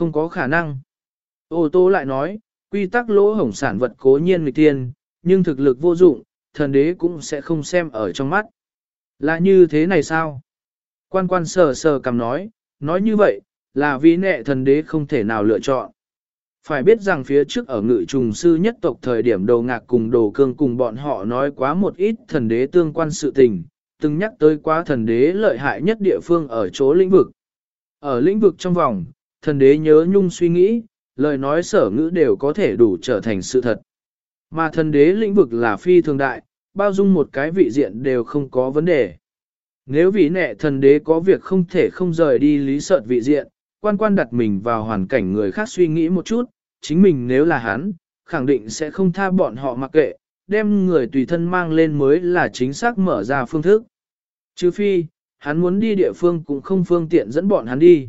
Không có khả năng. Ô tô lại nói, quy tắc lỗ hổng sản vật cố nhiên nghịch tiên, nhưng thực lực vô dụng, thần đế cũng sẽ không xem ở trong mắt. Là như thế này sao? Quan quan sờ sờ cầm nói, nói như vậy, là vì nệ thần đế không thể nào lựa chọn. Phải biết rằng phía trước ở ngự trùng sư nhất tộc thời điểm đầu ngạc cùng đồ cương cùng bọn họ nói quá một ít thần đế tương quan sự tình, từng nhắc tới quá thần đế lợi hại nhất địa phương ở chỗ lĩnh vực. Ở lĩnh vực trong vòng, thần đế nhớ nhung suy nghĩ, lời nói sở ngữ đều có thể đủ trở thành sự thật. Mà thần đế lĩnh vực là phi thường đại, bao dung một cái vị diện đều không có vấn đề. Nếu vị nệ thần đế có việc không thể không rời đi lý sợt vị diện, quan quan đặt mình vào hoàn cảnh người khác suy nghĩ một chút, chính mình nếu là hắn, khẳng định sẽ không tha bọn họ mặc kệ, đem người tùy thân mang lên mới là chính xác mở ra phương thức. Chứ phi, hắn muốn đi địa phương cũng không phương tiện dẫn bọn hắn đi.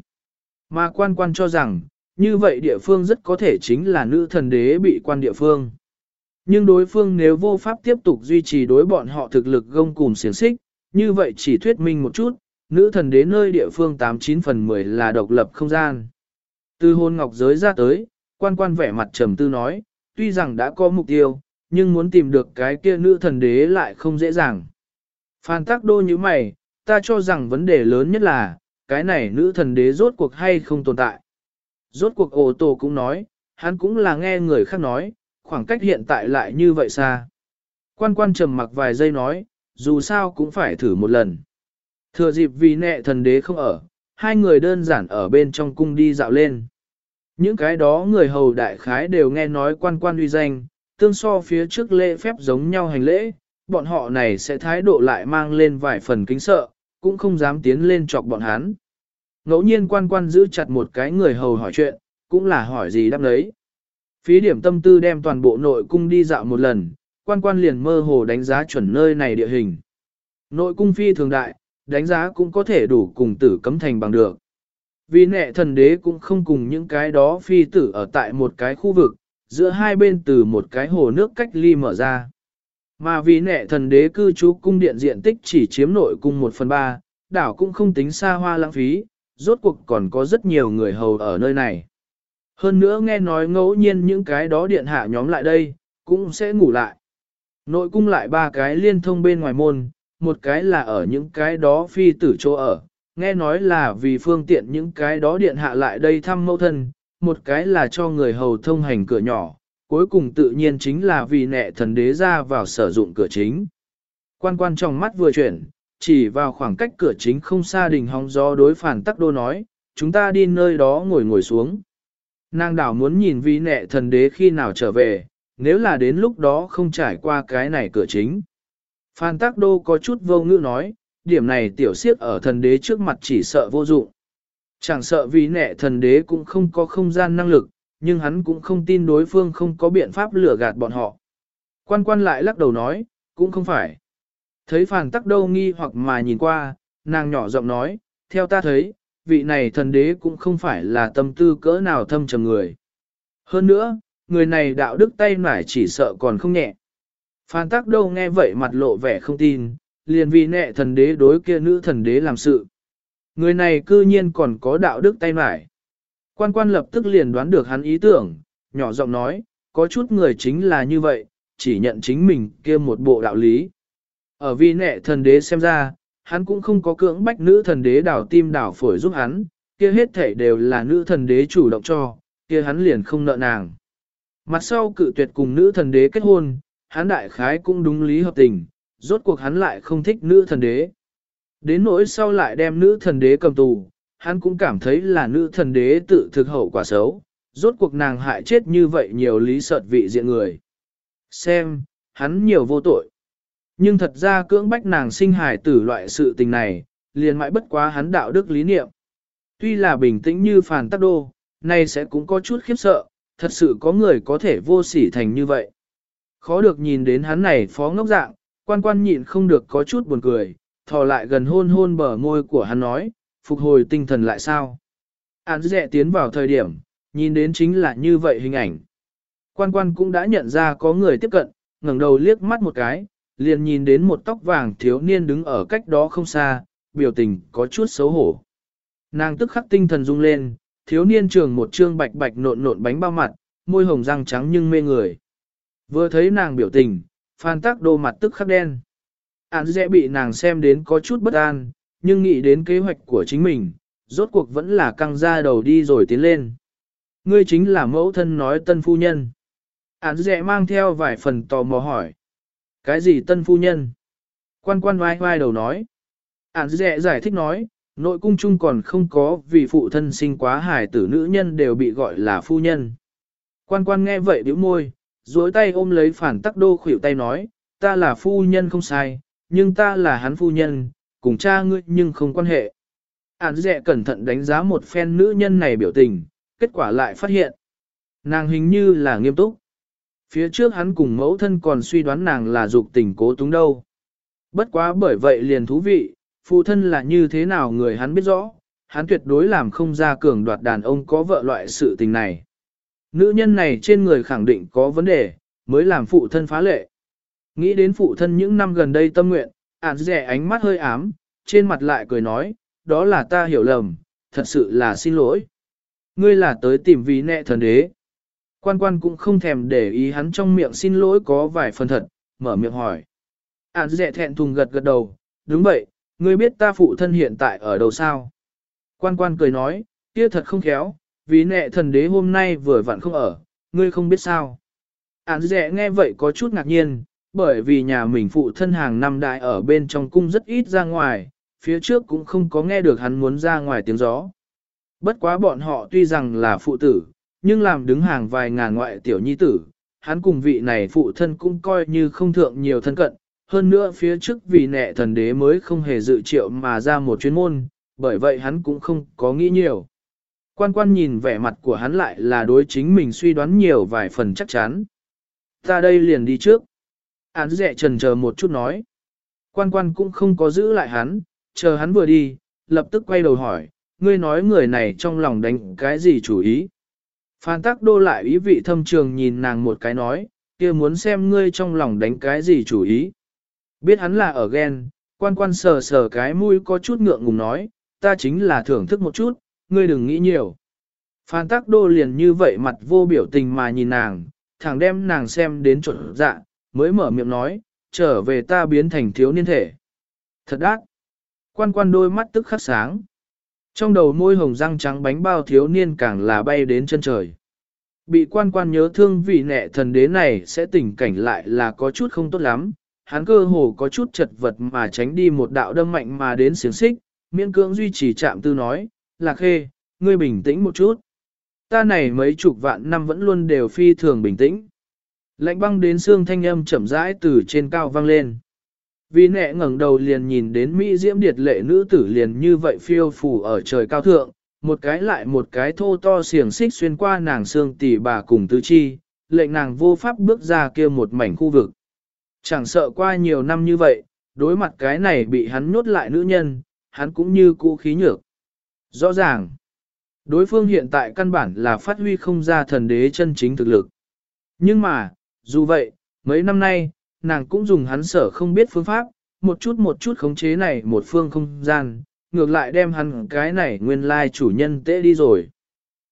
Mà quan quan cho rằng, như vậy địa phương rất có thể chính là nữ thần đế bị quan địa phương. Nhưng đối phương nếu vô pháp tiếp tục duy trì đối bọn họ thực lực gông cùng xiềng xích, như vậy chỉ thuyết minh một chút, nữ thần đế nơi địa phương 89 phần 10 là độc lập không gian. Từ hôn ngọc giới ra tới, quan quan vẻ mặt trầm tư nói, tuy rằng đã có mục tiêu, nhưng muốn tìm được cái kia nữ thần đế lại không dễ dàng. Phan tác đô như mày, ta cho rằng vấn đề lớn nhất là, cái này nữ thần đế rốt cuộc hay không tồn tại. Rốt cuộc ổ tổ cũng nói, hắn cũng là nghe người khác nói, khoảng cách hiện tại lại như vậy xa. Quan quan trầm mặc vài giây nói, dù sao cũng phải thử một lần. Thừa dịp vì nệ thần đế không ở, hai người đơn giản ở bên trong cung đi dạo lên. Những cái đó người hầu đại khái đều nghe nói quan quan uy danh, tương so phía trước lễ phép giống nhau hành lễ, bọn họ này sẽ thái độ lại mang lên vài phần kính sợ, cũng không dám tiến lên chọc bọn hắn. Ngẫu nhiên quan quan giữ chặt một cái người hầu hỏi chuyện, cũng là hỏi gì đáp đấy. Phí điểm tâm tư đem toàn bộ nội cung đi dạo một lần, quan quan liền mơ hồ đánh giá chuẩn nơi này địa hình. Nội cung phi thường đại, đánh giá cũng có thể đủ cùng tử cấm thành bằng được. Vì nệ thần đế cũng không cùng những cái đó phi tử ở tại một cái khu vực, giữa hai bên từ một cái hồ nước cách ly mở ra. Mà vì nệ thần đế cư trú cung điện diện tích chỉ chiếm nội cung 1 phần 3, đảo cũng không tính xa hoa lãng phí, rốt cuộc còn có rất nhiều người hầu ở nơi này. Hơn nữa nghe nói ngẫu nhiên những cái đó điện hạ nhóm lại đây, cũng sẽ ngủ lại. Nội cung lại ba cái liên thông bên ngoài môn, một cái là ở những cái đó phi tử chỗ ở, nghe nói là vì phương tiện những cái đó điện hạ lại đây thăm mẫu thân, một cái là cho người hầu thông hành cửa nhỏ, cuối cùng tự nhiên chính là vì nệ thần đế ra vào sử dụng cửa chính. Quan quan trong mắt vừa chuyển, chỉ vào khoảng cách cửa chính không xa đình hóng gió đối phản tắc đô nói, chúng ta đi nơi đó ngồi ngồi xuống. Nàng đảo muốn nhìn vì nệ thần đế khi nào trở về, nếu là đến lúc đó không trải qua cái này cửa chính. Phan Tác Đô có chút vô ngữ nói, điểm này tiểu siết ở thần đế trước mặt chỉ sợ vô dụng. Chẳng sợ vì nệ thần đế cũng không có không gian năng lực, nhưng hắn cũng không tin đối phương không có biện pháp lừa gạt bọn họ. Quan quan lại lắc đầu nói, cũng không phải. Thấy Phan Tắc Đô nghi hoặc mà nhìn qua, nàng nhỏ giọng nói, theo ta thấy, vị này thần đế cũng không phải là tâm tư cỡ nào thâm trầm người. Hơn nữa, người này đạo đức tay nải chỉ sợ còn không nhẹ. Phan tác đâu nghe vậy mặt lộ vẻ không tin, liền vì nệ thần đế đối kia nữ thần đế làm sự. Người này cư nhiên còn có đạo đức tay nải. Quan quan lập tức liền đoán được hắn ý tưởng, nhỏ giọng nói, có chút người chính là như vậy, chỉ nhận chính mình kia một bộ đạo lý. Ở vì nệ thần đế xem ra, hắn cũng không có cưỡng bách nữ thần đế đảo tim đảo phổi giúp hắn, kia hết thể đều là nữ thần đế chủ động cho, kia hắn liền không nợ nàng. Mặt sau cự tuyệt cùng nữ thần đế kết hôn, hắn đại khái cũng đúng lý hợp tình, rốt cuộc hắn lại không thích nữ thần đế. Đến nỗi sau lại đem nữ thần đế cầm tù, hắn cũng cảm thấy là nữ thần đế tự thực hậu quả xấu, rốt cuộc nàng hại chết như vậy nhiều lý sợt vị diện người. Xem, hắn nhiều vô tội. Nhưng thật ra cưỡng bách nàng sinh hài tử loại sự tình này, liền mãi bất quá hắn đạo đức lý niệm. Tuy là bình tĩnh như phàn tắc đô, nay sẽ cũng có chút khiếp sợ, thật sự có người có thể vô sỉ thành như vậy. Khó được nhìn đến hắn này phó ngốc dạng, quan quan nhịn không được có chút buồn cười, thò lại gần hôn hôn bờ môi của hắn nói, phục hồi tinh thần lại sao. Án dẹ tiến vào thời điểm, nhìn đến chính là như vậy hình ảnh. Quan quan cũng đã nhận ra có người tiếp cận, ngẩng đầu liếc mắt một cái, liền nhìn đến một tóc vàng thiếu niên đứng ở cách đó không xa, biểu tình có chút xấu hổ. Nàng tức khắc tinh thần rung lên, thiếu niên trường một trương bạch bạch nộn nộn bánh bao mặt, môi hồng răng trắng nhưng mê người. Vừa thấy nàng biểu tình, phan tắc đô mặt tức khắc đen. Án dễ bị nàng xem đến có chút bất an, nhưng nghĩ đến kế hoạch của chính mình, rốt cuộc vẫn là căng ra đầu đi rồi tiến lên. Ngươi chính là mẫu thân nói tân phu nhân. Án dẹ mang theo vài phần tò mò hỏi. Cái gì tân phu nhân? Quan quan vai vai đầu nói. Án dẹ giải thích nói, nội cung chung còn không có vì phụ thân sinh quá hài tử nữ nhân đều bị gọi là phu nhân. Quan quan nghe vậy bĩu môi, duỗi tay ôm lấy phản tắc đô khuỷu tay nói, ta là phu nhân không sai, nhưng ta là hắn phu nhân, cùng cha ngươi nhưng không quan hệ. Án dẹ cẩn thận đánh giá một phen nữ nhân này biểu tình, kết quả lại phát hiện. Nàng hình như là nghiêm túc. Phía trước hắn cùng mẫu thân còn suy đoán nàng là dục tình cố túng đâu. Bất quá bởi vậy liền thú vị, phụ thân là như thế nào người hắn biết rõ, hắn tuyệt đối làm không ra cường đoạt đàn ông có vợ loại sự tình này. Nữ nhân này trên người khẳng định có vấn đề, mới làm phụ thân phá lệ. Nghĩ đến phụ thân những năm gần đây tâm nguyện, ản rẻ ánh mắt hơi ám, trên mặt lại cười nói, đó là ta hiểu lầm, thật sự là xin lỗi. Ngươi là tới tìm vì nẹ thần đế. Quan quan cũng không thèm để ý hắn trong miệng xin lỗi có vài phần thật, mở miệng hỏi. Ản rẻ thẹn thùng gật gật đầu, đúng vậy, ngươi biết ta phụ thân hiện tại ở đâu sao? Quan quan cười nói, kia thật không khéo, vì nẹ thần đế hôm nay vừa vặn không ở, ngươi không biết sao. Án rẻ nghe vậy có chút ngạc nhiên, bởi vì nhà mình phụ thân hàng năm đại ở bên trong cung rất ít ra ngoài, phía trước cũng không có nghe được hắn muốn ra ngoài tiếng gió. Bất quá bọn họ tuy rằng là phụ tử, nhưng làm đứng hàng vài ngàn ngoại tiểu nhi tử, hắn cùng vị này phụ thân cũng coi như không thượng nhiều thân cận, hơn nữa phía trước vì nệ thần đế mới không hề dự triệu mà ra một chuyên môn, bởi vậy hắn cũng không có nghĩ nhiều. Quan quan nhìn vẻ mặt của hắn lại là đối chính mình suy đoán nhiều vài phần chắc chắn. Ta đây liền đi trước. Án dẹ trần chờ một chút nói. Quan quan cũng không có giữ lại hắn, chờ hắn vừa đi, lập tức quay đầu hỏi, ngươi nói người này trong lòng đánh cái gì chủ ý. Phan tắc đô lại ý vị thâm trường nhìn nàng một cái nói, kia muốn xem ngươi trong lòng đánh cái gì chủ ý. Biết hắn là ở ghen, quan quan sờ sờ cái mũi có chút ngượng ngùng nói, ta chính là thưởng thức một chút, ngươi đừng nghĩ nhiều. Phan tắc đô liền như vậy mặt vô biểu tình mà nhìn nàng, thẳng đem nàng xem đến trộn dạ, mới mở miệng nói, trở về ta biến thành thiếu niên thể. Thật đắt. Quan quan đôi mắt tức khắc sáng. Trong đầu môi hồng răng trắng bánh bao thiếu niên càng là bay đến chân trời. Bị quan quan nhớ thương vì nẹ thần đế này sẽ tình cảnh lại là có chút không tốt lắm, hắn cơ hồ có chút chật vật mà tránh đi một đạo đâm mạnh mà đến xiềng xích, miễn cưỡng duy trì chạm tư nói, lạc khê, ngươi bình tĩnh một chút. Ta này mấy chục vạn năm vẫn luôn đều phi thường bình tĩnh. Lạnh băng đến xương thanh âm chậm rãi từ trên cao vang lên. Vì nẹ ngẩng đầu liền nhìn đến Mỹ diễm điệt lệ nữ tử liền như vậy phiêu phù ở trời cao thượng, một cái lại một cái thô to xiềng xích xuyên qua nàng xương tỷ bà cùng tứ chi, lệnh nàng vô pháp bước ra kia một mảnh khu vực. Chẳng sợ qua nhiều năm như vậy, đối mặt cái này bị hắn nhốt lại nữ nhân, hắn cũng như cũ khí nhược. Rõ ràng, đối phương hiện tại căn bản là phát huy không ra thần đế chân chính thực lực. Nhưng mà, dù vậy, mấy năm nay, nàng cũng dùng hắn sở không biết phương pháp, một chút một chút khống chế này một phương không gian, ngược lại đem hắn cái này nguyên lai chủ nhân tễ đi rồi.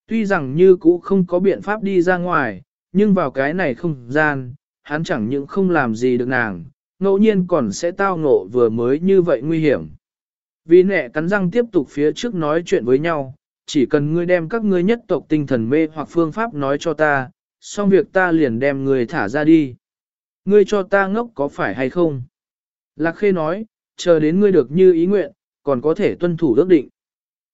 Tuy rằng như cũ không có biện pháp đi ra ngoài, nhưng vào cái này không gian, hắn chẳng những không làm gì được nàng, ngẫu nhiên còn sẽ tao ngộ vừa mới như vậy nguy hiểm. Vì nẹ cắn răng tiếp tục phía trước nói chuyện với nhau, chỉ cần ngươi đem các ngươi nhất tộc tinh thần mê hoặc phương pháp nói cho ta, xong việc ta liền đem người thả ra đi. Ngươi cho ta ngốc có phải hay không? Lạc khê nói, chờ đến ngươi được như ý nguyện, còn có thể tuân thủ ước định.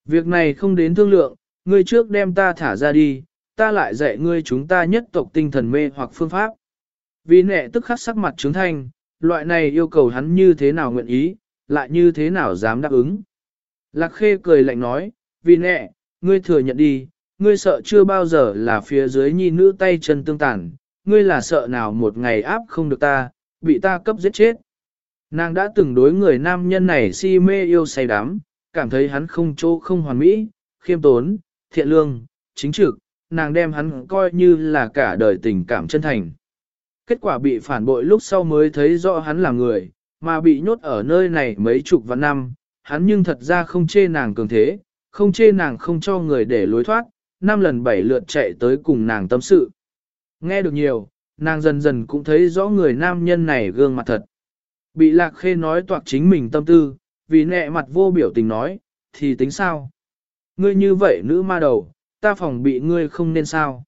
Việc này không đến thương lượng, ngươi trước đem ta thả ra đi, ta lại dạy ngươi chúng ta nhất tộc tinh thần mê hoặc phương pháp. Vì nẹ tức khắc sắc mặt trướng thanh, loại này yêu cầu hắn như thế nào nguyện ý, lại như thế nào dám đáp ứng. Lạc khê cười lạnh nói, vì nẹ, ngươi thừa nhận đi, ngươi sợ chưa bao giờ là phía dưới nhi nữ tay chân tương tàn, ngươi là sợ nào một ngày áp không được ta, bị ta cấp giết chết. Nàng đã từng đối người nam nhân này si mê yêu say đắm, cảm thấy hắn không chỗ không hoàn mỹ, khiêm tốn, thiện lương, chính trực, nàng đem hắn coi như là cả đời tình cảm chân thành. Kết quả bị phản bội lúc sau mới thấy rõ hắn là người, mà bị nhốt ở nơi này mấy chục vạn năm, hắn nhưng thật ra không chê nàng cường thế, không chê nàng không cho người để lối thoát, năm lần bảy lượt chạy tới cùng nàng tâm sự. Nghe được nhiều, nàng dần dần cũng thấy rõ người nam nhân này gương mặt thật. Bị lạc khê nói toạc chính mình tâm tư, vì nẹ mặt vô biểu tình nói, thì tính sao? Ngươi như vậy nữ ma đầu, ta phòng bị ngươi không nên sao?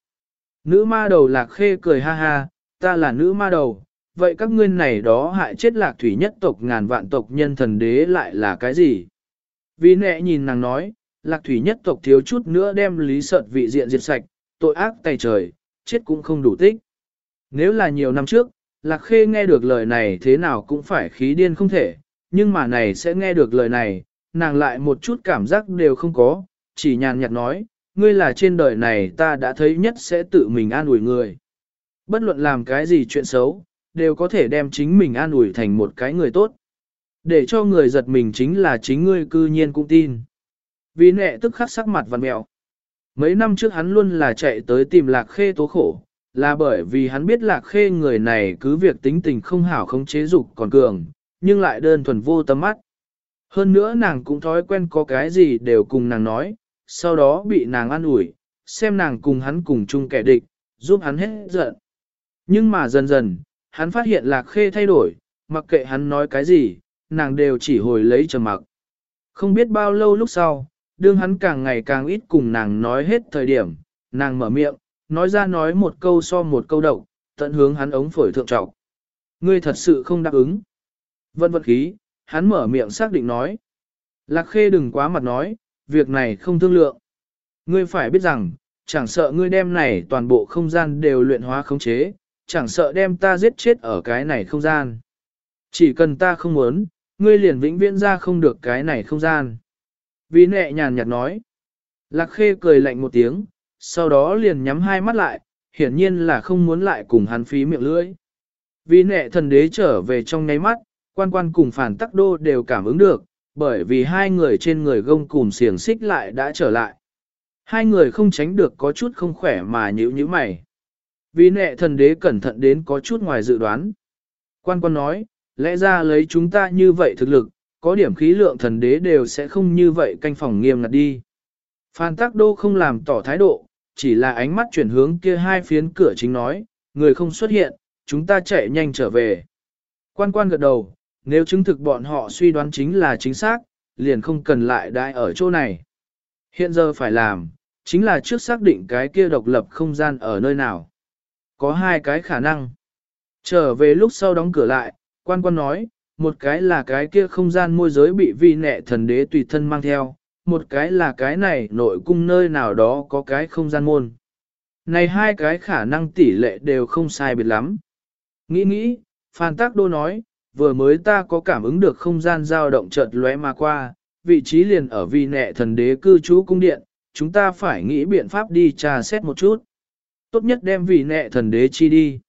Nữ ma đầu lạc khê cười ha ha, ta là nữ ma đầu, vậy các ngươi này đó hại chết lạc thủy nhất tộc ngàn vạn tộc nhân thần đế lại là cái gì? Vì nẹ nhìn nàng nói, lạc thủy nhất tộc thiếu chút nữa đem lý sợt vị diện diệt sạch, tội ác tay trời, chết cũng không đủ tích. Nếu là nhiều năm trước, lạc khê nghe được lời này thế nào cũng phải khí điên không thể, nhưng mà này sẽ nghe được lời này, nàng lại một chút cảm giác đều không có, chỉ nhàn nhạt nói, ngươi là trên đời này ta đã thấy nhất sẽ tự mình an ủi người. Bất luận làm cái gì chuyện xấu, đều có thể đem chính mình an ủi thành một cái người tốt. Để cho người giật mình chính là chính ngươi cư nhiên cũng tin. Vì nệ tức khắc sắc mặt vằn mèo. Mấy năm trước hắn luôn là chạy tới tìm lạc khê tố khổ, là bởi vì hắn biết lạc khê người này cứ việc tính tình không hảo không chế dục còn cường, nhưng lại đơn thuần vô tâm mắt. Hơn nữa nàng cũng thói quen có cái gì đều cùng nàng nói, sau đó bị nàng ăn ủi, xem nàng cùng hắn cùng chung kẻ địch, giúp hắn hết giận. Nhưng mà dần dần, hắn phát hiện lạc khê thay đổi, mặc kệ hắn nói cái gì, nàng đều chỉ hồi lấy trầm mặc. Không biết bao lâu lúc sau, đương hắn càng ngày càng ít cùng nàng nói hết thời điểm, nàng mở miệng, nói ra nói một câu so một câu độc, tận hướng hắn ống phổi thượng trọng. Ngươi thật sự không đáp ứng. Vân vật khí, hắn mở miệng xác định nói. Lạc khê đừng quá mặt nói, việc này không thương lượng. Ngươi phải biết rằng, chẳng sợ ngươi đem này toàn bộ không gian đều luyện hóa khống chế, chẳng sợ đem ta giết chết ở cái này không gian. Chỉ cần ta không muốn, ngươi liền vĩnh viễn ra không được cái này không gian. Vì nẹ nhàn nhạt nói. Lạc khê cười lạnh một tiếng, sau đó liền nhắm hai mắt lại, hiển nhiên là không muốn lại cùng hắn phí miệng lưỡi. Vì nẹ thần đế trở về trong ngay mắt, quan quan cùng phản tắc đô đều cảm ứng được, bởi vì hai người trên người gông cùng xiềng xích lại đã trở lại. Hai người không tránh được có chút không khỏe mà nhữ nhíu mày. Vì nẹ thần đế cẩn thận đến có chút ngoài dự đoán. Quan quan nói, lẽ ra lấy chúng ta như vậy thực lực, có điểm khí lượng thần đế đều sẽ không như vậy canh phòng nghiêm ngặt đi. Phan Tắc Đô không làm tỏ thái độ, chỉ là ánh mắt chuyển hướng kia hai phiến cửa chính nói, người không xuất hiện, chúng ta chạy nhanh trở về. Quan quan gật đầu, nếu chứng thực bọn họ suy đoán chính là chính xác, liền không cần lại đại ở chỗ này. Hiện giờ phải làm, chính là trước xác định cái kia độc lập không gian ở nơi nào. Có hai cái khả năng. Trở về lúc sau đóng cửa lại, quan quan nói, một cái là cái kia không gian môi giới bị vi nệ thần đế tùy thân mang theo, một cái là cái này nội cung nơi nào đó có cái không gian môn. Này hai cái khả năng tỷ lệ đều không sai biệt lắm. Nghĩ nghĩ, Phan Tác Đô nói, vừa mới ta có cảm ứng được không gian dao động chợt lóe mà qua, vị trí liền ở vi nệ thần đế cư trú cung điện, chúng ta phải nghĩ biện pháp đi trà xét một chút. Tốt nhất đem vị nệ thần đế chi đi.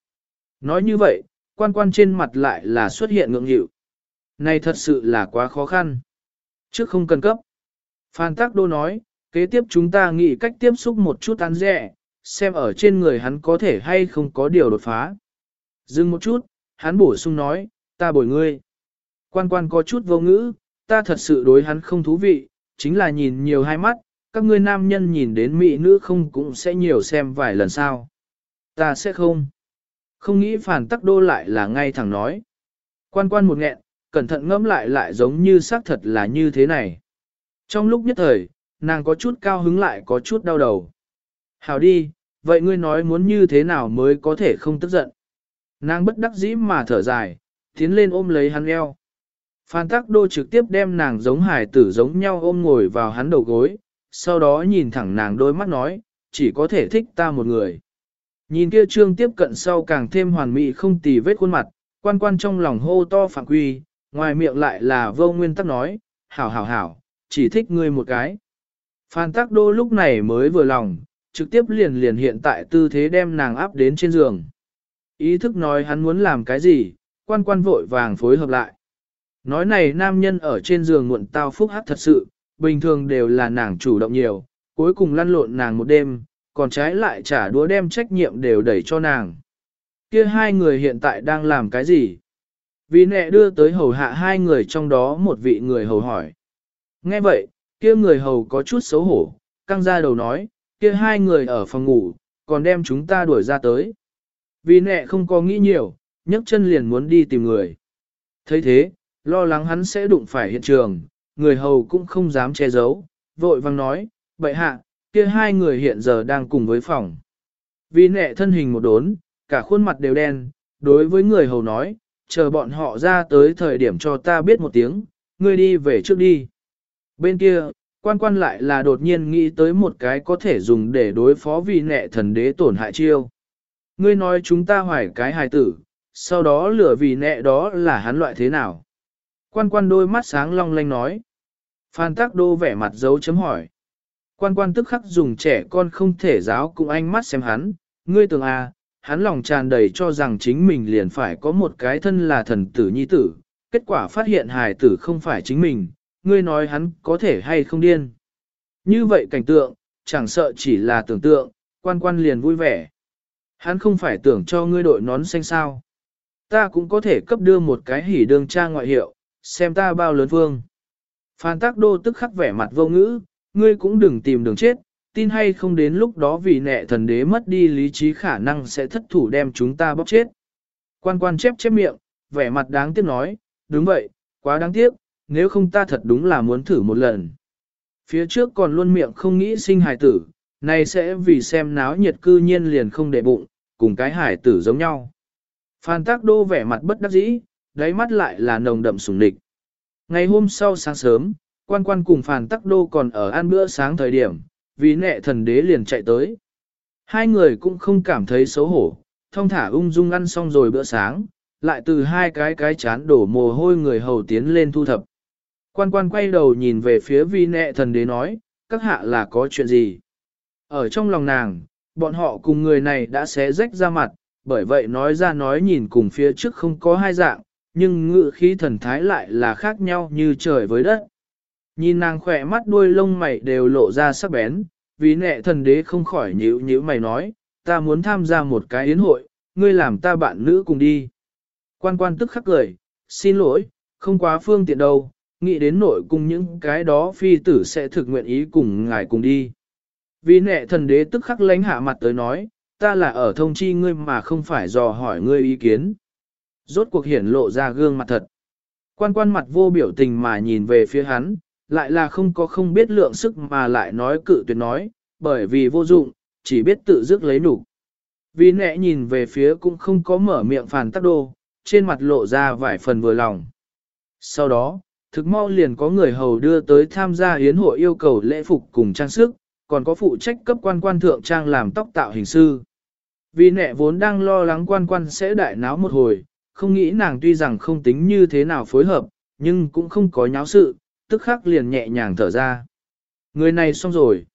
Nói như vậy, quan quan trên mặt lại là xuất hiện ngượng nghịu. Này thật sự là quá khó khăn. Trước không cần cấp. Phan Tác Đô nói, kế tiếp chúng ta nghĩ cách tiếp xúc một chút ăn rẻ, xem ở trên người hắn có thể hay không có điều đột phá. Dừng một chút, hắn bổ sung nói, ta bồi ngươi. Quan quan có chút vô ngữ, ta thật sự đối hắn không thú vị, chính là nhìn nhiều hai mắt, các ngươi nam nhân nhìn đến mỹ nữ không cũng sẽ nhiều xem vài lần sao. Ta sẽ không. Không nghĩ phản tắc đô lại là ngay thẳng nói. Quan quan một nghẹn, cẩn thận ngẫm lại lại giống như xác thật là như thế này. Trong lúc nhất thời, nàng có chút cao hứng lại có chút đau đầu. Hảo đi, vậy ngươi nói muốn như thế nào mới có thể không tức giận. Nàng bất đắc dĩ mà thở dài, tiến lên ôm lấy hắn eo. Phan Tắc Đô trực tiếp đem nàng giống hải tử giống nhau ôm ngồi vào hắn đầu gối, sau đó nhìn thẳng nàng đôi mắt nói, chỉ có thể thích ta một người. Nhìn kia trương tiếp cận sau càng thêm hoàn mỹ không tì vết khuôn mặt, quan quan trong lòng hô to phạm quy, ngoài miệng lại là vô nguyên tắc nói, hảo hảo hảo, chỉ thích ngươi một cái. Phan Tắc Đô lúc này mới vừa lòng, trực tiếp liền liền hiện tại tư thế đem nàng áp đến trên giường. Ý thức nói hắn muốn làm cái gì, quan quan vội vàng phối hợp lại. Nói này nam nhân ở trên giường muộn tao phúc hát thật sự, bình thường đều là nàng chủ động nhiều, cuối cùng lăn lộn nàng một đêm, còn trái lại trả đũa đem trách nhiệm đều đẩy cho nàng. Kia hai người hiện tại đang làm cái gì? Vì nẹ đưa tới hầu hạ hai người trong đó một vị người hầu hỏi. Nghe vậy, Kia người hầu có chút xấu hổ, căng ra đầu nói, kia hai người ở phòng ngủ, còn đem chúng ta đuổi ra tới. Vì nẹ không có nghĩ nhiều, nhấc chân liền muốn đi tìm người. thấy thế, lo lắng hắn sẽ đụng phải hiện trường, người hầu cũng không dám che giấu, vội vang nói, bậy hạ, kia hai người hiện giờ đang cùng với phòng. Vì nẹ thân hình một đốn, cả khuôn mặt đều đen, đối với người hầu nói, chờ bọn họ ra tới thời điểm cho ta biết một tiếng, ngươi đi về trước đi. Bên kia, quan quan lại là đột nhiên nghĩ tới một cái có thể dùng để đối phó vì nẹ thần đế tổn hại chiêu. Ngươi nói chúng ta hoài cái hài tử, sau đó lửa vì nẹ đó là hắn loại thế nào? Quan quan đôi mắt sáng long lanh nói. Phan tác đô vẻ mặt dấu chấm hỏi. Quan quan tức khắc dùng trẻ con không thể giáo cùng anh mắt xem hắn, ngươi tưởng à, hắn lòng tràn đầy cho rằng chính mình liền phải có một cái thân là thần tử nhi tử, kết quả phát hiện hài tử không phải chính mình, ngươi nói hắn có thể hay không điên. Như vậy cảnh tượng, chẳng sợ chỉ là tưởng tượng, quan quan liền vui vẻ. Hắn không phải tưởng cho ngươi đội nón xanh sao. Ta cũng có thể cấp đưa một cái hỉ đường tra ngoại hiệu, xem ta bao lớn vương. Phan tác đô tức khắc vẻ mặt vô ngữ, ngươi cũng đừng tìm đường chết, tin hay không đến lúc đó vì nệ thần đế mất đi lý trí khả năng sẽ thất thủ đem chúng ta bóc chết. Quan quan chép chép miệng, vẻ mặt đáng tiếc nói, đúng vậy, quá đáng tiếc, nếu không ta thật đúng là muốn thử một lần. Phía trước còn luôn miệng không nghĩ sinh hài tử, này sẽ vì xem náo nhiệt cư nhiên liền không để bụng, cùng cái hài tử giống nhau. Phan tác đô vẻ mặt bất đắc dĩ, đáy mắt lại là nồng đậm sùng địch. Ngày hôm sau sáng sớm, quan quan cùng Phan tắc đô còn ở ăn bữa sáng thời điểm, vì nệ thần đế liền chạy tới. Hai người cũng không cảm thấy xấu hổ, thông thả ung dung ăn xong rồi bữa sáng, lại từ hai cái cái chán đổ mồ hôi người hầu tiến lên thu thập. Quan quan quay đầu nhìn về phía vi nệ thần đế nói, các hạ là có chuyện gì? Ở trong lòng nàng, bọn họ cùng người này đã xé rách ra mặt, bởi vậy nói ra nói nhìn cùng phía trước không có hai dạng, nhưng ngự khí thần thái lại là khác nhau như trời với đất. Nhìn nàng khỏe mắt đuôi lông mày đều lộ ra sắc bén, vì nệ thần đế không khỏi nhíu nhíu mày nói, ta muốn tham gia một cái yến hội, ngươi làm ta bạn nữ cùng đi. Quan quan tức khắc cười, xin lỗi, không quá phương tiện đâu, nghĩ đến nội cùng những cái đó phi tử sẽ thực nguyện ý cùng ngài cùng đi. Vì nệ thần đế tức khắc lánh hạ mặt tới nói, ta là ở thông chi ngươi mà không phải dò hỏi ngươi ý kiến. Rốt cuộc hiển lộ ra gương mặt thật. Quan quan mặt vô biểu tình mà nhìn về phía hắn, lại là không có không biết lượng sức mà lại nói cự tuyệt nói, bởi vì vô dụng, chỉ biết tự dứt lấy nụ. Vì nẹ nhìn về phía cũng không có mở miệng phản tắc đô, trên mặt lộ ra vài phần vừa lòng. Sau đó, thực mau liền có người hầu đưa tới tham gia hiến hội yêu cầu lễ phục cùng trang sức, còn có phụ trách cấp quan quan thượng trang làm tóc tạo hình sư. Vì nẹ vốn đang lo lắng quan quan sẽ đại náo một hồi, không nghĩ nàng tuy rằng không tính như thế nào phối hợp, nhưng cũng không có nháo sự, tức khắc liền nhẹ nhàng thở ra. Người này xong rồi.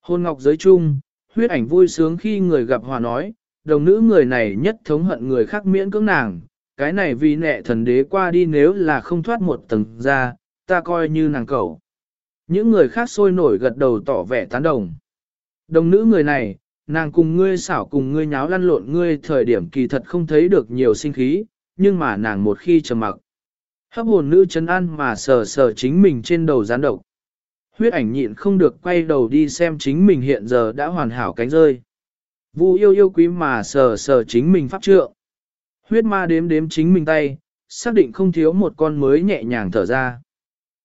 Hôn ngọc giới chung, huyết ảnh vui sướng khi người gặp hòa nói, đồng nữ người này nhất thống hận người khác miễn cưỡng nàng, cái này vì nệ thần đế qua đi nếu là không thoát một tầng ra, ta coi như nàng cẩu. Những người khác sôi nổi gật đầu tỏ vẻ tán đồng. Đồng nữ người này, nàng cùng ngươi xảo cùng ngươi nháo lăn lộn ngươi thời điểm kỳ thật không thấy được nhiều sinh khí, nhưng mà nàng một khi trầm mặc. Hấp hồn nữ chấn an mà sờ sờ chính mình trên đầu gián độc. Huyết ảnh nhịn không được quay đầu đi xem chính mình hiện giờ đã hoàn hảo cánh rơi. Vu yêu yêu quý mà sờ sờ chính mình pháp trượng. Huyết ma đếm đếm chính mình tay, xác định không thiếu một con mới nhẹ nhàng thở ra.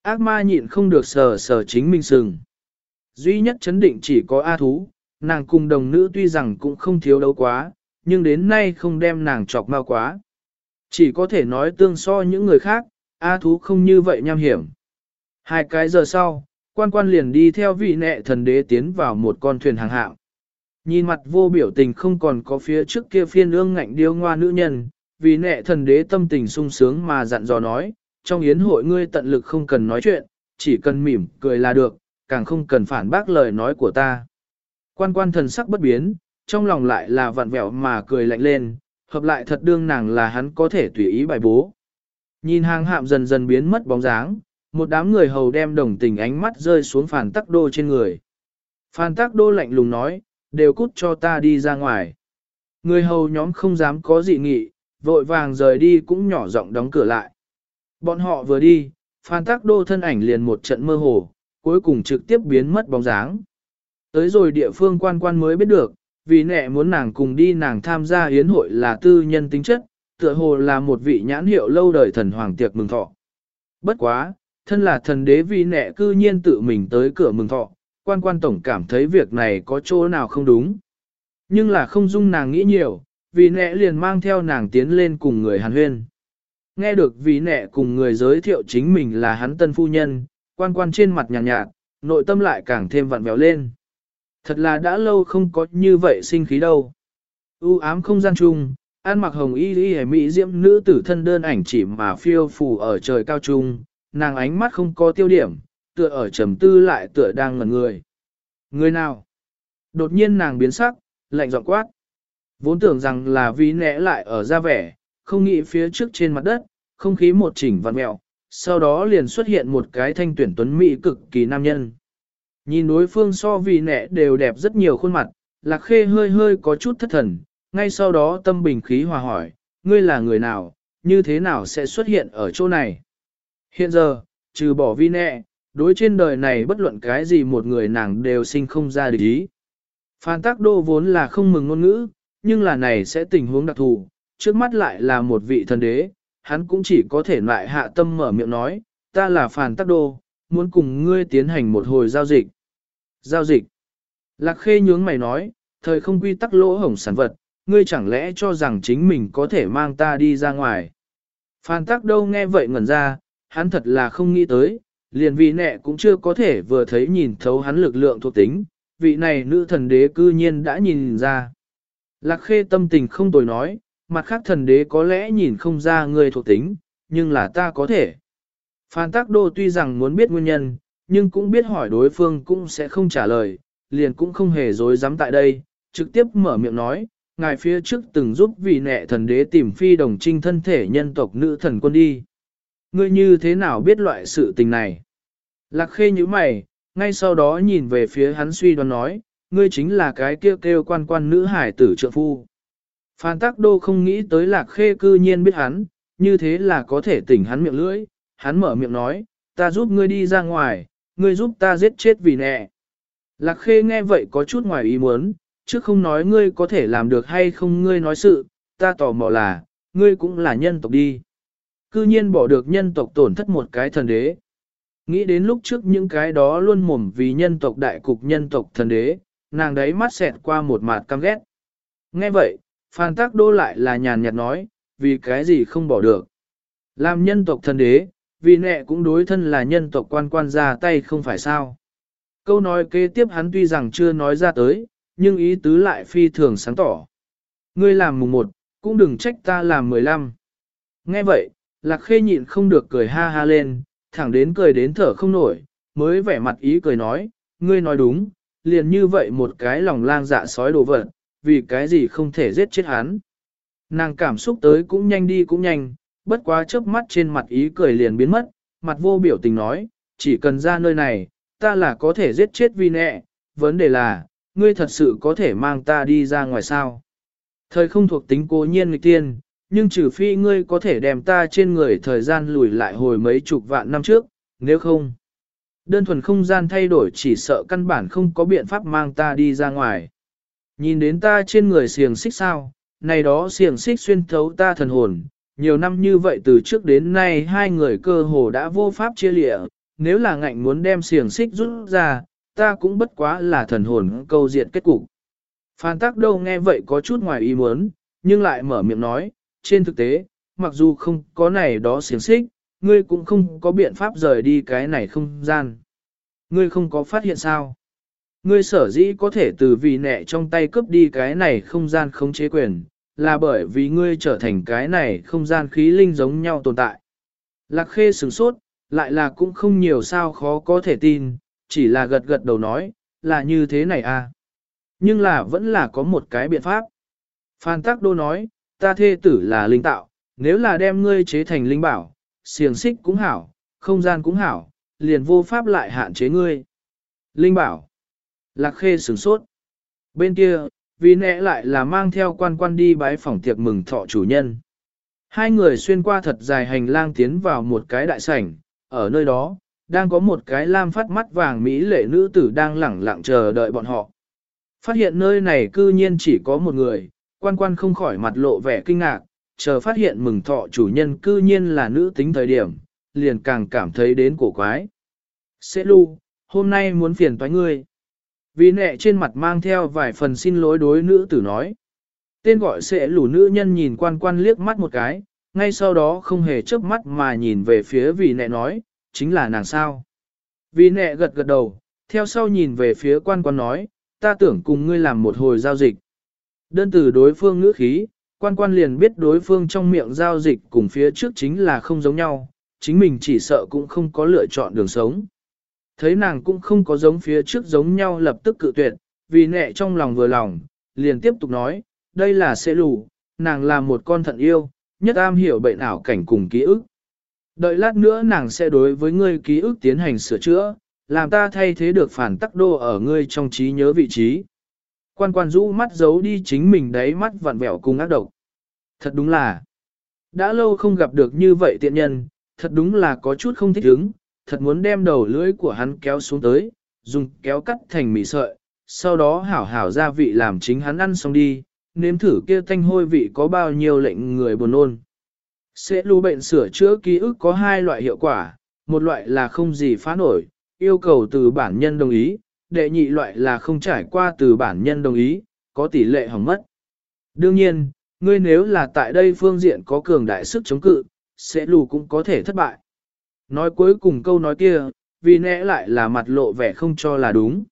Ác ma nhịn không được sờ sờ chính mình sừng. Duy nhất chấn định chỉ có A thú, nàng cùng đồng nữ tuy rằng cũng không thiếu đấu quá, nhưng đến nay không đem nàng chọc mau quá. Chỉ có thể nói tương so những người khác, A thú không như vậy nham hiểm. Hai cái giờ sau, quan quan liền đi theo vị nệ thần đế tiến vào một con thuyền hàng hạng. Nhìn mặt vô biểu tình không còn có phía trước kia phiên ương ngạnh điêu ngoa nữ nhân, vì nệ thần đế tâm tình sung sướng mà dặn dò nói, trong yến hội ngươi tận lực không cần nói chuyện, chỉ cần mỉm cười là được, càng không cần phản bác lời nói của ta. Quan quan thần sắc bất biến, trong lòng lại là vặn vẹo mà cười lạnh lên, hợp lại thật đương nàng là hắn có thể tùy ý bài bố. Nhìn hàng hạm dần dần biến mất bóng dáng, một đám người hầu đem đồng tình ánh mắt rơi xuống phản tắc đô trên người. Phan tắc đô lạnh lùng nói, đều cút cho ta đi ra ngoài. Người hầu nhóm không dám có dị nghị, vội vàng rời đi cũng nhỏ giọng đóng cửa lại. Bọn họ vừa đi, Phan Tắc Đô thân ảnh liền một trận mơ hồ, cuối cùng trực tiếp biến mất bóng dáng. Tới rồi địa phương quan quan mới biết được, vì nẹ muốn nàng cùng đi nàng tham gia yến hội là tư nhân tính chất, tựa hồ là một vị nhãn hiệu lâu đời thần hoàng tiệc mừng thọ. Bất quá, thân là thần đế vì nẹ cư nhiên tự mình tới cửa mừng thọ, quan quan tổng cảm thấy việc này có chỗ nào không đúng. Nhưng là không dung nàng nghĩ nhiều, vì nẹ liền mang theo nàng tiến lên cùng người hàn huyên. Nghe được vì nẹ cùng người giới thiệu chính mình là hắn tân phu nhân, quan quan trên mặt nhàn nhạt, nhạt, nội tâm lại càng thêm vặn vẹo lên. Thật là đã lâu không có như vậy sinh khí đâu. U ám không gian chung, an mặc hồng y y hề mỹ diễm nữ tử thân đơn ảnh chỉ mà phiêu phù ở trời cao trung, nàng ánh mắt không có tiêu điểm, tựa ở trầm tư lại tựa đang ngẩn người. Người nào? Đột nhiên nàng biến sắc, lạnh giọng quát. Vốn tưởng rằng là vì nẽ lại ở ra vẻ, không nghĩ phía trước trên mặt đất, không khí một chỉnh vặn mẹo, sau đó liền xuất hiện một cái thanh tuyển tuấn mỹ cực kỳ nam nhân. Nhìn đối phương so vì nẻ đều đẹp rất nhiều khuôn mặt, lạc khê hơi hơi có chút thất thần, ngay sau đó tâm bình khí hòa hỏi, ngươi là người nào, như thế nào sẽ xuất hiện ở chỗ này? Hiện giờ, trừ bỏ vi nẹ, đối trên đời này bất luận cái gì một người nàng đều sinh không ra địch ý. Phan tác đô vốn là không mừng ngôn ngữ, nhưng là này sẽ tình huống đặc thù, trước mắt lại là một vị thần đế, hắn cũng chỉ có thể lại hạ tâm mở miệng nói, ta là Phan tác đô, muốn cùng ngươi tiến hành một hồi giao dịch. Giao dịch. Lạc khê nhướng mày nói, thời không quy tắc lỗ hổng sản vật, ngươi chẳng lẽ cho rằng chính mình có thể mang ta đi ra ngoài. Phan Tắc đâu nghe vậy ngẩn ra, hắn thật là không nghĩ tới, liền vì nẹ cũng chưa có thể vừa thấy nhìn thấu hắn lực lượng thuộc tính, vị này nữ thần đế cư nhiên đã nhìn ra. Lạc khê tâm tình không tồi nói, mặt khác thần đế có lẽ nhìn không ra người thuộc tính, nhưng là ta có thể. Phan Tắc Đô tuy rằng muốn biết nguyên nhân, nhưng cũng biết hỏi đối phương cũng sẽ không trả lời, liền cũng không hề dối dám tại đây, trực tiếp mở miệng nói, ngài phía trước từng giúp vị nệ thần đế tìm phi đồng trinh thân thể nhân tộc nữ thần quân đi. Ngươi như thế nào biết loại sự tình này? Lạc khê như mày, ngay sau đó nhìn về phía hắn suy đoán nói, ngươi chính là cái kêu kêu quan quan nữ hải tử trợ phu. Phan Tắc Đô không nghĩ tới lạc khê cư nhiên biết hắn, như thế là có thể tỉnh hắn miệng lưỡi, hắn mở miệng nói, ta giúp ngươi đi ra ngoài, ngươi giúp ta giết chết vì nẹ. Lạc khê nghe vậy có chút ngoài ý muốn, chứ không nói ngươi có thể làm được hay không ngươi nói sự, ta tò mò là, ngươi cũng là nhân tộc đi. Cư nhiên bỏ được nhân tộc tổn thất một cái thần đế. Nghĩ đến lúc trước những cái đó luôn mồm vì nhân tộc đại cục nhân tộc thần đế, nàng đấy mắt xẹt qua một mặt căm ghét. Nghe vậy, Phan Tác Đô lại là nhàn nhạt nói, vì cái gì không bỏ được. Làm nhân tộc thần đế, vì nẹ cũng đối thân là nhân tộc quan quan ra tay không phải sao. Câu nói kế tiếp hắn tuy rằng chưa nói ra tới, nhưng ý tứ lại phi thường sáng tỏ. Ngươi làm mùng một, cũng đừng trách ta làm mười lăm. Nghe vậy, lạc khê nhịn không được cười ha ha lên, thẳng đến cười đến thở không nổi, mới vẻ mặt ý cười nói, ngươi nói đúng, liền như vậy một cái lòng lang dạ sói đồ vật, vì cái gì không thể giết chết hắn. Nàng cảm xúc tới cũng nhanh đi cũng nhanh, bất quá chớp mắt trên mặt ý cười liền biến mất, mặt vô biểu tình nói, chỉ cần ra nơi này, ta là có thể giết chết vi nẹ, vấn đề là, ngươi thật sự có thể mang ta đi ra ngoài sao. Thời không thuộc tính cố nhiên nghịch tiên, nhưng trừ phi ngươi có thể đem ta trên người thời gian lùi lại hồi mấy chục vạn năm trước, nếu không. Đơn thuần không gian thay đổi chỉ sợ căn bản không có biện pháp mang ta đi ra ngoài. Nhìn đến ta trên người xiềng xích sao, này đó xiềng xích xuyên thấu ta thần hồn, nhiều năm như vậy từ trước đến nay hai người cơ hồ đã vô pháp chia lịa, nếu là ngạnh muốn đem xiềng xích rút ra, ta cũng bất quá là thần hồn câu diện kết cục. Phan tác đâu nghe vậy có chút ngoài ý muốn, nhưng lại mở miệng nói, trên thực tế, mặc dù không có này đó xiềng xích, ngươi cũng không có biện pháp rời đi cái này không gian. Ngươi không có phát hiện sao? Ngươi sở dĩ có thể từ vì nẹ trong tay cướp đi cái này không gian không chế quyền, là bởi vì ngươi trở thành cái này không gian khí linh giống nhau tồn tại. Lạc khê sửng sốt, lại là cũng không nhiều sao khó có thể tin, chỉ là gật gật đầu nói, là như thế này à. Nhưng là vẫn là có một cái biện pháp. Phan Tắc Đô nói, ta thê tử là linh tạo, nếu là đem ngươi chế thành linh bảo, xiềng xích cũng hảo, không gian cũng hảo, liền vô pháp lại hạn chế ngươi. Linh bảo. Lạc khê sửng sốt. Bên kia, vì nẹ lại là mang theo quan quan đi bái phòng tiệc mừng thọ chủ nhân. Hai người xuyên qua thật dài hành lang tiến vào một cái đại sảnh, ở nơi đó, đang có một cái lam phát mắt vàng mỹ lệ nữ tử đang lẳng lặng chờ đợi bọn họ. Phát hiện nơi này cư nhiên chỉ có một người, quan quan không khỏi mặt lộ vẻ kinh ngạc, chờ phát hiện mừng thọ chủ nhân cư nhiên là nữ tính thời điểm, liền càng cảm thấy đến cổ quái. Sẽ lưu, hôm nay muốn phiền toái ngươi. Vì nẹ trên mặt mang theo vài phần xin lỗi đối nữ tử nói. Tên gọi sẽ lù nữ nhân nhìn quan quan liếc mắt một cái, ngay sau đó không hề chớp mắt mà nhìn về phía vì nẹ nói, chính là nàng sao. Vì nẹ gật gật đầu, theo sau nhìn về phía quan quan nói, ta tưởng cùng ngươi làm một hồi giao dịch. Đơn từ đối phương ngữ khí, quan quan liền biết đối phương trong miệng giao dịch cùng phía trước chính là không giống nhau, chính mình chỉ sợ cũng không có lựa chọn đường sống. Thấy nàng cũng không có giống phía trước giống nhau lập tức cự tuyệt, vì nẹ trong lòng vừa lòng, liền tiếp tục nói, đây là sẽ lù, nàng là một con thận yêu, nhất am hiểu bệnh ảo cảnh cùng ký ức. Đợi lát nữa nàng sẽ đối với ngươi ký ức tiến hành sửa chữa, làm ta thay thế được phản tắc đô ở ngươi trong trí nhớ vị trí. Quan quan rũ mắt giấu đi chính mình đáy mắt vặn vẹo cùng ác độc. Thật đúng là, đã lâu không gặp được như vậy tiện nhân, thật đúng là có chút không thích ứng, thật muốn đem đầu lưỡi của hắn kéo xuống tới, dùng kéo cắt thành mì sợi, sau đó hảo hảo gia vị làm chính hắn ăn xong đi, nếm thử kia thanh hôi vị có bao nhiêu lệnh người buồn nôn. Sẽ lưu bệnh sửa chữa ký ức có hai loại hiệu quả, một loại là không gì phá nổi, yêu cầu từ bản nhân đồng ý, đệ nhị loại là không trải qua từ bản nhân đồng ý, có tỷ lệ hỏng mất. Đương nhiên, ngươi nếu là tại đây phương diện có cường đại sức chống cự, sẽ lù cũng có thể thất bại. Nói cuối cùng câu nói kia, vì nẽ lại là mặt lộ vẻ không cho là đúng.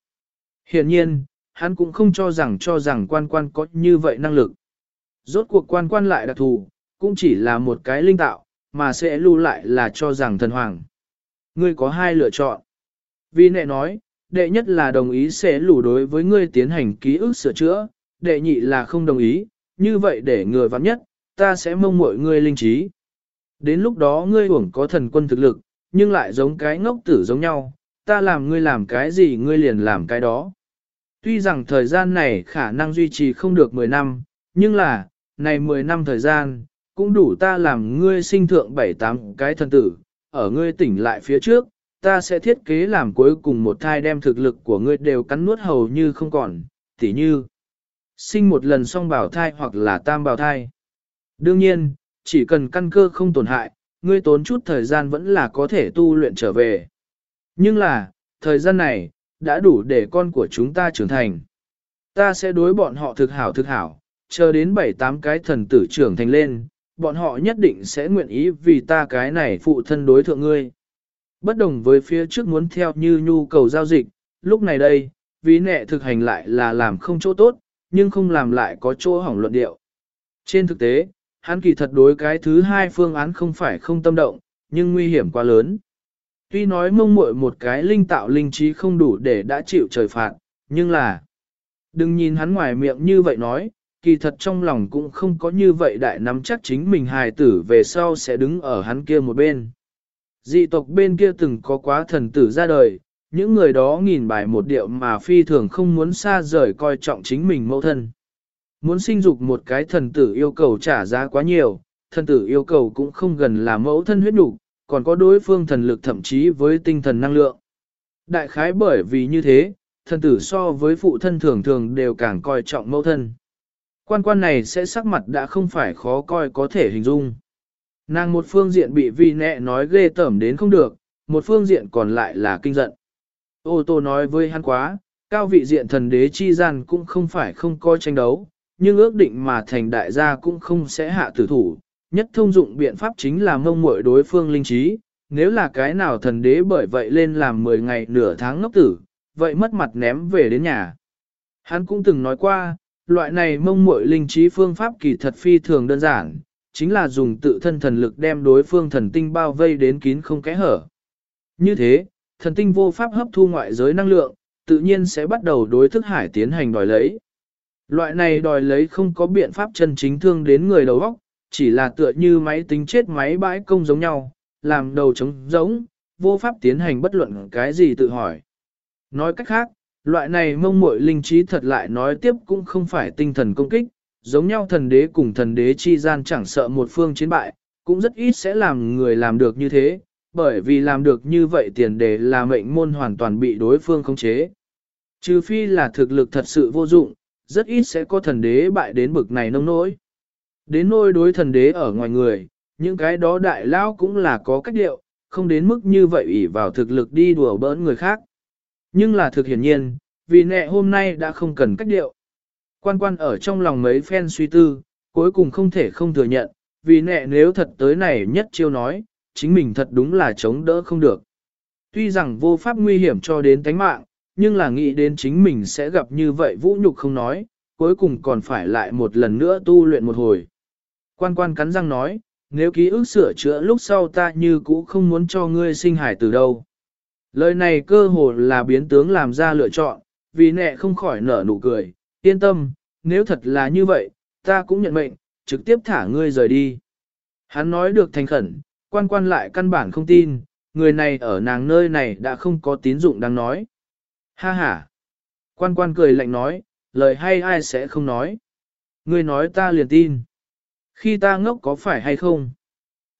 Hiện nhiên, hắn cũng không cho rằng cho rằng quan quan có như vậy năng lực. Rốt cuộc quan quan lại đặc thù, cũng chỉ là một cái linh tạo, mà sẽ lưu lại là cho rằng thần hoàng. Ngươi có hai lựa chọn. Vì nệ nói, đệ nhất là đồng ý sẽ lù đối với ngươi tiến hành ký ức sửa chữa, đệ nhị là không đồng ý, như vậy để người vắng nhất, ta sẽ mong mọi ngươi linh trí. Đến lúc đó ngươi uổng có thần quân thực lực, nhưng lại giống cái ngốc tử giống nhau, ta làm ngươi làm cái gì ngươi liền làm cái đó. Tuy rằng thời gian này khả năng duy trì không được 10 năm, nhưng là, này 10 năm thời gian, cũng đủ ta làm ngươi sinh thượng 7-8 cái thần tử, ở ngươi tỉnh lại phía trước, ta sẽ thiết kế làm cuối cùng một thai đem thực lực của ngươi đều cắn nuốt hầu như không còn, tỉ như sinh một lần song bảo thai hoặc là tam bảo thai. Đương nhiên, chỉ cần căn cơ không tổn hại, ngươi tốn chút thời gian vẫn là có thể tu luyện trở về. Nhưng là, thời gian này, đã đủ để con của chúng ta trưởng thành. Ta sẽ đối bọn họ thực hảo thực hảo, chờ đến 7-8 cái thần tử trưởng thành lên, bọn họ nhất định sẽ nguyện ý vì ta cái này phụ thân đối thượng ngươi. Bất đồng với phía trước muốn theo như nhu cầu giao dịch, lúc này đây, ví nệ thực hành lại là làm không chỗ tốt, nhưng không làm lại có chỗ hỏng luận điệu. Trên thực tế, hắn kỳ thật đối cái thứ hai phương án không phải không tâm động, nhưng nguy hiểm quá lớn. Tuy nói mông muội một cái linh tạo linh trí không đủ để đã chịu trời phạt, nhưng là đừng nhìn hắn ngoài miệng như vậy nói, kỳ thật trong lòng cũng không có như vậy đại nắm chắc chính mình hài tử về sau sẽ đứng ở hắn kia một bên. Dị tộc bên kia từng có quá thần tử ra đời, những người đó nghìn bài một điệu mà phi thường không muốn xa rời coi trọng chính mình mẫu thân. Muốn sinh dục một cái thần tử yêu cầu trả giá quá nhiều, thần tử yêu cầu cũng không gần là mẫu thân huyết đủ, còn có đối phương thần lực thậm chí với tinh thần năng lượng. Đại khái bởi vì như thế, thần tử so với phụ thân thường thường đều càng coi trọng mẫu thân. Quan quan này sẽ sắc mặt đã không phải khó coi có thể hình dung. Nàng một phương diện bị vi nẹ nói ghê tởm đến không được, một phương diện còn lại là kinh giận. Ô tô nói với hắn quá, cao vị diện thần đế chi gian cũng không phải không coi tranh đấu, nhưng ước định mà thành đại gia cũng không sẽ hạ tử thủ. Nhất thông dụng biện pháp chính là mông muội đối phương linh trí, nếu là cái nào thần đế bởi vậy lên làm 10 ngày nửa tháng ngốc tử, vậy mất mặt ném về đến nhà. Hắn cũng từng nói qua, loại này mông muội linh trí phương pháp kỳ thật phi thường đơn giản, chính là dùng tự thân thần lực đem đối phương thần tinh bao vây đến kín không kẽ hở. Như thế, thần tinh vô pháp hấp thu ngoại giới năng lượng, tự nhiên sẽ bắt đầu đối thức hải tiến hành đòi lấy. Loại này đòi lấy không có biện pháp chân chính thương đến người đầu óc, chỉ là tựa như máy tính chết máy bãi công giống nhau, làm đầu trống giống, vô pháp tiến hành bất luận cái gì tự hỏi. Nói cách khác, loại này mông muội linh trí thật lại nói tiếp cũng không phải tinh thần công kích, giống nhau thần đế cùng thần đế chi gian chẳng sợ một phương chiến bại, cũng rất ít sẽ làm người làm được như thế, bởi vì làm được như vậy tiền đề là mệnh môn hoàn toàn bị đối phương khống chế. Trừ phi là thực lực thật sự vô dụng, rất ít sẽ có thần đế bại đến bực này nông nỗi. Đến nôi đối thần đế ở ngoài người, những cái đó đại lao cũng là có cách điệu, không đến mức như vậy ủy vào thực lực đi đùa bỡn người khác. Nhưng là thực hiển nhiên, vì nẹ hôm nay đã không cần cách điệu. Quan quan ở trong lòng mấy phen suy tư, cuối cùng không thể không thừa nhận, vì nẹ nếu thật tới này nhất chiêu nói, chính mình thật đúng là chống đỡ không được. Tuy rằng vô pháp nguy hiểm cho đến tánh mạng, nhưng là nghĩ đến chính mình sẽ gặp như vậy vũ nhục không nói, cuối cùng còn phải lại một lần nữa tu luyện một hồi. Quan quan cắn răng nói, nếu ký ức sửa chữa lúc sau ta như cũ không muốn cho ngươi sinh hải từ đâu. Lời này cơ hồ là biến tướng làm ra lựa chọn, vì nẹ không khỏi nở nụ cười, yên tâm, nếu thật là như vậy, ta cũng nhận mệnh, trực tiếp thả ngươi rời đi. Hắn nói được thành khẩn, quan quan lại căn bản không tin, người này ở nàng nơi này đã không có tín dụng đang nói. Ha ha! Quan quan cười lạnh nói, lời hay ai sẽ không nói. Ngươi nói ta liền tin. Khi ta ngốc có phải hay không?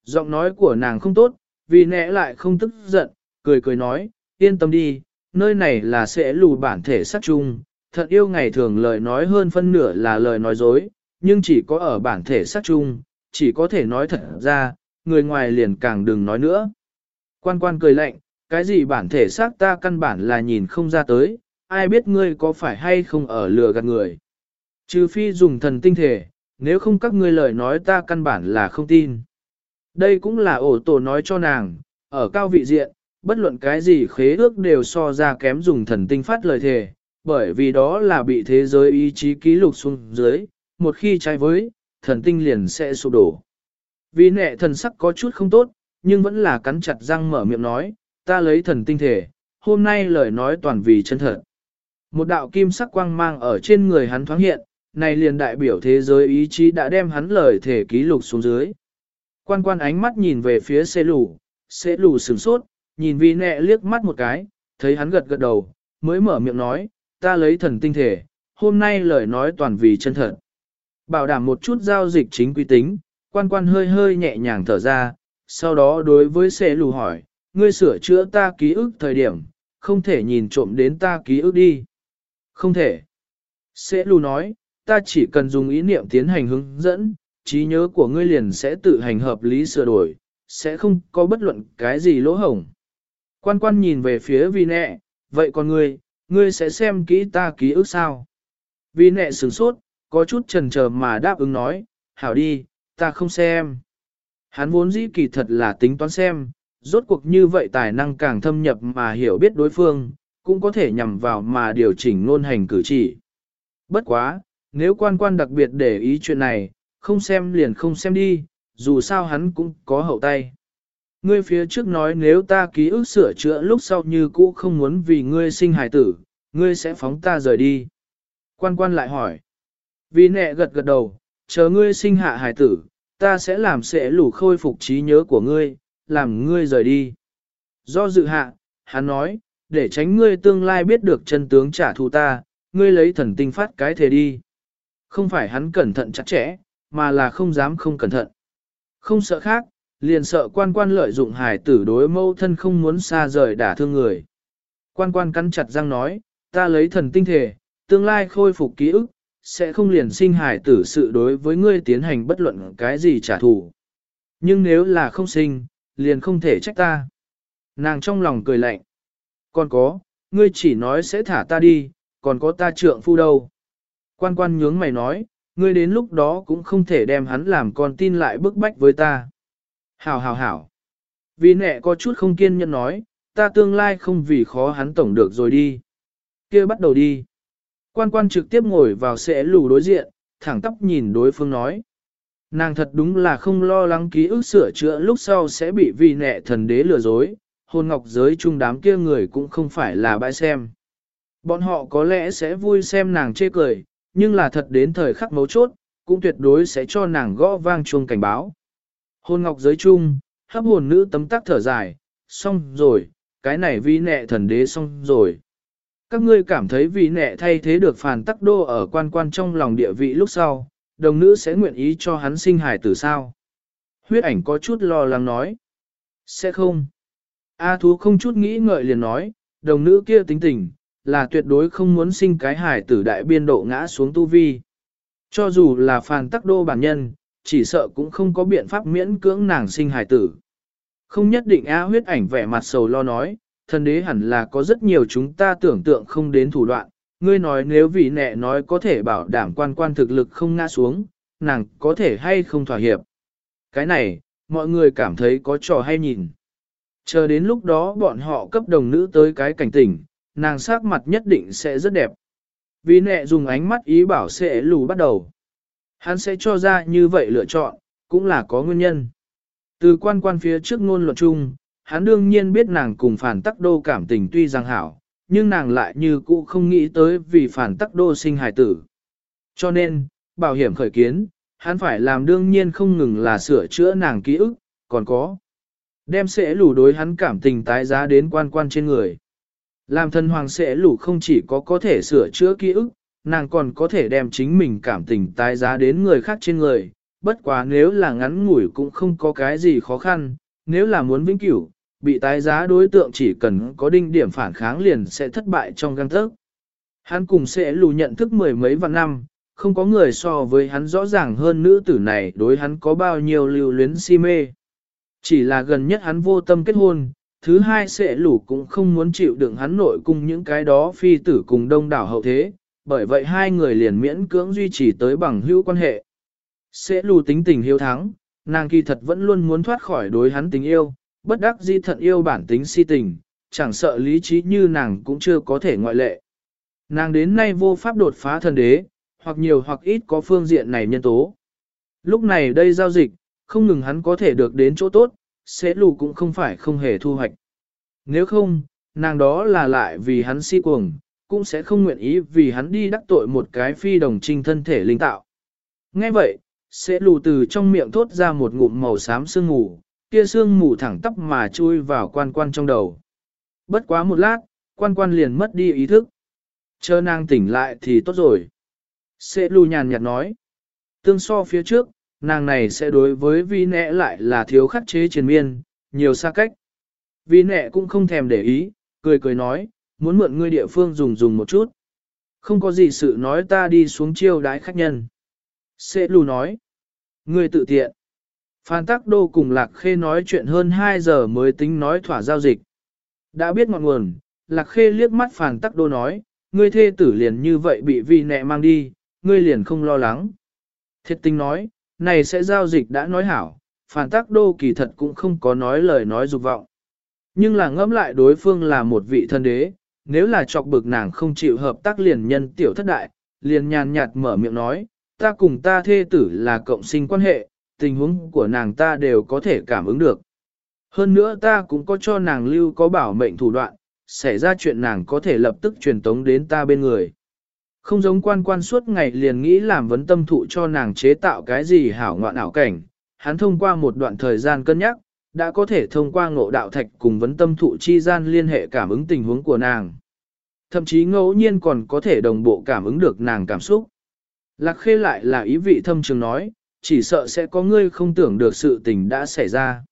Giọng nói của nàng không tốt, vì nẽ lại không tức giận, cười cười nói, yên tâm đi, nơi này là sẽ lù bản thể sắc chung, thật yêu ngày thường lời nói hơn phân nửa là lời nói dối, nhưng chỉ có ở bản thể sắc chung, chỉ có thể nói thật ra, người ngoài liền càng đừng nói nữa. Quan quan cười lạnh, cái gì bản thể xác ta căn bản là nhìn không ra tới, ai biết ngươi có phải hay không ở lừa gạt người. Trừ phi dùng thần tinh thể, nếu không các ngươi lời nói ta căn bản là không tin. Đây cũng là ổ tổ nói cho nàng, ở cao vị diện, bất luận cái gì khế ước đều so ra kém dùng thần tinh phát lời thề, bởi vì đó là bị thế giới ý chí ký lục xuống dưới, một khi trái với, thần tinh liền sẽ sụp đổ. Vì nệ thần sắc có chút không tốt, nhưng vẫn là cắn chặt răng mở miệng nói, ta lấy thần tinh thể, hôm nay lời nói toàn vì chân thật. Một đạo kim sắc quang mang ở trên người hắn thoáng hiện, này liền đại biểu thế giới ý chí đã đem hắn lời thể ký lục xuống dưới. Quan quan ánh mắt nhìn về phía xe lù, xe lù sửng sốt, nhìn vi nẹ liếc mắt một cái, thấy hắn gật gật đầu, mới mở miệng nói, ta lấy thần tinh thể, hôm nay lời nói toàn vì chân thật. Bảo đảm một chút giao dịch chính quy tính, quan quan hơi hơi nhẹ nhàng thở ra, sau đó đối với xe lù hỏi, ngươi sửa chữa ta ký ức thời điểm, không thể nhìn trộm đến ta ký ức đi. Không thể. Sẽ lù nói, ta chỉ cần dùng ý niệm tiến hành hướng dẫn, trí nhớ của ngươi liền sẽ tự hành hợp lý sửa đổi, sẽ không có bất luận cái gì lỗ hổng. Quan quan nhìn về phía vi nẹ, vậy còn ngươi, ngươi sẽ xem kỹ ta ký ức sao? Vi nẹ sửng sốt, có chút chần chờ mà đáp ứng nói, hảo đi, ta không xem. Hắn vốn dĩ kỳ thật là tính toán xem, rốt cuộc như vậy tài năng càng thâm nhập mà hiểu biết đối phương, cũng có thể nhằm vào mà điều chỉnh ngôn hành cử chỉ. Bất quá, nếu quan quan đặc biệt để ý chuyện này, không xem liền không xem đi, dù sao hắn cũng có hậu tay. Ngươi phía trước nói nếu ta ký ức sửa chữa lúc sau như cũ không muốn vì ngươi sinh hài tử, ngươi sẽ phóng ta rời đi. Quan quan lại hỏi. Vì nẹ gật gật đầu, chờ ngươi sinh hạ hài tử, ta sẽ làm sẽ lủ khôi phục trí nhớ của ngươi, làm ngươi rời đi. Do dự hạ, hắn nói, để tránh ngươi tương lai biết được chân tướng trả thù ta, ngươi lấy thần tinh phát cái thể đi. Không phải hắn cẩn thận chặt chẽ, mà là không dám không cẩn thận. Không sợ khác, liền sợ quan quan lợi dụng hài tử đối mâu thân không muốn xa rời đả thương người. Quan quan cắn chặt răng nói, ta lấy thần tinh thể, tương lai khôi phục ký ức, sẽ không liền sinh hài tử sự đối với ngươi tiến hành bất luận cái gì trả thù. Nhưng nếu là không sinh, liền không thể trách ta. Nàng trong lòng cười lạnh. Còn có, ngươi chỉ nói sẽ thả ta đi, còn có ta trượng phu đâu. Quan quan nhướng mày nói, ngươi đến lúc đó cũng không thể đem hắn làm con tin lại bức bách với ta. Hảo hảo hảo. Vì nẹ có chút không kiên nhẫn nói, ta tương lai không vì khó hắn tổng được rồi đi. kia bắt đầu đi. Quan quan trực tiếp ngồi vào sẽ lù đối diện, thẳng tóc nhìn đối phương nói. Nàng thật đúng là không lo lắng ký ức sửa chữa lúc sau sẽ bị vì nẹ thần đế lừa dối, hồn ngọc giới chung đám kia người cũng không phải là bãi xem. Bọn họ có lẽ sẽ vui xem nàng chê cười, nhưng là thật đến thời khắc mấu chốt, cũng tuyệt đối sẽ cho nàng gõ vang chuông cảnh báo. Hồn ngọc giới chung, hấp hồn nữ tấm tắc thở dài, xong rồi, cái này vi nẹ thần đế xong rồi. Các ngươi cảm thấy vì nẹ thay thế được phản tắc đô ở quan quan trong lòng địa vị lúc sau, đồng nữ sẽ nguyện ý cho hắn sinh hài tử sao? Huyết ảnh có chút lo lắng nói. Sẽ không. A thú không chút nghĩ ngợi liền nói, đồng nữ kia tính tình, là tuyệt đối không muốn sinh cái hài tử đại biên độ ngã xuống tu vi. Cho dù là phàn tắc đô bản nhân, chỉ sợ cũng không có biện pháp miễn cưỡng nàng sinh hài tử. Không nhất định A huyết ảnh vẻ mặt sầu lo nói, thần đế hẳn là có rất nhiều chúng ta tưởng tượng không đến thủ đoạn, ngươi nói nếu vị nẹ nói có thể bảo đảm quan quan thực lực không ngã xuống, nàng có thể hay không thỏa hiệp. Cái này, mọi người cảm thấy có trò hay nhìn. Chờ đến lúc đó bọn họ cấp đồng nữ tới cái cảnh tỉnh, nàng sắc mặt nhất định sẽ rất đẹp. Vì nẹ dùng ánh mắt ý bảo sẽ lù bắt đầu. Hắn sẽ cho ra như vậy lựa chọn, cũng là có nguyên nhân. Từ quan quan phía trước ngôn luận chung, hắn đương nhiên biết nàng cùng phản tắc đô cảm tình tuy rằng hảo, nhưng nàng lại như cũ không nghĩ tới vì phản tắc đô sinh hài tử. Cho nên, bảo hiểm khởi kiến, hắn phải làm đương nhiên không ngừng là sửa chữa nàng ký ức, còn có. Đem sẽ lủ đối hắn cảm tình tái giá đến quan quan trên người. Làm thân hoàng sẽ lủ không chỉ có có thể sửa chữa ký ức, nàng còn có thể đem chính mình cảm tình tái giá đến người khác trên người. Bất quá nếu là ngắn ngủi cũng không có cái gì khó khăn, nếu là muốn vĩnh cửu, bị tái giá đối tượng chỉ cần có đinh điểm phản kháng liền sẽ thất bại trong găng thức. Hắn cùng sẽ lù nhận thức mười mấy vạn năm, không có người so với hắn rõ ràng hơn nữ tử này đối hắn có bao nhiêu lưu luyến si mê. Chỉ là gần nhất hắn vô tâm kết hôn, thứ hai sẽ lù cũng không muốn chịu đựng hắn nội cùng những cái đó phi tử cùng đông đảo hậu thế, bởi vậy hai người liền miễn cưỡng duy trì tới bằng hữu quan hệ. Sẽ lù tính tình hiếu thắng, nàng kỳ thật vẫn luôn muốn thoát khỏi đối hắn tình yêu, bất đắc di thận yêu bản tính si tình, chẳng sợ lý trí như nàng cũng chưa có thể ngoại lệ. Nàng đến nay vô pháp đột phá thần đế, hoặc nhiều hoặc ít có phương diện này nhân tố. Lúc này đây giao dịch, không ngừng hắn có thể được đến chỗ tốt, sẽ lù cũng không phải không hề thu hoạch. Nếu không, nàng đó là lại vì hắn si cuồng, cũng sẽ không nguyện ý vì hắn đi đắc tội một cái phi đồng trinh thân thể linh tạo. Nghe vậy, sẽ lù từ trong miệng thốt ra một ngụm màu xám sương mù, kia sương mù thẳng tắp mà chui vào quan quan trong đầu. Bất quá một lát, quan quan liền mất đi ý thức. Chờ nàng tỉnh lại thì tốt rồi. Sẽ lù nhàn nhạt nói. Tương so phía trước, nàng này sẽ đối với vi nẹ lại là thiếu khắc chế triền miên, nhiều xa cách. Vi nẹ cũng không thèm để ý, cười cười nói, muốn mượn ngươi địa phương dùng dùng một chút. Không có gì sự nói ta đi xuống chiêu đái khách nhân. Sẽ lù nói. Ngươi tự tiện. Phan Tắc Đô cùng Lạc Khê nói chuyện hơn 2 giờ mới tính nói thỏa giao dịch. Đã biết ngọn nguồn, Lạc Khê liếc mắt Phan Tắc Đô nói, ngươi thê tử liền như vậy bị vi nẹ mang đi, ngươi liền không lo lắng. Thiệt tình nói, này sẽ giao dịch đã nói hảo, Phan Tắc Đô kỳ thật cũng không có nói lời nói dục vọng. Nhưng là ngẫm lại đối phương là một vị thân đế, nếu là chọc bực nàng không chịu hợp tác liền nhân tiểu thất đại, liền nhàn nhạt mở miệng nói, ta cùng ta thê tử là cộng sinh quan hệ, tình huống của nàng ta đều có thể cảm ứng được. Hơn nữa ta cũng có cho nàng lưu có bảo mệnh thủ đoạn, xảy ra chuyện nàng có thể lập tức truyền tống đến ta bên người. Không giống quan quan suốt ngày liền nghĩ làm vấn tâm thụ cho nàng chế tạo cái gì hảo ngoạn ảo cảnh, hắn thông qua một đoạn thời gian cân nhắc, đã có thể thông qua ngộ đạo thạch cùng vấn tâm thụ chi gian liên hệ cảm ứng tình huống của nàng. Thậm chí ngẫu nhiên còn có thể đồng bộ cảm ứng được nàng cảm xúc. Lạc khê lại là ý vị thâm trường nói, chỉ sợ sẽ có ngươi không tưởng được sự tình đã xảy ra.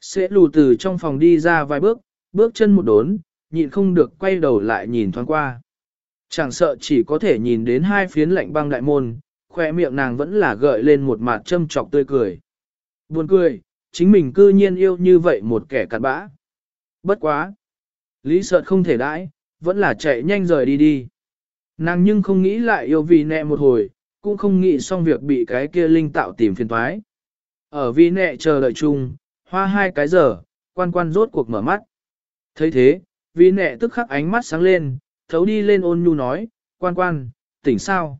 Sẽ lù từ trong phòng đi ra vài bước, bước chân một đốn, nhịn không được quay đầu lại nhìn thoáng qua. Chẳng sợ chỉ có thể nhìn đến hai phiến lạnh băng đại môn, khoe miệng nàng vẫn là gợi lên một mặt châm trọc tươi cười. Buồn cười, chính mình cư nhiên yêu như vậy một kẻ cặn bã. Bất quá. Lý sợ không thể đãi, vẫn là chạy nhanh rời đi đi. Nàng nhưng không nghĩ lại yêu vì nẹ một hồi, cũng không nghĩ xong việc bị cái kia linh tạo tìm phiền toái. Ở vì nẹ chờ đợi chung, hoa hai cái giờ, quan quan rốt cuộc mở mắt. thấy thế, vì nẹ tức khắc ánh mắt sáng lên, thấu đi lên ôn nhu nói, quan quan, tỉnh sao?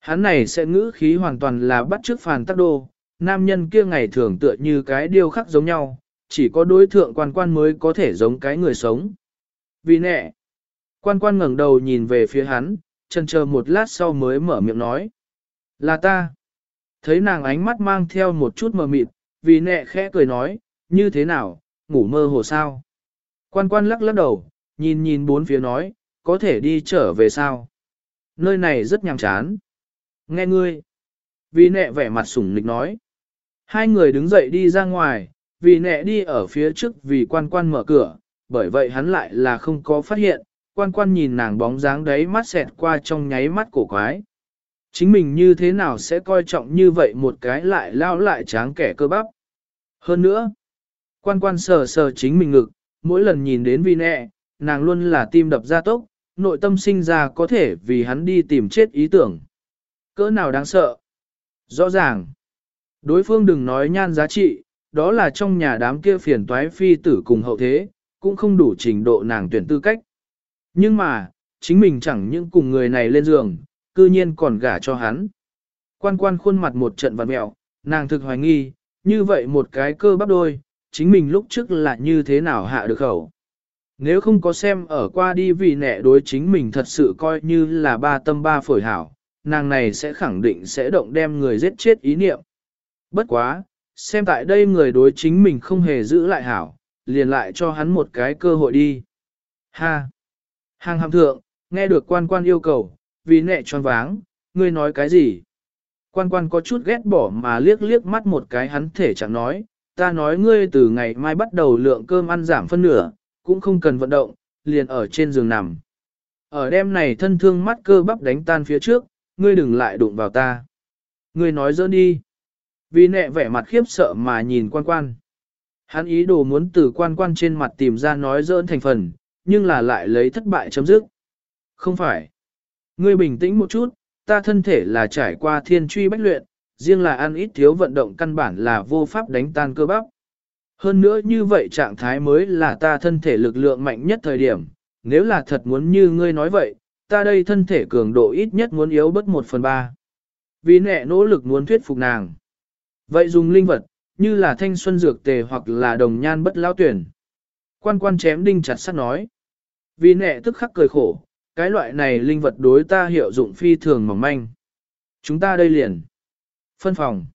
Hắn này sẽ ngữ khí hoàn toàn là bắt trước phàn tắc đô, nam nhân kia ngày thường tựa như cái điêu khắc giống nhau, chỉ có đối thượng quan quan mới có thể giống cái người sống. Vì nẹ, quan quan ngẩng đầu nhìn về phía hắn, chần chờ một lát sau mới mở miệng nói. Là ta. Thấy nàng ánh mắt mang theo một chút mờ mịt, vì nẹ khẽ cười nói, như thế nào, ngủ mơ hồ sao. Quan quan lắc lắc đầu, nhìn nhìn bốn phía nói, có thể đi trở về sao? Nơi này rất nhàm chán. Nghe ngươi. Vì nẹ vẻ mặt sủng nịch nói. Hai người đứng dậy đi ra ngoài, vì nẹ đi ở phía trước vì quan quan mở cửa, bởi vậy hắn lại là không có phát hiện, quan quan nhìn nàng bóng dáng đấy mắt xẹt qua trong nháy mắt cổ quái. Chính mình như thế nào sẽ coi trọng như vậy một cái lại lao lại tráng kẻ cơ bắp. Hơn nữa, quan quan sờ sờ chính mình ngực, mỗi lần nhìn đến vi nẹ, nàng luôn là tim đập ra tốc, nội tâm sinh ra có thể vì hắn đi tìm chết ý tưởng. Cỡ nào đáng sợ? Rõ ràng, đối phương đừng nói nhan giá trị, đó là trong nhà đám kia phiền toái phi tử cùng hậu thế, cũng không đủ trình độ nàng tuyển tư cách. Nhưng mà, chính mình chẳng những cùng người này lên giường, cư nhiên còn gả cho hắn. Quan quan khuôn mặt một trận vặn mẹo, nàng thực hoài nghi, như vậy một cái cơ bắp đôi, chính mình lúc trước là như thế nào hạ được khẩu. Nếu không có xem ở qua đi vì nẹ đối chính mình thật sự coi như là ba tâm ba phổi hảo, nàng này sẽ khẳng định sẽ động đem người giết chết ý niệm. Bất quá, xem tại đây người đối chính mình không hề giữ lại hảo, liền lại cho hắn một cái cơ hội đi. Ha! Hàng hàm thượng, nghe được quan quan yêu cầu, vì nẹ tròn váng, ngươi nói cái gì? Quan quan có chút ghét bỏ mà liếc liếc mắt một cái hắn thể chẳng nói, ta nói ngươi từ ngày mai bắt đầu lượng cơm ăn giảm phân nửa, cũng không cần vận động, liền ở trên giường nằm. Ở đêm này thân thương mắt cơ bắp đánh tan phía trước, ngươi đừng lại đụng vào ta. Ngươi nói dỡ đi. Vì nẹ vẻ mặt khiếp sợ mà nhìn quan quan. Hắn ý đồ muốn từ quan quan trên mặt tìm ra nói dỡn thành phần, nhưng là lại lấy thất bại chấm dứt. Không phải. Ngươi bình tĩnh một chút, ta thân thể là trải qua thiên truy bách luyện, riêng là ăn ít thiếu vận động căn bản là vô pháp đánh tan cơ bắp. Hơn nữa như vậy trạng thái mới là ta thân thể lực lượng mạnh nhất thời điểm, nếu là thật muốn như ngươi nói vậy, ta đây thân thể cường độ ít nhất muốn yếu bất một phần ba. Vì nẹ nỗ lực muốn thuyết phục nàng. Vậy dùng linh vật, như là thanh xuân dược tề hoặc là đồng nhan bất lao tuyển. Quan quan chém đinh chặt sắt nói. Vì nẹ tức khắc cười khổ, cái loại này linh vật đối ta hiệu dụng phi thường mỏng manh. Chúng ta đây liền. Phân phòng.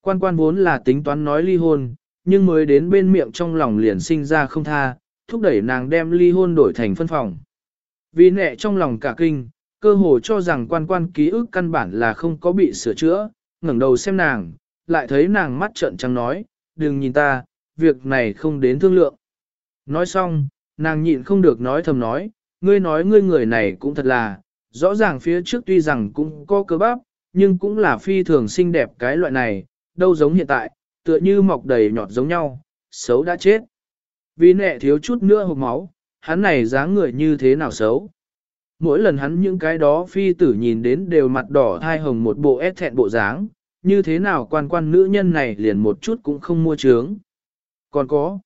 Quan quan vốn là tính toán nói ly hôn, nhưng mới đến bên miệng trong lòng liền sinh ra không tha, thúc đẩy nàng đem ly hôn đổi thành phân phòng. Vì nẹ trong lòng cả kinh, cơ hồ cho rằng quan quan ký ức căn bản là không có bị sửa chữa, ngẩng đầu xem nàng, lại thấy nàng mắt trợn trắng nói, đừng nhìn ta, việc này không đến thương lượng. Nói xong, nàng nhịn không được nói thầm nói, ngươi nói ngươi người này cũng thật là, rõ ràng phía trước tuy rằng cũng có cơ bắp, nhưng cũng là phi thường xinh đẹp cái loại này, đâu giống hiện tại, tựa như mọc đầy nhọt giống nhau, xấu đã chết. Vì nẹ thiếu chút nữa hộp máu, hắn này dáng người như thế nào xấu. Mỗi lần hắn những cái đó phi tử nhìn đến đều mặt đỏ thai hồng một bộ ép thẹn bộ dáng, như thế nào quan quan nữ nhân này liền một chút cũng không mua trướng. Còn có,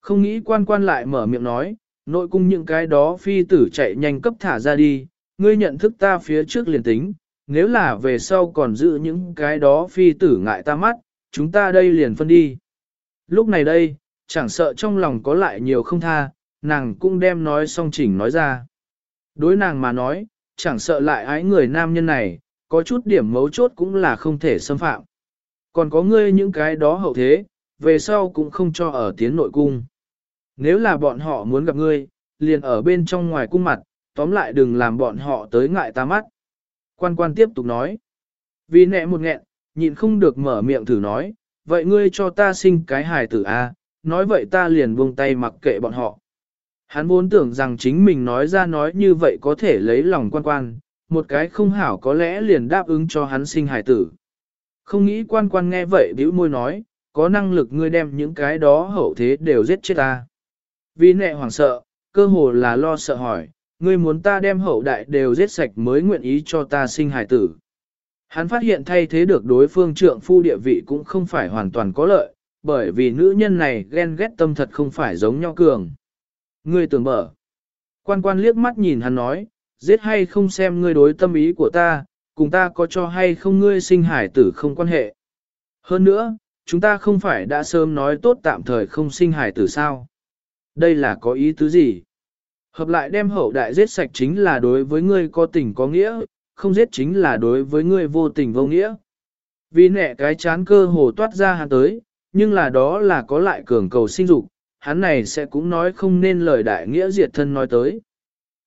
không nghĩ quan quan lại mở miệng nói, nội cung những cái đó phi tử chạy nhanh cấp thả ra đi, ngươi nhận thức ta phía trước liền tính, nếu là về sau còn giữ những cái đó phi tử ngại ta mắt, chúng ta đây liền phân đi. Lúc này đây, chẳng sợ trong lòng có lại nhiều không tha, nàng cũng đem nói xong chỉnh nói ra. Đối nàng mà nói, chẳng sợ lại ái người nam nhân này, có chút điểm mấu chốt cũng là không thể xâm phạm. Còn có ngươi những cái đó hậu thế, về sau cũng không cho ở tiến nội cung. Nếu là bọn họ muốn gặp ngươi, liền ở bên trong ngoài cung mặt, tóm lại đừng làm bọn họ tới ngại ta mắt. Quan quan tiếp tục nói. Vì nẹ một nghẹn, nhịn không được mở miệng thử nói, vậy ngươi cho ta sinh cái hài tử A, nói vậy ta liền buông tay mặc kệ bọn họ. Hắn vốn tưởng rằng chính mình nói ra nói như vậy có thể lấy lòng quan quan, một cái không hảo có lẽ liền đáp ứng cho hắn sinh hài tử. Không nghĩ quan quan nghe vậy bĩu môi nói, có năng lực ngươi đem những cái đó hậu thế đều giết chết ta. Vì nệ hoảng sợ, cơ hồ là lo sợ hỏi, ngươi muốn ta đem hậu đại đều giết sạch mới nguyện ý cho ta sinh hài tử. Hắn phát hiện thay thế được đối phương trượng phu địa vị cũng không phải hoàn toàn có lợi, bởi vì nữ nhân này ghen ghét tâm thật không phải giống nhau cường. Ngươi tưởng mở. Quan quan liếc mắt nhìn hắn nói, giết hay không xem ngươi đối tâm ý của ta, cùng ta có cho hay không ngươi sinh hải tử không quan hệ. Hơn nữa, chúng ta không phải đã sớm nói tốt tạm thời không sinh hải tử sao. Đây là có ý tứ gì? Hợp lại đem hậu đại giết sạch chính là đối với ngươi có tình có nghĩa, không giết chính là đối với ngươi vô tình vô nghĩa. Vì nẻ cái chán cơ hồ toát ra hắn tới, nhưng là đó là có lại cường cầu sinh dục, hắn này sẽ cũng nói không nên lời đại nghĩa diệt thân nói tới.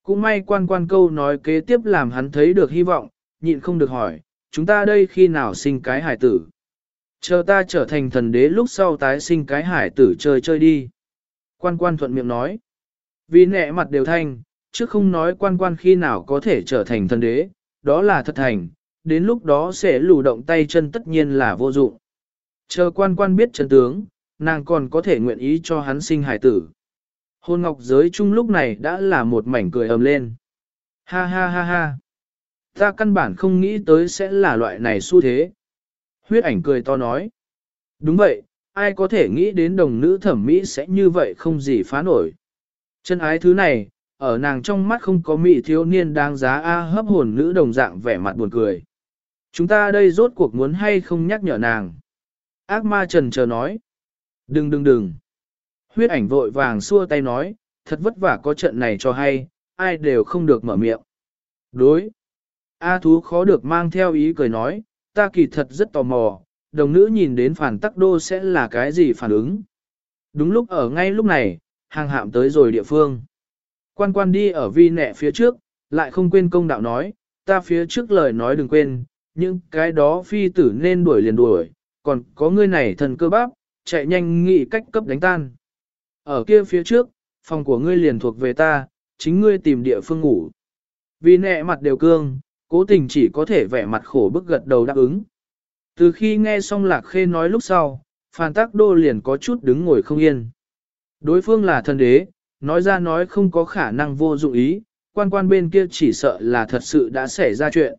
Cũng may quan quan câu nói kế tiếp làm hắn thấy được hy vọng, nhịn không được hỏi, chúng ta đây khi nào sinh cái hải tử. Chờ ta trở thành thần đế lúc sau tái sinh cái hải tử chơi chơi đi. Quan quan thuận miệng nói. Vì nẹ mặt đều thanh, chứ không nói quan quan khi nào có thể trở thành thần đế, đó là thật thành, đến lúc đó sẽ lù động tay chân tất nhiên là vô dụng. Chờ quan quan biết chân tướng, nàng còn có thể nguyện ý cho hắn sinh hải tử. Hôn ngọc giới chung lúc này đã là một mảnh cười ầm lên. Ha ha ha ha. Ta căn bản không nghĩ tới sẽ là loại này xu thế. Huyết ảnh cười to nói. Đúng vậy, ai có thể nghĩ đến đồng nữ thẩm mỹ sẽ như vậy không gì phá nổi. Chân ái thứ này, ở nàng trong mắt không có mỹ thiếu niên đáng giá A hấp hồn nữ đồng dạng vẻ mặt buồn cười. Chúng ta đây rốt cuộc muốn hay không nhắc nhở nàng. Ác ma trần chờ nói. Đừng đừng đừng. Huyết ảnh vội vàng xua tay nói, thật vất vả có trận này cho hay, ai đều không được mở miệng. Đối. A thú khó được mang theo ý cười nói, ta kỳ thật rất tò mò, đồng nữ nhìn đến phản tắc đô sẽ là cái gì phản ứng. Đúng lúc ở ngay lúc này, hàng hạm tới rồi địa phương. Quan quan đi ở vi nẹ phía trước, lại không quên công đạo nói, ta phía trước lời nói đừng quên, nhưng cái đó phi tử nên đuổi liền đuổi, còn có ngươi này thần cơ bắp, chạy nhanh nghị cách cấp đánh tan. Ở kia phía trước, phòng của ngươi liền thuộc về ta, chính ngươi tìm địa phương ngủ. Vì nẹ mặt đều cương, cố tình chỉ có thể vẻ mặt khổ bức gật đầu đáp ứng. Từ khi nghe xong lạc khê nói lúc sau, phàn tác đô liền có chút đứng ngồi không yên. Đối phương là thần đế, nói ra nói không có khả năng vô dụng ý, quan quan bên kia chỉ sợ là thật sự đã xảy ra chuyện.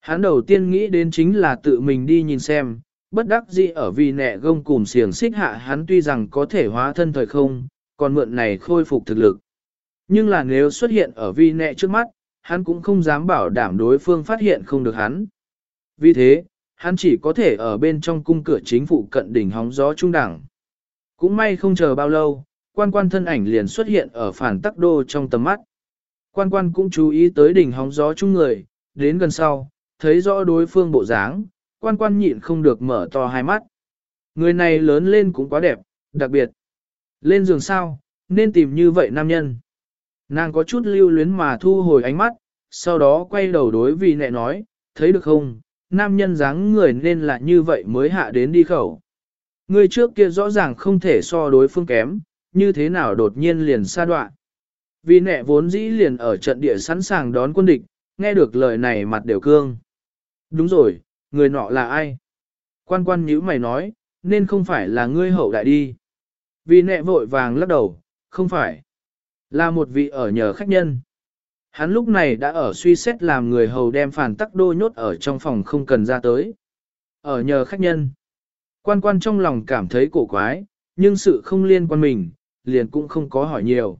Hắn đầu tiên nghĩ đến chính là tự mình đi nhìn xem, bất đắc dĩ ở vì nẹ gông cùng xiềng xích hạ hắn tuy rằng có thể hóa thân thời không, còn mượn này khôi phục thực lực. Nhưng là nếu xuất hiện ở vi nẹ trước mắt, hắn cũng không dám bảo đảm đối phương phát hiện không được hắn. Vì thế, hắn chỉ có thể ở bên trong cung cửa chính phủ cận đỉnh hóng gió trung đẳng. Cũng may không chờ bao lâu, quan quan thân ảnh liền xuất hiện ở phản tắc đô trong tầm mắt. Quan quan cũng chú ý tới đỉnh hóng gió chung người, đến gần sau, thấy rõ đối phương bộ dáng, quan quan nhịn không được mở to hai mắt. Người này lớn lên cũng quá đẹp, đặc biệt. Lên giường sao, nên tìm như vậy nam nhân. Nàng có chút lưu luyến mà thu hồi ánh mắt, sau đó quay đầu đối vì nẹ nói, thấy được không, nam nhân dáng người nên là như vậy mới hạ đến đi khẩu. Người trước kia rõ ràng không thể so đối phương kém, như thế nào đột nhiên liền xa đoạn. Vì nẹ vốn dĩ liền ở trận địa sẵn sàng đón quân địch, nghe được lời này mặt đều cương. Đúng rồi, người nọ là ai? Quan quan nhữ mày nói, nên không phải là ngươi hậu đại đi. Vì nẹ vội vàng lắc đầu, không phải. Là một vị ở nhờ khách nhân. Hắn lúc này đã ở suy xét làm người hầu đem phản tắc đô nhốt ở trong phòng không cần ra tới. Ở nhờ khách nhân. Quan quan trong lòng cảm thấy cổ quái, nhưng sự không liên quan mình, liền cũng không có hỏi nhiều.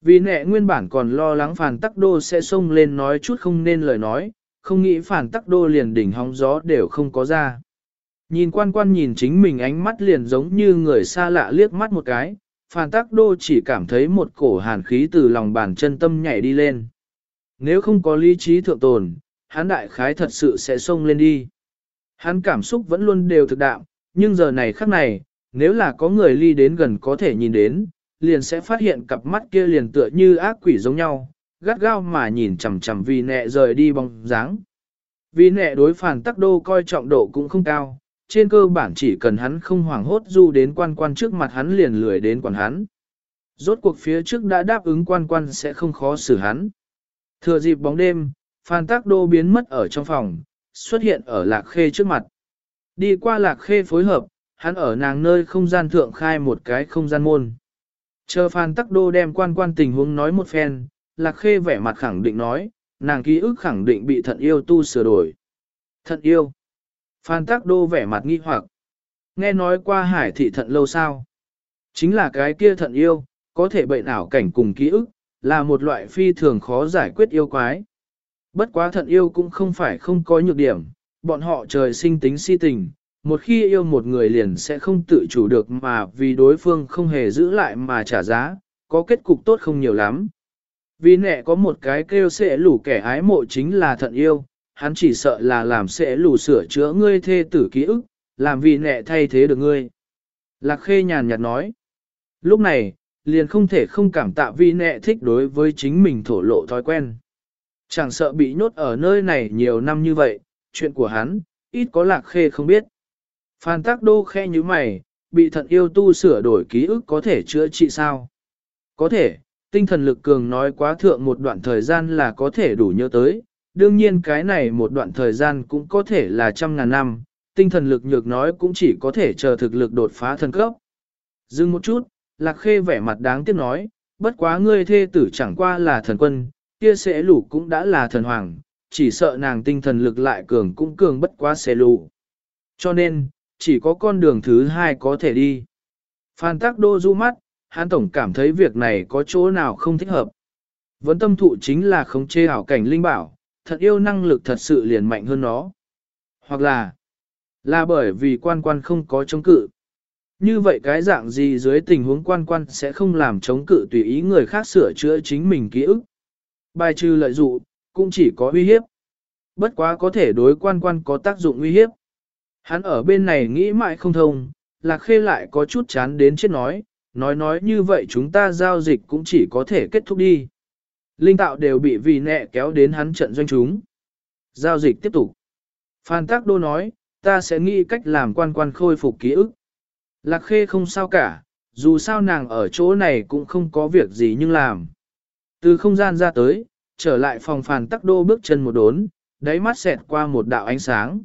Vì nẹ nguyên bản còn lo lắng phản tắc đô sẽ xông lên nói chút không nên lời nói, không nghĩ phản tắc đô liền đỉnh hóng gió đều không có ra. Nhìn quan quan nhìn chính mình ánh mắt liền giống như người xa lạ liếc mắt một cái, phản tắc đô chỉ cảm thấy một cổ hàn khí từ lòng bàn chân tâm nhảy đi lên. Nếu không có lý trí thượng tồn, hắn đại khái thật sự sẽ xông lên đi. Hắn cảm xúc vẫn luôn đều thực đạo, nhưng giờ này khắc này, nếu là có người ly đến gần có thể nhìn đến, liền sẽ phát hiện cặp mắt kia liền tựa như ác quỷ giống nhau, gắt gao mà nhìn chằm chằm vì nẹ rời đi bóng dáng. Vì nẹ đối phản tắc đô coi trọng độ cũng không cao, trên cơ bản chỉ cần hắn không hoảng hốt du đến quan quan trước mặt hắn liền lười đến quản hắn. Rốt cuộc phía trước đã đáp ứng quan quan sẽ không khó xử hắn. Thừa dịp bóng đêm, Phan Tác Đô biến mất ở trong phòng, xuất hiện ở Lạc Khê trước mặt. Đi qua Lạc Khê phối hợp, hắn ở nàng nơi không gian thượng khai một cái không gian môn. Chờ Phan Tắc Đô đem quan quan tình huống nói một phen, Lạc Khê vẻ mặt khẳng định nói, nàng ký ức khẳng định bị thận yêu tu sửa đổi. Thận yêu. Phan Tắc Đô vẻ mặt nghi hoặc. Nghe nói qua hải thị thận lâu sao? Chính là cái kia thận yêu, có thể bệnh ảo cảnh cùng ký ức, là một loại phi thường khó giải quyết yêu quái. Bất quá thận yêu cũng không phải không có nhược điểm, bọn họ trời sinh tính si tình, một khi yêu một người liền sẽ không tự chủ được mà vì đối phương không hề giữ lại mà trả giá, có kết cục tốt không nhiều lắm. Vì nẹ có một cái kêu sẽ lủ kẻ ái mộ chính là thận yêu, hắn chỉ sợ là làm sẽ lủ sửa chữa ngươi thê tử ký ức, làm vì nẹ thay thế được ngươi. Lạc khê nhàn nhạt nói. Lúc này, liền không thể không cảm tạ vì nẹ thích đối với chính mình thổ lộ thói quen. Chẳng sợ bị nhốt ở nơi này nhiều năm như vậy, chuyện của hắn, ít có lạc khê không biết. Phan Tắc Đô khe như mày, bị thận yêu tu sửa đổi ký ức có thể chữa trị sao? Có thể, tinh thần lực cường nói quá thượng một đoạn thời gian là có thể đủ nhớ tới, đương nhiên cái này một đoạn thời gian cũng có thể là trăm ngàn năm, tinh thần lực nhược nói cũng chỉ có thể chờ thực lực đột phá thần cấp. Dừng một chút, Lạc Khê vẻ mặt đáng tiếc nói, bất quá ngươi thê tử chẳng qua là thần quân, kia sẽ lũ cũng đã là thần hoàng, chỉ sợ nàng tinh thần lực lại cường cũng cường bất quá sẽ lũ. Cho nên, chỉ có con đường thứ hai có thể đi. Phan Tắc Đô du mắt, hắn tổng cảm thấy việc này có chỗ nào không thích hợp. Vấn tâm thụ chính là khống chế ảo cảnh linh bảo, thật yêu năng lực thật sự liền mạnh hơn nó. Hoặc là, là bởi vì quan quan không có chống cự. Như vậy cái dạng gì dưới tình huống quan quan sẽ không làm chống cự tùy ý người khác sửa chữa chính mình ký ức. Bài trừ lợi dụ, cũng chỉ có uy hiếp. Bất quá có thể đối quan quan có tác dụng uy hiếp. Hắn ở bên này nghĩ mãi không thông, lạc khê lại có chút chán đến chết nói, nói nói như vậy chúng ta giao dịch cũng chỉ có thể kết thúc đi. Linh tạo đều bị vì nẹ kéo đến hắn trận doanh chúng. Giao dịch tiếp tục. Phan Tác Đô nói, ta sẽ nghĩ cách làm quan quan khôi phục ký ức. Lạc khê không sao cả, dù sao nàng ở chỗ này cũng không có việc gì nhưng làm. Từ không gian ra tới, trở lại phòng Phan Tắc Đô bước chân một đốn, đáy mắt xẹt qua một đạo ánh sáng.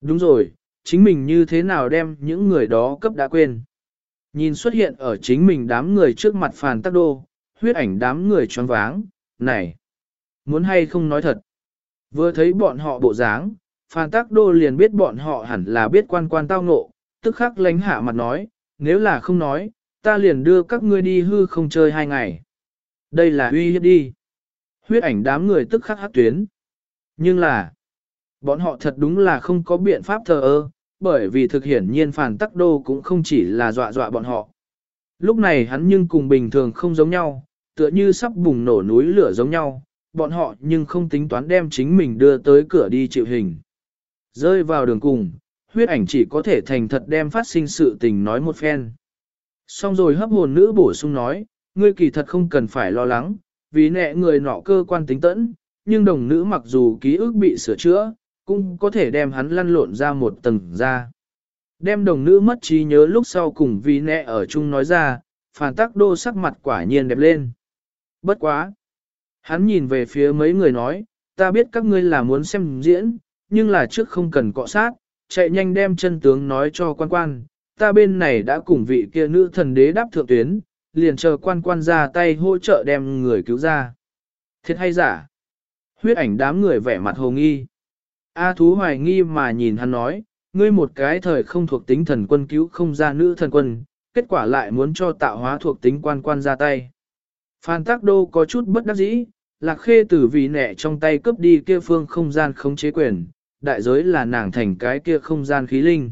Đúng rồi, chính mình như thế nào đem những người đó cấp đã quên. Nhìn xuất hiện ở chính mình đám người trước mặt Phan Tắc Đô, huyết ảnh đám người choáng váng, này, muốn hay không nói thật. Vừa thấy bọn họ bộ dáng, Phan Tắc Đô liền biết bọn họ hẳn là biết quan quan tao ngộ, tức khắc lánh hạ mặt nói, nếu là không nói, ta liền đưa các ngươi đi hư không chơi hai ngày. Đây là uy hiếp đi. Huyết ảnh đám người tức khắc hát tuyến. Nhưng là, bọn họ thật đúng là không có biện pháp thờ ơ, bởi vì thực hiển nhiên phản tắc đô cũng không chỉ là dọa dọa bọn họ. Lúc này hắn nhưng cùng bình thường không giống nhau, tựa như sắp bùng nổ núi lửa giống nhau, bọn họ nhưng không tính toán đem chính mình đưa tới cửa đi chịu hình. Rơi vào đường cùng, huyết ảnh chỉ có thể thành thật đem phát sinh sự tình nói một phen. Xong rồi hấp hồn nữ bổ sung nói, ngươi kỳ thật không cần phải lo lắng, vì nẹ người nọ cơ quan tính tẫn, nhưng đồng nữ mặc dù ký ức bị sửa chữa, cũng có thể đem hắn lăn lộn ra một tầng ra. Đem đồng nữ mất trí nhớ lúc sau cùng vì nẹ ở chung nói ra, phản tác đô sắc mặt quả nhiên đẹp lên. Bất quá. Hắn nhìn về phía mấy người nói, ta biết các ngươi là muốn xem diễn, nhưng là trước không cần cọ sát, chạy nhanh đem chân tướng nói cho quan quan, ta bên này đã cùng vị kia nữ thần đế đáp thượng tuyến, liền chờ quan quan ra tay hỗ trợ đem người cứu ra. Thiệt hay giả? Huyết ảnh đám người vẻ mặt hồ nghi. A thú hoài nghi mà nhìn hắn nói, ngươi một cái thời không thuộc tính thần quân cứu không ra nữ thần quân, kết quả lại muốn cho tạo hóa thuộc tính quan quan ra tay. Phan Tác Đô có chút bất đắc dĩ, lạc khê tử vì nẻ trong tay cướp đi kia phương không gian không chế quyền, đại giới là nàng thành cái kia không gian khí linh.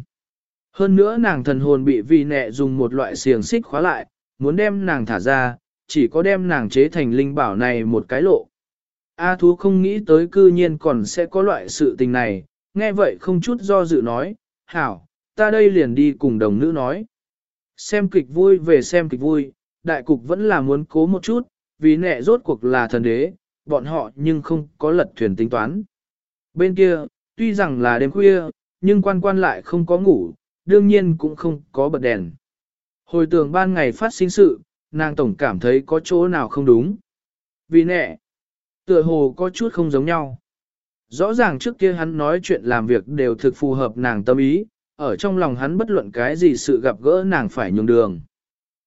Hơn nữa nàng thần hồn bị vì nẹ dùng một loại xiềng xích khóa lại, muốn đem nàng thả ra, chỉ có đem nàng chế thành linh bảo này một cái lộ. A thú không nghĩ tới cư nhiên còn sẽ có loại sự tình này, nghe vậy không chút do dự nói, hảo, ta đây liền đi cùng đồng nữ nói. Xem kịch vui về xem kịch vui, đại cục vẫn là muốn cố một chút, vì nẹ rốt cuộc là thần đế, bọn họ nhưng không có lật thuyền tính toán. Bên kia, tuy rằng là đêm khuya, nhưng quan quan lại không có ngủ, đương nhiên cũng không có bật đèn. Hồi tưởng ban ngày phát sinh sự, nàng tổng cảm thấy có chỗ nào không đúng. Vì nẹ, tựa hồ có chút không giống nhau. Rõ ràng trước kia hắn nói chuyện làm việc đều thực phù hợp nàng tâm ý, ở trong lòng hắn bất luận cái gì sự gặp gỡ nàng phải nhường đường.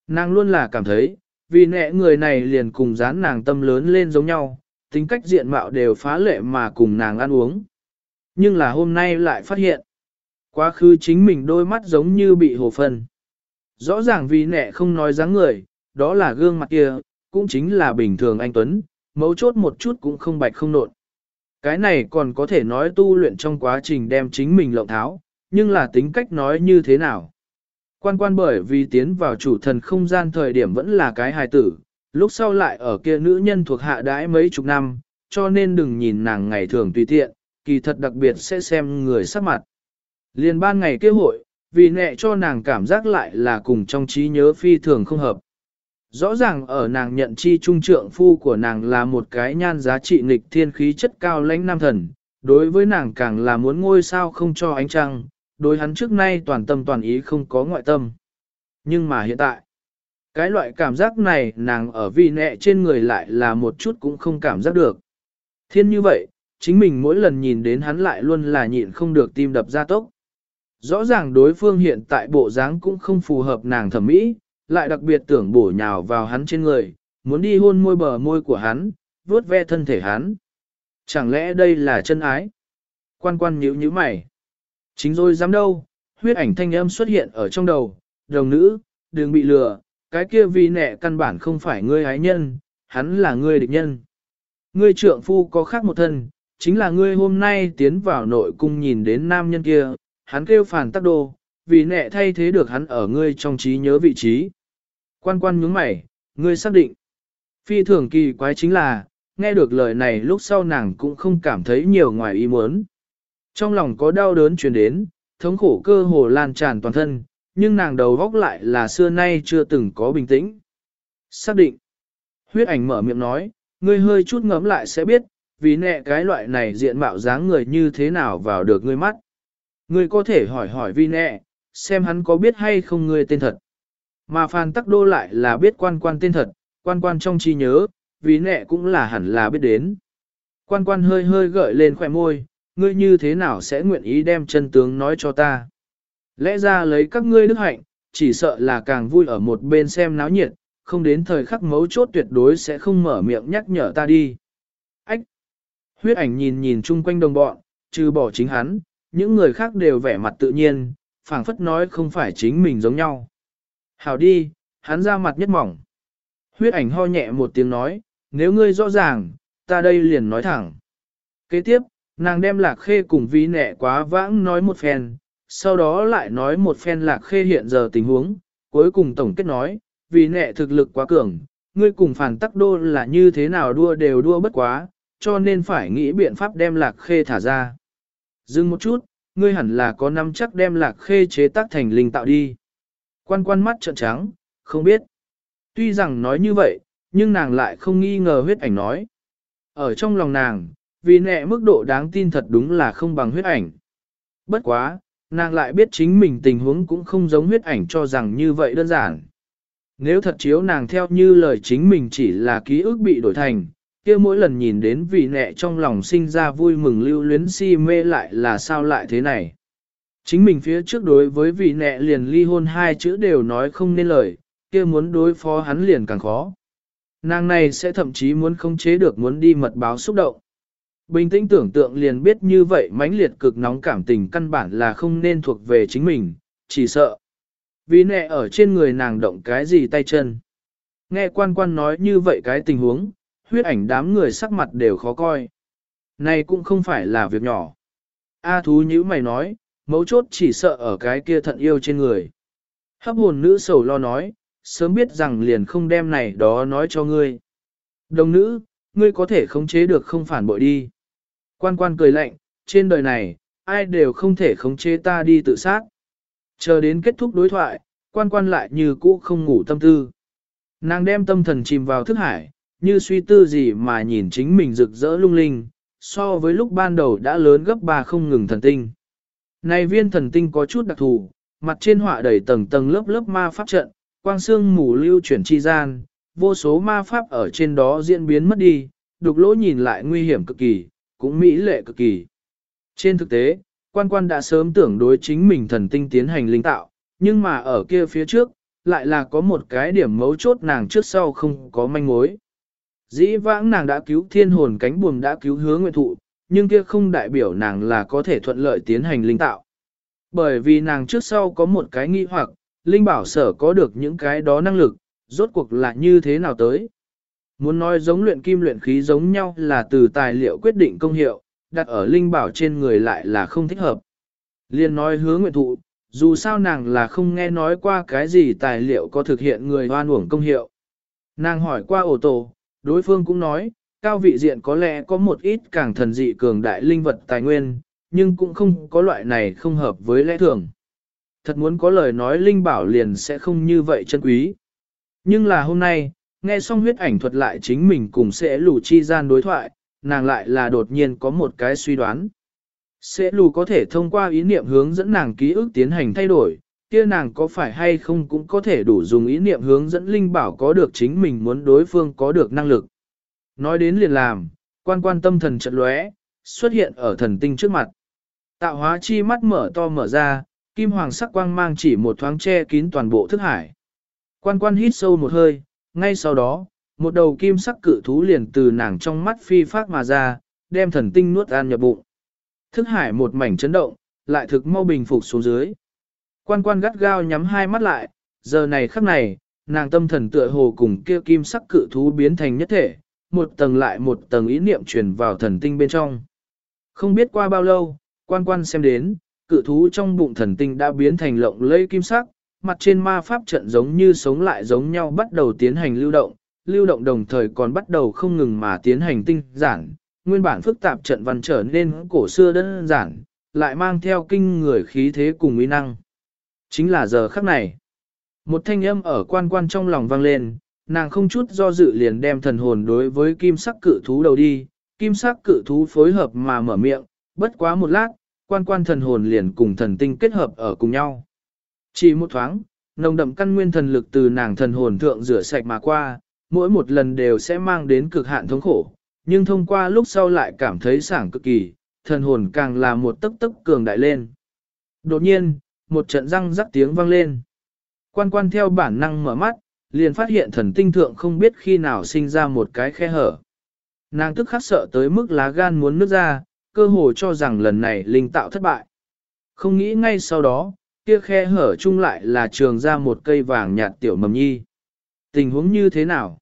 Nàng luôn là cảm thấy, vì nẹ người này liền cùng dán nàng tâm lớn lên giống nhau, tính cách diện mạo đều phá lệ mà cùng nàng ăn uống. Nhưng là hôm nay lại phát hiện, quá khứ chính mình đôi mắt giống như bị hồ phân. Rõ ràng vì nẹ không nói dáng người, đó là gương mặt kia, cũng chính là bình thường anh Tuấn, mấu chốt một chút cũng không bạch không nộn. Cái này còn có thể nói tu luyện trong quá trình đem chính mình lộng tháo, nhưng là tính cách nói như thế nào. Quan quan bởi vì tiến vào chủ thần không gian thời điểm vẫn là cái hài tử, lúc sau lại ở kia nữ nhân thuộc hạ đãi mấy chục năm, cho nên đừng nhìn nàng ngày thường tùy tiện, kỳ thật đặc biệt sẽ xem người sắc mặt. Liên ban ngày kia hội, vì nẹ cho nàng cảm giác lại là cùng trong trí nhớ phi thường không hợp. Rõ ràng ở nàng nhận chi trung trượng phu của nàng là một cái nhan giá trị nghịch thiên khí chất cao lãnh nam thần, đối với nàng càng là muốn ngôi sao không cho ánh trăng, đối hắn trước nay toàn tâm toàn ý không có ngoại tâm. Nhưng mà hiện tại, cái loại cảm giác này nàng ở vì nẹ trên người lại là một chút cũng không cảm giác được. Thiên như vậy, chính mình mỗi lần nhìn đến hắn lại luôn là nhịn không được tim đập ra tốc. Rõ ràng đối phương hiện tại bộ dáng cũng không phù hợp nàng thẩm mỹ, lại đặc biệt tưởng bổ nhào vào hắn trên người, muốn đi hôn môi bờ môi của hắn, vuốt ve thân thể hắn. Chẳng lẽ đây là chân ái? Quan quan nhíu nhíu mày. Chính rồi dám đâu, huyết ảnh thanh âm xuất hiện ở trong đầu, đồng nữ, đừng bị lừa, cái kia vì nẹ căn bản không phải ngươi ái nhân, hắn là ngươi địch nhân. Ngươi trượng phu có khác một thân, chính là ngươi hôm nay tiến vào nội cung nhìn đến nam nhân kia, hắn kêu phản tắc đô, vì nẹ thay thế được hắn ở ngươi trong trí nhớ vị trí. Quan quan nhướng mày, ngươi xác định. Phi thường kỳ quái chính là, nghe được lời này lúc sau nàng cũng không cảm thấy nhiều ngoài ý muốn. Trong lòng có đau đớn truyền đến, thống khổ cơ hồ lan tràn toàn thân, nhưng nàng đầu góc lại là xưa nay chưa từng có bình tĩnh. Xác định. Huyết ảnh mở miệng nói, ngươi hơi chút ngấm lại sẽ biết, vì nẹ cái loại này diện mạo dáng người như thế nào vào được ngươi mắt. Ngươi có thể hỏi hỏi vi nẹ, xem hắn có biết hay không ngươi tên thật. Mà Phan Tắc Đô lại là biết quan quan tên thật, quan quan trong trí nhớ, vì nẹ cũng là hẳn là biết đến. Quan quan hơi hơi gợi lên khỏe môi, ngươi như thế nào sẽ nguyện ý đem chân tướng nói cho ta. Lẽ ra lấy các ngươi đức hạnh, chỉ sợ là càng vui ở một bên xem náo nhiệt, không đến thời khắc mấu chốt tuyệt đối sẽ không mở miệng nhắc nhở ta đi. Ách! Huyết ảnh nhìn nhìn chung quanh đồng bọn, trừ bỏ chính hắn, những người khác đều vẻ mặt tự nhiên, phảng phất nói không phải chính mình giống nhau. Hảo đi, hắn ra mặt nhất mỏng. Huyết ảnh ho nhẹ một tiếng nói, nếu ngươi rõ ràng, ta đây liền nói thẳng. Kế tiếp, nàng đem lạc khê cùng ví nẹ quá vãng nói một phen, sau đó lại nói một phen lạc khê hiện giờ tình huống, cuối cùng tổng kết nói, vì nẹ thực lực quá cường, ngươi cùng phản tắc đô là như thế nào đua đều đua bất quá, cho nên phải nghĩ biện pháp đem lạc khê thả ra. Dừng một chút, ngươi hẳn là có năm chắc đem lạc khê chế tác thành linh tạo đi. Quan quan mắt trợn trắng, không biết. Tuy rằng nói như vậy, nhưng nàng lại không nghi ngờ huyết ảnh nói. Ở trong lòng nàng, vì nẹ mức độ đáng tin thật đúng là không bằng huyết ảnh. Bất quá, nàng lại biết chính mình tình huống cũng không giống huyết ảnh cho rằng như vậy đơn giản. Nếu thật chiếu nàng theo như lời chính mình chỉ là ký ức bị đổi thành, kia mỗi lần nhìn đến vị nẹ trong lòng sinh ra vui mừng lưu luyến si mê lại là sao lại thế này. Chính mình phía trước đối với vị nẹ liền ly hôn hai chữ đều nói không nên lời, kia muốn đối phó hắn liền càng khó. Nàng này sẽ thậm chí muốn không chế được muốn đi mật báo xúc động. Bình tĩnh tưởng tượng liền biết như vậy mãnh liệt cực nóng cảm tình căn bản là không nên thuộc về chính mình, chỉ sợ. Vì nẹ ở trên người nàng động cái gì tay chân. Nghe quan quan nói như vậy cái tình huống, huyết ảnh đám người sắc mặt đều khó coi. Này cũng không phải là việc nhỏ. A thú như mày nói, mấu chốt chỉ sợ ở cái kia thận yêu trên người. Hấp hồn nữ sầu lo nói, sớm biết rằng liền không đem này đó nói cho ngươi. Đồng nữ, ngươi có thể khống chế được không phản bội đi. Quan quan cười lạnh, trên đời này, ai đều không thể khống chế ta đi tự sát. Chờ đến kết thúc đối thoại, quan quan lại như cũ không ngủ tâm tư. Nàng đem tâm thần chìm vào thức hải, như suy tư gì mà nhìn chính mình rực rỡ lung linh, so với lúc ban đầu đã lớn gấp ba không ngừng thần tinh. Này viên thần tinh có chút đặc thù, mặt trên họa đầy tầng tầng lớp lớp ma pháp trận, quang xương mù lưu chuyển chi gian, vô số ma pháp ở trên đó diễn biến mất đi, đục lỗ nhìn lại nguy hiểm cực kỳ, cũng mỹ lệ cực kỳ. Trên thực tế, quan quan đã sớm tưởng đối chính mình thần tinh tiến hành linh tạo, nhưng mà ở kia phía trước, lại là có một cái điểm mấu chốt nàng trước sau không có manh mối. Dĩ vãng nàng đã cứu thiên hồn cánh buồm đã cứu hứa nguyện thụ, nhưng kia không đại biểu nàng là có thể thuận lợi tiến hành linh tạo. Bởi vì nàng trước sau có một cái nghi hoặc, linh bảo sở có được những cái đó năng lực, rốt cuộc là như thế nào tới. Muốn nói giống luyện kim luyện khí giống nhau là từ tài liệu quyết định công hiệu, đặt ở linh bảo trên người lại là không thích hợp. Liên nói hứa nguyện thụ, dù sao nàng là không nghe nói qua cái gì tài liệu có thực hiện người hoan uổng công hiệu. Nàng hỏi qua ổ tổ, đối phương cũng nói, cao vị diện có lẽ có một ít càng thần dị cường đại linh vật tài nguyên, nhưng cũng không có loại này không hợp với lẽ thường. Thật muốn có lời nói linh bảo liền sẽ không như vậy chân quý. Nhưng là hôm nay, nghe xong huyết ảnh thuật lại chính mình cùng sẽ lù chi gian đối thoại, nàng lại là đột nhiên có một cái suy đoán. Sẽ lù có thể thông qua ý niệm hướng dẫn nàng ký ức tiến hành thay đổi, kia nàng có phải hay không cũng có thể đủ dùng ý niệm hướng dẫn linh bảo có được chính mình muốn đối phương có được năng lực. Nói đến liền làm, quan quan tâm thần trận lóe, xuất hiện ở thần tinh trước mặt. Tạo hóa chi mắt mở to mở ra, kim hoàng sắc quang mang chỉ một thoáng che kín toàn bộ thức hải. Quan quan hít sâu một hơi, ngay sau đó, một đầu kim sắc cự thú liền từ nàng trong mắt phi phát mà ra, đem thần tinh nuốt ăn nhập bụng. Thức hải một mảnh chấn động, lại thực mau bình phục xuống dưới. Quan quan gắt gao nhắm hai mắt lại, giờ này khắc này, nàng tâm thần tựa hồ cùng kia kim sắc cự thú biến thành nhất thể, một tầng lại một tầng ý niệm truyền vào thần tinh bên trong. Không biết qua bao lâu, quan quan xem đến, cự thú trong bụng thần tinh đã biến thành lộng lẫy kim sắc, mặt trên ma pháp trận giống như sống lại giống nhau bắt đầu tiến hành lưu động, lưu động đồng thời còn bắt đầu không ngừng mà tiến hành tinh giản, nguyên bản phức tạp trận văn trở nên cổ xưa đơn giản, lại mang theo kinh người khí thế cùng uy năng. Chính là giờ khắc này. Một thanh âm ở quan quan trong lòng vang lên, nàng không chút do dự liền đem thần hồn đối với kim sắc cự thú đầu đi, kim sắc cự thú phối hợp mà mở miệng, bất quá một lát, quan quan thần hồn liền cùng thần tinh kết hợp ở cùng nhau. Chỉ một thoáng, nồng đậm căn nguyên thần lực từ nàng thần hồn thượng rửa sạch mà qua, mỗi một lần đều sẽ mang đến cực hạn thống khổ, nhưng thông qua lúc sau lại cảm thấy sảng cực kỳ, thần hồn càng là một tấc tấc cường đại lên. Đột nhiên, một trận răng rắc tiếng vang lên. Quan quan theo bản năng mở mắt, liền phát hiện thần tinh thượng không biết khi nào sinh ra một cái khe hở. Nàng tức khắc sợ tới mức lá gan muốn nứt ra, cơ hồ cho rằng lần này linh tạo thất bại. Không nghĩ ngay sau đó, kia khe hở chung lại là trường ra một cây vàng nhạt tiểu mầm nhi. Tình huống như thế nào?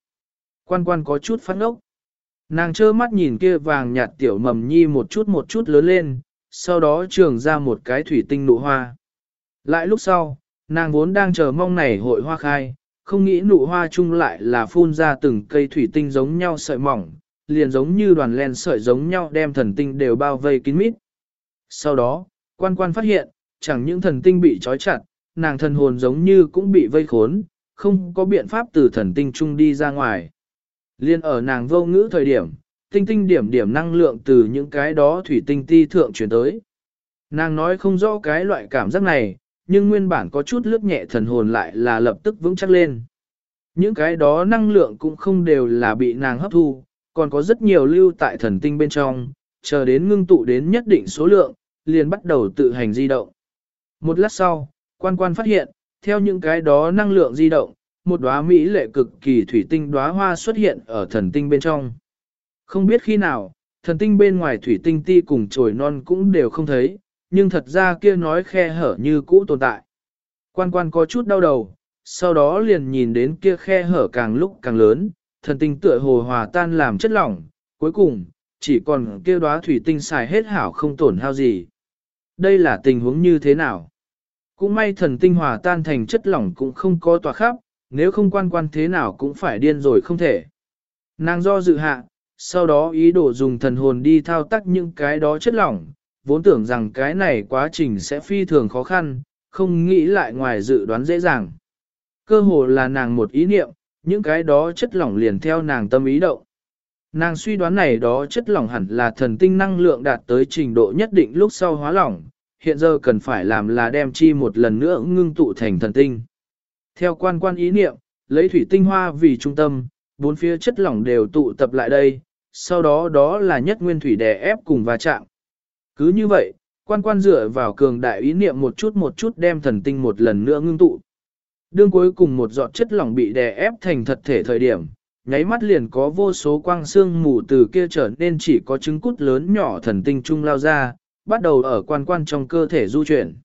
Quan quan có chút phát ngốc. Nàng trơ mắt nhìn kia vàng nhạt tiểu mầm nhi một chút một chút lớn lên, sau đó trường ra một cái thủy tinh nụ hoa. Lại lúc sau, nàng vốn đang chờ mong này hội hoa khai, không nghĩ nụ hoa chung lại là phun ra từng cây thủy tinh giống nhau sợi mỏng, liền giống như đoàn len sợi giống nhau đem thần tinh đều bao vây kín mít. Sau đó, quan quan phát hiện, chẳng những thần tinh bị trói chặt, nàng thần hồn giống như cũng bị vây khốn, không có biện pháp từ thần tinh chung đi ra ngoài. Liên ở nàng vô ngữ thời điểm, tinh tinh điểm điểm năng lượng từ những cái đó thủy tinh ti thượng chuyển tới. Nàng nói không rõ cái loại cảm giác này, nhưng nguyên bản có chút lướt nhẹ thần hồn lại là lập tức vững chắc lên. Những cái đó năng lượng cũng không đều là bị nàng hấp thu, còn có rất nhiều lưu tại thần tinh bên trong, chờ đến ngưng tụ đến nhất định số lượng, liền bắt đầu tự hành di động. Một lát sau, quan quan phát hiện, theo những cái đó năng lượng di động, một đóa mỹ lệ cực kỳ thủy tinh đóa hoa xuất hiện ở thần tinh bên trong. Không biết khi nào, thần tinh bên ngoài thủy tinh ti cùng trồi non cũng đều không thấy, nhưng thật ra kia nói khe hở như cũ tồn tại. Quan quan có chút đau đầu, sau đó liền nhìn đến kia khe hở càng lúc càng lớn, thần tinh tựa hồ hòa tan làm chất lỏng, cuối cùng, chỉ còn kia đóa thủy tinh xài hết hảo không tổn hao gì. Đây là tình huống như thế nào? Cũng may thần tinh hòa tan thành chất lỏng cũng không có tòa khắp, nếu không quan quan thế nào cũng phải điên rồi không thể. Nàng do dự hạ, sau đó ý đồ dùng thần hồn đi thao tác những cái đó chất lỏng, vốn tưởng rằng cái này quá trình sẽ phi thường khó khăn, không nghĩ lại ngoài dự đoán dễ dàng. Cơ hồ là nàng một ý niệm, những cái đó chất lỏng liền theo nàng tâm ý động. Nàng suy đoán này đó chất lỏng hẳn là thần tinh năng lượng đạt tới trình độ nhất định lúc sau hóa lỏng, hiện giờ cần phải làm là đem chi một lần nữa ngưng tụ thành thần tinh. Theo quan quan ý niệm, lấy thủy tinh hoa vì trung tâm, bốn phía chất lỏng đều tụ tập lại đây, sau đó đó là nhất nguyên thủy đè ép cùng va chạm. Cứ như vậy, quan quan dựa vào cường đại ý niệm một chút một chút đem thần tinh một lần nữa ngưng tụ. Đương cuối cùng một giọt chất lỏng bị đè ép thành thật thể thời điểm, nháy mắt liền có vô số quang xương mù từ kia trở nên chỉ có trứng cút lớn nhỏ thần tinh trung lao ra, bắt đầu ở quan quan trong cơ thể du chuyển.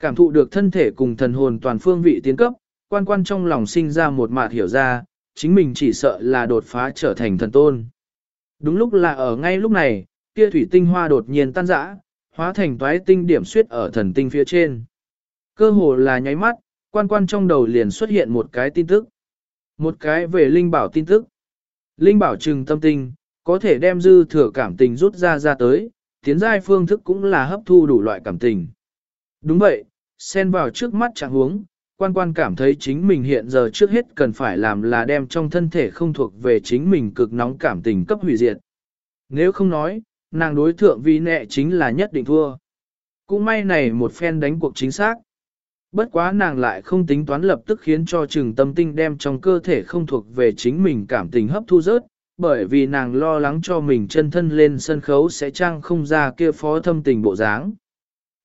Cảm thụ được thân thể cùng thần hồn toàn phương vị tiến cấp, quan quan trong lòng sinh ra một mạt hiểu ra, chính mình chỉ sợ là đột phá trở thành thần tôn. Đúng lúc là ở ngay lúc này, kia thủy tinh hoa đột nhiên tan rã, hóa thành toái tinh điểm suyết ở thần tinh phía trên. Cơ hồ là nháy mắt, quan quan trong đầu liền xuất hiện một cái tin tức. Một cái về linh bảo tin tức. Linh bảo trừng tâm tinh, có thể đem dư thừa cảm tình rút ra ra tới, tiến giai phương thức cũng là hấp thu đủ loại cảm tình. Đúng vậy, xen vào trước mắt trạng huống, quan quan cảm thấy chính mình hiện giờ trước hết cần phải làm là đem trong thân thể không thuộc về chính mình cực nóng cảm tình cấp hủy diệt. Nếu không nói, nàng đối thượng vì nẹ chính là nhất định thua. Cũng may này một phen đánh cuộc chính xác. Bất quá nàng lại không tính toán lập tức khiến cho trừng tâm tinh đem trong cơ thể không thuộc về chính mình cảm tình hấp thu rớt, bởi vì nàng lo lắng cho mình chân thân lên sân khấu sẽ trang không ra kia phó thâm tình bộ dáng.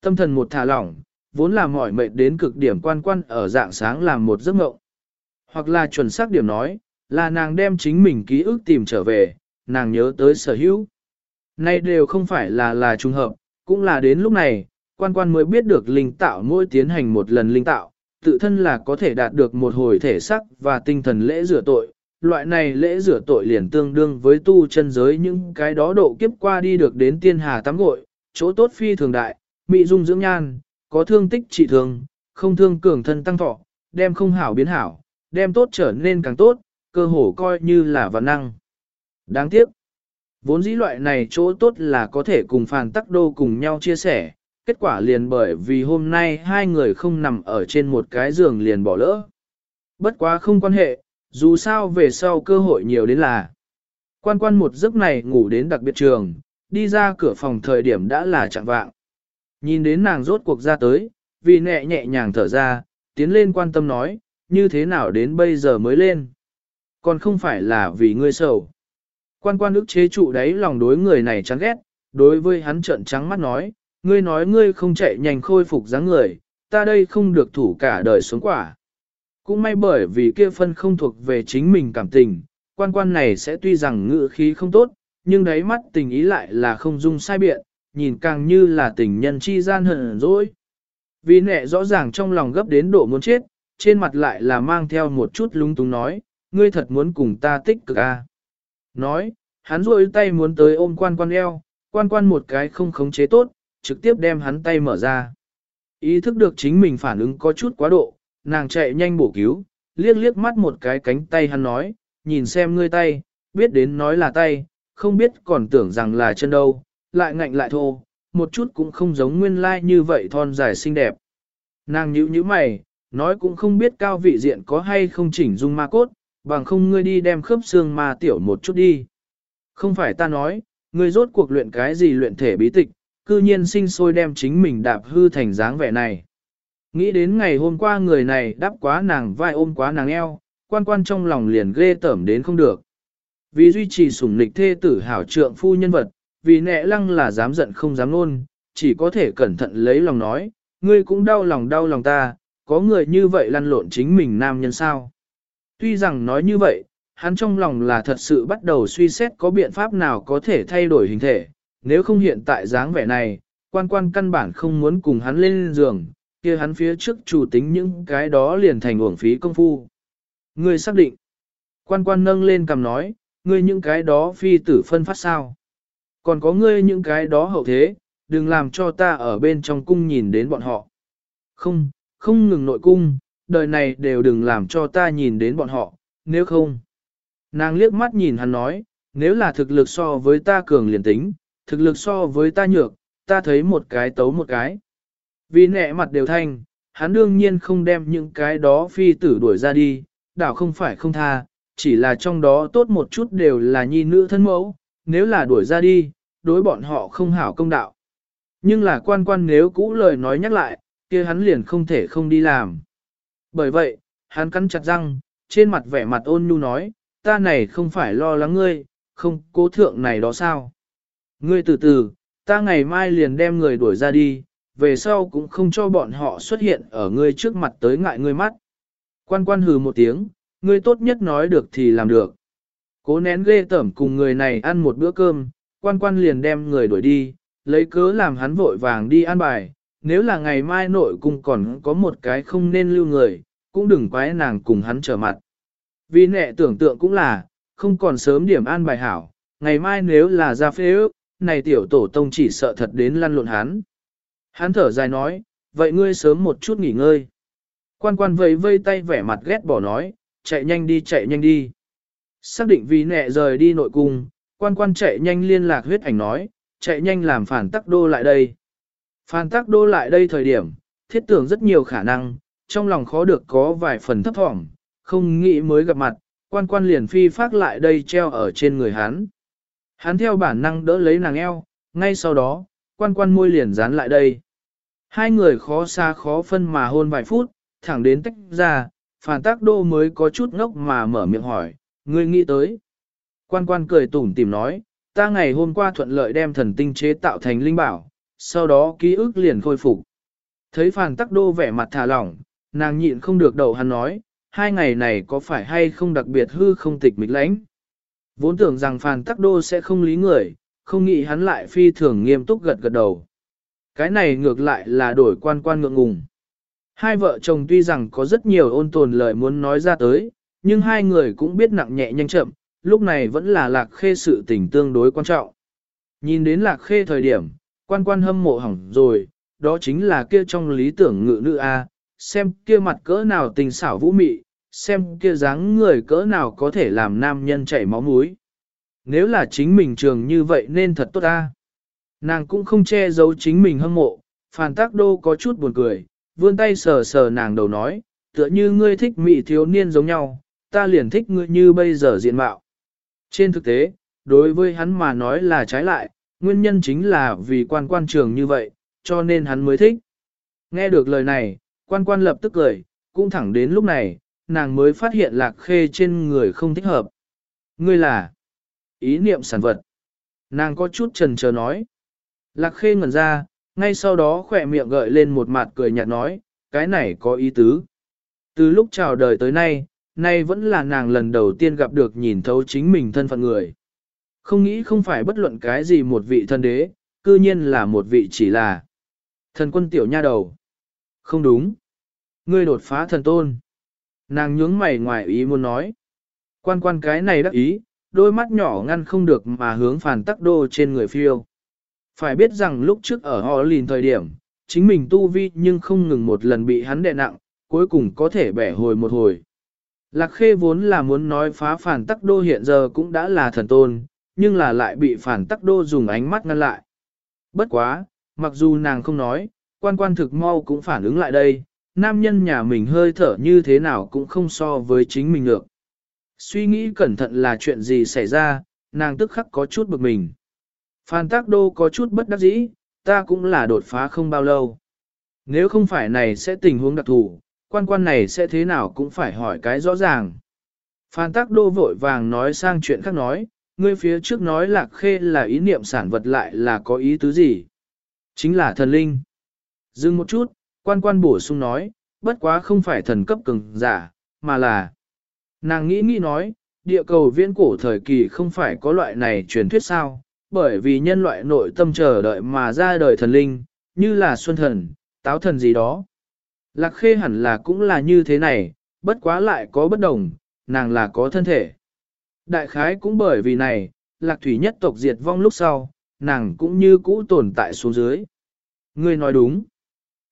Tâm thần một thả lỏng, vốn là mỏi mệt đến cực điểm quan quan ở dạng sáng làm một giấc mộng. Hoặc là chuẩn xác điểm nói, là nàng đem chính mình ký ức tìm trở về, nàng nhớ tới sở hữu. Nay đều không phải là là trùng hợp, cũng là đến lúc này, quan quan mới biết được linh tạo mỗi tiến hành một lần linh tạo, tự thân là có thể đạt được một hồi thể sắc và tinh thần lễ rửa tội. Loại này lễ rửa tội liền tương đương với tu chân giới những cái đó độ kiếp qua đi được đến tiên hà tắm gội, chỗ tốt phi thường đại, mị dung dưỡng nhan, có thương tích trị thường, không thương cường thân tăng thọ, đem không hảo biến hảo, đem tốt trở nên càng tốt, cơ hồ coi như là văn năng. Đáng tiếc, vốn dĩ loại này chỗ tốt là có thể cùng phàn tắc đô cùng nhau chia sẻ, kết quả liền bởi vì hôm nay hai người không nằm ở trên một cái giường liền bỏ lỡ. Bất quá không quan hệ, dù sao về sau cơ hội nhiều đến là. Quan quan một giấc này ngủ đến đặc biệt trường, đi ra cửa phòng thời điểm đã là chạng vạng. Nhìn đến nàng rốt cuộc ra tới, vì nhẹ nhẹ nhàng thở ra, tiến lên quan tâm nói, như thế nào đến bây giờ mới lên. Còn không phải là vì ngươi sầu. Quan quan ức chế trụ đấy lòng đối người này chán ghét, đối với hắn trợn trắng mắt nói, ngươi nói ngươi không chạy nhanh khôi phục dáng người, ta đây không được thủ cả đời xuống quả. Cũng may bởi vì kia phân không thuộc về chính mình cảm tình, quan quan này sẽ tuy rằng ngữ khí không tốt, nhưng đáy mắt tình ý lại là không dung sai biện, nhìn càng như là tình nhân chi gian hận dỗi. Vì nẹ rõ ràng trong lòng gấp đến độ muốn chết, trên mặt lại là mang theo một chút lung túng nói, ngươi thật muốn cùng ta tích cực à. Nói, hắn rôi tay muốn tới ôm quan quan eo, quan quan một cái không khống chế tốt, trực tiếp đem hắn tay mở ra. Ý thức được chính mình phản ứng có chút quá độ, nàng chạy nhanh bổ cứu, liếc liếc mắt một cái cánh tay hắn nói, nhìn xem ngươi tay, biết đến nói là tay, không biết còn tưởng rằng là chân đâu, lại ngạnh lại thô, một chút cũng không giống nguyên lai like như vậy thon dài xinh đẹp. Nàng nhíu nhíu mày, nói cũng không biết cao vị diện có hay không chỉnh dung ma cốt, bằng không ngươi đi đem khớp xương ma tiểu một chút đi. Không phải ta nói, ngươi rốt cuộc luyện cái gì luyện thể bí tịch, cư nhiên sinh sôi đem chính mình đạp hư thành dáng vẻ này. Nghĩ đến ngày hôm qua người này đáp quá nàng vai ôm quá nàng eo, quan quan trong lòng liền ghê tởm đến không được. Vì duy trì sủng lịch thê tử hảo trượng phu nhân vật, vì nẹ lăng là dám giận không dám luôn, chỉ có thể cẩn thận lấy lòng nói, ngươi cũng đau lòng đau lòng ta, có người như vậy lăn lộn chính mình nam nhân sao. Tuy rằng nói như vậy, hắn trong lòng là thật sự bắt đầu suy xét có biện pháp nào có thể thay đổi hình thể, nếu không hiện tại dáng vẻ này, quan quan căn bản không muốn cùng hắn lên giường, kia hắn phía trước chủ tính những cái đó liền thành uổng phí công phu. Ngươi xác định, quan quan nâng lên cầm nói, ngươi những cái đó phi tử phân phát sao. Còn có ngươi những cái đó hậu thế, đừng làm cho ta ở bên trong cung nhìn đến bọn họ. Không, không ngừng nội cung, đời này đều đừng làm cho ta nhìn đến bọn họ, nếu không. Nàng liếc mắt nhìn hắn nói, nếu là thực lực so với ta cường liền tính, thực lực so với ta nhược, ta thấy một cái tấu một cái. Vì nẹ mặt đều thanh, hắn đương nhiên không đem những cái đó phi tử đuổi ra đi, đảo không phải không tha, chỉ là trong đó tốt một chút đều là nhi nữ thân mẫu, nếu là đuổi ra đi, đối bọn họ không hảo công đạo. Nhưng là quan quan nếu cũ lời nói nhắc lại, kia hắn liền không thể không đi làm. Bởi vậy, hắn cắn chặt răng, trên mặt vẻ mặt ôn nhu nói, ta này không phải lo lắng ngươi, không cố thượng này đó sao. Ngươi từ từ, ta ngày mai liền đem người đuổi ra đi, về sau cũng không cho bọn họ xuất hiện ở ngươi trước mặt tới ngại ngươi mắt. Quan quan hừ một tiếng, ngươi tốt nhất nói được thì làm được. Cố nén ghê tởm cùng người này ăn một bữa cơm, quan quan liền đem người đuổi đi, lấy cớ làm hắn vội vàng đi ăn bài, nếu là ngày mai nội cung còn có một cái không nên lưu người, cũng đừng quái nàng cùng hắn trở mặt. Vì nệ tưởng tượng cũng là, không còn sớm điểm an bài hảo, ngày mai nếu là ra phê ước, này tiểu tổ tông chỉ sợ thật đến lăn lộn hắn. Hắn thở dài nói, vậy ngươi sớm một chút nghỉ ngơi. Quan quan vây vây tay vẻ mặt ghét bỏ nói, chạy nhanh đi chạy nhanh đi. Xác định vì nẹ rời đi nội cung, quan quan chạy nhanh liên lạc huyết ảnh nói, chạy nhanh làm phản tắc đô lại đây. Phan tắc đô lại đây thời điểm, thiết tưởng rất nhiều khả năng, trong lòng khó được có vài phần thấp thỏm, không nghĩ mới gặp mặt, quan quan liền phi phát lại đây treo ở trên người hắn. Hắn theo bản năng đỡ lấy nàng eo, ngay sau đó, quan quan môi liền dán lại đây. Hai người khó xa khó phân mà hôn vài phút, thẳng đến tách ra, phản tác đô mới có chút ngốc mà mở miệng hỏi, ngươi nghĩ tới. Quan quan cười tủm tìm nói, ta ngày hôm qua thuận lợi đem thần tinh chế tạo thành linh bảo, sau đó ký ức liền khôi phục. Thấy phàn tắc đô vẻ mặt thả lỏng, nàng nhịn không được đầu hắn nói, hai ngày này có phải hay không đặc biệt hư không tịch mịch lãnh. Vốn tưởng rằng phàn tắc đô sẽ không lý người, không nghĩ hắn lại phi thường nghiêm túc gật gật đầu. Cái này ngược lại là đổi quan quan ngượng ngùng. Hai vợ chồng tuy rằng có rất nhiều ôn tồn lời muốn nói ra tới, nhưng hai người cũng biết nặng nhẹ nhanh chậm, lúc này vẫn là lạc khê sự tình tương đối quan trọng. Nhìn đến lạc khê thời điểm, quan quan hâm mộ hỏng rồi, đó chính là kia trong lý tưởng ngự nữ A, xem kia mặt cỡ nào tình xảo vũ mị, xem kia dáng người cỡ nào có thể làm nam nhân chảy máu mũi. Nếu là chính mình trường như vậy nên thật tốt A. Nàng cũng không che giấu chính mình hâm mộ, phàn tác đô có chút buồn cười, vươn tay sờ sờ nàng đầu nói, tựa như ngươi thích mị thiếu niên giống nhau, ta liền thích ngươi như bây giờ diện mạo. Trên thực tế, đối với hắn mà nói là trái lại, nguyên nhân chính là vì quan quan trường như vậy, cho nên hắn mới thích. Nghe được lời này, quan quan lập tức cười, cũng thẳng đến lúc này, nàng mới phát hiện lạc khê trên người không thích hợp. Ngươi là ý niệm sản vật. Nàng có chút trần chờ nói. Lạc khê ngẩn ra, ngay sau đó khỏe miệng gợi lên một mặt cười nhạt nói, cái này có ý tứ. Từ lúc chào đời tới nay, nay vẫn là nàng lần đầu tiên gặp được nhìn thấu chính mình thân phận người. Không nghĩ không phải bất luận cái gì một vị thần đế, cư nhiên là một vị chỉ là thần quân tiểu nha đầu. Không đúng. Ngươi đột phá thần tôn. Nàng nhướng mày ngoài ý muốn nói. Quan quan cái này đắc ý, đôi mắt nhỏ ngăn không được mà hướng phản tắc đô trên người phiêu. Phải biết rằng lúc trước ở họ lìn thời điểm, chính mình tu vi nhưng không ngừng một lần bị hắn đè nặng, cuối cùng có thể bẻ hồi một hồi. Lạc khê vốn là muốn nói phá phản tắc đô hiện giờ cũng đã là thần tôn, nhưng là lại bị phản tắc đô dùng ánh mắt ngăn lại. Bất quá, mặc dù nàng không nói, quan quan thực mau cũng phản ứng lại đây, nam nhân nhà mình hơi thở như thế nào cũng không so với chính mình được. Suy nghĩ cẩn thận là chuyện gì xảy ra, nàng tức khắc có chút bực mình. Phan Tác Đô có chút bất đắc dĩ, ta cũng là đột phá không bao lâu. Nếu không phải này sẽ tình huống đặc thù, quan quan này sẽ thế nào cũng phải hỏi cái rõ ràng. Phan Tác Đô vội vàng nói sang chuyện khác nói, ngươi phía trước nói lạc khê là ý niệm sản vật lại là có ý tứ gì? Chính là thần linh. Dừng một chút, quan quan bổ sung nói, bất quá không phải thần cấp cường giả, mà là... Nàng nghĩ nghĩ nói, địa cầu viễn cổ thời kỳ không phải có loại này truyền thuyết sao, bởi vì nhân loại nội tâm chờ đợi mà ra đời thần linh, như là xuân thần, táo thần gì đó. Lạc khê hẳn là cũng là như thế này, bất quá lại có bất đồng, nàng là có thân thể. Đại khái cũng bởi vì này, lạc thủy nhất tộc diệt vong lúc sau, nàng cũng như cũ tồn tại xuống dưới. Ngươi nói đúng.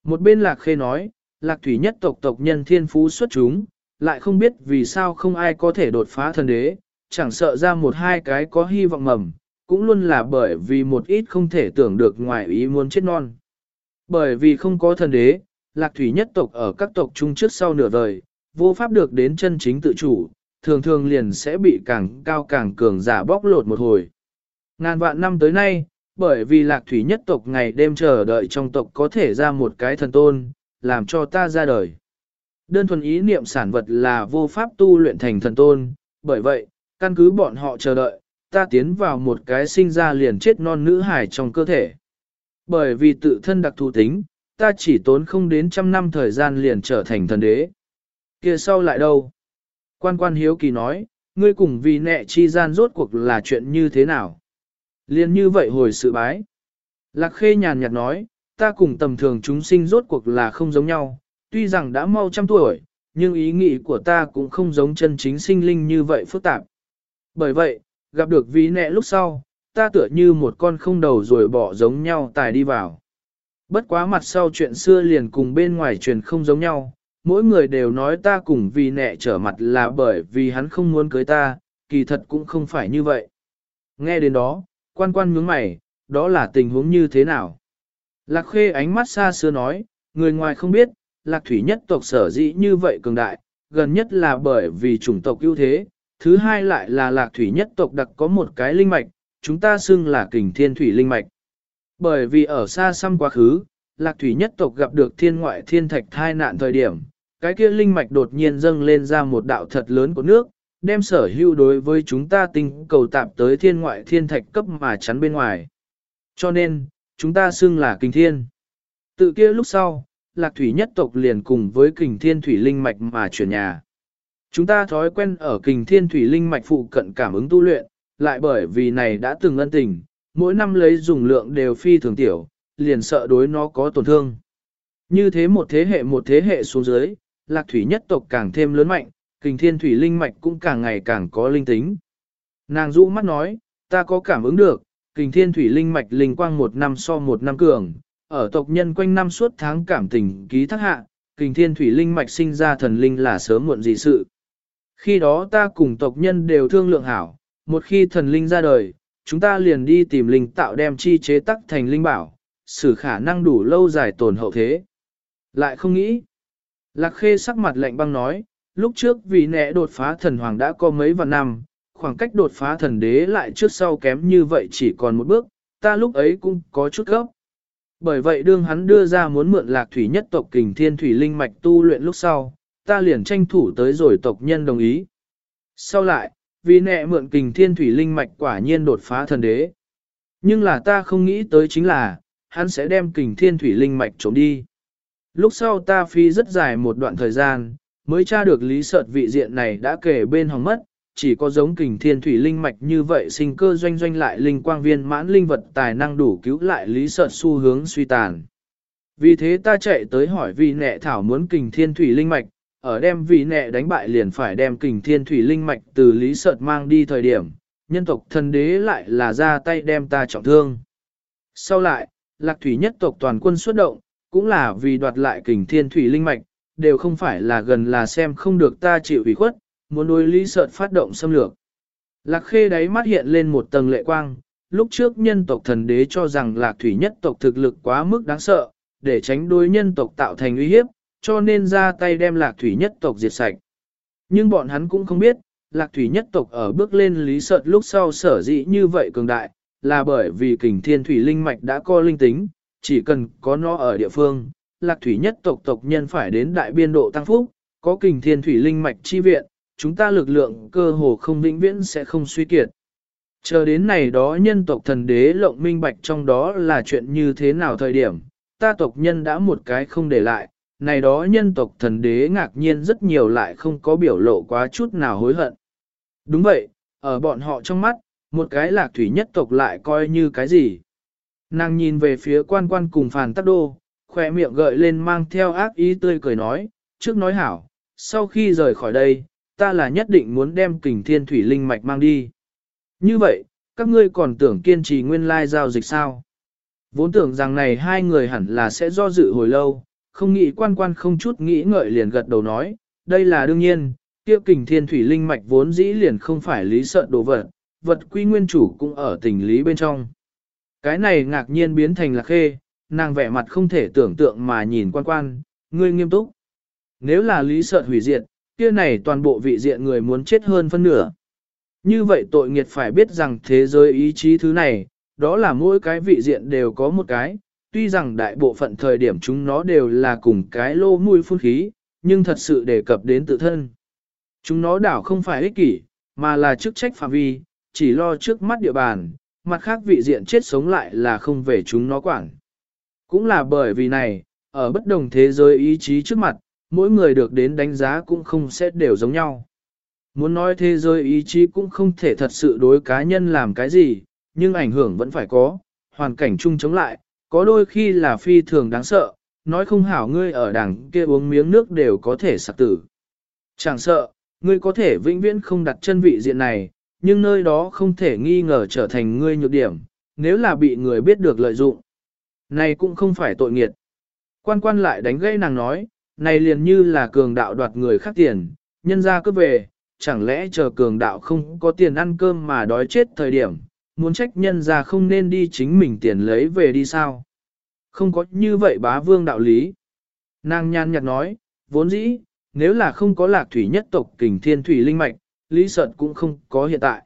Một bên lạc khê nói, lạc thủy nhất tộc tộc nhân thiên phú xuất chúng, lại không biết vì sao không ai có thể đột phá thần đế, chẳng sợ ra một hai cái có hy vọng mầm, cũng luôn là bởi vì một ít không thể tưởng được ngoài ý muốn chết non. Bởi vì không có thần đế, lạc thủy nhất tộc ở các tộc chung trước sau nửa đời, vô pháp được đến chân chính tự chủ, thường thường liền sẽ bị càng cao càng cường giả bóc lột một hồi. Ngàn vạn năm tới nay, bởi vì lạc thủy nhất tộc ngày đêm chờ đợi trong tộc có thể ra một cái thần tôn, làm cho ta ra đời. Đơn thuần ý niệm sản vật là vô pháp tu luyện thành thần tôn, bởi vậy, căn cứ bọn họ chờ đợi, ta tiến vào một cái sinh ra liền chết non nữ hải trong cơ thể. Bởi vì tự thân đặc thù tính, ta chỉ tốn không đến trăm năm thời gian liền trở thành thần đế. kia sau lại đâu? Quan quan hiếu kỳ nói, ngươi cùng vì nẹ chi gian rốt cuộc là chuyện như thế nào? Liên như vậy hồi sự bái. Lạc khê nhàn nhạt nói, ta cùng tầm thường chúng sinh rốt cuộc là không giống nhau, tuy rằng đã mau trăm tuổi, nhưng ý nghĩ của ta cũng không giống chân chính sinh linh như vậy phức tạp. Bởi vậy, gặp được vì nẹ lúc sau, ta tựa như một con không đầu rồi bỏ giống nhau tài đi vào. Bất quá mặt sau chuyện xưa liền cùng bên ngoài truyền không giống nhau, mỗi người đều nói ta cùng vì nẹ trở mặt là bởi vì hắn không muốn cưới ta, kỳ thật cũng không phải như vậy. Nghe đến đó, quan quan nhướng mày, đó là tình huống như thế nào? Lạc khê ánh mắt xa xưa nói, người ngoài không biết, lạc thủy nhất tộc sở dĩ như vậy cường đại, gần nhất là bởi vì chủng tộc ưu thế, thứ hai lại là lạc thủy nhất tộc đặc có một cái linh mạch, chúng ta xưng là kình thiên thủy linh mạch. Bởi vì ở xa xăm quá khứ, lạc thủy nhất tộc gặp được thiên ngoại thiên thạch thai nạn thời điểm, cái kia linh mạch đột nhiên dâng lên ra một đạo thật lớn của nước, đem sở hữu đối với chúng ta tinh cầu tạp tới thiên ngoại thiên thạch cấp mà chắn bên ngoài. Cho nên, chúng ta xưng là kinh thiên. Tự kia lúc sau, lạc thủy nhất tộc liền cùng với kình thiên thủy linh mạch mà chuyển nhà. Chúng ta thói quen ở kình thiên thủy linh mạch phụ cận cảm ứng tu luyện, lại bởi vì này đã từng ân tình, mỗi năm lấy dùng lượng đều phi thường tiểu, liền sợ đối nó có tổn thương. Như thế một thế hệ một thế hệ xuống dưới, lạc thủy nhất tộc càng thêm lớn mạnh, kình thiên thủy linh mạch cũng càng ngày càng có linh tính. Nàng rũ mắt nói, ta có cảm ứng được, kình thiên thủy linh mạch linh quang một năm so một năm cường, ở tộc nhân quanh năm suốt tháng cảm tình ký thác hạ, kình thiên thủy linh mạch sinh ra thần linh là sớm muộn gì sự. Khi đó ta cùng tộc nhân đều thương lượng hảo, một khi thần linh ra đời, chúng ta liền đi tìm linh tạo đem chi chế tắc thành linh bảo, xử khả năng đủ lâu dài tồn hậu thế. Lại không nghĩ. Lạc khê sắc mặt lạnh băng nói, lúc trước vì nẹ đột phá thần hoàng đã có mấy vạn năm, khoảng cách đột phá thần đế lại trước sau kém như vậy chỉ còn một bước, ta lúc ấy cũng có chút gấp. Bởi vậy đương hắn đưa ra muốn mượn lạc thủy nhất tộc kình thiên thủy linh mạch tu luyện lúc sau, ta liền tranh thủ tới rồi tộc nhân đồng ý. Sau lại, vì nẹ mượn kình thiên thủy linh mạch quả nhiên đột phá thần đế. Nhưng là ta không nghĩ tới chính là, hắn sẽ đem kình thiên thủy linh mạch trốn đi. Lúc sau ta phi rất dài một đoạn thời gian, mới tra được lý sợt vị diện này đã kể bên hòng mất, chỉ có giống kình thiên thủy linh mạch như vậy sinh cơ doanh doanh lại linh quang viên mãn linh vật tài năng đủ cứu lại lý sợt xu hướng suy tàn. Vì thế ta chạy tới hỏi vị nẹ thảo muốn kình thiên thủy linh mạch, ở đem vị nẹ đánh bại liền phải đem kình thiên thủy linh mạch từ lý sợt mang đi thời điểm, nhân tộc thần đế lại là ra tay đem ta trọng thương. Sau lại, lạc thủy nhất tộc toàn quân xuất động, cũng là vì đoạt lại kình thiên thủy linh mạch, đều không phải là gần là xem không được ta chịu ủy khuất, muốn đối lý sợt phát động xâm lược. Lạc khê đáy mắt hiện lên một tầng lệ quang, lúc trước nhân tộc thần đế cho rằng lạc thủy nhất tộc thực lực quá mức đáng sợ, để tránh đối nhân tộc tạo thành uy hiếp, cho nên ra tay đem lạc thủy nhất tộc diệt sạch. Nhưng bọn hắn cũng không biết, lạc thủy nhất tộc ở bước lên lý sợt lúc sau sở dĩ như vậy cường đại, là bởi vì kình thiên thủy linh mạch đã co linh tính, chỉ cần có nó ở địa phương, lạc thủy nhất tộc tộc nhân phải đến đại biên độ tăng phúc, có kình thiên thủy linh mạch chi viện, chúng ta lực lượng cơ hồ không vĩnh viễn sẽ không suy kiệt. Chờ đến này đó nhân tộc thần đế lộng minh bạch trong đó là chuyện như thế nào thời điểm, ta tộc nhân đã một cái không để lại, này đó nhân tộc thần đế ngạc nhiên rất nhiều lại không có biểu lộ quá chút nào hối hận. Đúng vậy, ở bọn họ trong mắt, một cái lạc thủy nhất tộc lại coi như cái gì. Nàng nhìn về phía quan quan cùng phàn tắc đô, khỏe miệng gợi lên mang theo ác ý tươi cười nói, trước nói hảo, sau khi rời khỏi đây, ta là nhất định muốn đem kình thiên thủy linh mạch mang đi. Như vậy, các ngươi còn tưởng kiên trì nguyên lai giao dịch sao? Vốn tưởng rằng này hai người hẳn là sẽ do dự hồi lâu, không nghĩ quan quan không chút nghĩ ngợi liền gật đầu nói, đây là đương nhiên, tiêu kình thiên thủy linh mạch vốn dĩ liền không phải lý sợ đồ vật, vật quy nguyên chủ cũng ở tình lý bên trong. Cái này ngạc nhiên biến thành là khê, nàng vẻ mặt không thể tưởng tượng mà nhìn quan quan, ngươi nghiêm túc. Nếu là lý sợ hủy diệt, kia này toàn bộ vị diện người muốn chết hơn phân nửa. Như vậy tội nghiệt phải biết rằng thế giới ý chí thứ này, đó là mỗi cái vị diện đều có một cái, tuy rằng đại bộ phận thời điểm chúng nó đều là cùng cái lô mùi phun khí, nhưng thật sự đề cập đến tự thân. Chúng nó đảo không phải ích kỷ, mà là chức trách phạm vi, chỉ lo trước mắt địa bàn, mặt khác vị diện chết sống lại là không về chúng nó quản. Cũng là bởi vì này, ở bất đồng thế giới ý chí trước mặt, mỗi người được đến đánh giá cũng không sẽ đều giống nhau. Muốn nói thế giới ý chí cũng không thể thật sự đối cá nhân làm cái gì, nhưng ảnh hưởng vẫn phải có, hoàn cảnh chung chống lại, có đôi khi là phi thường đáng sợ, nói không hảo ngươi ở đằng kia uống miếng nước đều có thể sạc tử. Chẳng sợ, ngươi có thể vĩnh viễn không đặt chân vị diện này, nhưng nơi đó không thể nghi ngờ trở thành ngươi nhược điểm, nếu là bị người biết được lợi dụng. Này cũng không phải tội nghiệt. Quan quan lại đánh gãy nàng nói, này liền như là cường đạo đoạt người khác tiền, nhân ra cứ về, chẳng lẽ chờ cường đạo không có tiền ăn cơm mà đói chết thời điểm, muốn trách nhân ra không nên đi chính mình tiền lấy về đi sao? Không có như vậy bá vương đạo lý. Nàng nhan nhạt nói, vốn dĩ, nếu là không có lạc thủy nhất tộc kình thiên thủy linh mạch, lý sợt cũng không có hiện tại.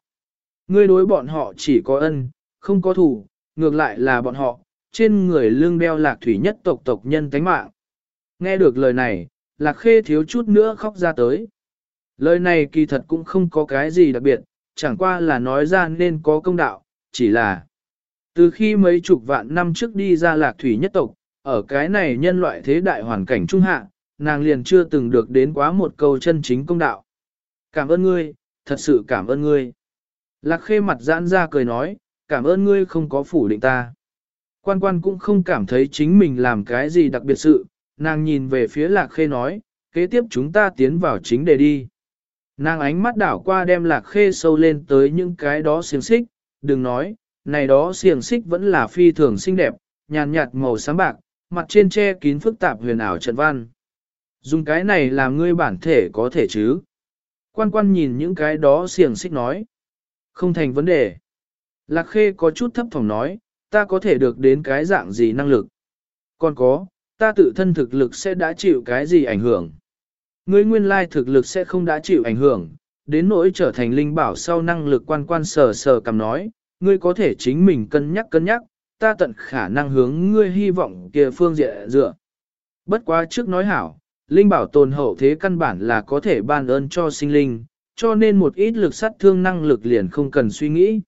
Ngươi đối bọn họ chỉ có ân, không có thủ, ngược lại là bọn họ, trên người lương đeo lạc thủy nhất tộc tộc nhân tánh mạng. Nghe được lời này, lạc khê thiếu chút nữa khóc ra tới. Lời này kỳ thật cũng không có cái gì đặc biệt, chẳng qua là nói ra nên có công đạo, chỉ là từ khi mấy chục vạn năm trước đi ra lạc thủy nhất tộc, ở cái này nhân loại thế đại hoàn cảnh trung hạ, nàng liền chưa từng được đến quá một câu chân chính công đạo. Cảm ơn ngươi, thật sự cảm ơn ngươi. Lạc khê mặt giãn ra cười nói, cảm ơn ngươi không có phủ định ta. Quan quan cũng không cảm thấy chính mình làm cái gì đặc biệt sự, nàng nhìn về phía lạc khê nói, kế tiếp chúng ta tiến vào chính đề đi. Nàng ánh mắt đảo qua đem lạc khê sâu lên tới những cái đó xiềng xích, đừng nói, này đó xiềng xích vẫn là phi thường xinh đẹp, nhàn nhạt màu sáng bạc, mặt trên che kín phức tạp huyền ảo trận văn. Dùng cái này làm ngươi bản thể có thể chứ. Quan quan nhìn những cái đó xiềng xích nói. Không thành vấn đề. Lạc khê có chút thấp phòng nói, ta có thể được đến cái dạng gì năng lực. Còn có, ta tự thân thực lực sẽ đã chịu cái gì ảnh hưởng. Ngươi nguyên lai thực lực sẽ không đã chịu ảnh hưởng, đến nỗi trở thành linh bảo sau năng lực quan quan sờ sờ cầm nói, ngươi có thể chính mình cân nhắc cân nhắc, ta tận khả năng hướng ngươi hy vọng kia phương diện dựa. Bất quá trước nói hảo, linh bảo tồn hậu thế căn bản là có thể ban ơn cho sinh linh, cho nên một ít lực sát thương năng lực liền không cần suy nghĩ.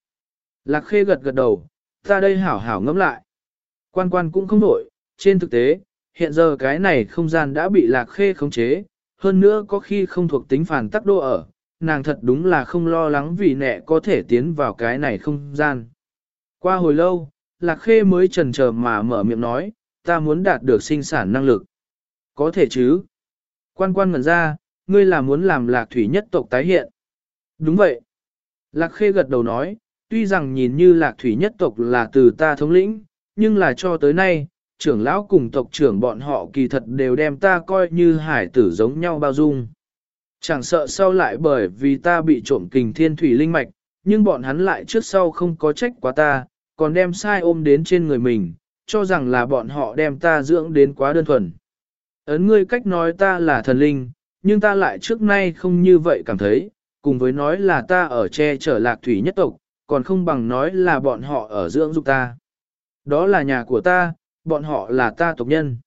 Lạc khê gật gật đầu, ta đây hảo hảo ngẫm lại. Quan quan cũng không đổi, trên thực tế, hiện giờ cái này không gian đã bị lạc khê khống chế, hơn nữa có khi không thuộc tính phản tắc đô ở, nàng thật đúng là không lo lắng vì nẹ có thể tiến vào cái này không gian. Qua hồi lâu, lạc khê mới trần chờ mà mở miệng nói, ta muốn đạt được sinh sản năng lực. Có thể chứ. Quan quan ngẩn ra, ngươi là muốn làm lạc thủy nhất tộc tái hiện. Đúng vậy. Lạc khê gật đầu nói, tuy rằng nhìn như lạc thủy nhất tộc là từ ta thống lĩnh, nhưng là cho tới nay, trưởng lão cùng tộc trưởng bọn họ kỳ thật đều đem ta coi như hải tử giống nhau bao dung. Chẳng sợ sau lại bởi vì ta bị trộm kình thiên thủy linh mạch, nhưng bọn hắn lại trước sau không có trách quá ta, còn đem sai ôm đến trên người mình, cho rằng là bọn họ đem ta dưỡng đến quá đơn thuần. Ấn ngươi cách nói ta là thần linh, nhưng ta lại trước nay không như vậy cảm thấy, cùng với nói là ta ở che chở lạc thủy nhất tộc, còn không bằng nói là bọn họ ở dưỡng dục ta. Đó là nhà của ta, bọn họ là ta tộc nhân.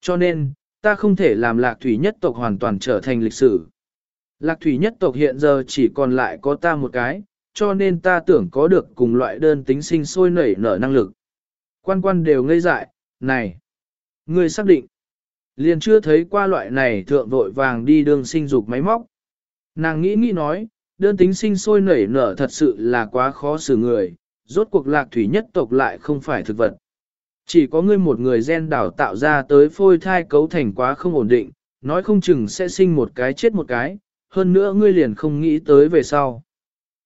Cho nên, ta không thể làm lạc thủy nhất tộc hoàn toàn trở thành lịch sử. Lạc thủy nhất tộc hiện giờ chỉ còn lại có ta một cái, cho nên ta tưởng có được cùng loại đơn tính sinh sôi nảy nở năng lực. Quan quan đều ngây dại, này, ngươi xác định, liền chưa thấy qua loại này thượng vội vàng đi đường sinh dục máy móc. Nàng nghĩ nghĩ nói, đơn tính sinh sôi nảy nở thật sự là quá khó xử người, rốt cuộc lạc thủy nhất tộc lại không phải thực vật. Chỉ có ngươi một người gen đảo tạo ra tới phôi thai cấu thành quá không ổn định, nói không chừng sẽ sinh một cái chết một cái, hơn nữa ngươi liền không nghĩ tới về sau.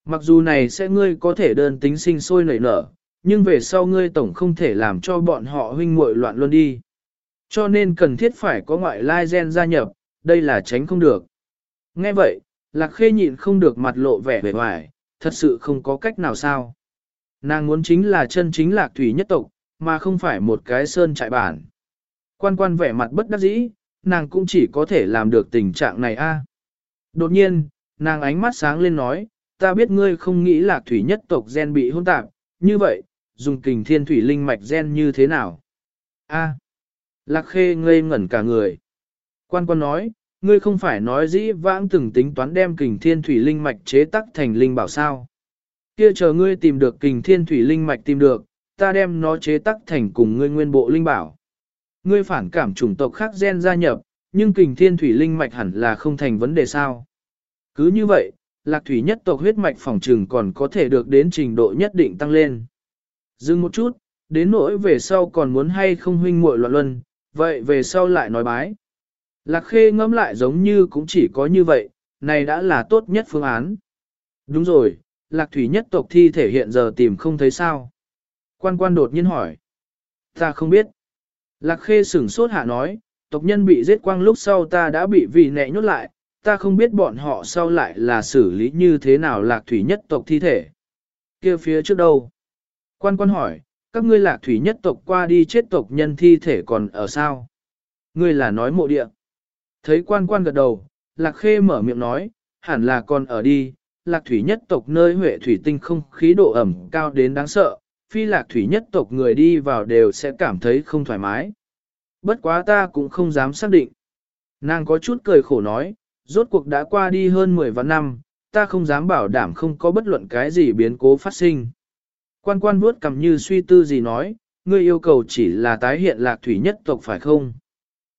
Mặc dù này sẽ ngươi có thể đơn tính sinh sôi nảy nở, nhưng về sau ngươi tổng không thể làm cho bọn họ huynh muội loạn luôn đi. Cho nên cần thiết phải có ngoại lai gen gia nhập, đây là tránh không được. Nghe vậy, lạc khê nhịn không được mặt lộ vẻ vẻ ngoài, thật sự không có cách nào sao. Nàng muốn chính là chân chính lạc thủy nhất tộc, mà không phải một cái sơn trại bản. Quan quan vẻ mặt bất đắc dĩ, nàng cũng chỉ có thể làm được tình trạng này a. Đột nhiên, nàng ánh mắt sáng lên nói, ta biết ngươi không nghĩ lạc thủy nhất tộc gen bị hôn tạp, như vậy, dùng kình thiên thủy linh mạch gen như thế nào? A. Lạc khê ngây ngẩn cả người. Quan quan nói, ngươi không phải nói dĩ vãng từng tính toán đem kình thiên thủy linh mạch chế tắc thành linh bảo sao. Kia chờ ngươi tìm được kình thiên thủy linh mạch tìm được, ta đem nó chế tắc thành cùng ngươi nguyên bộ linh bảo. Ngươi phản cảm chủng tộc khác gen gia nhập, nhưng kình thiên thủy linh mạch hẳn là không thành vấn đề sao. Cứ như vậy, lạc thủy nhất tộc huyết mạch phòng trừng còn có thể được đến trình độ nhất định tăng lên. Dừng một chút, đến nỗi về sau còn muốn hay không huynh muội loạn luân, vậy về sau lại nói bái. Lạc khê ngẫm lại giống như cũng chỉ có như vậy, này đã là tốt nhất phương án. Đúng rồi, lạc thủy nhất tộc thi thể hiện giờ tìm không thấy sao. Quan quan đột nhiên hỏi. Ta không biết. Lạc khê sửng sốt hạ nói, tộc nhân bị giết quang lúc sau ta đã bị vì nẹ nhốt lại, ta không biết bọn họ sau lại là xử lý như thế nào lạc thủy nhất tộc thi thể. kia phía trước đâu? Quan quan hỏi, các ngươi lạc thủy nhất tộc qua đi chết tộc nhân thi thể còn ở sao? Ngươi là nói mộ địa. Thấy quan quan gật đầu, lạc khê mở miệng nói, hẳn là còn ở đi, lạc thủy nhất tộc nơi huệ thủy tinh không khí độ ẩm cao đến đáng sợ, phi lạc thủy nhất tộc người đi vào đều sẽ cảm thấy không thoải mái. Bất quá ta cũng không dám xác định. Nàng có chút cười khổ nói, rốt cuộc đã qua đi hơn 10 vạn năm, ta không dám bảo đảm không có bất luận cái gì biến cố phát sinh. Quan quan vuốt cầm như suy tư gì nói, ngươi yêu cầu chỉ là tái hiện lạc thủy nhất tộc phải không?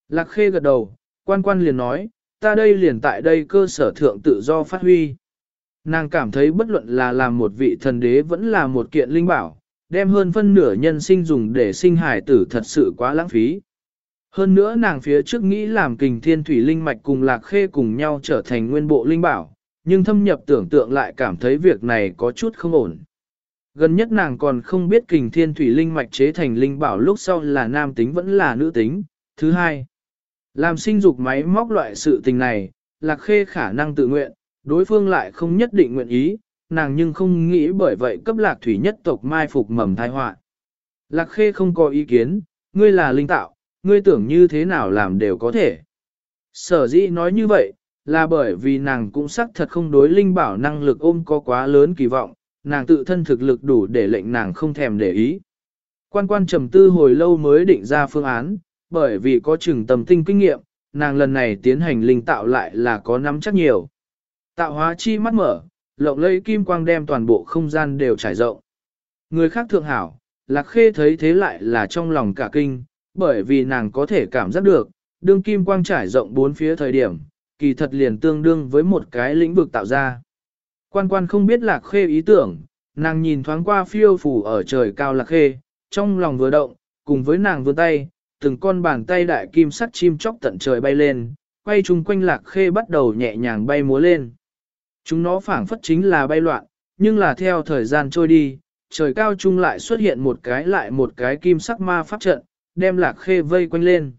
Lạc khê gật đầu, quan quan liền nói, ta đây liền tại đây cơ sở thượng tự do phát huy. Nàng cảm thấy bất luận là làm một vị thần đế vẫn là một kiện linh bảo, đem hơn phân nửa nhân sinh dùng để sinh hải tử thật sự quá lãng phí. Hơn nữa nàng phía trước nghĩ làm kình thiên thủy linh mạch cùng lạc khê cùng nhau trở thành nguyên bộ linh bảo, nhưng thâm nhập tưởng tượng lại cảm thấy việc này có chút không ổn. Gần nhất nàng còn không biết kình thiên thủy linh mạch chế thành linh bảo lúc sau là nam tính vẫn là nữ tính. Thứ hai, làm sinh dục máy móc loại sự tình này, lạc khê khả năng tự nguyện, đối phương lại không nhất định nguyện ý, nàng nhưng không nghĩ bởi vậy cấp lạc thủy nhất tộc mai phục mầm thai họa. Lạc khê không có ý kiến, ngươi là linh tạo, ngươi tưởng như thế nào làm đều có thể. Sở dĩ nói như vậy, là bởi vì nàng cũng xác thật không đối linh bảo năng lực ôm có quá lớn kỳ vọng, nàng tự thân thực lực đủ để lệnh nàng không thèm để ý. Quan quan trầm tư hồi lâu mới định ra phương án, bởi vì có chừng tầm tinh kinh nghiệm, nàng lần này tiến hành linh tạo lại là có nắm chắc nhiều. Tạo hóa chi mắt mở, lộng lẫy kim quang đem toàn bộ không gian đều trải rộng. Người khác thượng hảo, lạc khê thấy thế lại là trong lòng cả kinh, bởi vì nàng có thể cảm giác được, đương kim quang trải rộng bốn phía thời điểm, kỳ thật liền tương đương với một cái lĩnh vực tạo ra. Quan quan không biết lạc khê ý tưởng, nàng nhìn thoáng qua phiêu phủ ở trời cao lạc khê, trong lòng vừa động, cùng với nàng vươn tay, từng con bàn tay đại kim sắt chim chóc tận trời bay lên, quay chung quanh lạc khê bắt đầu nhẹ nhàng bay múa lên. Chúng nó phảng phất chính là bay loạn, nhưng là theo thời gian trôi đi, trời cao trung lại xuất hiện một cái lại một cái kim sắc ma pháp trận, đem lạc khê vây quanh lên.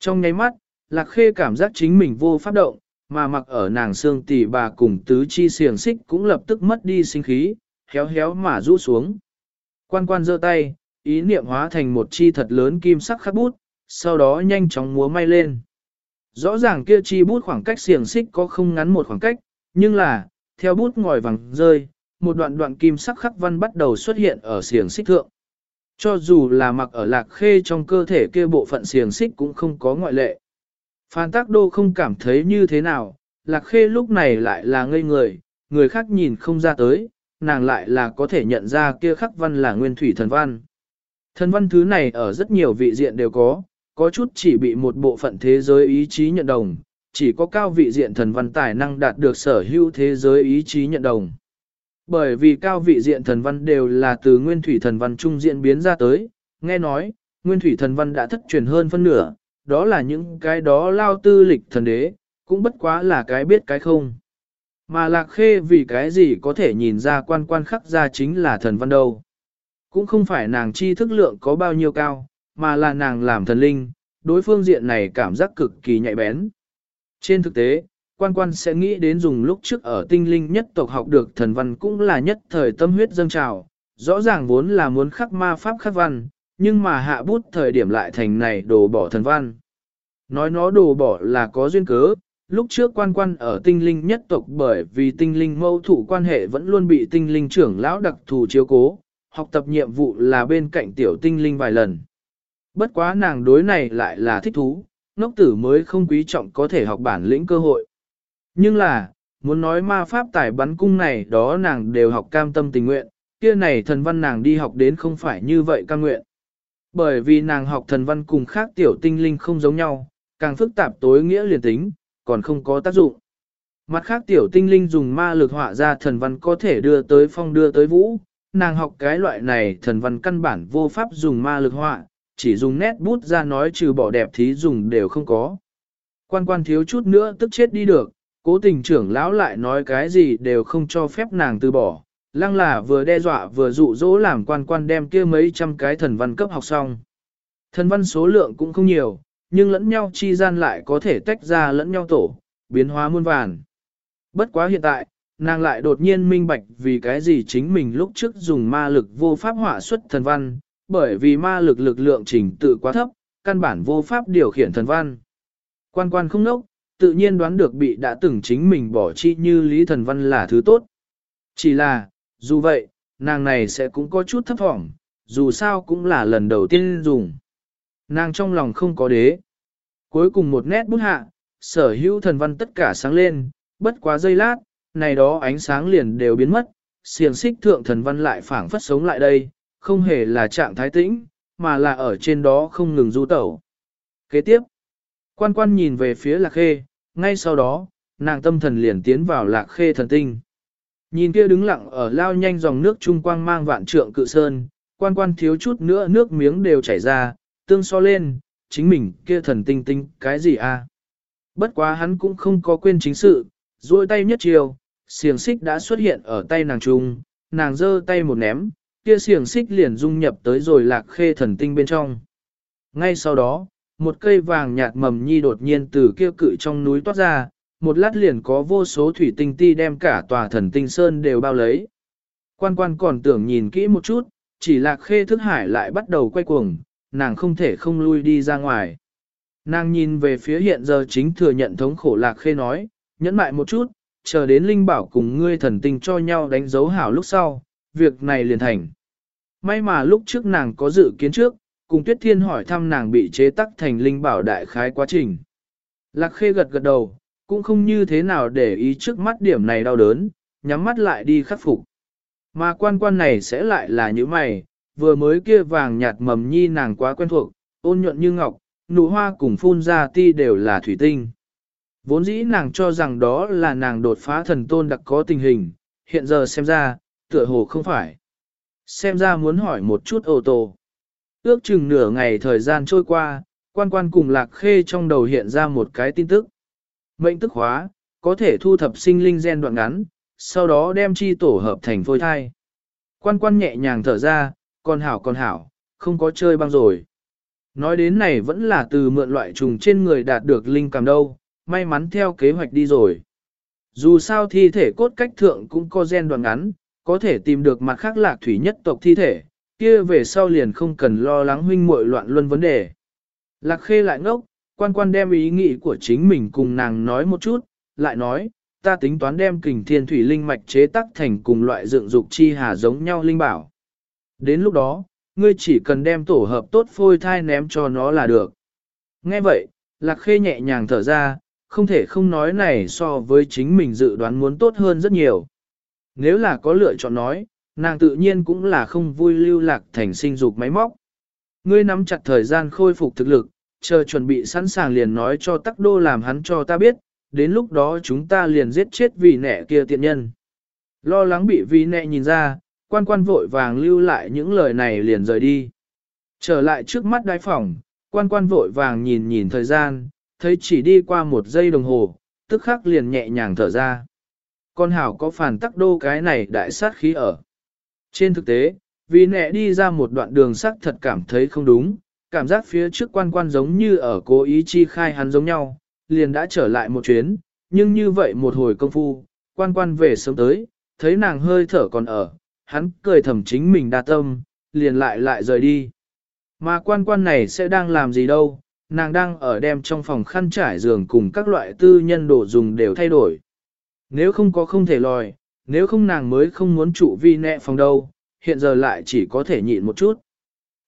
Trong nháy mắt, lạc khê cảm giác chính mình vô pháp động, mà mặc ở nàng xương tỷ bà cùng tứ chi xiềng xích cũng lập tức mất đi sinh khí, héo héo mà rũ xuống. Quan quan giơ tay, ý niệm hóa thành một chi thật lớn kim sắc khắc bút, sau đó nhanh chóng múa may lên. Rõ ràng kia chi bút khoảng cách xiềng xích có không ngắn một khoảng cách, nhưng là, theo bút ngòi vàng rơi, một đoạn đoạn kim sắc khắc văn bắt đầu xuất hiện ở xiềng xích thượng. Cho dù là mặc ở lạc khê trong cơ thể kia bộ phận xiềng xích cũng không có ngoại lệ. Phan Tác Đô không cảm thấy như thế nào, lạc khê lúc này lại là ngây người, người khác nhìn không ra tới, nàng lại là có thể nhận ra kia khắc văn là nguyên thủy thần văn. Thần văn thứ này ở rất nhiều vị diện đều có, có chút chỉ bị một bộ phận thế giới ý chí nhận đồng, chỉ có cao vị diện thần văn tài năng đạt được sở hữu thế giới ý chí nhận đồng. Bởi vì cao vị diện thần văn đều là từ nguyên thủy thần văn trung diện biến ra tới, nghe nói, nguyên thủy thần văn đã thất truyền hơn phân nửa, đó là những cái đó lao tư lịch thần đế, cũng bất quá là cái biết cái không. Mà lạc khê vì cái gì có thể nhìn ra quan quan khắc ra chính là thần văn đâu. Cũng không phải nàng chi thức lượng có bao nhiêu cao, mà là nàng làm thần linh, đối phương diện này cảm giác cực kỳ nhạy bén. Trên thực tế, quan quan sẽ nghĩ đến dùng lúc trước ở tinh linh nhất tộc học được thần văn cũng là nhất thời tâm huyết dâng trào, rõ ràng vốn là muốn khắc ma pháp khắc văn, nhưng mà hạ bút thời điểm lại thành này đồ bỏ thần văn. Nói nó đồ bỏ là có duyên cớ, lúc trước quan quan ở tinh linh nhất tộc bởi vì tinh linh mâu thủ quan hệ vẫn luôn bị tinh linh trưởng lão đặc thù chiếu cố, học tập nhiệm vụ là bên cạnh tiểu tinh linh vài lần. Bất quá nàng đối này lại là thích thú, ngốc tử mới không quý trọng có thể học bản lĩnh cơ hội. Nhưng là, muốn nói ma pháp tài bắn cung này đó nàng đều học cam tâm tình nguyện, kia này thần văn nàng đi học đến không phải như vậy cam nguyện. Bởi vì nàng học thần văn cùng khác tiểu tinh linh không giống nhau, càng phức tạp tối nghĩa liền tính, còn không có tác dụng. Mặt khác tiểu tinh linh dùng ma lực họa ra thần văn có thể đưa tới phong đưa tới vũ, nàng học cái loại này thần văn căn bản vô pháp dùng ma lực họa, chỉ dùng nét bút ra nói trừ bỏ đẹp thí dùng đều không có. Quan quan thiếu chút nữa tức chết đi được, cố tình trưởng lão lại nói cái gì đều không cho phép nàng từ bỏ, lăng là vừa đe dọa vừa dụ dỗ làm quan quan đem kia mấy trăm cái thần văn cấp học xong. Thần văn số lượng cũng không nhiều, nhưng lẫn nhau chi gian lại có thể tách ra lẫn nhau tổ, biến hóa muôn vàn. Bất quá hiện tại, nàng lại đột nhiên minh bạch vì cái gì chính mình lúc trước dùng ma lực vô pháp hỏa xuất thần văn, bởi vì ma lực lực lượng trình tự quá thấp, căn bản vô pháp điều khiển thần văn. Quan quan không nốc, tự nhiên đoán được bị đã từng chính mình bỏ chi như lý thần văn là thứ tốt. Chỉ là, dù vậy, nàng này sẽ cũng có chút thấp thỏm, dù sao cũng là lần đầu tiên dùng. Nàng trong lòng không có đế. Cuối cùng một nét bút hạ, sở hữu thần văn tất cả sáng lên, bất quá giây lát, này đó ánh sáng liền đều biến mất, xiềng xích thượng thần văn lại phảng phất sống lại đây, không hề là trạng thái tĩnh, mà là ở trên đó không ngừng du tẩu. Kế tiếp, quan quan nhìn về phía lạc khê, ngay sau đó, nàng tâm thần liền tiến vào lạc khê thần tinh. Nhìn kia đứng lặng ở lao nhanh dòng nước trung quang mang vạn trượng cự sơn, quan quan thiếu chút nữa nước miếng đều chảy ra, tương so lên, chính mình kia thần tinh tinh cái gì a? Bất quá hắn cũng không có quên chính sự, duỗi tay nhất chiều, xiềng xích đã xuất hiện ở tay nàng trung, nàng giơ tay một ném, kia xiềng xích liền dung nhập tới rồi lạc khê thần tinh bên trong. Ngay sau đó, một cây vàng nhạt mầm nhi đột nhiên từ kia cự trong núi toát ra, một lát liền có vô số thủy tinh ti đem cả tòa thần tinh sơn đều bao lấy. Quan quan còn tưởng nhìn kỹ một chút, chỉ lạc khê thức hải lại bắt đầu quay cuồng, nàng không thể không lui đi ra ngoài. Nàng nhìn về phía hiện giờ chính thừa nhận thống khổ lạc khê nói, nhẫn mại một chút, chờ đến linh bảo cùng ngươi thần tinh cho nhau đánh dấu hảo lúc sau, việc này liền thành. May mà lúc trước nàng có dự kiến trước, cùng Tuyết Thiên hỏi thăm nàng bị chế tắc thành linh bảo đại khái quá trình. Lạc khê gật gật đầu, cũng không như thế nào để ý trước mắt điểm này đau đớn, nhắm mắt lại đi khắc phục. Mà quan quan này sẽ lại là như mày, vừa mới kia vàng nhạt mầm nhi nàng quá quen thuộc, ôn nhuận như ngọc, nụ hoa cùng phun ra ti đều là thủy tinh. Vốn dĩ nàng cho rằng đó là nàng đột phá thần tôn đặc có tình hình, hiện giờ xem ra, tựa hồ không phải. Xem ra muốn hỏi một chút ô tô. Ước chừng nửa ngày thời gian trôi qua, quan quan cùng lạc khê trong đầu hiện ra một cái tin tức. Mệnh tức hóa, có thể thu thập sinh linh gen đoạn ngắn, sau đó đem chi tổ hợp thành phôi thai. Quan quan nhẹ nhàng thở ra, con hảo con hảo, không có chơi băng rồi. Nói đến này vẫn là từ mượn loại trùng trên người đạt được linh cảm đâu, may mắn theo kế hoạch đi rồi. Dù sao thi thể cốt cách thượng cũng có gen đoạn ngắn, có thể tìm được mặt khác lạc thủy nhất tộc thi thể, kia về sau liền không cần lo lắng huynh muội loạn luân vấn đề. Lạc khê lại ngốc, quan quan đem ý nghĩ của chính mình cùng nàng nói một chút, lại nói, ta tính toán đem kình thiên thủy linh mạch chế tác thành cùng loại dựng dục chi hà giống nhau linh bảo. Đến lúc đó, ngươi chỉ cần đem tổ hợp tốt phôi thai ném cho nó là được. Nghe vậy, lạc khê nhẹ nhàng thở ra, không thể không nói này so với chính mình dự đoán muốn tốt hơn rất nhiều. Nếu là có lựa chọn nói, nàng tự nhiên cũng là không vui lưu lạc thành sinh dục máy móc. Ngươi nắm chặt thời gian khôi phục thực lực, chờ chuẩn bị sẵn sàng liền nói cho tắc đô làm hắn cho ta biết, đến lúc đó chúng ta liền giết chết vì nẻ kia tiện nhân. Lo lắng bị vì nẻ nhìn ra, quan quan vội vàng lưu lại những lời này liền rời đi. Trở lại trước mắt đái phòng, quan quan vội vàng nhìn nhìn thời gian, thấy chỉ đi qua một giây đồng hồ, tức khắc liền nhẹ nhàng thở ra. Con hảo có phản tắc đô cái này đại sát khí ở. Trên thực tế, vì nẹ đi ra một đoạn đường sắc thật cảm thấy không đúng, cảm giác phía trước quan quan giống như ở cố ý chi khai hắn giống nhau, liền đã trở lại một chuyến, nhưng như vậy một hồi công phu, quan quan về sớm tới, thấy nàng hơi thở còn ở, hắn cười thầm chính mình đa tâm, liền lại lại rời đi. Mà quan quan này sẽ đang làm gì đâu, nàng đang ở đem trong phòng khăn trải giường cùng các loại tư nhân đồ dùng đều thay đổi. Nếu không có không thể lòi, nếu không nàng mới không muốn trụ vi nẹ phòng đâu, hiện giờ lại chỉ có thể nhịn một chút.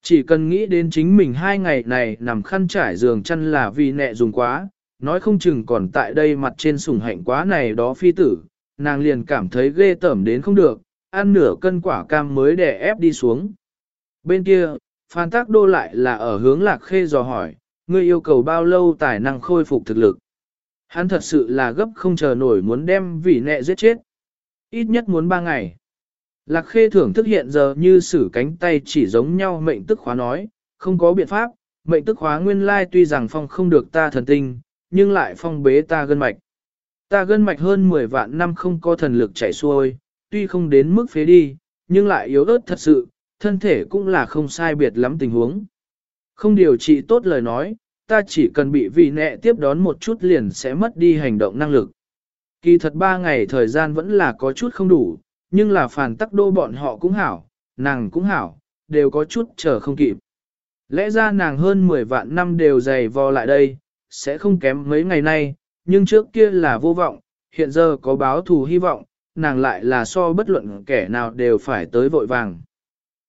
Chỉ cần nghĩ đến chính mình hai ngày này nằm khăn trải giường chăn là vì nẹ dùng quá, nói không chừng còn tại đây mặt trên sủng hạnh quá này đó phi tử, nàng liền cảm thấy ghê tởm đến không được, ăn nửa cân quả cam mới đè ép đi xuống. Bên kia, Phan Tác Đô lại là ở hướng lạc khê dò hỏi, ngươi yêu cầu bao lâu tài năng khôi phục thực lực. Hắn thật sự là gấp không chờ nổi muốn đem vì nẹ giết chết. Ít nhất muốn ba ngày. Lạc khê thưởng thức hiện giờ như sử cánh tay chỉ giống nhau mệnh tức khóa nói, không có biện pháp, mệnh tức khóa nguyên lai tuy rằng phong không được ta thần tinh, nhưng lại phong bế ta gân mạch. Ta gân mạch hơn 10 vạn năm không có thần lực chảy xuôi, tuy không đến mức phế đi, nhưng lại yếu ớt thật sự, thân thể cũng là không sai biệt lắm tình huống. Không điều trị tốt lời nói, ta chỉ cần bị vị nẹ tiếp đón một chút liền sẽ mất đi hành động năng lực. Kỳ thật ba ngày thời gian vẫn là có chút không đủ, nhưng là phản tắc đô bọn họ cũng hảo, nàng cũng hảo, đều có chút chờ không kịp. Lẽ ra nàng hơn 10 vạn năm đều dày vò lại đây, sẽ không kém mấy ngày nay, nhưng trước kia là vô vọng, hiện giờ có báo thù hy vọng, nàng lại là so bất luận kẻ nào đều phải tới vội vàng.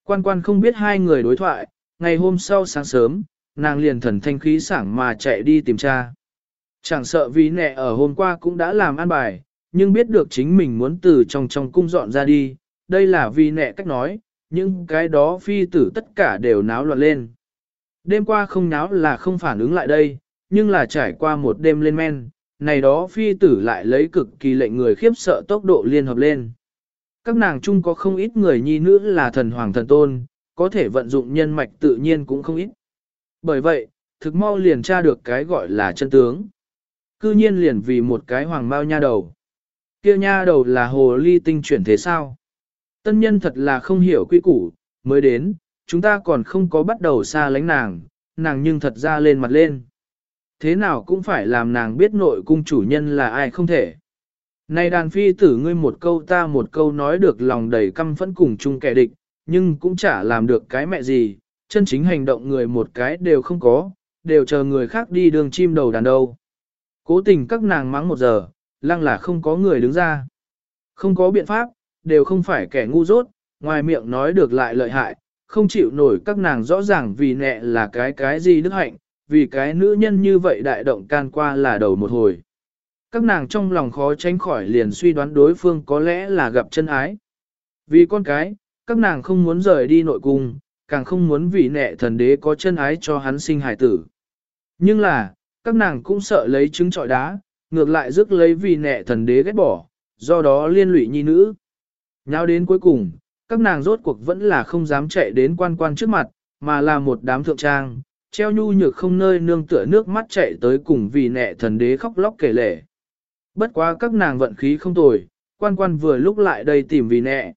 Quan quan không biết hai người đối thoại, ngày hôm sau sáng sớm, nàng liền thần thanh khí sảng mà chạy đi tìm cha. Chẳng sợ vì nẹ ở hôm qua cũng đã làm an bài, nhưng biết được chính mình muốn từ trong trong cung dọn ra đi, đây là vì nẹ cách nói, nhưng cái đó phi tử tất cả đều náo loạn lên. Đêm qua không náo là không phản ứng lại đây, nhưng là trải qua một đêm lên men, này đó phi tử lại lấy cực kỳ lệnh người khiếp sợ tốc độ liên hợp lên. Các nàng chung có không ít người nhi nữ là thần hoàng thần tôn, có thể vận dụng nhân mạch tự nhiên cũng không ít. Bởi vậy, thực mau liền tra được cái gọi là chân tướng. Cư nhiên liền vì một cái hoàng mao nha đầu kia nha đầu là hồ ly tinh chuyển thế sao? Tân nhân thật là không hiểu quy củ, mới đến, chúng ta còn không có bắt đầu xa lánh nàng, nàng nhưng thật ra lên mặt lên. Thế nào cũng phải làm nàng biết nội cung chủ nhân là ai không thể. Này đàn phi tử ngươi một câu ta một câu nói được lòng đầy căm phẫn cùng chung kẻ địch, nhưng cũng chả làm được cái mẹ gì, chân chính hành động người một cái đều không có, đều chờ người khác đi đường chim đầu đàn đâu. Cố tình các nàng mắng một giờ, lăng là không có người đứng ra. Không có biện pháp, đều không phải kẻ ngu dốt, ngoài miệng nói được lại lợi hại, không chịu nổi các nàng rõ ràng vì nẹ là cái cái gì đức hạnh, vì cái nữ nhân như vậy đại động can qua là đầu một hồi. Các nàng trong lòng khó tránh khỏi liền suy đoán đối phương có lẽ là gặp chân ái. Vì con cái, các nàng không muốn rời đi nội cung, càng không muốn vì nẹ thần đế có chân ái cho hắn sinh hải tử. Nhưng là, các nàng cũng sợ lấy trứng trọi đá, ngược lại rước lấy vì nẹ thần đế ghét bỏ, do đó liên lụy nhi nữ. Nhau đến cuối cùng, các nàng rốt cuộc vẫn là không dám chạy đến quan quan trước mặt, mà là một đám thượng trang, treo nhu nhược không nơi nương tựa nước mắt chạy tới cùng vì nẹ thần đế khóc lóc kể lể. Bất quá các nàng vận khí không tồi, quan quan vừa lúc lại đây tìm vì nẹ.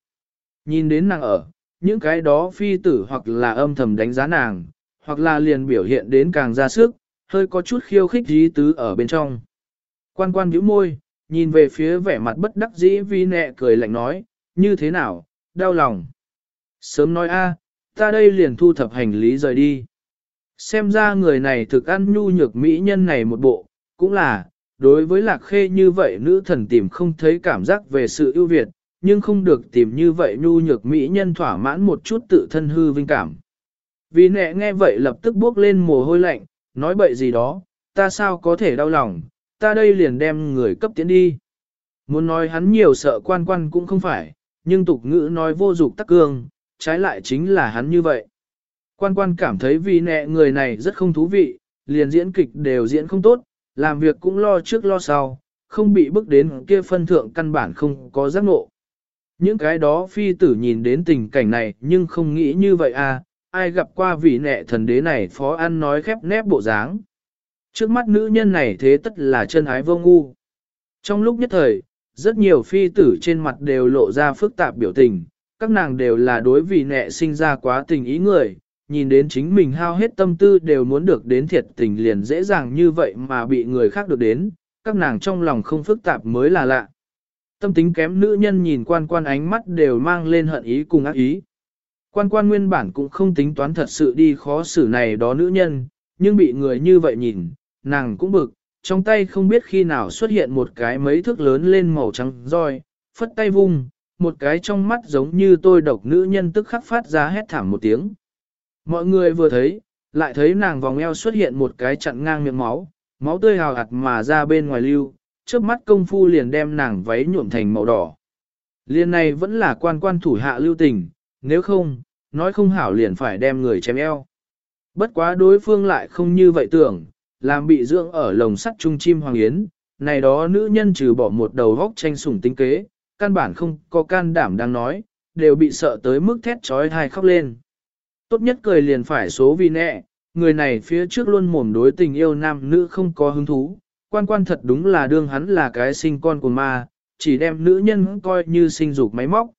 Nhìn đến nàng ở, những cái đó phi tử hoặc là âm thầm đánh giá nàng, hoặc là liền biểu hiện đến càng ra sức, hơi có chút khiêu khích dí tứ ở bên trong. Quan quan nhíu môi, nhìn về phía vẻ mặt bất đắc dĩ vi nẹ cười lạnh nói, như thế nào, đau lòng. Sớm nói a, ta đây liền thu thập hành lý rời đi. Xem ra người này thực ăn nhu nhược mỹ nhân này một bộ, cũng là, đối với lạc khê như vậy nữ thần tìm không thấy cảm giác về sự ưu việt, nhưng không được tìm như vậy nhu nhược mỹ nhân thỏa mãn một chút tự thân hư vinh cảm. Vì nẹ nghe vậy lập tức bước lên mồ hôi lạnh, nói bậy gì đó, ta sao có thể đau lòng, ta đây liền đem người cấp tiến đi. Muốn nói hắn nhiều sợ quan quan cũng không phải, nhưng tục ngữ nói vô dục tắc cương, trái lại chính là hắn như vậy. Quan quan cảm thấy vì nẹ người này rất không thú vị, liền diễn kịch đều diễn không tốt, làm việc cũng lo trước lo sau, không bị bức đến kia phân thượng căn bản không có giác ngộ. Những cái đó phi tử nhìn đến tình cảnh này nhưng không nghĩ như vậy à, ai gặp qua vị nẹ thần đế này phó ăn nói khép nép bộ dáng. Trước mắt nữ nhân này thế tất là chân ái vô ngu. Trong lúc nhất thời, rất nhiều phi tử trên mặt đều lộ ra phức tạp biểu tình, các nàng đều là đối vì nẹ sinh ra quá tình ý người, nhìn đến chính mình hao hết tâm tư đều muốn được đến thiệt tình liền dễ dàng như vậy mà bị người khác được đến, các nàng trong lòng không phức tạp mới là lạ. Tâm tính kém nữ nhân nhìn quan quan ánh mắt đều mang lên hận ý cùng ác ý. Quan quan nguyên bản cũng không tính toán thật sự đi khó xử này đó nữ nhân, nhưng bị người như vậy nhìn, nàng cũng bực, trong tay không biết khi nào xuất hiện một cái mấy thước lớn lên màu trắng roi, phất tay vung, một cái trong mắt giống như tôi độc nữ nhân tức khắc phát ra hét thảm một tiếng. Mọi người vừa thấy, lại thấy nàng vòng eo xuất hiện một cái chặn ngang miệng máu, máu tươi hào hạt mà ra bên ngoài lưu, trước mắt công phu liền đem nàng váy nhuộm thành màu đỏ. Liên này vẫn là quan quan thủ hạ lưu tình, nếu không, nói không hảo liền phải đem người chém eo. Bất quá đối phương lại không như vậy tưởng, làm bị dưỡng ở lồng sắt trung chim hoàng yến, này đó nữ nhân trừ bỏ một đầu góc tranh sủng tinh kế, căn bản không có can đảm đang nói, đều bị sợ tới mức thét trói thai khóc lên. Tốt nhất cười liền phải số vì nẹ, người này phía trước luôn mồm đối tình yêu nam nữ không có hứng thú, quan quan thật đúng là đương hắn là cái sinh con của ma, chỉ đem nữ nhân coi như sinh dục máy móc.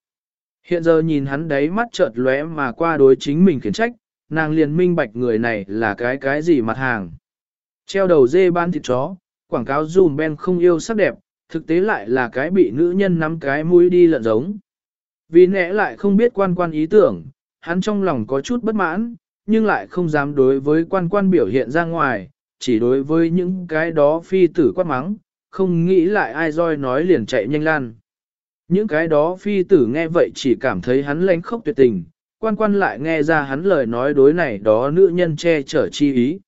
Hiện giờ nhìn hắn đấy mắt chợt lóe mà qua đối chính mình khiển trách, nàng liền minh bạch người này là cái cái gì mặt hàng. Treo đầu dê ban thịt chó, quảng cáo dùm ben không yêu sắc đẹp, thực tế lại là cái bị nữ nhân nắm cái mũi đi lợn giống. Vì nẽ lại không biết quan quan ý tưởng, hắn trong lòng có chút bất mãn, nhưng lại không dám đối với quan quan biểu hiện ra ngoài, chỉ đối với những cái đó phi tử quát mắng, không nghĩ lại ai roi nói liền chạy nhanh lan. Những cái đó phi tử nghe vậy chỉ cảm thấy hắn lánh khóc tuyệt tình, quan quan lại nghe ra hắn lời nói đối này đó nữ nhân che chở chi ý.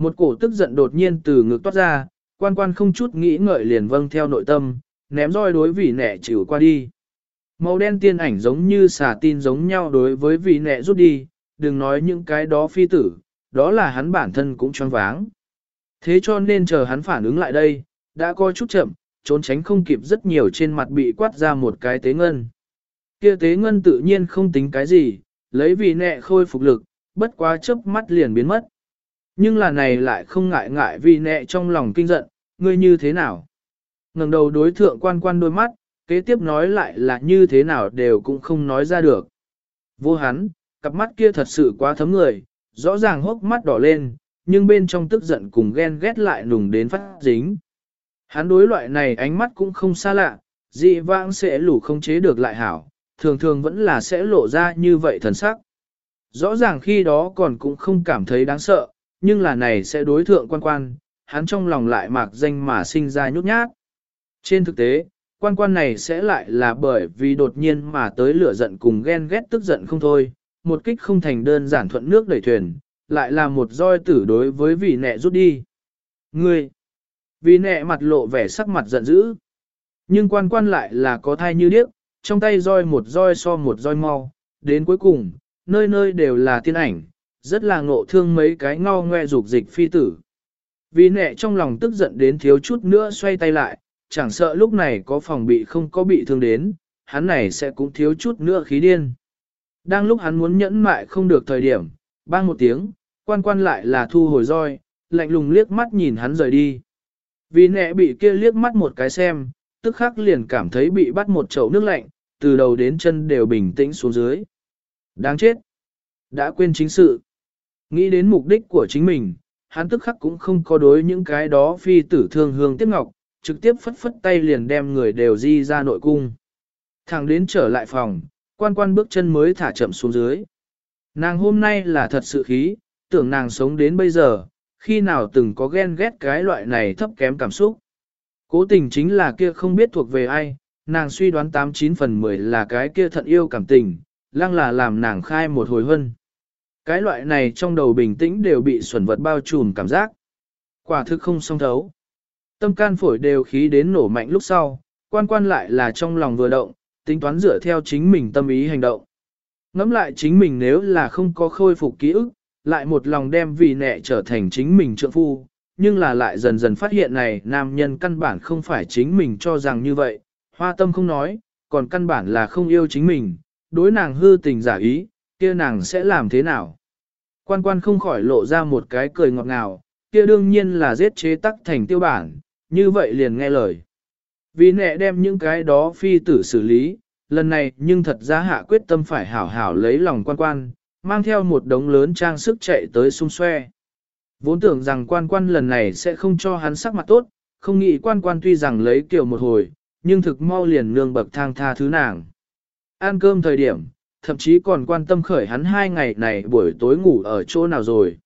Một cổ tức giận đột nhiên từ ngực toát ra, quan quan không chút nghĩ ngợi liền vâng theo nội tâm, ném roi đối vị nẹ chịu qua đi. Màu đen tiên ảnh giống như xà tin giống nhau đối với vị nẹ rút đi, đừng nói những cái đó phi tử, đó là hắn bản thân cũng choáng váng. Thế cho nên chờ hắn phản ứng lại đây, đã coi chút chậm, trốn tránh không kịp rất nhiều trên mặt bị quát ra một cái tế ngân. Kia tế ngân tự nhiên không tính cái gì, lấy vì nẹ khôi phục lực, bất quá chớp mắt liền biến mất. Nhưng là này lại không ngại ngại vì nẹ trong lòng kinh giận, ngươi như thế nào? ngẩng đầu đối thượng quan quan đôi mắt, kế tiếp nói lại là như thế nào đều cũng không nói ra được. Vô hắn, cặp mắt kia thật sự quá thấm người, rõ ràng hốc mắt đỏ lên, nhưng bên trong tức giận cùng ghen ghét lại nùng đến phát dính. Hắn đối loại này ánh mắt cũng không xa lạ, dị vãng sẽ lủ không chế được lại hảo, thường thường vẫn là sẽ lộ ra như vậy thần sắc. Rõ ràng khi đó còn cũng không cảm thấy đáng sợ, nhưng là này sẽ đối thượng quan quan, hắn trong lòng lại mạc danh mà sinh ra nhút nhát. Trên thực tế, quan quan này sẽ lại là bởi vì đột nhiên mà tới lửa giận cùng ghen ghét tức giận không thôi, một kích không thành đơn giản thuận nước đẩy thuyền, lại là một roi tử đối với vị nẹ rút đi. Ngươi! Vì nẹ mặt lộ vẻ sắc mặt giận dữ. Nhưng quan quan lại là có thai như điếc, trong tay roi một roi so một roi mau, đến cuối cùng, nơi nơi đều là tiên ảnh, rất là ngộ thương mấy cái ngao ngoe dục dịch phi tử. Vì nẹ trong lòng tức giận đến thiếu chút nữa xoay tay lại, chẳng sợ lúc này có phòng bị không có bị thương đến, hắn này sẽ cũng thiếu chút nữa khí điên. Đang lúc hắn muốn nhẫn mại không được thời điểm, bang một tiếng, quan quan lại là thu hồi roi, lạnh lùng liếc mắt nhìn hắn rời đi. Vì nẹ bị kia liếc mắt một cái xem, tức khắc liền cảm thấy bị bắt một chậu nước lạnh, từ đầu đến chân đều bình tĩnh xuống dưới. Đáng chết! Đã quên chính sự. Nghĩ đến mục đích của chính mình, hắn tức khắc cũng không có đối những cái đó phi tử thương hương tiếc ngọc, trực tiếp phất phất tay liền đem người đều di ra nội cung. Thẳng đến trở lại phòng, quan quan bước chân mới thả chậm xuống dưới. Nàng hôm nay là thật sự khí, tưởng nàng sống đến bây giờ, khi nào từng có ghen ghét cái loại này thấp kém cảm xúc. Cố tình chính là kia không biết thuộc về ai, nàng suy đoán 89 phần 10 là cái kia thận yêu cảm tình, lăng là làm nàng khai một hồi hân. Cái loại này trong đầu bình tĩnh đều bị xuẩn vật bao trùm cảm giác. Quả thực không song thấu. Tâm can phổi đều khí đến nổ mạnh lúc sau, quan quan lại là trong lòng vừa động, tính toán dựa theo chính mình tâm ý hành động. Ngắm lại chính mình nếu là không có khôi phục ký ức, lại một lòng đem vì nẹ trở thành chính mình trượng phu, nhưng là lại dần dần phát hiện này nam nhân căn bản không phải chính mình cho rằng như vậy, hoa tâm không nói, còn căn bản là không yêu chính mình, đối nàng hư tình giả ý, kia nàng sẽ làm thế nào? Quan quan không khỏi lộ ra một cái cười ngọt ngào, kia đương nhiên là giết chế tắc thành tiêu bản, như vậy liền nghe lời. Vì nẹ đem những cái đó phi tử xử lý, lần này nhưng thật ra hạ quyết tâm phải hảo hảo lấy lòng quan quan, mang theo một đống lớn trang sức chạy tới xung xoe. Vốn tưởng rằng quan quan lần này sẽ không cho hắn sắc mặt tốt, không nghĩ quan quan tuy rằng lấy kiểu một hồi, nhưng thực mau liền nương bậc thang tha thứ nàng. Ăn cơm thời điểm, thậm chí còn quan tâm khởi hắn hai ngày này buổi tối ngủ ở chỗ nào rồi.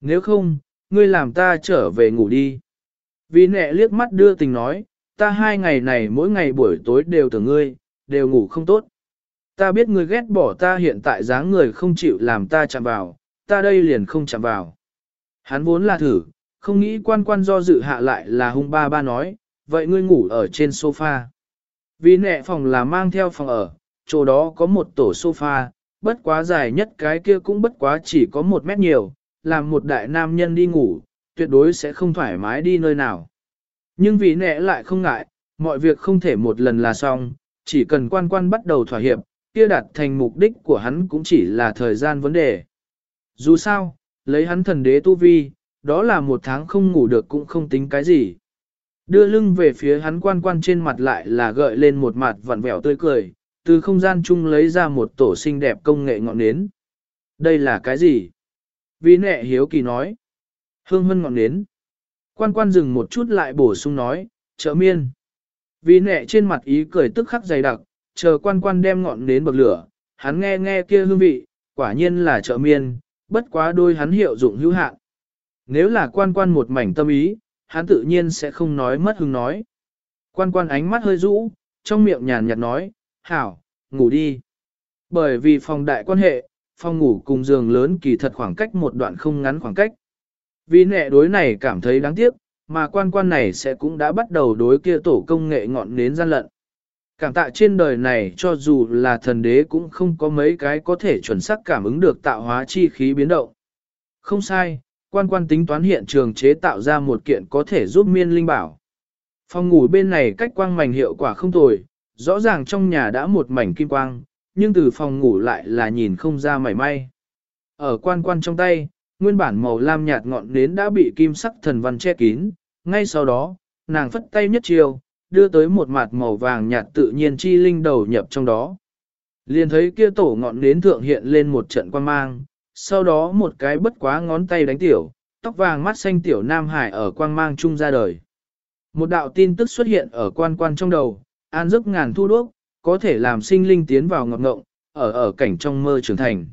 Nếu không, ngươi làm ta trở về ngủ đi. Vì nẹ liếc mắt đưa tình nói, ta hai ngày này mỗi ngày buổi tối đều tưởng ngươi, đều ngủ không tốt. Ta biết ngươi ghét bỏ ta hiện tại dáng người không chịu làm ta chạm vào, ta đây liền không chạm vào. Hắn vốn là thử, không nghĩ quan quan do dự hạ lại là hung ba ba nói, vậy ngươi ngủ ở trên sofa. Vì nẹ phòng là mang theo phòng ở, chỗ đó có một tổ sofa, bất quá dài nhất cái kia cũng bất quá chỉ có một mét nhiều, làm một đại nam nhân đi ngủ, tuyệt đối sẽ không thoải mái đi nơi nào. Nhưng vì nẹ lại không ngại, mọi việc không thể một lần là xong, chỉ cần quan quan bắt đầu thỏa hiệp, kia đạt thành mục đích của hắn cũng chỉ là thời gian vấn đề. Dù sao, lấy hắn thần đế tu vi, đó là một tháng không ngủ được cũng không tính cái gì. Đưa lưng về phía hắn quan quan trên mặt lại là gợi lên một mặt vặn vẹo tươi cười, từ không gian chung lấy ra một tổ xinh đẹp công nghệ ngọn nến. Đây là cái gì? Vì nệ hiếu kỳ nói. Hương hân ngọn nến. Quan quan dừng một chút lại bổ sung nói, trợ miên. Vì nệ trên mặt ý cười tức khắc dày đặc, chờ quan quan đem ngọn nến bậc lửa, hắn nghe nghe kia hương vị, quả nhiên là trợ miên, bất quá đôi hắn hiệu dụng hữu hạn. Nếu là quan quan một mảnh tâm ý, hắn tự nhiên sẽ không nói mất hứng nói. Quan quan ánh mắt hơi rũ, trong miệng nhàn nhạt nói, hảo, ngủ đi. Bởi vì phòng đại quan hệ, phòng ngủ cùng giường lớn kỳ thật khoảng cách một đoạn không ngắn khoảng cách. Vì nệ đối này cảm thấy đáng tiếc, mà quan quan này sẽ cũng đã bắt đầu đối kia tổ công nghệ ngọn nến gian lận. Cảm tạ trên đời này cho dù là thần đế cũng không có mấy cái có thể chuẩn xác cảm ứng được tạo hóa chi khí biến động. Không sai, quan quan tính toán hiện trường chế tạo ra một kiện có thể giúp miên linh bảo. Phòng ngủ bên này cách quang mảnh hiệu quả không tồi, rõ ràng trong nhà đã một mảnh kim quang, nhưng từ phòng ngủ lại là nhìn không ra mảy may. Ở quan quan trong tay, nguyên bản màu lam nhạt ngọn nến đã bị kim sắc thần văn che kín, ngay sau đó, nàng phất tay nhất chiều, đưa tới một mặt màu vàng nhạt tự nhiên chi linh đầu nhập trong đó. Liền thấy kia tổ ngọn nến thượng hiện lên một trận quan mang, sau đó một cái bất quá ngón tay đánh tiểu, tóc vàng mắt xanh tiểu Nam Hải ở quang mang chung ra đời. Một đạo tin tức xuất hiện ở quan quan trong đầu, an giấc ngàn thu đuốc, có thể làm sinh linh tiến vào ngọc ngộng, ở ở cảnh trong mơ trưởng thành.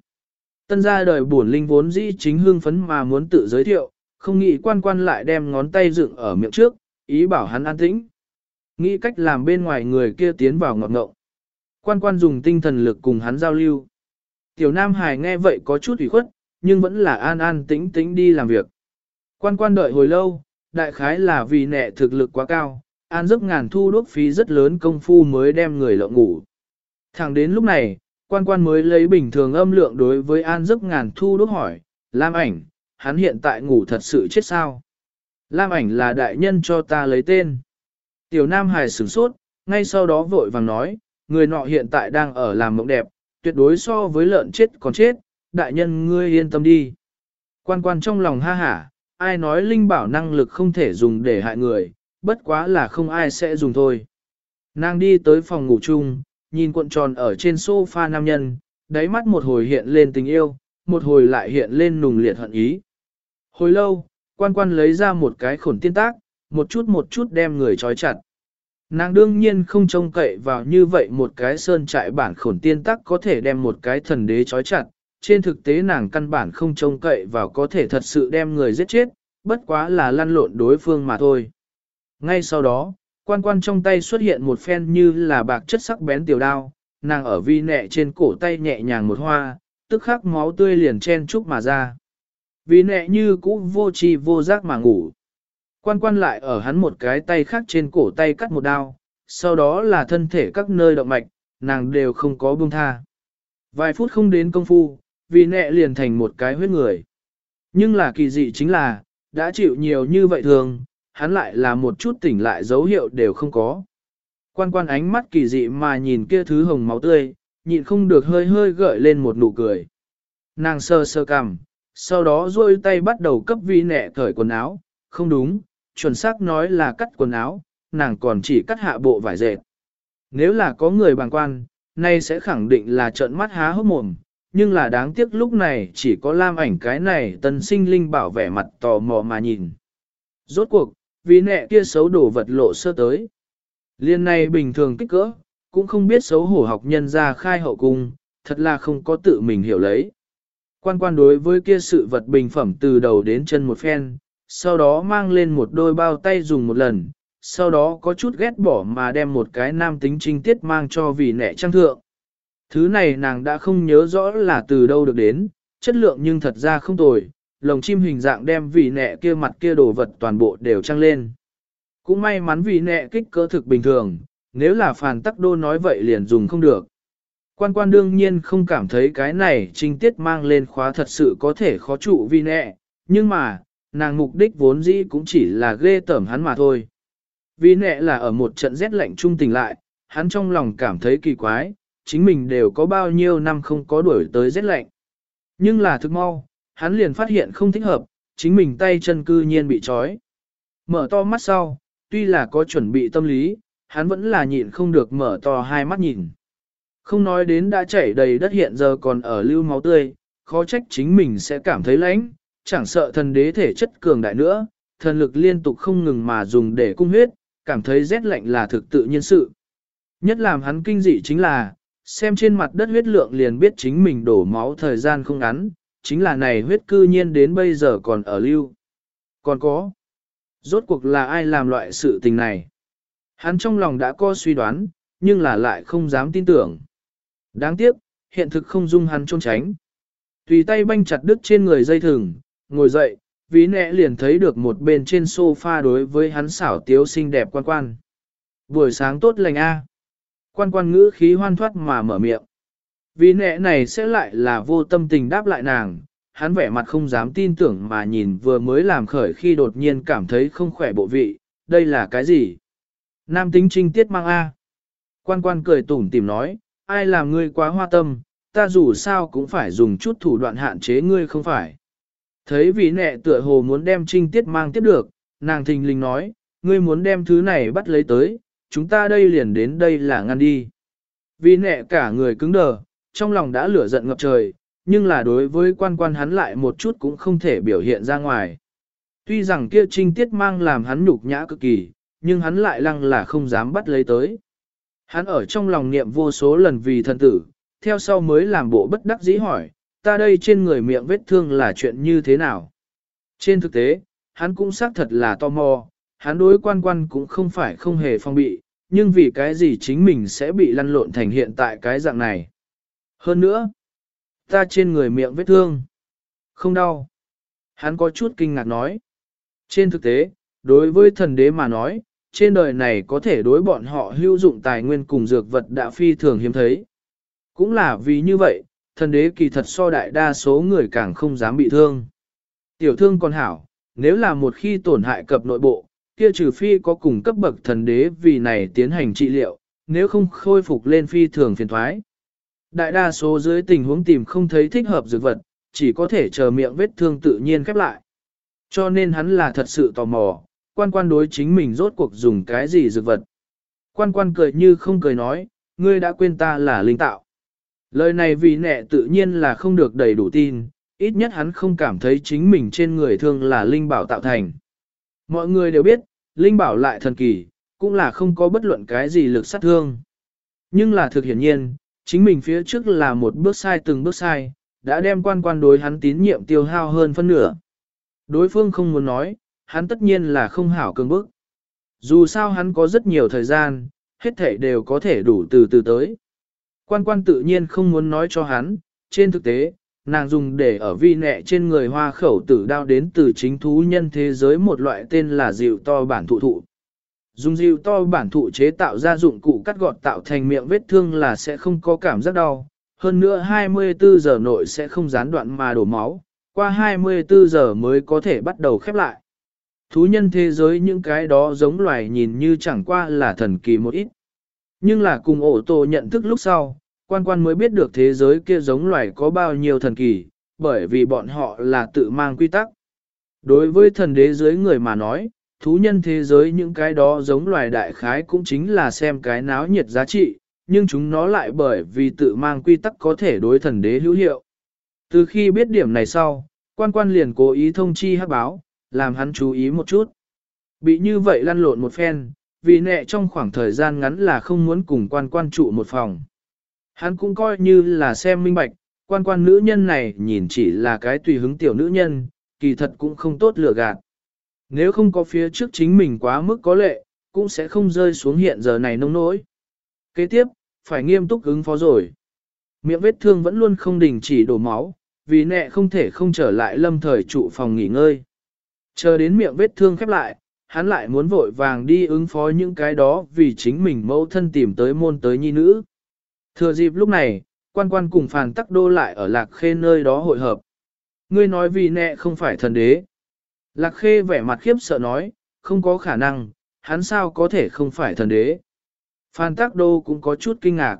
Tân gia đời buồn linh vốn dĩ chính hương phấn mà muốn tự giới thiệu, không nghĩ quan quan lại đem ngón tay dựng ở miệng trước, ý bảo hắn an tĩnh. Nghĩ cách làm bên ngoài người kia tiến vào ngọt ngộng. Quan quan dùng tinh thần lực cùng hắn giao lưu. Tiểu Nam Hải nghe vậy có chút ủy khuất, nhưng vẫn là an an tĩnh tĩnh đi làm việc. Quan quan đợi hồi lâu, đại khái là vì nẹ thực lực quá cao, an giấc ngàn thu đuốc phí rất lớn công phu mới đem người lộng ngủ. Thẳng đến lúc này, quan quan mới lấy bình thường âm lượng đối với an giấc ngàn thu đuốc hỏi, Lam ảnh, hắn hiện tại ngủ thật sự chết sao? Lam ảnh là đại nhân cho ta lấy tên. Tiểu Nam Hải sửng sốt, ngay sau đó vội vàng nói, người nọ hiện tại đang ở làm mộng đẹp, tuyệt đối so với lợn chết còn chết, đại nhân ngươi yên tâm đi. Quan quan trong lòng ha hả, ai nói linh bảo năng lực không thể dùng để hại người, bất quá là không ai sẽ dùng thôi. Nàng đi tới phòng ngủ chung, nhìn cuộn tròn ở trên sofa nam nhân, đáy mắt một hồi hiện lên tình yêu, một hồi lại hiện lên nùng liệt hận ý. Hồi lâu, quan quan lấy ra một cái khổn tiên tác, một chút một chút đem người trói chặt. Nàng đương nhiên không trông cậy vào như vậy một cái sơn trại bản khổn tiên tắc có thể đem một cái thần đế trói chặt, trên thực tế nàng căn bản không trông cậy vào có thể thật sự đem người giết chết, bất quá là lăn lộn đối phương mà thôi. Ngay sau đó, quan quan trong tay xuất hiện một phen như là bạc chất sắc bén tiểu đao, nàng ở vi nẹ trên cổ tay nhẹ nhàng một hoa, tức khắc máu tươi liền chen chúc mà ra. Vi nẹ như cũ vô tri vô giác mà ngủ. Quan quan lại ở hắn một cái tay khác trên cổ tay cắt một đao, sau đó là thân thể các nơi động mạch, nàng đều không có buông tha. Vài phút không đến công phu, vì nẹ liền thành một cái huyết người. Nhưng là kỳ dị chính là, đã chịu nhiều như vậy thường, hắn lại là một chút tỉnh lại dấu hiệu đều không có. Quan quan ánh mắt kỳ dị mà nhìn kia thứ hồng máu tươi, nhịn không được hơi hơi gợi lên một nụ cười. Nàng sơ sơ cằm, sau đó duỗi tay bắt đầu cấp vi nẹ cởi quần áo, không đúng, chuẩn xác nói là cắt quần áo, nàng còn chỉ cắt hạ bộ vải dệt. Nếu là có người bàng quan, nay sẽ khẳng định là trợn mắt há hốc mồm, nhưng là đáng tiếc lúc này chỉ có lam ảnh cái này tân sinh linh bảo vẻ mặt tò mò mà nhìn. Rốt cuộc, vì nẹ kia xấu đổ vật lộ sơ tới. Liên này bình thường kích cỡ, cũng không biết xấu hổ học nhân ra khai hậu cung, thật là không có tự mình hiểu lấy. Quan quan đối với kia sự vật bình phẩm từ đầu đến chân một phen, sau đó mang lên một đôi bao tay dùng một lần, sau đó có chút ghét bỏ mà đem một cái nam tính trinh tiết mang cho vì nẹ trang thượng. Thứ này nàng đã không nhớ rõ là từ đâu được đến, chất lượng nhưng thật ra không tồi, lồng chim hình dạng đem vì nẹ kia mặt kia đồ vật toàn bộ đều trăng lên. Cũng may mắn vì nẹ kích cỡ thực bình thường, nếu là phản tắc đô nói vậy liền dùng không được. Quan quan đương nhiên không cảm thấy cái này trinh tiết mang lên khóa thật sự có thể khó trụ vì nẹ, nhưng mà, nàng mục đích vốn dĩ cũng chỉ là ghê tởm hắn mà thôi. Vì nẹ là ở một trận rét lạnh trung tình lại, hắn trong lòng cảm thấy kỳ quái, chính mình đều có bao nhiêu năm không có đuổi tới rét lạnh. Nhưng là thực mau, hắn liền phát hiện không thích hợp, chính mình tay chân cư nhiên bị trói. Mở to mắt sau, tuy là có chuẩn bị tâm lý, hắn vẫn là nhịn không được mở to hai mắt nhìn. Không nói đến đã chảy đầy đất hiện giờ còn ở lưu máu tươi, khó trách chính mình sẽ cảm thấy lãnh, chẳng sợ thần đế thể chất cường đại nữa, thần lực liên tục không ngừng mà dùng để cung huyết, cảm thấy rét lạnh là thực tự nhiên sự. Nhất làm hắn kinh dị chính là, xem trên mặt đất huyết lượng liền biết chính mình đổ máu thời gian không ngắn, chính là này huyết cư nhiên đến bây giờ còn ở lưu. Còn có, rốt cuộc là ai làm loại sự tình này? Hắn trong lòng đã có suy đoán, nhưng là lại không dám tin tưởng. Đáng tiếc, hiện thực không dung hắn trôn tránh. Tùy tay banh chặt đứt trên người dây thừng, ngồi dậy, ví nẹ liền thấy được một bên trên sofa đối với hắn xảo tiếu xinh đẹp quan quan. Buổi sáng tốt lành a. Quan quan ngữ khí hoan thoát mà mở miệng. Vì nẹ này sẽ lại là vô tâm tình đáp lại nàng, hắn vẻ mặt không dám tin tưởng mà nhìn vừa mới làm khởi khi đột nhiên cảm thấy không khỏe bộ vị, đây là cái gì? Nam tính trinh tiết mang A. Quan quan cười tủm tìm nói, ai làm ngươi quá hoa tâm, ta dù sao cũng phải dùng chút thủ đoạn hạn chế ngươi không phải. Thấy vị nẹ tựa hồ muốn đem trinh tiết mang tiếp được, nàng thình lình nói, ngươi muốn đem thứ này bắt lấy tới, chúng ta đây liền đến đây là ngăn đi. Vì nẹ cả người cứng đờ, trong lòng đã lửa giận ngập trời, nhưng là đối với quan quan hắn lại một chút cũng không thể biểu hiện ra ngoài. Tuy rằng kia trinh tiết mang làm hắn nhục nhã cực kỳ, nhưng hắn lại lăng là không dám bắt lấy tới. Hắn ở trong lòng niệm vô số lần vì thân tử, theo sau mới làm bộ bất đắc dĩ hỏi, ta đây trên người miệng vết thương là chuyện như thế nào? Trên thực tế, hắn cũng xác thật là tò mò, hắn đối quan quan cũng không phải không hề phong bị, nhưng vì cái gì chính mình sẽ bị lăn lộn thành hiện tại cái dạng này. Hơn nữa, ta trên người miệng vết thương, không đau. Hắn có chút kinh ngạc nói. Trên thực tế, đối với thần đế mà nói, trên đời này có thể đối bọn họ hữu dụng tài nguyên cùng dược vật đã phi thường hiếm thấy. Cũng là vì như vậy, thần đế kỳ thật so đại đa số người càng không dám bị thương. Tiểu thương còn hảo, nếu là một khi tổn hại cập nội bộ, kia trừ phi có cùng cấp bậc thần đế vì này tiến hành trị liệu, nếu không khôi phục lên phi thường phiền thoái. Đại đa số dưới tình huống tìm không thấy thích hợp dược vật, chỉ có thể chờ miệng vết thương tự nhiên khép lại. Cho nên hắn là thật sự tò mò, quan quan đối chính mình rốt cuộc dùng cái gì dược vật. Quan quan cười như không cười nói, ngươi đã quên ta là linh tạo. Lời này vì nẹ tự nhiên là không được đầy đủ tin, ít nhất hắn không cảm thấy chính mình trên người thương là linh bảo tạo thành. Mọi người đều biết, linh bảo lại thần kỳ, cũng là không có bất luận cái gì lực sát thương. Nhưng là thực hiển nhiên, chính mình phía trước là một bước sai từng bước sai, đã đem quan quan đối hắn tín nhiệm tiêu hao hơn phân nửa. Đối phương không muốn nói, hắn tất nhiên là không hảo cường bức. Dù sao hắn có rất nhiều thời gian, hết thể đều có thể đủ từ từ tới. Quan quan tự nhiên không muốn nói cho hắn, trên thực tế, nàng dùng để ở vi nẹ trên người hoa khẩu tử đao đến từ chính thú nhân thế giới một loại tên là dịu to bản thụ thụ. Dùng dịu to bản thụ chế tạo ra dụng cụ cắt gọt tạo thành miệng vết thương là sẽ không có cảm giác đau, hơn nữa 24 giờ nội sẽ không gián đoạn mà đổ máu, qua 24 giờ mới có thể bắt đầu khép lại. Thú nhân thế giới những cái đó giống loài nhìn như chẳng qua là thần kỳ một ít. Nhưng là cùng ổ tổ nhận thức lúc sau, quan quan mới biết được thế giới kia giống loài có bao nhiêu thần kỳ, bởi vì bọn họ là tự mang quy tắc. Đối với thần đế giới người mà nói, thú nhân thế giới những cái đó giống loài đại khái cũng chính là xem cái náo nhiệt giá trị, nhưng chúng nó lại bởi vì tự mang quy tắc có thể đối thần đế hữu hiệu. Từ khi biết điểm này sau, quan quan liền cố ý thông chi hát báo, làm hắn chú ý một chút. Bị như vậy lăn lộn một phen, vì nẹ trong khoảng thời gian ngắn là không muốn cùng quan quan trụ một phòng. Hắn cũng coi như là xem minh bạch, quan quan nữ nhân này nhìn chỉ là cái tùy hứng tiểu nữ nhân, kỳ thật cũng không tốt lựa gạt. Nếu không có phía trước chính mình quá mức có lệ, cũng sẽ không rơi xuống hiện giờ này nông nỗi. Kế tiếp, phải nghiêm túc ứng phó rồi. Miệng vết thương vẫn luôn không đình chỉ đổ máu, vì nẹ không thể không trở lại lâm thời trụ phòng nghỉ ngơi. Chờ đến miệng vết thương khép lại, hắn lại muốn vội vàng đi ứng phó những cái đó vì chính mình mẫu thân tìm tới môn tới nhi nữ. Thừa dịp lúc này, quan quan cùng phàn tắc đô lại ở lạc khê nơi đó hội hợp. Ngươi nói vì nẹ không phải thần đế. Lạc khê vẻ mặt khiếp sợ nói, không có khả năng, hắn sao có thể không phải thần đế. Phan Tắc Đô cũng có chút kinh ngạc.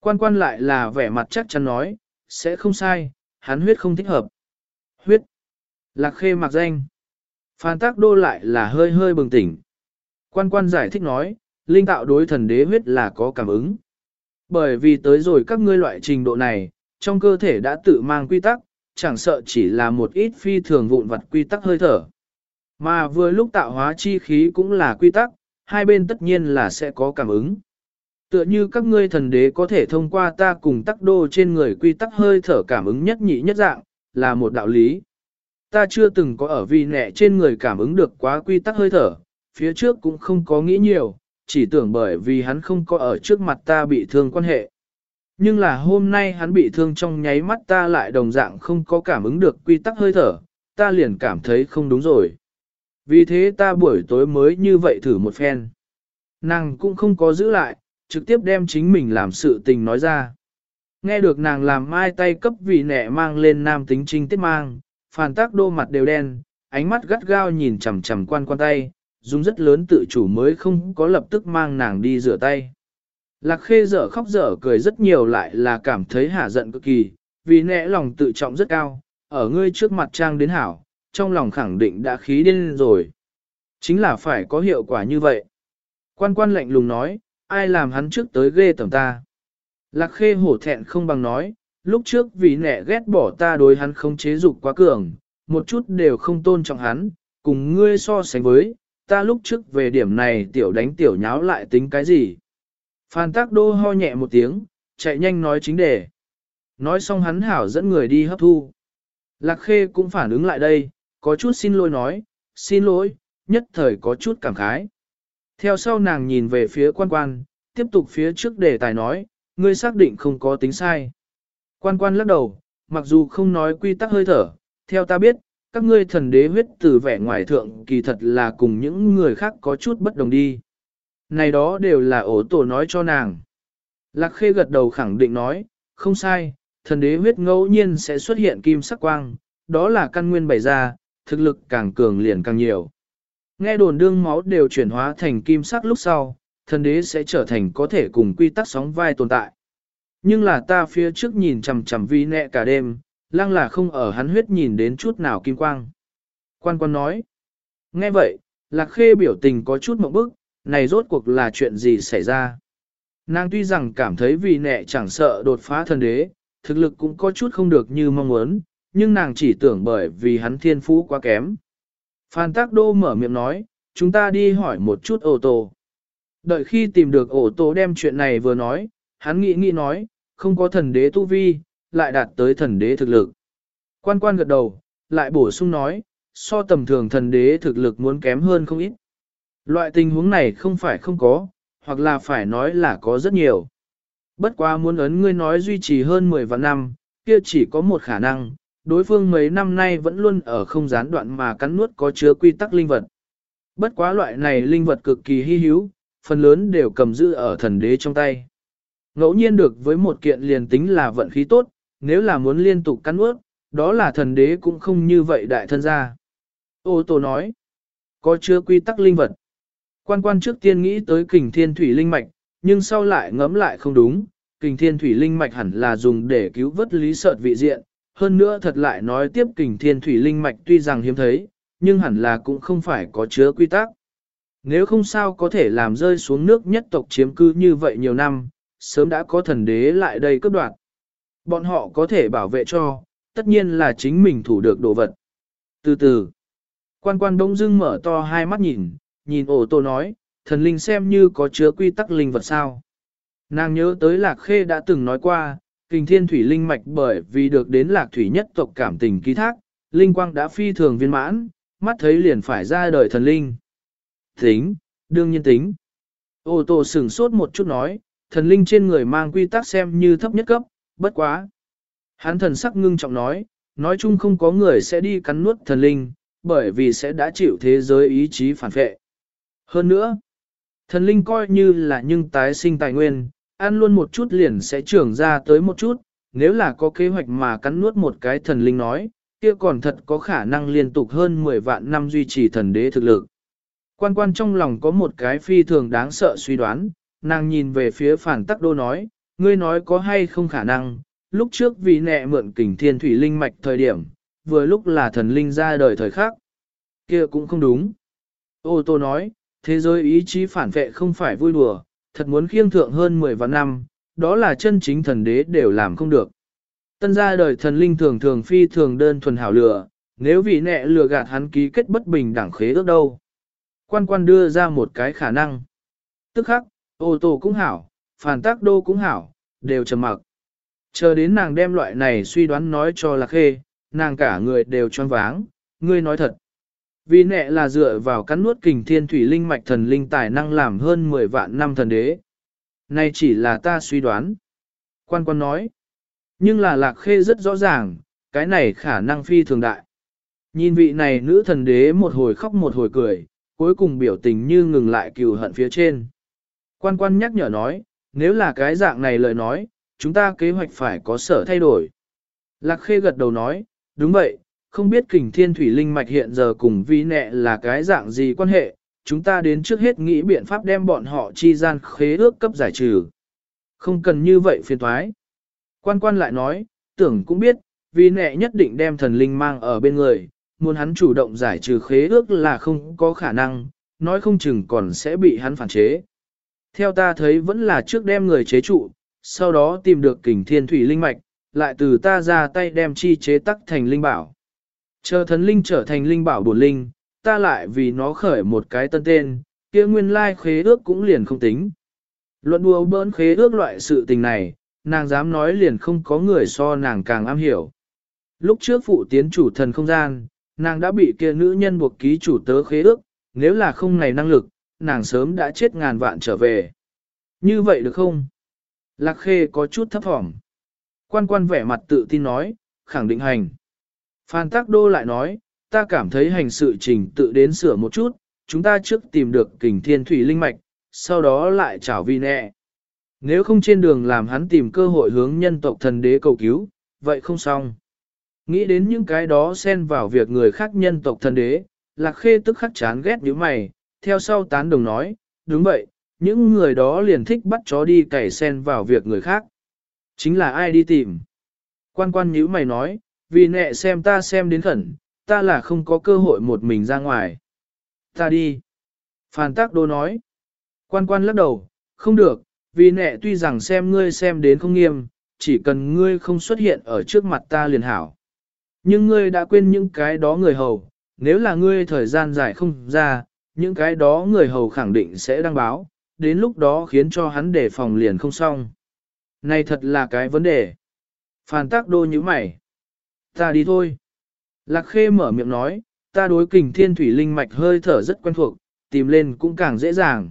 Quan quan lại là vẻ mặt chắc chắn nói, sẽ không sai, hắn huyết không thích hợp. Huyết. Lạc khê mặc danh. Phan Tắc Đô lại là hơi hơi bừng tỉnh. Quan quan giải thích nói, linh tạo đối thần đế huyết là có cảm ứng. Bởi vì tới rồi các ngươi loại trình độ này, trong cơ thể đã tự mang quy tắc, chẳng sợ chỉ là một ít phi thường vụn vặt quy tắc hơi thở. Mà vừa lúc tạo hóa chi khí cũng là quy tắc, hai bên tất nhiên là sẽ có cảm ứng. Tựa như các ngươi thần đế có thể thông qua ta cùng tắc đô trên người quy tắc hơi thở cảm ứng nhất nhị nhất dạng, là một đạo lý. Ta chưa từng có ở vì nẹ trên người cảm ứng được quá quy tắc hơi thở, phía trước cũng không có nghĩ nhiều, chỉ tưởng bởi vì hắn không có ở trước mặt ta bị thương quan hệ. Nhưng là hôm nay hắn bị thương trong nháy mắt ta lại đồng dạng không có cảm ứng được quy tắc hơi thở, ta liền cảm thấy không đúng rồi. Vì thế ta buổi tối mới như vậy thử một phen. Nàng cũng không có giữ lại, trực tiếp đem chính mình làm sự tình nói ra. Nghe được nàng làm mai tay cấp vị nẻ mang lên nam tính trinh tiết mang, phản tác đô mặt đều đen, ánh mắt gắt gao nhìn chằm chằm quan quan tay, dùng rất lớn tự chủ mới không có lập tức mang nàng đi rửa tay. Lạc khê dở khóc dở cười rất nhiều lại là cảm thấy hả giận cực kỳ, vì nẹ lòng tự trọng rất cao, ở ngươi trước mặt trang đến hảo, trong lòng khẳng định đã khí điên rồi. Chính là phải có hiệu quả như vậy. Quan quan lạnh lùng nói, ai làm hắn trước tới ghê tầm ta. Lạc khê hổ thẹn không bằng nói, lúc trước vì nẹ ghét bỏ ta đối hắn không chế dục quá cường, một chút đều không tôn trọng hắn, cùng ngươi so sánh với, ta lúc trước về điểm này tiểu đánh tiểu nháo lại tính cái gì. Phan tác đô ho nhẹ một tiếng, chạy nhanh nói chính đề. Nói xong hắn hảo dẫn người đi hấp thu. Lạc khê cũng phản ứng lại đây, có chút xin lỗi nói, xin lỗi, nhất thời có chút cảm khái. Theo sau nàng nhìn về phía quan quan, tiếp tục phía trước đề tài nói, ngươi xác định không có tính sai. Quan quan lắc đầu, mặc dù không nói quy tắc hơi thở, theo ta biết, các ngươi thần đế huyết từ vẻ ngoài thượng kỳ thật là cùng những người khác có chút bất đồng đi. Này đó đều là ổ tổ nói cho nàng. Lạc khê gật đầu khẳng định nói, không sai, thần đế huyết ngẫu nhiên sẽ xuất hiện kim sắc quang, đó là căn nguyên bày ra, thực lực càng cường liền càng nhiều. Nghe đồn đương máu đều chuyển hóa thành kim sắc lúc sau, thần đế sẽ trở thành có thể cùng quy tắc sóng vai tồn tại. Nhưng là ta phía trước nhìn chằm chằm vi nẹ cả đêm, lăng là không ở hắn huyết nhìn đến chút nào kim quang. Quan quan nói. Nghe vậy, lạc khê biểu tình có chút mộng bức, này rốt cuộc là chuyện gì xảy ra. Nàng tuy rằng cảm thấy vì nẹ chẳng sợ đột phá thần đế, thực lực cũng có chút không được như mong muốn, nhưng nàng chỉ tưởng bởi vì hắn thiên phú quá kém. Phan Tác Đô mở miệng nói, chúng ta đi hỏi một chút ô tô. Đợi khi tìm được ổ tổ đem chuyện này vừa nói, hắn nghĩ nghĩ nói, không có thần đế tu vi, lại đạt tới thần đế thực lực. Quan quan gật đầu, lại bổ sung nói, so tầm thường thần đế thực lực muốn kém hơn không ít. Loại tình huống này không phải không có, hoặc là phải nói là có rất nhiều. Bất quá muốn ấn ngươi nói duy trì hơn 10 vạn năm, kia chỉ có một khả năng, đối phương mấy năm nay vẫn luôn ở không gián đoạn mà cắn nuốt có chứa quy tắc linh vật. Bất quá loại này linh vật cực kỳ hy hữu, phần lớn đều cầm giữ ở thần đế trong tay. Ngẫu nhiên được với một kiện liền tính là vận khí tốt, nếu là muốn liên tục cắn nuốt, đó là thần đế cũng không như vậy đại thân gia. Ô tô nói, có chứa quy tắc linh vật. Quan quan trước tiên nghĩ tới kình thiên thủy linh mạch, nhưng sau lại ngẫm lại không đúng, kình thiên thủy linh mạch hẳn là dùng để cứu vớt lý sợt vị diện, hơn nữa thật lại nói tiếp kình thiên thủy linh mạch tuy rằng hiếm thấy, nhưng hẳn là cũng không phải có chứa quy tắc. Nếu không sao có thể làm rơi xuống nước nhất tộc chiếm cư như vậy nhiều năm, sớm đã có thần đế lại đây cấp đoạt. Bọn họ có thể bảo vệ cho, tất nhiên là chính mình thủ được đồ vật. Từ từ, quan quan đông dưng mở to hai mắt nhìn, nhìn ổ tô nói, thần linh xem như có chứa quy tắc linh vật sao. Nàng nhớ tới lạc khê đã từng nói qua, kình thiên thủy linh mạch bởi vì được đến lạc thủy nhất tộc cảm tình ký thác, linh quang đã phi thường viên mãn, mắt thấy liền phải ra đời thần linh. Tính, đương nhiên tính. Ô tô sửng sốt một chút nói, thần linh trên người mang quy tắc xem như thấp nhất cấp, bất quá. Hắn thần sắc ngưng trọng nói, nói chung không có người sẽ đi cắn nuốt thần linh, bởi vì sẽ đã chịu thế giới ý chí phản vệ. Hơn nữa, thần linh coi như là nhưng tái sinh tài nguyên, ăn luôn một chút liền sẽ trưởng ra tới một chút, nếu là có kế hoạch mà cắn nuốt một cái thần linh nói, kia còn thật có khả năng liên tục hơn 10 vạn năm duy trì thần đế thực lực. Quan quan trong lòng có một cái phi thường đáng sợ suy đoán, nàng nhìn về phía phản tắc đô nói, ngươi nói có hay không khả năng, lúc trước vì nẹ mượn kình thiên thủy linh mạch thời điểm, vừa lúc là thần linh ra đời thời khác. kia cũng không đúng. Ô tô nói, thế giới ý chí phản vệ không phải vui đùa, thật muốn khiêng thượng hơn 10 vạn năm, đó là chân chính thần đế đều làm không được. Tân gia đời thần linh thường thường phi thường đơn thuần hảo lửa, nếu vị nẹ lừa gạt hắn ký kết bất bình đẳng khế ước đâu. Quan quan đưa ra một cái khả năng. Tức khắc, ô tô cũng hảo, phản tác đô cũng hảo, đều trầm mặc. Chờ đến nàng đem loại này suy đoán nói cho lạc khê, nàng cả người đều choáng váng, ngươi nói thật. Vì nẹ là dựa vào cắn nuốt kình thiên thủy linh mạch thần linh tài năng làm hơn 10 vạn năm thần đế. Này chỉ là ta suy đoán. Quan quan nói. Nhưng là lạc khê rất rõ ràng, cái này khả năng phi thường đại. Nhìn vị này nữ thần đế một hồi khóc một hồi cười, cuối cùng biểu tình như ngừng lại cừu hận phía trên. Quan quan nhắc nhở nói, nếu là cái dạng này lời nói, chúng ta kế hoạch phải có sở thay đổi. Lạc khê gật đầu nói, đúng vậy, không biết kình thiên thủy linh mạch hiện giờ cùng vi nẹ là cái dạng gì quan hệ, chúng ta đến trước hết nghĩ biện pháp đem bọn họ chi gian khế ước cấp giải trừ. Không cần như vậy phiền thoái. Quan quan lại nói, tưởng cũng biết, vì nẹ nhất định đem thần linh mang ở bên người, muốn hắn chủ động giải trừ khế ước là không có khả năng, nói không chừng còn sẽ bị hắn phản chế. Theo ta thấy vẫn là trước đem người chế trụ, sau đó tìm được kình thiên thủy linh mạch, lại từ ta ra tay đem chi chế tắc thành linh bảo. Chờ thần linh trở thành linh bảo bổn linh, ta lại vì nó khởi một cái tân tên, kia nguyên lai khế ước cũng liền không tính. Luận đùa bỡn khế ước loại sự tình này, nàng dám nói liền không có người so nàng càng am hiểu. Lúc trước phụ tiến chủ thần không gian, nàng đã bị kia nữ nhân buộc ký chủ tớ khế ước, nếu là không này năng lực, nàng sớm đã chết ngàn vạn trở về. Như vậy được không? Lạc khê có chút thấp thỏm. Quan quan vẻ mặt tự tin nói, khẳng định hành. Phan Tắc Đô lại nói, ta cảm thấy hành sự trình tự đến sửa một chút, chúng ta trước tìm được kình thiên thủy linh mạch, sau đó lại chảo vi nẹ. Nếu không trên đường làm hắn tìm cơ hội hướng nhân tộc thần đế cầu cứu, vậy không xong. Nghĩ đến những cái đó xen vào việc người khác nhân tộc thần đế, lạc khê tức khắc chán ghét như mày, theo sau tán đồng nói, đúng vậy, những người đó liền thích bắt chó đi cày xen vào việc người khác. Chính là ai đi tìm? Quan quan nhíu mày nói, vì nẹ xem ta xem đến khẩn, ta là không có cơ hội một mình ra ngoài. Ta đi. Phan Tác Đô nói. Quan quan lắc đầu, không được, vì nẹ tuy rằng xem ngươi xem đến không nghiêm, chỉ cần ngươi không xuất hiện ở trước mặt ta liền hảo. Nhưng ngươi đã quên những cái đó người hầu, nếu là ngươi thời gian dài không ra, những cái đó người hầu khẳng định sẽ đăng báo, đến lúc đó khiến cho hắn đề phòng liền không xong. Này thật là cái vấn đề. Phan Tác Đô như mày. Ta đi thôi. Lạc Khê mở miệng nói, ta đối kình thiên thủy linh mạch hơi thở rất quen thuộc, tìm lên cũng càng dễ dàng.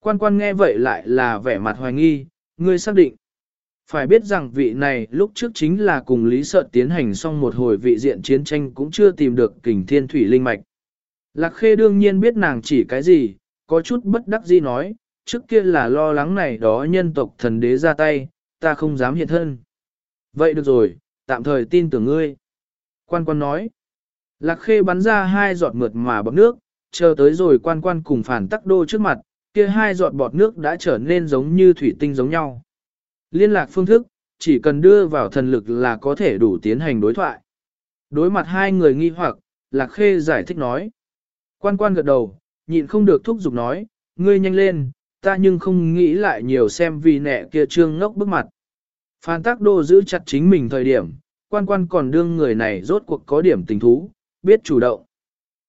Quan quan nghe vậy lại là vẻ mặt hoài nghi, ngươi xác định. Phải biết rằng vị này lúc trước chính là cùng Lý Sợ tiến hành xong một hồi vị diện chiến tranh cũng chưa tìm được kình thiên thủy linh mạch. Lạc Khê đương nhiên biết nàng chỉ cái gì, có chút bất đắc dĩ nói, trước kia là lo lắng này đó nhân tộc thần đế ra tay, ta không dám hiện thân. Vậy được rồi, tạm thời tin tưởng ngươi. Quan quan nói, lạc khê bắn ra hai giọt mượt mà bọt nước, chờ tới rồi quan quan cùng phản tắc đô trước mặt, kia hai giọt bọt nước đã trở nên giống như thủy tinh giống nhau. Liên lạc phương thức, chỉ cần đưa vào thần lực là có thể đủ tiến hành đối thoại. Đối mặt hai người nghi hoặc, lạc khê giải thích nói. Quan quan gật đầu, nhịn không được thúc giục nói, ngươi nhanh lên, ta nhưng không nghĩ lại nhiều xem vì nẹ kia trương ngốc bức mặt. Phan Tác Đô giữ chặt chính mình thời điểm, quan quan còn đương người này rốt cuộc có điểm tình thú, biết chủ động.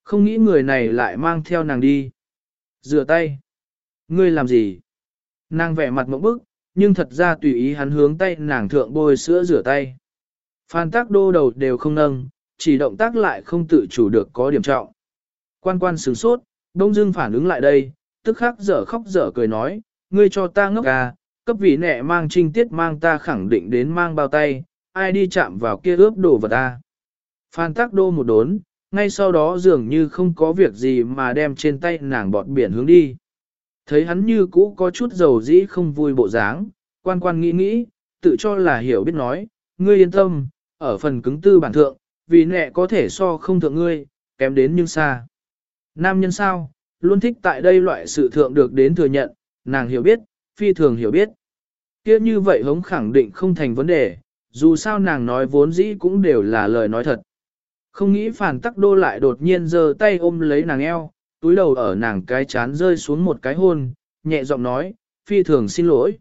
Không nghĩ người này lại mang theo nàng đi. Rửa tay. Ngươi làm gì? Nàng vẻ mặt mẫu bức, nhưng thật ra tùy ý hắn hướng tay nàng thượng bôi sữa rửa tay. Phan tác đô đầu đều không nâng, chỉ động tác lại không tự chủ được có điểm trọng. Quan quan sửng sốt, đông Dương phản ứng lại đây, tức khắc dở khóc dở cười nói, ngươi cho ta ngốc à, cấp vị nẹ mang trinh tiết mang ta khẳng định đến mang bao tay, ai đi chạm vào kia ướp đồ vật ta. Phan tắc đô một đốn, ngay sau đó dường như không có việc gì mà đem trên tay nàng bọt biển hướng đi. Thấy hắn như cũ có chút dầu dĩ không vui bộ dáng, quan quan nghĩ nghĩ, tự cho là hiểu biết nói, ngươi yên tâm, ở phần cứng tư bản thượng, vì nẹ có thể so không thượng ngươi, kém đến nhưng xa. Nam nhân sao, luôn thích tại đây loại sự thượng được đến thừa nhận, nàng hiểu biết, phi thường hiểu biết. Kia như vậy hống khẳng định không thành vấn đề, dù sao nàng nói vốn dĩ cũng đều là lời nói thật. Không nghĩ phản tắc đô lại đột nhiên giơ tay ôm lấy nàng eo, túi đầu ở nàng cái chán rơi xuống một cái hôn, nhẹ giọng nói, phi thường xin lỗi.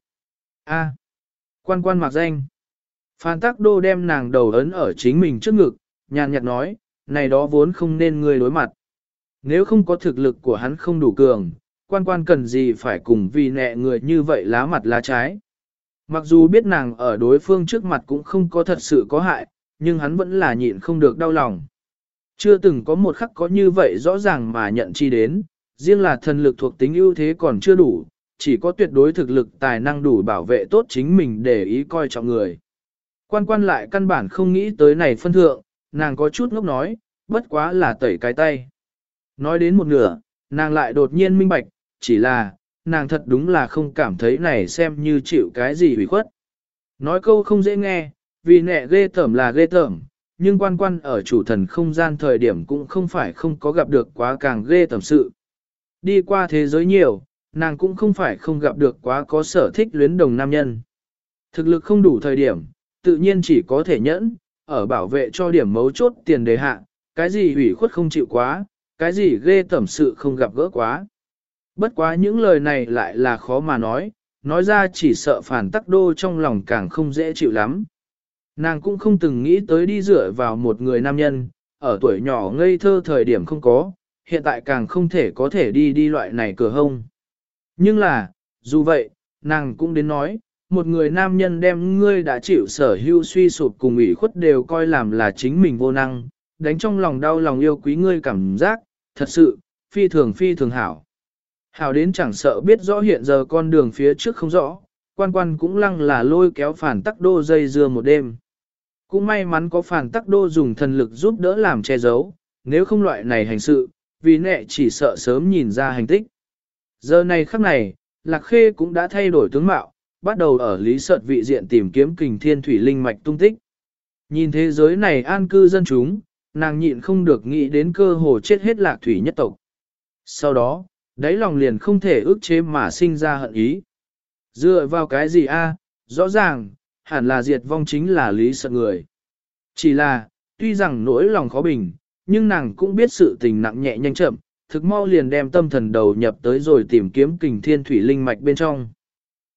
A, quan quan mặc danh. Phan tắc đô đem nàng đầu ấn ở chính mình trước ngực, nhàn nhạt nói, này đó vốn không nên người đối mặt. Nếu không có thực lực của hắn không đủ cường, quan quan cần gì phải cùng vì nẹ người như vậy lá mặt lá trái. Mặc dù biết nàng ở đối phương trước mặt cũng không có thật sự có hại, nhưng hắn vẫn là nhịn không được đau lòng. Chưa từng có một khắc có như vậy rõ ràng mà nhận chi đến, riêng là thần lực thuộc tính ưu thế còn chưa đủ, chỉ có tuyệt đối thực lực tài năng đủ bảo vệ tốt chính mình để ý coi trọng người. Quan quan lại căn bản không nghĩ tới này phân thượng, nàng có chút ngốc nói, bất quá là tẩy cái tay. Nói đến một nửa, nàng lại đột nhiên minh bạch, chỉ là, nàng thật đúng là không cảm thấy này xem như chịu cái gì hủy khuất. Nói câu không dễ nghe, vì nẹ ghê tởm là ghê tởm, nhưng quan quan ở chủ thần không gian thời điểm cũng không phải không có gặp được quá càng ghê tởm sự. Đi qua thế giới nhiều, nàng cũng không phải không gặp được quá có sở thích luyến đồng nam nhân. Thực lực không đủ thời điểm, tự nhiên chỉ có thể nhẫn, ở bảo vệ cho điểm mấu chốt tiền đề hạ, cái gì hủy khuất không chịu quá, cái gì ghê tẩm sự không gặp gỡ quá. Bất quá những lời này lại là khó mà nói, nói ra chỉ sợ phản tắc đô trong lòng càng không dễ chịu lắm. Nàng cũng không từng nghĩ tới đi dựa vào một người nam nhân, ở tuổi nhỏ ngây thơ thời điểm không có, hiện tại càng không thể có thể đi đi loại này cửa hông. Nhưng là, dù vậy, nàng cũng đến nói, một người nam nhân đem ngươi đã chịu sở hữu suy sụp cùng ủy khuất đều coi làm là chính mình vô năng, đánh trong lòng đau lòng yêu quý ngươi cảm giác, thật sự, phi thường phi thường hảo. Hảo đến chẳng sợ biết rõ hiện giờ con đường phía trước không rõ, quan quan cũng lăng là lôi kéo phản tắc đô dây dưa một đêm. Cũng may mắn có phản tắc đô dùng thần lực giúp đỡ làm che giấu, nếu không loại này hành sự, vì nẹ chỉ sợ sớm nhìn ra hành tích. Giờ này khắc này, Lạc Khê cũng đã thay đổi tướng mạo, bắt đầu ở lý sợt vị diện tìm kiếm kình thiên thủy linh mạch tung tích. Nhìn thế giới này an cư dân chúng, nàng nhịn không được nghĩ đến cơ hồ chết hết lạc thủy nhất tộc. Sau đó, đáy lòng liền không thể ước chế mà sinh ra hận ý. Dựa vào cái gì a? rõ ràng, hẳn là diệt vong chính là lý sợ người. Chỉ là, tuy rằng nỗi lòng khó bình, nhưng nàng cũng biết sự tình nặng nhẹ nhanh chậm, thực mau liền đem tâm thần đầu nhập tới rồi tìm kiếm kình thiên thủy linh mạch bên trong.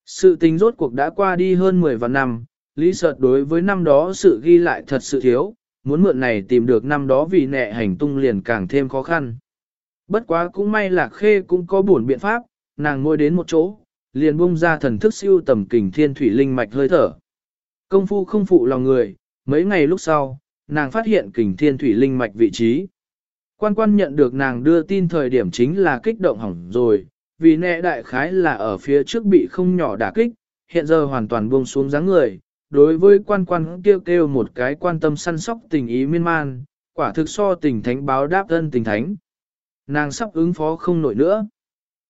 Sự tình rốt cuộc đã qua đi hơn 10 vạn năm, Lý sợ đối với năm đó sự ghi lại thật sự thiếu, muốn mượn này tìm được năm đó vì nẹ hành tung liền càng thêm khó khăn. Bất quá cũng may là khê cũng có buồn biện pháp, nàng ngồi đến một chỗ, liền bung ra thần thức siêu tầm kình thiên thủy linh mạch hơi thở. Công phu không phụ lòng người, mấy ngày lúc sau, nàng phát hiện kình thiên thủy linh mạch vị trí. Quan quan nhận được nàng đưa tin thời điểm chính là kích động hỏng rồi, vì nẹ đại khái là ở phía trước bị không nhỏ đả kích, hiện giờ hoàn toàn buông xuống dáng người. Đối với quan quan kêu kêu một cái quan tâm săn sóc tình ý miên man, quả thực so tình thánh báo đáp thân tình thánh. Nàng sắp ứng phó không nổi nữa.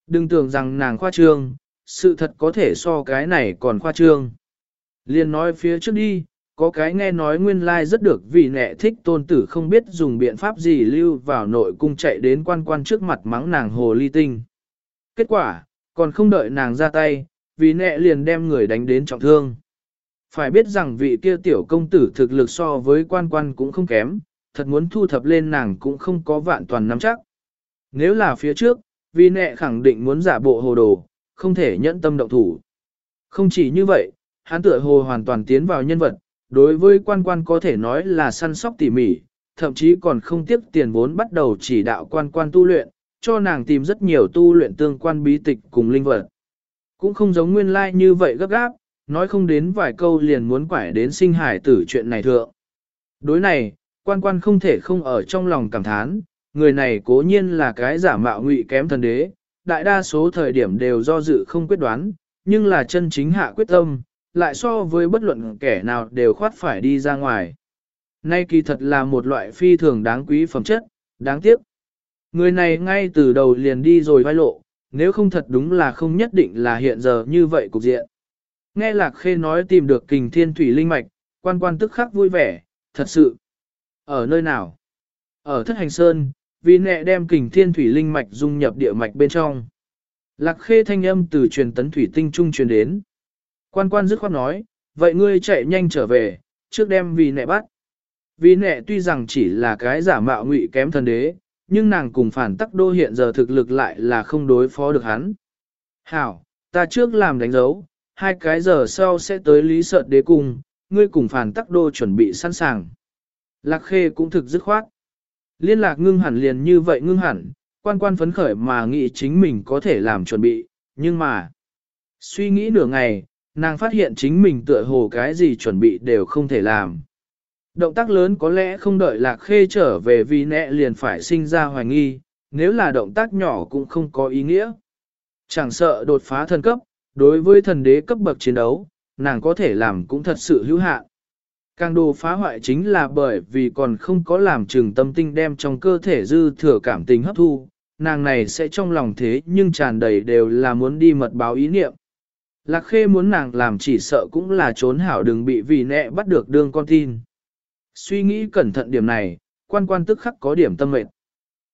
Đừng tưởng rằng nàng khoa trương, sự thật có thể so cái này còn khoa trương. Liên nói phía trước đi, có cái nghe nói nguyên lai rất được vì nẹ thích tôn tử không biết dùng biện pháp gì lưu vào nội cung chạy đến quan quan trước mặt mắng nàng hồ ly tinh. Kết quả, còn không đợi nàng ra tay, vì nẹ liền đem người đánh đến trọng thương. Phải biết rằng vị kia tiểu công tử thực lực so với quan quan cũng không kém, thật muốn thu thập lên nàng cũng không có vạn toàn nắm chắc. Nếu là phía trước, vì nẹ khẳng định muốn giả bộ hồ đồ, không thể nhẫn tâm động thủ. Không chỉ như vậy, hắn tựa hồ hoàn toàn tiến vào nhân vật, đối với quan quan có thể nói là săn sóc tỉ mỉ, thậm chí còn không tiếc tiền vốn bắt đầu chỉ đạo quan quan tu luyện, cho nàng tìm rất nhiều tu luyện tương quan bí tịch cùng linh vật. Cũng không giống nguyên lai like như vậy gấp gáp, nói không đến vài câu liền muốn quải đến sinh hải tử chuyện này thượng. Đối này, quan quan không thể không ở trong lòng cảm thán, người này cố nhiên là cái giả mạo ngụy kém thần đế, đại đa số thời điểm đều do dự không quyết đoán, nhưng là chân chính hạ quyết tâm, lại so với bất luận kẻ nào đều khoát phải đi ra ngoài. Nay kỳ thật là một loại phi thường đáng quý phẩm chất, đáng tiếc. Người này ngay từ đầu liền đi rồi vai lộ, nếu không thật đúng là không nhất định là hiện giờ như vậy cục diện. Nghe Lạc Khê nói tìm được kình thiên thủy linh mạch, quan quan tức khắc vui vẻ, thật sự. Ở nơi nào? Ở thất hành sơn, vì nẹ đem kình thiên thủy linh mạch dung nhập địa mạch bên trong. Lạc Khê thanh âm từ truyền tấn thủy tinh trung truyền đến. Quan quan dứt khoát nói, vậy ngươi chạy nhanh trở về, trước đem vì nẹ bắt. Vì nẹ tuy rằng chỉ là cái giả mạo ngụy kém thần đế, nhưng nàng cùng phản tắc đô hiện giờ thực lực lại là không đối phó được hắn. Hảo, ta trước làm đánh dấu, hai cái giờ sau sẽ tới lý sợ đế cung, ngươi cùng phản tắc đô chuẩn bị sẵn sàng. Lạc khê cũng thực dứt khoát. Liên lạc ngưng hẳn liền như vậy ngưng hẳn, quan quan phấn khởi mà nghĩ chính mình có thể làm chuẩn bị, nhưng mà... Suy nghĩ nửa ngày, nàng phát hiện chính mình tựa hồ cái gì chuẩn bị đều không thể làm. Động tác lớn có lẽ không đợi lạc khê trở về vì nẹ liền phải sinh ra hoài nghi, nếu là động tác nhỏ cũng không có ý nghĩa. Chẳng sợ đột phá thần cấp, đối với thần đế cấp bậc chiến đấu, nàng có thể làm cũng thật sự hữu hạn. Càng đồ phá hoại chính là bởi vì còn không có làm trừng tâm tinh đem trong cơ thể dư thừa cảm tình hấp thu, nàng này sẽ trong lòng thế nhưng tràn đầy đều là muốn đi mật báo ý niệm. Lạc khê muốn nàng làm chỉ sợ cũng là trốn hảo đừng bị vì nẹ bắt được đương con tin. Suy nghĩ cẩn thận điểm này, quan quan tức khắc có điểm tâm mệt.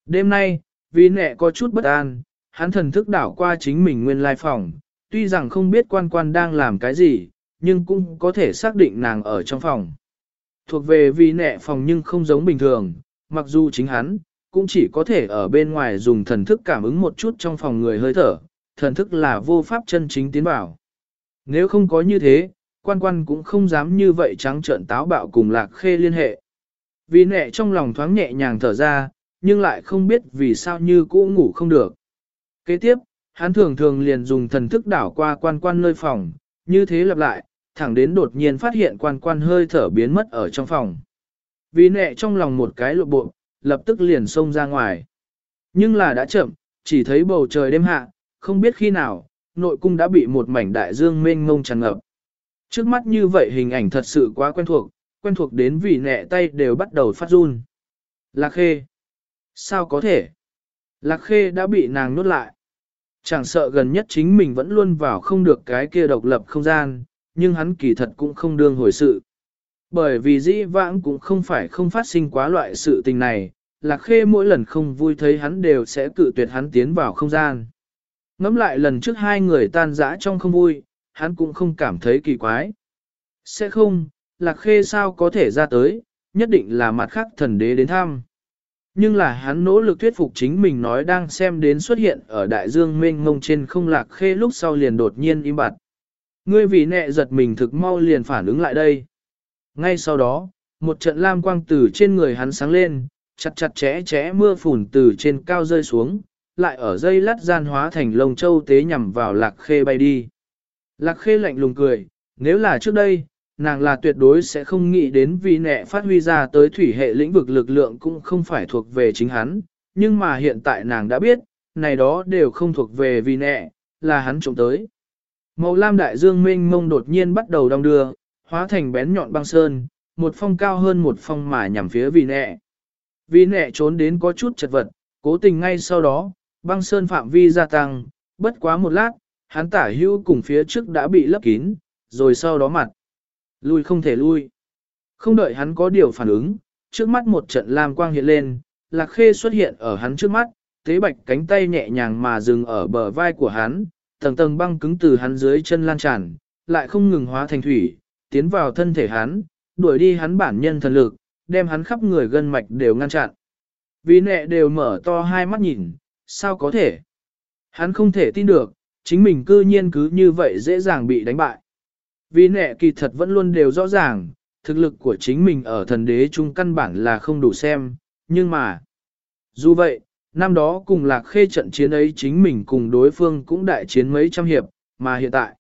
Đêm nay, vì nẹ có chút bất an, hắn thần thức đảo qua chính mình nguyên lai phòng, tuy rằng không biết quan quan đang làm cái gì, nhưng cũng có thể xác định nàng ở trong phòng. Thuộc về vì nẹ phòng nhưng không giống bình thường, mặc dù chính hắn, cũng chỉ có thể ở bên ngoài dùng thần thức cảm ứng một chút trong phòng người hơi thở, thần thức là vô pháp chân chính tiến bảo. Nếu không có như thế, quan quan cũng không dám như vậy trắng trợn táo bạo cùng lạc khê liên hệ. Vì nẹ trong lòng thoáng nhẹ nhàng thở ra, nhưng lại không biết vì sao như cũ ngủ không được. Kế tiếp, hắn thường thường liền dùng thần thức đảo qua quan quan nơi phòng, như thế lặp lại, thẳng đến đột nhiên phát hiện quan quan hơi thở biến mất ở trong phòng. Vì nẹ trong lòng một cái lộ bộ, lập tức liền xông ra ngoài. Nhưng là đã chậm, chỉ thấy bầu trời đêm hạ, không biết khi nào, nội cung đã bị một mảnh đại dương mênh mông tràn ngập. Trước mắt như vậy hình ảnh thật sự quá quen thuộc, quen thuộc đến vì nẹ tay đều bắt đầu phát run. Lạc khê. Sao có thể? Lạc khê đã bị nàng nuốt lại. Chẳng sợ gần nhất chính mình vẫn luôn vào không được cái kia độc lập không gian, nhưng hắn kỳ thật cũng không đương hồi sự. Bởi vì dĩ vãng cũng không phải không phát sinh quá loại sự tình này, lạc khê mỗi lần không vui thấy hắn đều sẽ cự tuyệt hắn tiến vào không gian. Ngắm lại lần trước hai người tan rã trong không vui, hắn cũng không cảm thấy kỳ quái. Sẽ không, lạc khê sao có thể ra tới, nhất định là mặt khác thần đế đến thăm. Nhưng là hắn nỗ lực thuyết phục chính mình nói đang xem đến xuất hiện ở đại dương mênh mông trên không lạc khê lúc sau liền đột nhiên im bặt. Ngươi vì nẹ giật mình thực mau liền phản ứng lại đây. Ngay sau đó, một trận lam quang từ trên người hắn sáng lên, chặt chặt chẽ chẽ mưa phùn từ trên cao rơi xuống, lại ở dây lát gian hóa thành lông châu tế nhằm vào lạc khê bay đi. Lạc khê lạnh lùng cười, nếu là trước đây, nàng là tuyệt đối sẽ không nghĩ đến vì nẹ phát huy ra tới thủy hệ lĩnh vực lực lượng cũng không phải thuộc về chính hắn, nhưng mà hiện tại nàng đã biết, này đó đều không thuộc về vì nẹ, là hắn trộm tới. Màu lam đại dương mênh mông đột nhiên bắt đầu đong đưa, hóa thành bén nhọn băng sơn, một phong cao hơn một phong mà nhằm phía vì nẹ. Vì nẹ trốn đến có chút chật vật, cố tình ngay sau đó, băng sơn phạm vi gia tăng, bất quá một lát, hắn tả hưu cùng phía trước đã bị lấp kín, rồi sau đó mặt. Lui không thể lui. Không đợi hắn có điều phản ứng, trước mắt một trận lam quang hiện lên, lạc khê xuất hiện ở hắn trước mắt, tế bạch cánh tay nhẹ nhàng mà dừng ở bờ vai của hắn, tầng tầng băng cứng từ hắn dưới chân lan tràn, lại không ngừng hóa thành thủy, tiến vào thân thể hắn, đuổi đi hắn bản nhân thần lực, đem hắn khắp người gân mạch đều ngăn chặn. Vì nẹ đều mở to hai mắt nhìn, sao có thể? Hắn không thể tin được, chính mình cư nhiên cứ như vậy dễ dàng bị đánh bại. Vì nẹ kỳ thật vẫn luôn đều rõ ràng, thực lực của chính mình ở thần đế trung căn bản là không đủ xem, nhưng mà... Dù vậy, năm đó cùng lạc khê trận chiến ấy chính mình cùng đối phương cũng đại chiến mấy trăm hiệp, mà hiện tại,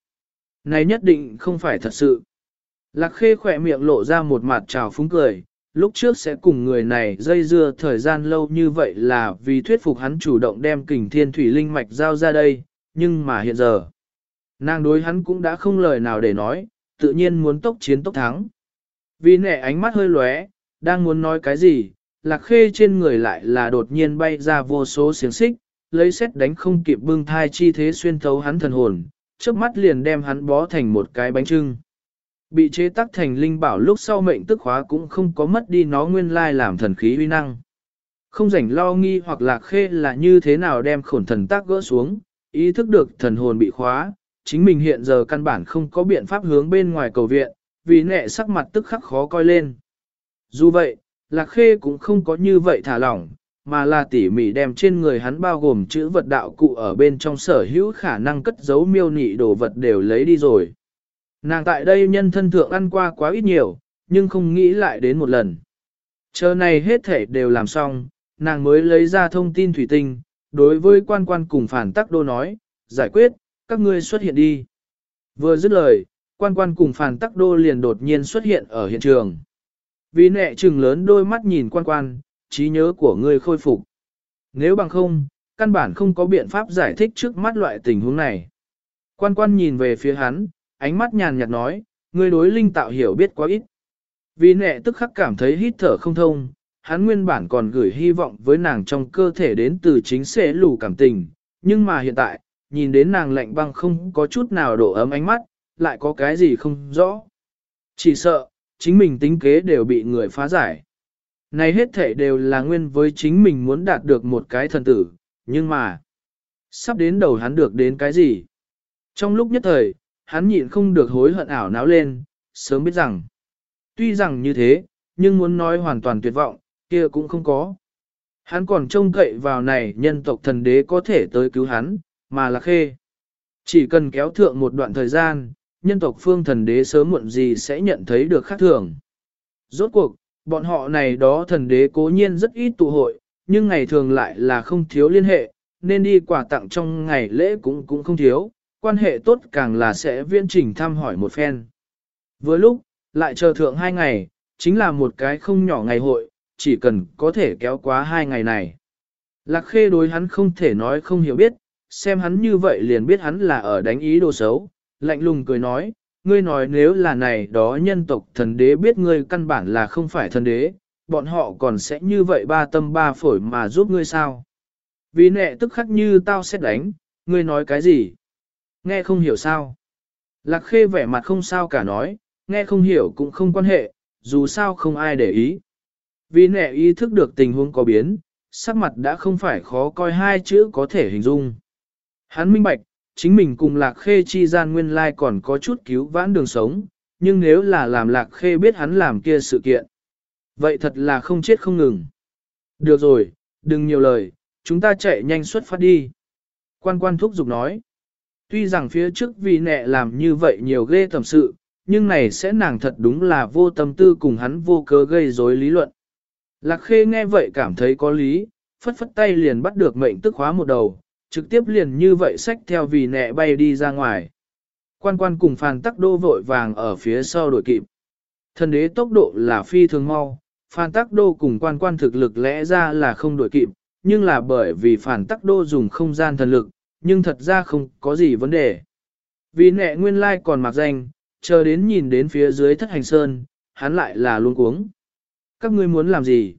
này nhất định không phải thật sự. Lạc khê khỏe miệng lộ ra một mặt trào phúng cười, lúc trước sẽ cùng người này dây dưa thời gian lâu như vậy là vì thuyết phục hắn chủ động đem kình thiên thủy linh mạch giao ra đây, nhưng mà hiện giờ, nàng đối hắn cũng đã không lời nào để nói, tự nhiên muốn tốc chiến tốc thắng. Vì nẻ ánh mắt hơi lóe, đang muốn nói cái gì, lạc khê trên người lại là đột nhiên bay ra vô số xiềng xích, lấy xét đánh không kịp bưng thai chi thế xuyên thấu hắn thần hồn, trước mắt liền đem hắn bó thành một cái bánh trưng. Bị chế tắc thành linh bảo lúc sau mệnh tức khóa cũng không có mất đi nó nguyên lai làm thần khí uy năng. Không rảnh lo nghi hoặc lạc khê là như thế nào đem khổn thần tác gỡ xuống, ý thức được thần hồn bị khóa, chính mình hiện giờ căn bản không có biện pháp hướng bên ngoài cầu viện, vì nệ sắc mặt tức khắc khó coi lên. Dù vậy, Lạc Khê cũng không có như vậy thả lỏng, mà là tỉ mỉ đem trên người hắn bao gồm chữ vật đạo cụ ở bên trong sở hữu khả năng cất giấu miêu nị đồ vật đều lấy đi rồi. Nàng tại đây nhân thân thượng ăn qua quá ít nhiều, nhưng không nghĩ lại đến một lần. Chờ này hết thể đều làm xong, nàng mới lấy ra thông tin thủy tinh, đối với quan quan cùng phản tắc đô nói, giải quyết, các ngươi xuất hiện đi. Vừa dứt lời, quan quan cùng phản tắc đô liền đột nhiên xuất hiện ở hiện trường. Vì nẹ trừng lớn đôi mắt nhìn quan quan, trí nhớ của ngươi khôi phục. Nếu bằng không, căn bản không có biện pháp giải thích trước mắt loại tình huống này. Quan quan nhìn về phía hắn, ánh mắt nhàn nhạt nói, ngươi đối linh tạo hiểu biết quá ít. Vì nẹ tức khắc cảm thấy hít thở không thông, hắn nguyên bản còn gửi hy vọng với nàng trong cơ thể đến từ chính sẽ lù cảm tình, nhưng mà hiện tại, nhìn đến nàng lạnh băng không có chút nào độ ấm ánh mắt, lại có cái gì không rõ. Chỉ sợ, chính mình tính kế đều bị người phá giải. Này hết thể đều là nguyên với chính mình muốn đạt được một cái thần tử, nhưng mà, sắp đến đầu hắn được đến cái gì? Trong lúc nhất thời, hắn nhịn không được hối hận ảo náo lên, sớm biết rằng, tuy rằng như thế, nhưng muốn nói hoàn toàn tuyệt vọng, kia cũng không có. Hắn còn trông cậy vào này nhân tộc thần đế có thể tới cứu hắn, mà là khê. Chỉ cần kéo thượng một đoạn thời gian, nhân tộc phương thần đế sớm muộn gì sẽ nhận thấy được khác thường. Rốt cuộc, bọn họ này đó thần đế cố nhiên rất ít tụ hội, nhưng ngày thường lại là không thiếu liên hệ, nên đi quà tặng trong ngày lễ cũng cũng không thiếu, quan hệ tốt càng là sẽ viên trình thăm hỏi một phen. Vừa lúc, lại chờ thượng hai ngày, chính là một cái không nhỏ ngày hội, chỉ cần có thể kéo quá hai ngày này. Lạc khê đối hắn không thể nói không hiểu biết, xem hắn như vậy liền biết hắn là ở đánh ý đồ xấu, lạnh lùng cười nói, ngươi nói nếu là này đó nhân tộc thần đế biết ngươi căn bản là không phải thần đế, bọn họ còn sẽ như vậy ba tâm ba phổi mà giúp ngươi sao? Vì nệ tức khắc như tao sẽ đánh, ngươi nói cái gì? Nghe không hiểu sao? Lạc khê vẻ mặt không sao cả nói, nghe không hiểu cũng không quan hệ, dù sao không ai để ý. Vì nệ ý thức được tình huống có biến, sắc mặt đã không phải khó coi hai chữ có thể hình dung. Hắn minh bạch, chính mình cùng lạc khê chi gian nguyên lai còn có chút cứu vãn đường sống, nhưng nếu là làm lạc khê biết hắn làm kia sự kiện. Vậy thật là không chết không ngừng. Được rồi, đừng nhiều lời, chúng ta chạy nhanh xuất phát đi. Quan quan thúc giục nói. Tuy rằng phía trước vì nẹ làm như vậy nhiều ghê tầm sự, nhưng này sẽ nàng thật đúng là vô tâm tư cùng hắn vô cớ gây rối lý luận. Lạc khê nghe vậy cảm thấy có lý, phất phất tay liền bắt được mệnh tức khóa một đầu, trực tiếp liền như vậy xách theo vì nẹ bay đi ra ngoài. Quan quan cùng phàn tắc đô vội vàng ở phía sau đuổi kịp. Thần đế tốc độ là phi thường mau, phàn tắc đô cùng quan quan thực lực lẽ ra là không đuổi kịp, nhưng là bởi vì phản tắc đô dùng không gian thần lực, nhưng thật ra không có gì vấn đề. Vì nẹ nguyên lai còn mặc danh, chờ đến nhìn đến phía dưới thất hành sơn, hắn lại là luôn cuống. Các ngươi muốn làm gì?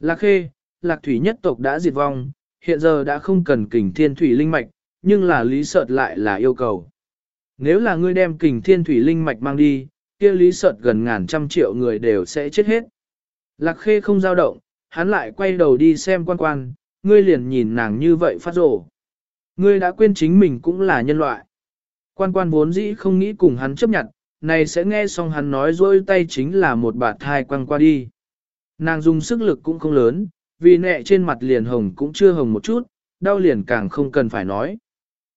Lạc khê, lạc thủy nhất tộc đã diệt vong, hiện giờ đã không cần kình thiên thủy linh mạch, nhưng là lý sợt lại là yêu cầu. Nếu là ngươi đem kình thiên thủy linh mạch mang đi, kia lý sợt gần ngàn trăm triệu người đều sẽ chết hết. Lạc khê không dao động, hắn lại quay đầu đi xem quan quan, ngươi liền nhìn nàng như vậy phát rổ. Ngươi đã quên chính mình cũng là nhân loại. Quan quan vốn dĩ không nghĩ cùng hắn chấp nhận, này sẽ nghe xong hắn nói dối tay chính là một bạt thai quăng qua đi. Nàng dùng sức lực cũng không lớn, vì nẹ trên mặt liền hồng cũng chưa hồng một chút, đau liền càng không cần phải nói.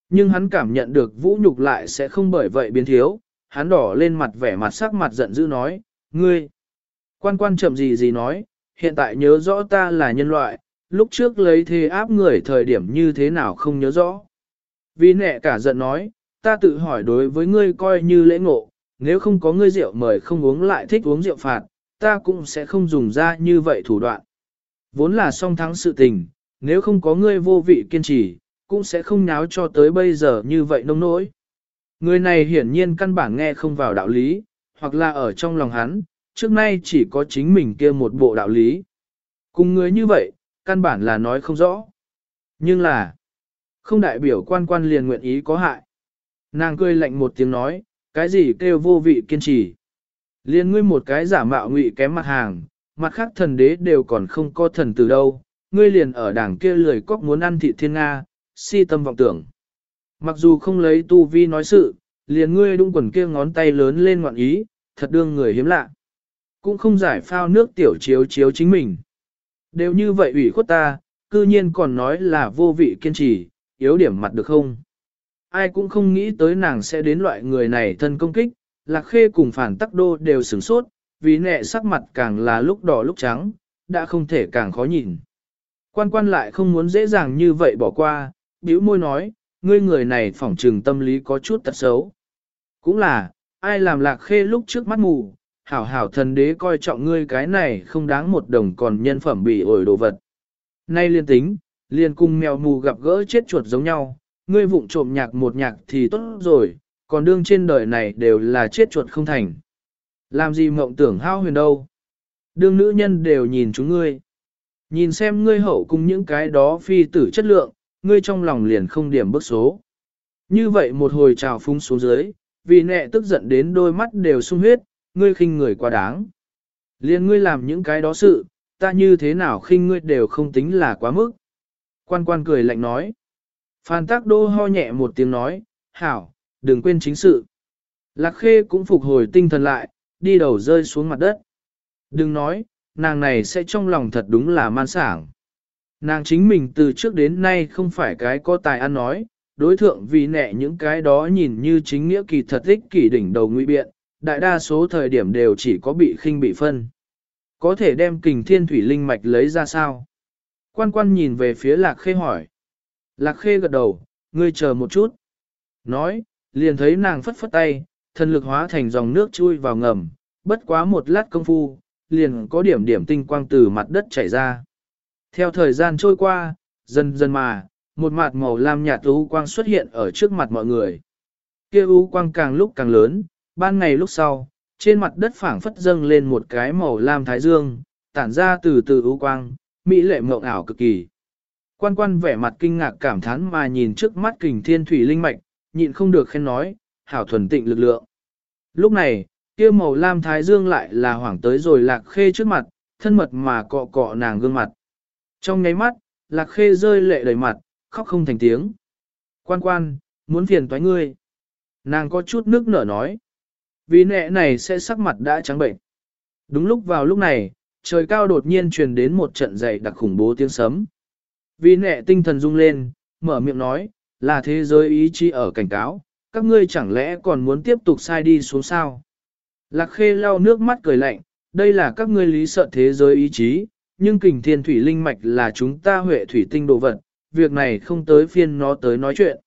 Nhưng hắn cảm nhận được vũ nhục lại sẽ không bởi vậy biến thiếu, hắn đỏ lên mặt vẻ mặt sắc mặt giận dữ nói, ngươi. Quan quan chậm gì gì nói, hiện tại nhớ rõ ta là nhân loại, lúc trước lấy thế áp người thời điểm như thế nào không nhớ rõ. Vì nẹ cả giận nói, ta tự hỏi đối với ngươi coi như lễ ngộ, nếu không có ngươi rượu mời không uống lại thích uống rượu phạt, ta cũng sẽ không dùng ra như vậy thủ đoạn. Vốn là song thắng sự tình, nếu không có ngươi vô vị kiên trì, cũng sẽ không náo cho tới bây giờ như vậy nông nỗi. Người này hiển nhiên căn bản nghe không vào đạo lý, hoặc là ở trong lòng hắn, trước nay chỉ có chính mình kia một bộ đạo lý. Cùng người như vậy, căn bản là nói không rõ. Nhưng là, không đại biểu quan quan liền nguyện ý có hại. Nàng cười lạnh một tiếng nói, cái gì kêu vô vị kiên trì. Liên ngươi một cái giả mạo ngụy kém mặt hàng, mặt khác thần đế đều còn không có thần từ đâu, ngươi liền ở đảng kia lười cóc muốn ăn thị thiên Nga, si tâm vọng tưởng. Mặc dù không lấy tu vi nói sự, liền ngươi đung quần kia ngón tay lớn lên ngoạn ý, thật đương người hiếm lạ. Cũng không giải phao nước tiểu chiếu chiếu chính mình. Đều như vậy ủy khuất ta, cư nhiên còn nói là vô vị kiên trì, yếu điểm mặt được không? Ai cũng không nghĩ tới nàng sẽ đến loại người này thân công kích, lạc khê cùng phản tắc đô đều sửng sốt, vì nẹ sắc mặt càng là lúc đỏ lúc trắng, đã không thể càng khó nhìn. Quan quan lại không muốn dễ dàng như vậy bỏ qua, bĩu môi nói, ngươi người này phỏng trừng tâm lý có chút tật xấu. Cũng là, ai làm lạc khê lúc trước mắt mù, hảo hảo thần đế coi trọng ngươi cái này không đáng một đồng còn nhân phẩm bị ổi đồ vật. Nay liên tính, liền cùng mèo mù gặp gỡ chết chuột giống nhau, ngươi vụng trộm nhạc một nhạc thì tốt rồi, còn đương trên đời này đều là chết chuột không thành. Làm gì mộng tưởng hao huyền đâu. Đương nữ nhân đều nhìn chúng ngươi. Nhìn xem ngươi hậu cùng những cái đó phi tử chất lượng, ngươi trong lòng liền không điểm bức số. Như vậy một hồi trào phúng xuống dưới, vì nẹ tức giận đến đôi mắt đều sung huyết, ngươi khinh người quá đáng. Liên ngươi làm những cái đó sự, ta như thế nào khinh ngươi đều không tính là quá mức. Quan quan cười lạnh nói. Phan tác đô ho nhẹ một tiếng nói, hảo, đừng quên chính sự. Lạc khê cũng phục hồi tinh thần lại, đi đầu rơi xuống mặt đất. Đừng nói, nàng này sẽ trong lòng thật đúng là man sảng. Nàng chính mình từ trước đến nay không phải cái có tài ăn nói, đối thượng vì nẹ những cái đó nhìn như chính nghĩa kỳ thật ích kỷ đỉnh đầu nguy biện, đại đa số thời điểm đều chỉ có bị khinh bị phân. Có thể đem kình thiên thủy linh mạch lấy ra sao? Quan quan nhìn về phía lạc khê hỏi. Lạc khê gật đầu, ngươi chờ một chút. Nói, liền thấy nàng phất phất tay, Thần lực hóa thành dòng nước chui vào ngầm, bất quá một lát công phu, liền có điểm điểm tinh quang từ mặt đất chảy ra. Theo thời gian trôi qua, dần dần mà, một mặt màu lam nhạt u quang xuất hiện ở trước mặt mọi người. Kia u quang càng lúc càng lớn, ban ngày lúc sau, trên mặt đất phảng phất dâng lên một cái màu lam thái dương, tản ra từ từ u quang, mỹ lệ mộng ảo cực kỳ. Quan quan vẻ mặt kinh ngạc cảm thán mà nhìn trước mắt kình thiên thủy linh mạch, nhịn không được khen nói, hảo thuần tịnh lực lượng. Lúc này, kia màu lam thái dương lại là hoảng tới rồi lạc khê trước mặt, thân mật mà cọ cọ nàng gương mặt. Trong nháy mắt, lạc khê rơi lệ đầy mặt, khóc không thành tiếng. Quan quan, muốn phiền toái ngươi. Nàng có chút nước nở nói. Vì nẹ này sẽ sắc mặt đã trắng bệnh. Đúng lúc vào lúc này, trời cao đột nhiên truyền đến một trận dậy đặc khủng bố tiếng sấm. Vì nẹ tinh thần rung lên, mở miệng nói, là thế giới ý chí ở cảnh cáo, các ngươi chẳng lẽ còn muốn tiếp tục sai đi xuống sao? Lạc khê lau nước mắt cười lạnh, đây là các ngươi lý sợ thế giới ý chí, nhưng kình thiên thủy linh mạch là chúng ta huệ thủy tinh đồ vật, việc này không tới phiên nó tới nói chuyện.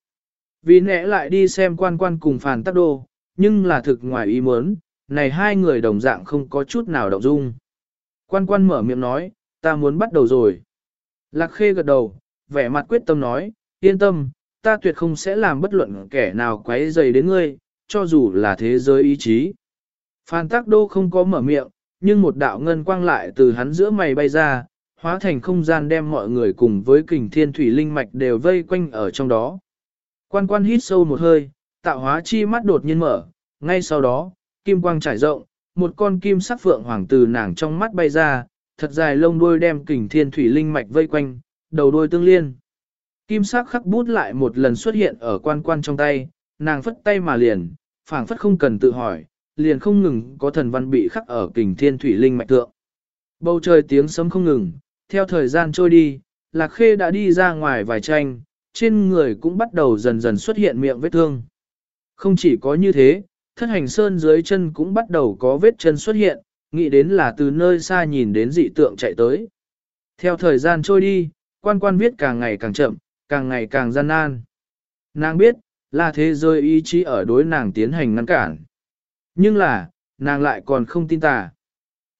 Vì nẽ lại đi xem quan quan cùng phản tắc đô, nhưng là thực ngoài ý muốn, này hai người đồng dạng không có chút nào động dung. Quan quan mở miệng nói, ta muốn bắt đầu rồi. Lạc khê gật đầu, vẻ mặt quyết tâm nói, yên tâm, ta tuyệt không sẽ làm bất luận kẻ nào quấy dày đến ngươi, cho dù là thế giới ý chí. Phan Tắc Đô không có mở miệng, nhưng một đạo ngân quang lại từ hắn giữa mày bay ra, hóa thành không gian đem mọi người cùng với kình thiên thủy linh mạch đều vây quanh ở trong đó. Quan quan hít sâu một hơi, tạo hóa chi mắt đột nhiên mở, ngay sau đó, kim quang trải rộng, một con kim sắc phượng hoàng từ nàng trong mắt bay ra, thật dài lông đuôi đem kình thiên thủy linh mạch vây quanh, đầu đuôi tương liên. Kim sắc khắc bút lại một lần xuất hiện ở quan quan trong tay, nàng phất tay mà liền, phảng phất không cần tự hỏi, liền không ngừng có thần văn bị khắc ở kình thiên thủy linh mạch tượng. Bầu trời tiếng sấm không ngừng, theo thời gian trôi đi, Lạc Khê đã đi ra ngoài vài tranh, trên người cũng bắt đầu dần dần xuất hiện miệng vết thương. Không chỉ có như thế, thất hành sơn dưới chân cũng bắt đầu có vết chân xuất hiện, nghĩ đến là từ nơi xa nhìn đến dị tượng chạy tới. Theo thời gian trôi đi, quan quan viết càng ngày càng chậm, càng ngày càng gian nan. Nàng biết, là thế giới ý chí ở đối nàng tiến hành ngăn cản. Nhưng là, nàng lại còn không tin tà.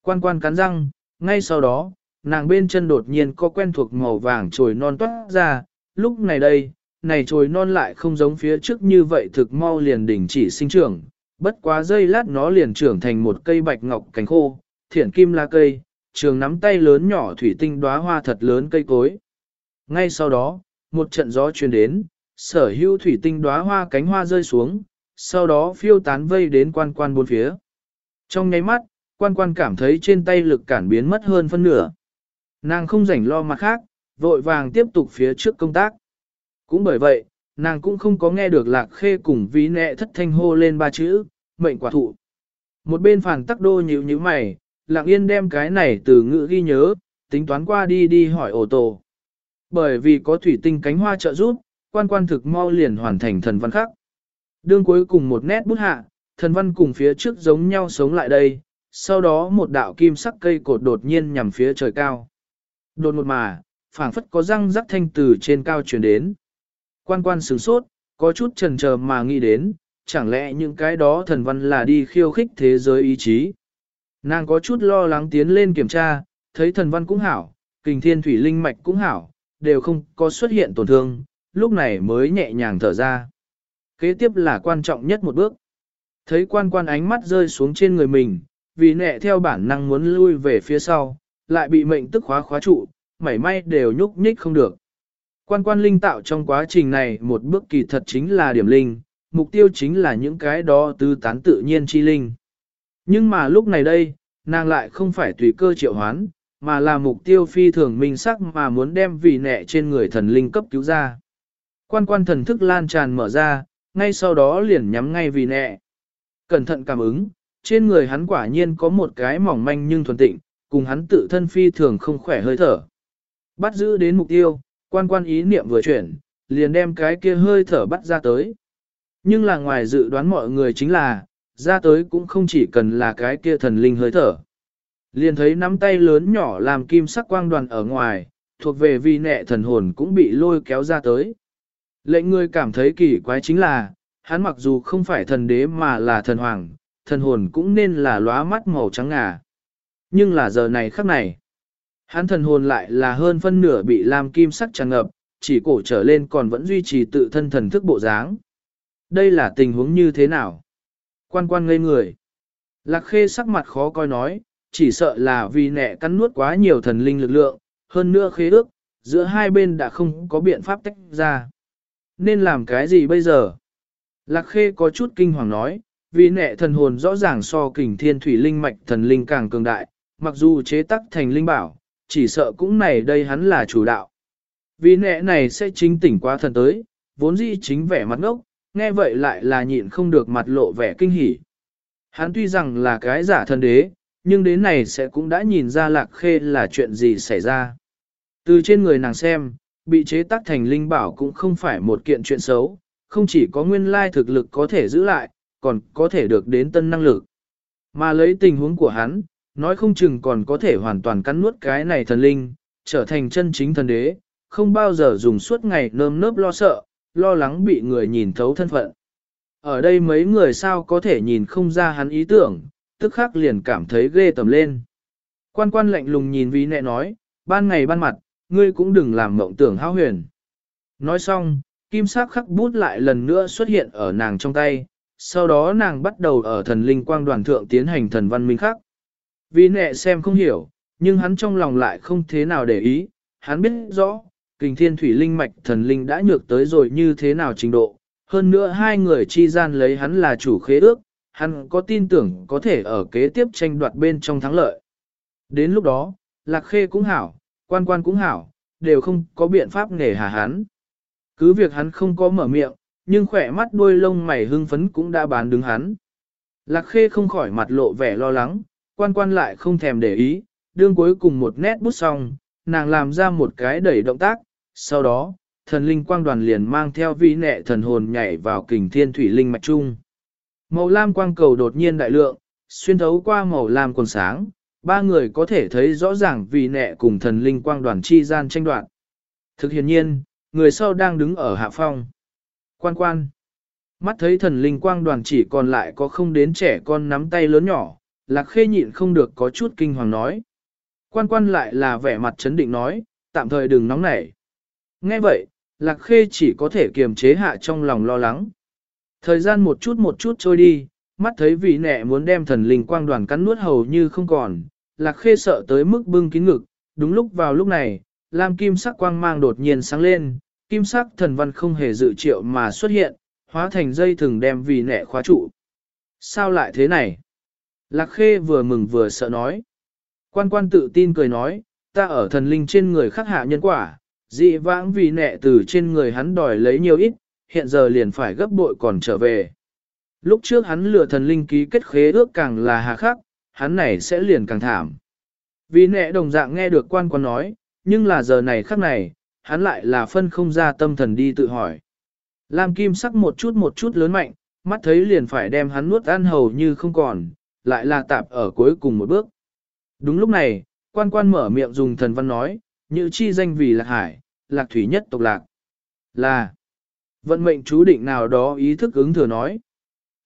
Quan quan cắn răng, ngay sau đó, nàng bên chân đột nhiên có quen thuộc màu vàng trồi non toát ra, lúc này đây, này trồi non lại không giống phía trước như vậy thực mau liền đỉnh chỉ sinh trưởng, bất quá giây lát nó liền trưởng thành một cây bạch ngọc cánh khô, thiển kim la cây, trường nắm tay lớn nhỏ thủy tinh đóa hoa thật lớn cây cối. Ngay sau đó, một trận gió truyền đến, sở hữu thủy tinh đóa hoa cánh hoa rơi xuống, sau đó phiêu tán vây đến quan quan bốn phía. Trong nháy mắt, quan quan cảm thấy trên tay lực cản biến mất hơn phân nửa. Nàng không rảnh lo mặt khác, vội vàng tiếp tục phía trước công tác. Cũng bởi vậy, nàng cũng không có nghe được lạc khê cùng ví nẹ thất thanh hô lên ba chữ, mệnh quả thụ. Một bên phản tắc đô nhíu như mày, lặng yên đem cái này từ ngữ ghi nhớ, tính toán qua đi đi hỏi ổ tổ. Bởi vì có thủy tinh cánh hoa trợ giúp, quan quan thực mau liền hoàn thành thần văn khắc. Đương cuối cùng một nét bút hạ, thần văn cùng phía trước giống nhau sống lại đây, sau đó một đạo kim sắc cây cột đột nhiên nhằm phía trời cao. Đột một mà, phảng phất có răng rắc thanh từ trên cao truyền đến. Quan quan sửng sốt, có chút chần chờ mà nghĩ đến, chẳng lẽ những cái đó thần văn là đi khiêu khích thế giới ý chí. Nàng có chút lo lắng tiến lên kiểm tra, thấy thần văn cũng hảo, kình thiên thủy linh mạch cũng hảo, đều không có xuất hiện tổn thương, lúc này mới nhẹ nhàng thở ra. Kế tiếp là quan trọng nhất một bước. Thấy quan quan ánh mắt rơi xuống trên người mình, vì nẹ theo bản năng muốn lui về phía sau, lại bị mệnh tức khóa khóa trụ, mảy may đều nhúc nhích không được. Quan quan linh tạo trong quá trình này một bước kỳ thật chính là điểm linh, mục tiêu chính là những cái đó tư tán tự nhiên chi linh. Nhưng mà lúc này đây, nàng lại không phải tùy cơ triệu hoán, mà là mục tiêu phi thường minh sắc mà muốn đem vị nẹ trên người thần linh cấp cứu ra. Quan quan thần thức lan tràn mở ra, ngay sau đó liền nhắm ngay vị nẹ. Cẩn thận cảm ứng, trên người hắn quả nhiên có một cái mỏng manh nhưng thuần tịnh, cùng hắn tự thân phi thường không khỏe hơi thở. Bắt giữ đến mục tiêu, quan quan ý niệm vừa chuyển, liền đem cái kia hơi thở bắt ra tới. Nhưng là ngoài dự đoán mọi người chính là, ra tới cũng không chỉ cần là cái kia thần linh hơi thở. Liền thấy nắm tay lớn nhỏ làm kim sắc quang đoàn ở ngoài, thuộc về vi nẹ thần hồn cũng bị lôi kéo ra tới. Lệnh người cảm thấy kỳ quái chính là, hắn mặc dù không phải thần đế mà là thần hoàng, thần hồn cũng nên là lóa mắt màu trắng ngà. Nhưng là giờ này khắc này, hắn thần hồn lại là hơn phân nửa bị làm kim sắc tràn ngập, chỉ cổ trở lên còn vẫn duy trì tự thân thần thức bộ dáng. Đây là tình huống như thế nào? Quan quan ngây người. Lạc khê sắc mặt khó coi nói, chỉ sợ là vì nẹ cắn nuốt quá nhiều thần linh lực lượng, hơn nữa khế ước, giữa hai bên đã không có biện pháp tách ra. Nên làm cái gì bây giờ? Lạc khê có chút kinh hoàng nói, vì nẹ thần hồn rõ ràng so kình thiên thủy linh mạch thần linh càng cường đại, mặc dù chế tắc thành linh bảo, chỉ sợ cũng này đây hắn là chủ đạo. Vì nẹ này sẽ chính tỉnh qua thần tới, vốn dĩ chính vẻ mặt ngốc, nghe vậy lại là nhịn không được mặt lộ vẻ kinh hỉ. Hắn tuy rằng là cái giả thần đế, nhưng đến này sẽ cũng đã nhìn ra lạc khê là chuyện gì xảy ra. Từ trên người nàng xem, bị chế tác thành linh bảo cũng không phải một kiện chuyện xấu, không chỉ có nguyên lai thực lực có thể giữ lại, còn có thể được đến tân năng lực. Mà lấy tình huống của hắn, nói không chừng còn có thể hoàn toàn cắn nuốt cái này thần linh, trở thành chân chính thần đế, không bao giờ dùng suốt ngày nơm nớp lo sợ, lo lắng bị người nhìn thấu thân phận. Ở đây mấy người sao có thể nhìn không ra hắn ý tưởng, tức khắc liền cảm thấy ghê tầm lên. Quan quan lạnh lùng nhìn vi nẹ nói, ban ngày ban mặt, ngươi cũng đừng làm mộng tưởng hao huyền. Nói xong, kim sắc khắc bút lại lần nữa xuất hiện ở nàng trong tay, sau đó nàng bắt đầu ở thần linh quang đoàn thượng tiến hành thần văn minh khắc. Vì nẹ xem không hiểu, nhưng hắn trong lòng lại không thế nào để ý, hắn biết rõ, kình thiên thủy linh mạch thần linh đã nhược tới rồi như thế nào trình độ, hơn nữa hai người chi gian lấy hắn là chủ khế ước, hắn có tin tưởng có thể ở kế tiếp tranh đoạt bên trong thắng lợi. Đến lúc đó, lạc khê cũng hảo, quan quan cũng hảo, đều không có biện pháp nghề hà hắn. Cứ việc hắn không có mở miệng, nhưng khỏe mắt đuôi lông mày hưng phấn cũng đã bán đứng hắn. Lạc khê không khỏi mặt lộ vẻ lo lắng, quan quan lại không thèm để ý, đương cuối cùng một nét bút xong, nàng làm ra một cái đẩy động tác, sau đó, thần linh quang đoàn liền mang theo vi nệ thần hồn nhảy vào kình thiên thủy linh mạch trung. Màu lam quang cầu đột nhiên đại lượng, xuyên thấu qua màu lam quần sáng, ba người có thể thấy rõ ràng vì nệ cùng thần linh quang đoàn chi gian tranh đoạn. Thực hiện nhiên, người sau đang đứng ở hạ phong. Quan quan. Mắt thấy thần linh quang đoàn chỉ còn lại có không đến trẻ con nắm tay lớn nhỏ, lạc khê nhịn không được có chút kinh hoàng nói. Quan quan lại là vẻ mặt chấn định nói, tạm thời đừng nóng nảy. Nghe vậy, lạc khê chỉ có thể kiềm chế hạ trong lòng lo lắng. Thời gian một chút một chút trôi đi, mắt thấy vị nẹ muốn đem thần linh quang đoàn cắn nuốt hầu như không còn, lạc khê sợ tới mức bưng kín ngực, đúng lúc vào lúc này, lam kim sắc quang mang đột nhiên sáng lên, kim sắc thần văn không hề dự triệu mà xuất hiện, hóa thành dây thừng đem vị nẹ khóa trụ. Sao lại thế này? Lạc khê vừa mừng vừa sợ nói. Quan quan tự tin cười nói, ta ở thần linh trên người khắc hạ nhân quả, dị vãng vì nẹ từ trên người hắn đòi lấy nhiều ít, hiện giờ liền phải gấp bội còn trở về. Lúc trước hắn lừa thần linh ký kết khế ước càng là hà khắc, hắn này sẽ liền càng thảm. Vì nẹ đồng dạng nghe được quan quan nói, nhưng là giờ này khắc này, hắn lại là phân không ra tâm thần đi tự hỏi. Lam kim sắc một chút một chút lớn mạnh, mắt thấy liền phải đem hắn nuốt ăn hầu như không còn, lại là tạp ở cuối cùng một bước. Đúng lúc này, quan quan mở miệng dùng thần văn nói, như chi danh vì lạc hải, lạc thủy nhất tộc lạc. Là, vận mệnh chú định nào đó ý thức ứng thừa nói.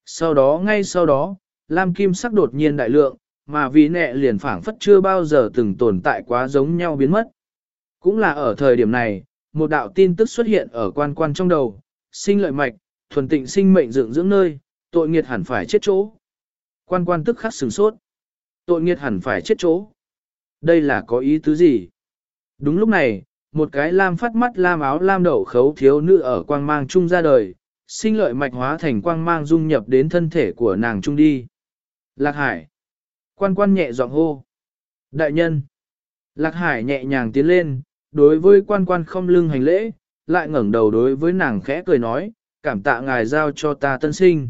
Sau đó ngay sau đó, Lam Kim sắc đột nhiên đại lượng, mà vì nẹ liền phảng phất chưa bao giờ từng tồn tại quá giống nhau biến mất. Cũng là ở thời điểm này, một đạo tin tức xuất hiện ở quan quan trong đầu, sinh lợi mạch, thuần tịnh sinh mệnh dưỡng dưỡng nơi, tội nghiệt hẳn phải chết chỗ. Quan quan tức khắc sửng sốt. Tội nghiệt hẳn phải chết chỗ. Đây là có ý tứ gì? Đúng lúc này, một cái lam phát mắt lam áo lam đậu khấu thiếu nữ ở quang mang chung ra đời, sinh lợi mạch hóa thành quang mang dung nhập đến thân thể của nàng trung đi. Lạc Hải. Quan quan nhẹ giọng hô. Đại nhân. Lạc Hải nhẹ nhàng tiến lên, đối với quan quan không lưng hành lễ, lại ngẩng đầu đối với nàng khẽ cười nói, cảm tạ ngài giao cho ta tân sinh.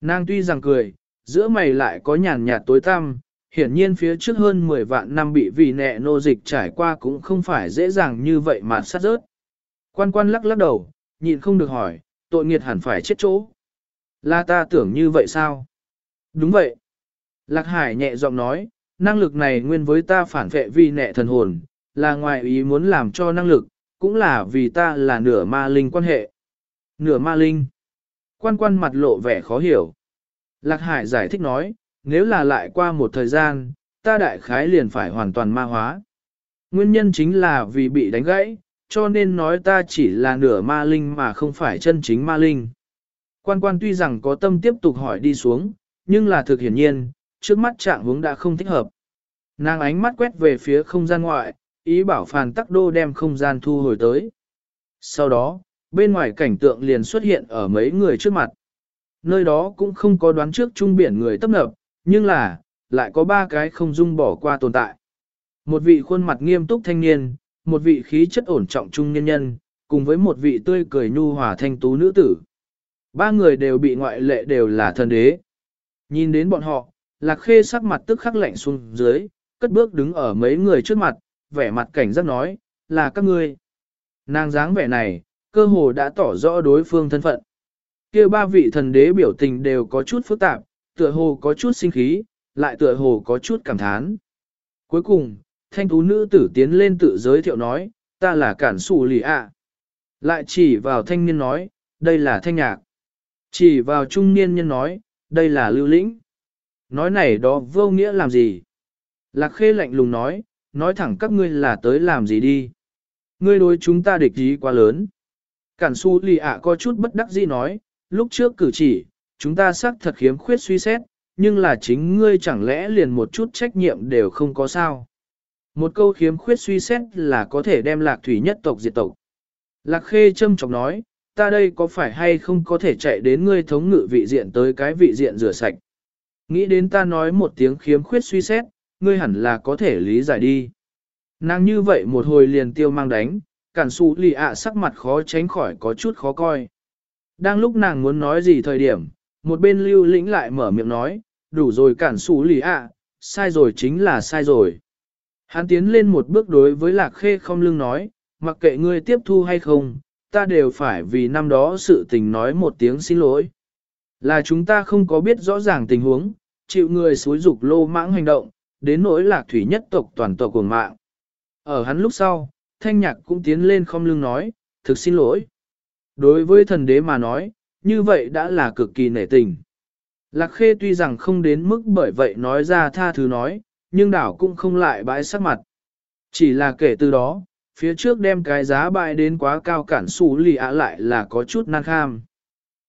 Nàng tuy rằng cười, giữa mày lại có nhàn nhạt tối tăm, hiển nhiên phía trước hơn 10 vạn năm bị vì nẹ nô dịch trải qua cũng không phải dễ dàng như vậy mà sát rớt. Quan quan lắc lắc đầu, nhịn không được hỏi, tội nghiệt hẳn phải chết chỗ. Là ta tưởng như vậy sao? Đúng vậy. Lạc Hải nhẹ giọng nói, năng lực này nguyên với ta phản vệ vì nẹ thần hồn, là ngoài ý muốn làm cho năng lực, cũng là vì ta là nửa ma linh quan hệ. Nửa ma linh. Quan quan mặt lộ vẻ khó hiểu. Lạc Hải giải thích nói, nếu là lại qua một thời gian, ta đại khái liền phải hoàn toàn ma hóa. Nguyên nhân chính là vì bị đánh gãy, cho nên nói ta chỉ là nửa ma linh mà không phải chân chính ma linh. Quan quan tuy rằng có tâm tiếp tục hỏi đi xuống, nhưng là thực hiển nhiên, trước mắt trạng hướng đã không thích hợp. Nàng ánh mắt quét về phía không gian ngoại, ý bảo phàn tắc đô đem không gian thu hồi tới. Sau đó, bên ngoài cảnh tượng liền xuất hiện ở mấy người trước mặt. Nơi đó cũng không có đoán trước trung biển người tấp nập, nhưng là, lại có ba cái không dung bỏ qua tồn tại. Một vị khuôn mặt nghiêm túc thanh niên, một vị khí chất ổn trọng trung nhân nhân, cùng với một vị tươi cười nhu hòa thanh tú nữ tử. Ba người đều bị ngoại lệ đều là thần đế. Nhìn đến bọn họ, lạc khê sắc mặt tức khắc lạnh xuống dưới, cất bước đứng ở mấy người trước mặt, vẻ mặt cảnh giác nói, là các ngươi. Nàng dáng vẻ này, cơ hồ đã tỏ rõ đối phương thân phận. kia ba vị thần đế biểu tình đều có chút phức tạp, tựa hồ có chút sinh khí, lại tựa hồ có chút cảm thán. Cuối cùng, thanh tú nữ tử tiến lên tự giới thiệu nói, ta là cản sủ lì ạ. Lại chỉ vào thanh niên nói, đây là thanh nhạc. Chỉ vào trung niên nhân nói, đây là lưu lĩnh. Nói này đó vô nghĩa làm gì? Lạc khê lạnh lùng nói, nói thẳng các ngươi là tới làm gì đi. Ngươi đối chúng ta địch ý quá lớn. Cản su lì ạ có chút bất đắc dĩ nói, lúc trước cử chỉ, chúng ta xác thật khiếm khuyết suy xét, nhưng là chính ngươi chẳng lẽ liền một chút trách nhiệm đều không có sao. Một câu khiếm khuyết suy xét là có thể đem lạc thủy nhất tộc diệt tộc. Lạc khê châm chọc nói, ta đây có phải hay không có thể chạy đến ngươi thống ngự vị diện tới cái vị diện rửa sạch. Nghĩ đến ta nói một tiếng khiếm khuyết suy xét, ngươi hẳn là có thể lý giải đi. Nàng như vậy một hồi liền tiêu mang đánh, cản xù lì ạ sắc mặt khó tránh khỏi có chút khó coi. Đang lúc nàng muốn nói gì thời điểm, một bên lưu lĩnh lại mở miệng nói, đủ rồi cản xù lì ạ, sai rồi chính là sai rồi. Hắn tiến lên một bước đối với lạc khê không lưng nói, mặc kệ ngươi tiếp thu hay không, ta đều phải vì năm đó sự tình nói một tiếng xin lỗi. Là chúng ta không có biết rõ ràng tình huống, chịu người xúi dục lô mãng hành động, đến nỗi lạc thủy nhất tộc toàn tộc của mạng. Ở hắn lúc sau, thanh nhạc cũng tiến lên không lưng nói, thực xin lỗi. Đối với thần đế mà nói, như vậy đã là cực kỳ nể tình. Lạc khê tuy rằng không đến mức bởi vậy nói ra tha thứ nói, nhưng đảo cũng không lại bãi sắc mặt. Chỉ là kể từ đó, phía trước đem cái giá bại đến quá cao cản xù lì ạ lại là có chút nan kham.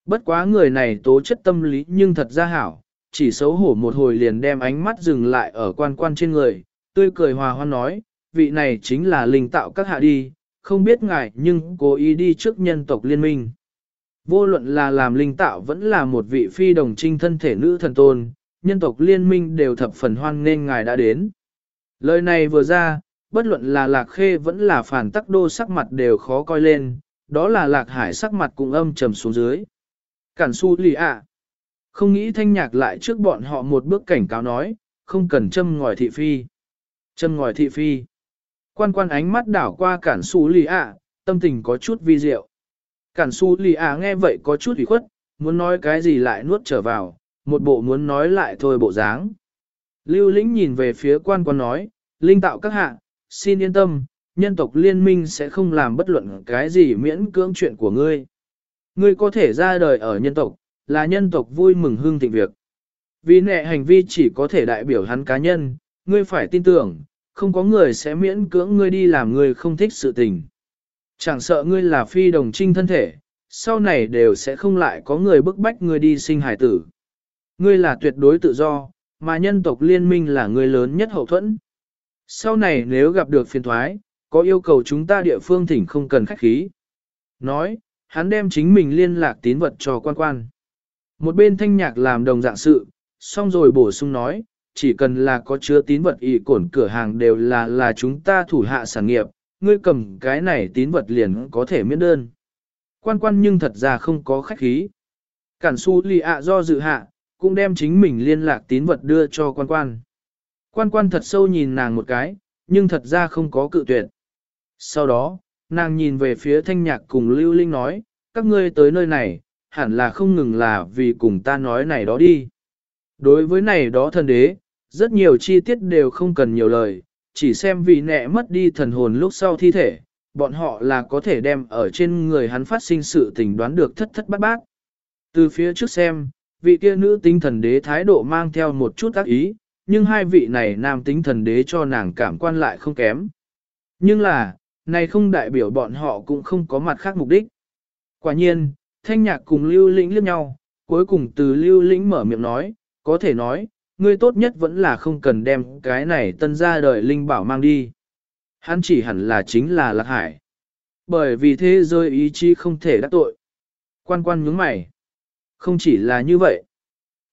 Bất quá người này tố chất tâm lý nhưng thật ra hảo, chỉ xấu hổ một hồi liền đem ánh mắt dừng lại ở quan quan trên người, tươi cười hòa hoan nói, vị này chính là linh tạo các hạ đi, không biết ngài nhưng cố ý đi trước nhân tộc liên minh. Vô luận là làm linh tạo vẫn là một vị phi đồng trinh thân thể nữ thần tôn, nhân tộc liên minh đều thập phần hoan nên ngài đã đến. Lời này vừa ra, bất luận là lạc khê vẫn là phản tắc đô sắc mặt đều khó coi lên, đó là lạc hải sắc mặt cũng âm trầm xuống dưới. Cản su lì ạ. Không nghĩ thanh nhạc lại trước bọn họ một bước cảnh cáo nói, không cần châm ngòi thị phi. Châm ngòi thị phi. Quan quan ánh mắt đảo qua cản su lì ạ, tâm tình có chút vi diệu. Cản su lì à nghe vậy có chút ủy khuất, muốn nói cái gì lại nuốt trở vào, một bộ muốn nói lại thôi bộ dáng. Lưu lĩnh nhìn về phía quan quan nói, linh tạo các hạ, xin yên tâm, nhân tộc liên minh sẽ không làm bất luận cái gì miễn cưỡng chuyện của ngươi. Ngươi có thể ra đời ở nhân tộc, là nhân tộc vui mừng hương thịnh việc. Vì nệ hành vi chỉ có thể đại biểu hắn cá nhân, ngươi phải tin tưởng, không có người sẽ miễn cưỡng ngươi đi làm ngươi không thích sự tình. Chẳng sợ ngươi là phi đồng trinh thân thể, sau này đều sẽ không lại có người bức bách ngươi đi sinh hải tử. Ngươi là tuyệt đối tự do, mà nhân tộc liên minh là ngươi lớn nhất hậu thuẫn. Sau này nếu gặp được phiền thoái, có yêu cầu chúng ta địa phương thỉnh không cần khách khí. Nói, hắn đem chính mình liên lạc tín vật cho quan quan. Một bên thanh nhạc làm đồng dạng sự, xong rồi bổ sung nói, chỉ cần là có chứa tín vật ị cổn cửa hàng đều là là chúng ta thủ hạ sản nghiệp, ngươi cầm cái này tín vật liền có thể miễn đơn. Quan quan nhưng thật ra không có khách khí. Cản su lì ạ do dự hạ, cũng đem chính mình liên lạc tín vật đưa cho quan quan. Quan quan thật sâu nhìn nàng một cái, nhưng thật ra không có cự tuyệt. Sau đó, nàng nhìn về phía thanh nhạc cùng Lưu Linh nói, các ngươi tới nơi này, hẳn là không ngừng là vì cùng ta nói này đó đi. Đối với này đó thần đế, rất nhiều chi tiết đều không cần nhiều lời, chỉ xem vị nẹ mất đi thần hồn lúc sau thi thể, bọn họ là có thể đem ở trên người hắn phát sinh sự tình đoán được thất thất bát bát. Từ phía trước xem, vị kia nữ tinh thần đế thái độ mang theo một chút ác ý, nhưng hai vị này nam tính thần đế cho nàng cảm quan lại không kém. Nhưng là, này không đại biểu bọn họ cũng không có mặt khác mục đích. Quả nhiên, thanh nhạc cùng lưu lĩnh liếc nhau, cuối cùng từ lưu lĩnh mở miệng nói, có thể nói, ngươi tốt nhất vẫn là không cần đem cái này tân ra đời linh bảo mang đi. Hắn chỉ hẳn là chính là lạc hải. Bởi vì thế rơi ý chí không thể đắc tội. Quan quan nhướng mày. Không chỉ là như vậy.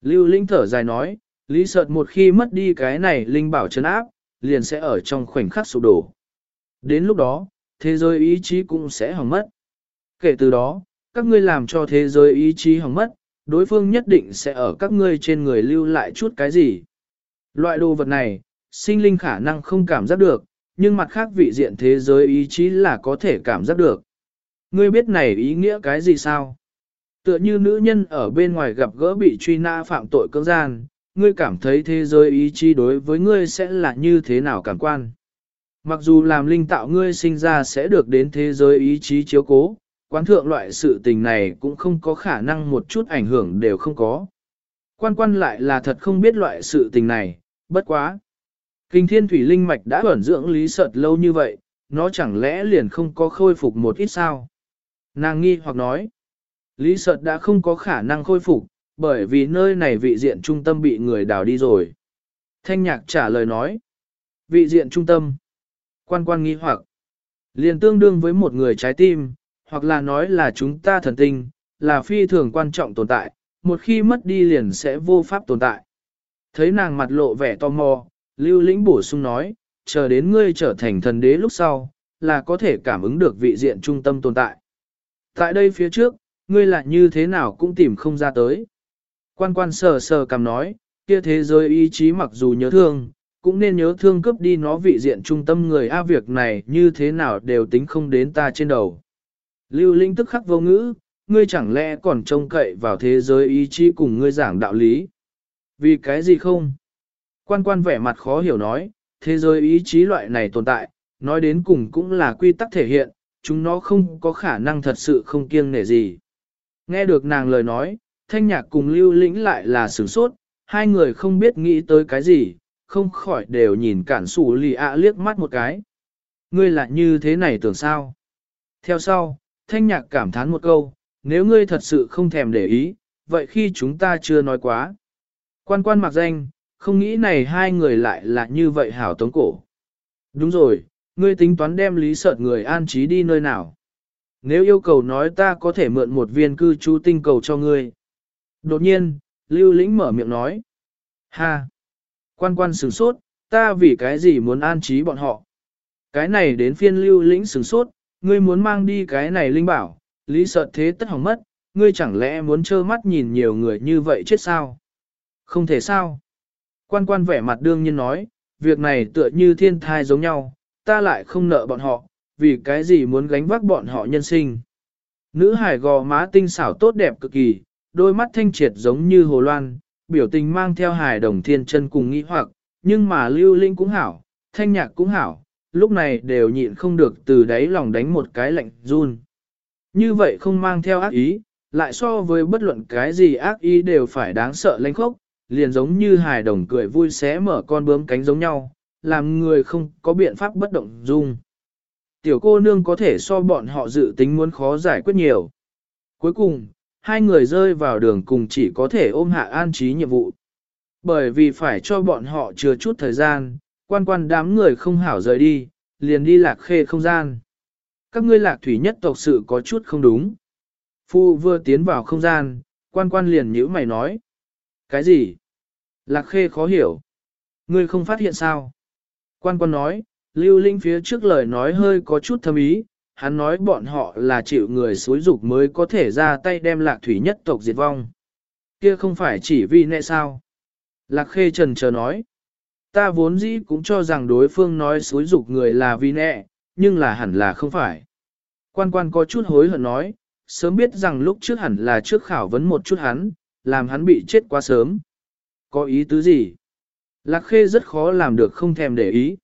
Lưu Linh thở dài nói, Lý Sợt một khi mất đi cái này linh bảo chấn áp, liền sẽ ở trong khoảnh khắc sụp đổ. Đến lúc đó, thế giới ý chí cũng sẽ hỏng mất. Kể từ đó, các ngươi làm cho thế giới ý chí hỏng mất, đối phương nhất định sẽ ở các ngươi trên người lưu lại chút cái gì. Loại đồ vật này, sinh linh khả năng không cảm giác được, nhưng mặt khác vị diện thế giới ý chí là có thể cảm giác được. Ngươi biết này ý nghĩa cái gì sao? Tựa như nữ nhân ở bên ngoài gặp gỡ bị truy nã phạm tội cưỡng gian, ngươi cảm thấy thế giới ý chí đối với ngươi sẽ là như thế nào cảm quan. Mặc dù làm linh tạo ngươi sinh ra sẽ được đến thế giới ý chí chiếu cố, quán thượng loại sự tình này cũng không có khả năng một chút ảnh hưởng đều không có. Quan quan lại là thật không biết loại sự tình này, bất quá. Kinh thiên thủy linh mạch đã ẩn dưỡng lý sợt lâu như vậy, nó chẳng lẽ liền không có khôi phục một ít sao? Nàng nghi hoặc nói, lý sợt đã không có khả năng khôi phục, bởi vì nơi này vị diện trung tâm bị người đào đi rồi. Thanh nhạc trả lời nói, vị diện trung tâm, quan quan nghi hoặc, liền tương đương với một người trái tim, hoặc là nói là chúng ta thần tinh, là phi thường quan trọng tồn tại, một khi mất đi liền sẽ vô pháp tồn tại. Thấy nàng mặt lộ vẻ tò mò, lưu lĩnh bổ sung nói, chờ đến ngươi trở thành thần đế lúc sau, là có thể cảm ứng được vị diện trung tâm tồn tại. Tại đây phía trước, ngươi lại như thế nào cũng tìm không ra tới. Quan quan sờ sờ cầm nói, kia thế giới ý chí mặc dù nhớ thương, cũng nên nhớ thương cướp đi nó vị diện trung tâm người A việc này như thế nào đều tính không đến ta trên đầu. Lưu Linh tức khắc vô ngữ, ngươi chẳng lẽ còn trông cậy vào thế giới ý chí cùng ngươi giảng đạo lý. Vì cái gì không? Quan quan vẻ mặt khó hiểu nói, thế giới ý chí loại này tồn tại, nói đến cùng cũng là quy tắc thể hiện, chúng nó không có khả năng thật sự không kiêng nể gì. Nghe được nàng lời nói, thanh nhạc cùng lưu lĩnh lại là sửng sốt, hai người không biết nghĩ tới cái gì, không khỏi đều nhìn cản sủ lì ạ liếc mắt một cái. Ngươi lại như thế này tưởng sao? Theo sau, thanh nhạc cảm thán một câu, nếu ngươi thật sự không thèm để ý, vậy khi chúng ta chưa nói quá. Quan quan mặc danh, không nghĩ này hai người lại là như vậy hảo tống cổ. Đúng rồi, ngươi tính toán đem lý sợt người an trí đi nơi nào. Nếu yêu cầu nói ta có thể mượn một viên cư trú tinh cầu cho ngươi. Đột nhiên, lưu lĩnh mở miệng nói. Ha! Quan quan sửng sốt, ta vì cái gì muốn an trí bọn họ? Cái này đến phiên lưu lĩnh sửng sốt, ngươi muốn mang đi cái này linh bảo, lý sợ thế tất hỏng mất, ngươi chẳng lẽ muốn trơ mắt nhìn nhiều người như vậy chết sao? Không thể sao? Quan quan vẻ mặt đương nhiên nói, việc này tựa như thiên thai giống nhau, ta lại không nợ bọn họ, vì cái gì muốn gánh vác bọn họ nhân sinh. Nữ hải gò má tinh xảo tốt đẹp cực kỳ, đôi mắt thanh triệt giống như hồ loan, biểu tình mang theo hài đồng thiên chân cùng nghĩ hoặc, nhưng mà lưu linh cũng hảo, thanh nhạc cũng hảo, lúc này đều nhịn không được từ đáy lòng đánh một cái lạnh run. Như vậy không mang theo ác ý, lại so với bất luận cái gì ác ý đều phải đáng sợ lãnh khốc, liền giống như hài đồng cười vui xé mở con bướm cánh giống nhau, làm người không có biện pháp bất động dung. Tiểu cô nương có thể so bọn họ dự tính muốn khó giải quyết nhiều. Cuối cùng, hai người rơi vào đường cùng chỉ có thể ôm hạ an trí nhiệm vụ. Bởi vì phải cho bọn họ chưa chút thời gian, quan quan đám người không hảo rời đi, liền đi lạc khê không gian. Các ngươi lạc thủy nhất tộc sự có chút không đúng. Phu vừa tiến vào không gian, quan quan liền nhữ mày nói. Cái gì? Lạc khê khó hiểu. Ngươi không phát hiện sao? Quan quan nói, lưu linh phía trước lời nói hơi có chút thâm ý, hắn nói bọn họ là chịu người xối dục mới có thể ra tay đem lạc thủy nhất tộc diệt vong. Kia không phải chỉ vì nệ sao? Lạc khê trần chờ nói. Ta vốn dĩ cũng cho rằng đối phương nói xối dục người là vì nệ, nhưng là hẳn là không phải. Quan quan có chút hối hận nói, sớm biết rằng lúc trước hẳn là trước khảo vấn một chút hắn, làm hắn bị chết quá sớm. Có ý tứ gì? Lạc khê rất khó làm được không thèm để ý.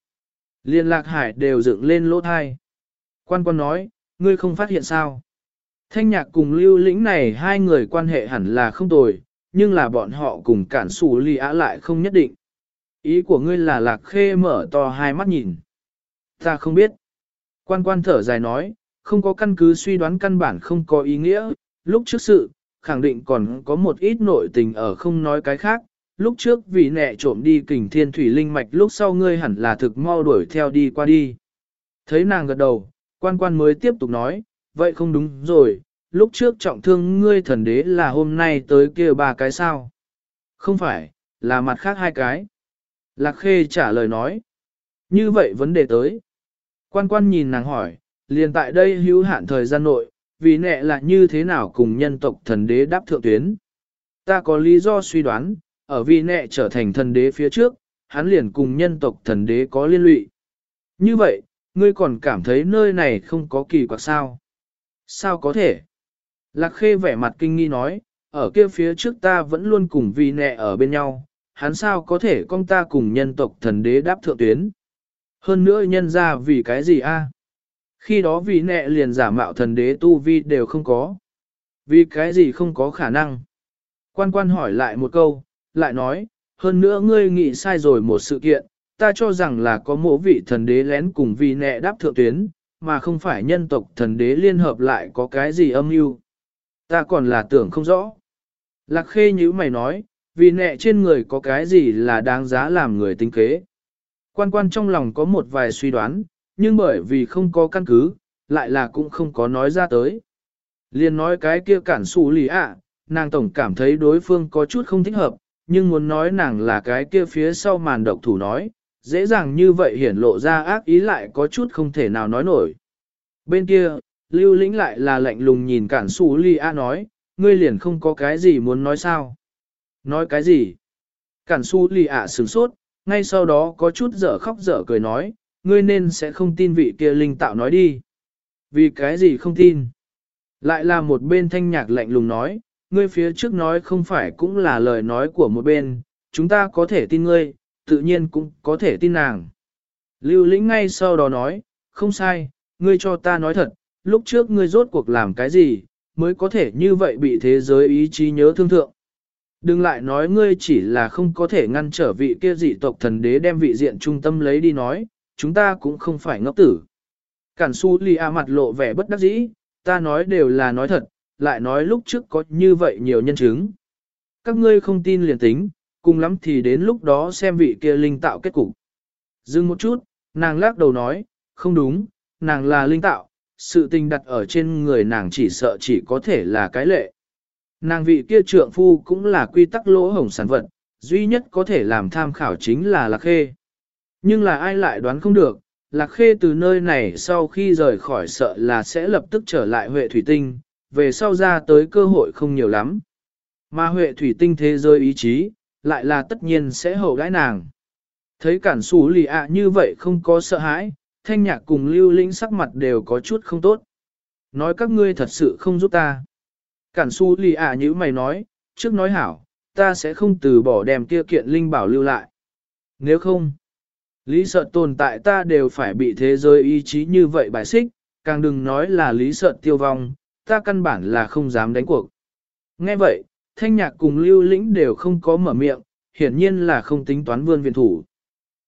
Liên lạc hải đều dựng lên lỗ thai. Quan quan nói, ngươi không phát hiện sao? Thanh nhạc cùng lưu lĩnh này hai người quan hệ hẳn là không tồi, nhưng là bọn họ cùng cản sủ ly á lại không nhất định. Ý của ngươi là lạc khê mở to hai mắt nhìn. Ta không biết. Quan quan thở dài nói, không có căn cứ suy đoán căn bản không có ý nghĩa, lúc trước sự, khẳng định còn có một ít nội tình ở không nói cái khác. Lúc trước vì nẹ trộm đi kình thiên thủy linh mạch lúc sau ngươi hẳn là thực mau đuổi theo đi qua đi. Thấy nàng gật đầu, quan quan mới tiếp tục nói, vậy không đúng rồi, lúc trước trọng thương ngươi thần đế là hôm nay tới kia ba cái sao. Không phải, là mặt khác hai cái. Lạc khê trả lời nói. Như vậy vấn đề tới. Quan quan nhìn nàng hỏi, liền tại đây hữu hạn thời gian nội, vì nệ là như thế nào cùng nhân tộc thần đế đáp thượng tuyến. Ta có lý do suy đoán, ở vì nệ trở thành thần đế phía trước, hắn liền cùng nhân tộc thần đế có liên lụy. Như vậy, ngươi còn cảm thấy nơi này không có kỳ quặc sao? Sao có thể? Lạc khê vẻ mặt kinh nghi nói, ở kia phía trước ta vẫn luôn cùng vì nệ ở bên nhau, hắn sao có thể con ta cùng nhân tộc thần đế đáp thượng tuyến? Hơn nữa nhân ra vì cái gì a? Khi đó vì nệ liền giả mạo thần đế tu vi đều không có. Vì cái gì không có khả năng? Quan quan hỏi lại một câu, lại nói, hơn nữa ngươi nghĩ sai rồi một sự kiện, ta cho rằng là có mộ vị thần đế lén cùng vì nệ đáp thượng tuyến, mà không phải nhân tộc thần đế liên hợp lại có cái gì âm mưu. Ta còn là tưởng không rõ. Lạc khê như mày nói, vì nẹ trên người có cái gì là đáng giá làm người tính kế. Quan quan trong lòng có một vài suy đoán, nhưng bởi vì không có căn cứ, lại là cũng không có nói ra tới. Liên nói cái kia cản xù lì ạ, nàng tổng cảm thấy đối phương có chút không thích hợp, nhưng muốn nói nàng là cái kia phía sau màn độc thủ nói, dễ dàng như vậy hiển lộ ra ác ý lại có chút không thể nào nói nổi. Bên kia, lưu lĩnh lại là lạnh lùng nhìn cản xù lì ạ nói, ngươi liền không có cái gì muốn nói sao. Nói cái gì? Cản Su lì ạ sửng sốt, ngay sau đó có chút dở khóc dở cười nói, ngươi nên sẽ không tin vị kia linh tạo nói đi. Vì cái gì không tin? Lại là một bên thanh nhạc lạnh lùng nói, ngươi phía trước nói không phải cũng là lời nói của một bên, chúng ta có thể tin ngươi, tự nhiên cũng có thể tin nàng. Lưu lĩnh ngay sau đó nói, không sai, ngươi cho ta nói thật, lúc trước ngươi rốt cuộc làm cái gì, mới có thể như vậy bị thế giới ý chí nhớ thương thượng. Đừng lại nói ngươi chỉ là không có thể ngăn trở vị kia dị tộc thần đế đem vị diện trung tâm lấy đi nói, chúng ta cũng không phải ngốc tử. Cản su lì a mặt lộ vẻ bất đắc dĩ, ta nói đều là nói thật, lại nói lúc trước có như vậy nhiều nhân chứng. Các ngươi không tin liền tính, cùng lắm thì đến lúc đó xem vị kia linh tạo kết cục. Dừng một chút, nàng lắc đầu nói, không đúng, nàng là linh tạo, sự tình đặt ở trên người nàng chỉ sợ chỉ có thể là cái lệ. Nàng vị kia trượng phu cũng là quy tắc lỗ hổng sản vật, duy nhất có thể làm tham khảo chính là lạc khê. Nhưng là ai lại đoán không được, lạc khê từ nơi này sau khi rời khỏi sợ là sẽ lập tức trở lại Huệ Thủy Tinh, về sau ra tới cơ hội không nhiều lắm. Mà Huệ Thủy Tinh thế giới ý chí, lại là tất nhiên sẽ hậu đãi nàng. Thấy cản xú lì ạ như vậy không có sợ hãi, thanh nhạc cùng lưu lĩnh sắc mặt đều có chút không tốt. Nói các ngươi thật sự không giúp ta. Cản su lì ạ như mày nói, trước nói hảo, ta sẽ không từ bỏ đem kia kiện linh bảo lưu lại. Nếu không, lý sợ tồn tại ta đều phải bị thế giới ý chí như vậy bài xích, càng đừng nói là lý sợ tiêu vong, ta căn bản là không dám đánh cuộc. Nghe vậy, thanh nhạc cùng lưu lĩnh đều không có mở miệng, hiển nhiên là không tính toán vươn viện thủ.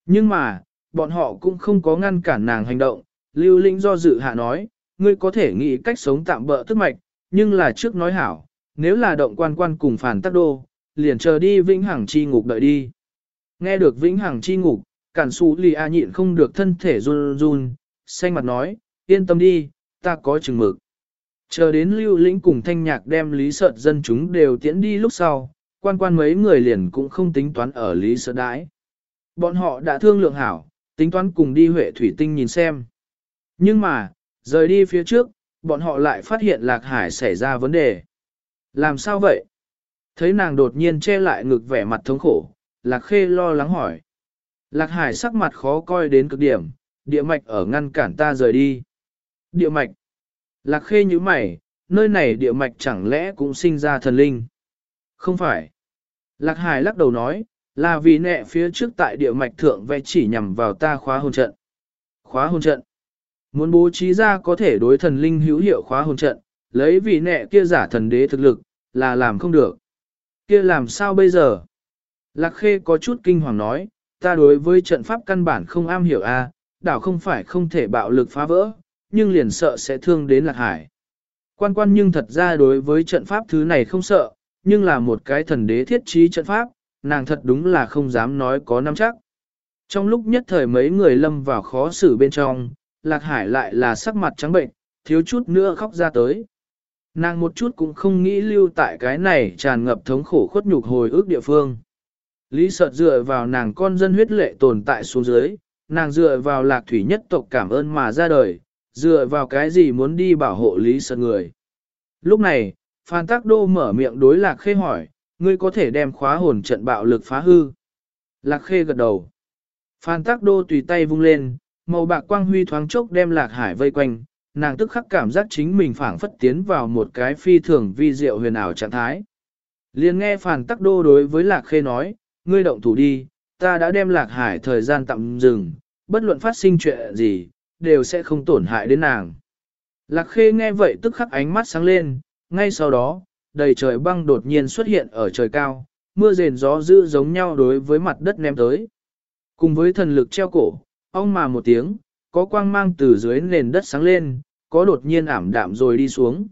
Nhưng mà, bọn họ cũng không có ngăn cản nàng hành động, lưu lĩnh do dự hạ nói, ngươi có thể nghĩ cách sống tạm bỡ tức mạch, nhưng là trước nói hảo, nếu là động quan quan cùng phản tắc đô, liền chờ đi vĩnh hằng chi ngục đợi đi. Nghe được vĩnh hằng chi ngục, cản xú lì a nhịn không được thân thể run run, xanh mặt nói, yên tâm đi, ta có chừng mực. Chờ đến lưu lĩnh cùng thanh nhạc đem lý sợ dân chúng đều tiễn đi lúc sau, quan quan mấy người liền cũng không tính toán ở lý sợ đãi. Bọn họ đã thương lượng hảo, tính toán cùng đi Huệ Thủy Tinh nhìn xem. Nhưng mà, rời đi phía trước, bọn họ lại phát hiện Lạc Hải xảy ra vấn đề. Làm sao vậy? Thấy nàng đột nhiên che lại ngực vẻ mặt thống khổ, Lạc Khê lo lắng hỏi. Lạc Hải sắc mặt khó coi đến cực điểm, địa mạch ở ngăn cản ta rời đi. Địa mạch. Lạc Khê như mày, nơi này địa mạch chẳng lẽ cũng sinh ra thần linh? Không phải. Lạc Hải lắc đầu nói, là vì nẹ phía trước tại địa mạch thượng vẽ chỉ nhằm vào ta khóa hồn trận. Khóa hồn trận. Muốn bố trí ra có thể đối thần linh hữu hiệu khóa hồn trận, lấy vì nẹ kia giả thần đế thực lực, là làm không được. Kia làm sao bây giờ? Lạc Khê có chút kinh hoàng nói, ta đối với trận pháp căn bản không am hiểu a, đảo không phải không thể bạo lực phá vỡ, nhưng liền sợ sẽ thương đến Lạc Hải. Quan quan nhưng thật ra đối với trận pháp thứ này không sợ, nhưng là một cái thần đế thiết trí trận pháp, nàng thật đúng là không dám nói có nắm chắc. Trong lúc nhất thời mấy người lâm vào khó xử bên trong, Lạc Hải lại là sắc mặt trắng bệnh, thiếu chút nữa khóc ra tới. Nàng một chút cũng không nghĩ lưu tại cái này tràn ngập thống khổ khuất nhục hồi ước địa phương. Lý sợ dựa vào nàng con dân huyết lệ tồn tại xuống dưới, nàng dựa vào lạc thủy nhất tộc cảm ơn mà ra đời, dựa vào cái gì muốn đi bảo hộ lý sợ người. Lúc này, Phan Tác Đô mở miệng đối lạc khê hỏi, ngươi có thể đem khóa hồn trận bạo lực phá hư. Lạc khê gật đầu. Phan Tác Đô tùy tay vung lên, màu bạc quang huy thoáng chốc đem lạc hải vây quanh, nàng tức khắc cảm giác chính mình phảng phất tiến vào một cái phi thường vi diệu huyền ảo trạng thái. Liền nghe phản Tắc Đô đối với Lạc Khê nói, ngươi động thủ đi, ta đã đem Lạc Hải thời gian tạm dừng, bất luận phát sinh chuyện gì, đều sẽ không tổn hại đến nàng. Lạc Khê nghe vậy tức khắc ánh mắt sáng lên, ngay sau đó, đầy trời băng đột nhiên xuất hiện ở trời cao, mưa rền gió dữ giống nhau đối với mặt đất ném tới. Cùng với thần lực treo cổ, ong mà một tiếng, có quang mang từ dưới nền đất sáng lên, có đột nhiên ảm đạm rồi đi xuống.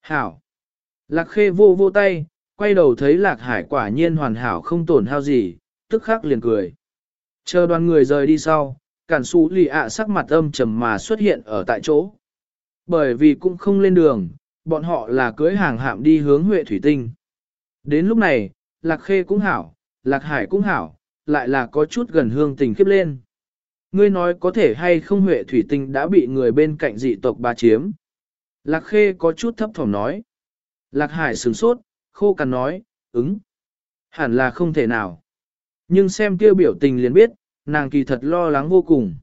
Hảo! Lạc khê vô vô tay, quay đầu thấy lạc hải quả nhiên hoàn hảo không tổn hao gì, tức khắc liền cười. Chờ đoàn người rời đi sau, cản xú lì ạ sắc mặt âm trầm mà xuất hiện ở tại chỗ. Bởi vì cũng không lên đường, bọn họ là cưới hàng hạm đi hướng Huệ Thủy Tinh. Đến lúc này, Lạc Khê cũng hảo, Lạc Hải cũng hảo, lại là có chút gần hương tình khiếp lên. Ngươi nói có thể hay không Huệ Thủy Tinh đã bị người bên cạnh dị tộc ba chiếm. Lạc Khê có chút thấp thỏm nói. Lạc Hải sửng sốt, khô cằn nói, ứng. Hẳn là không thể nào. Nhưng xem kia biểu tình liền biết, nàng kỳ thật lo lắng vô cùng.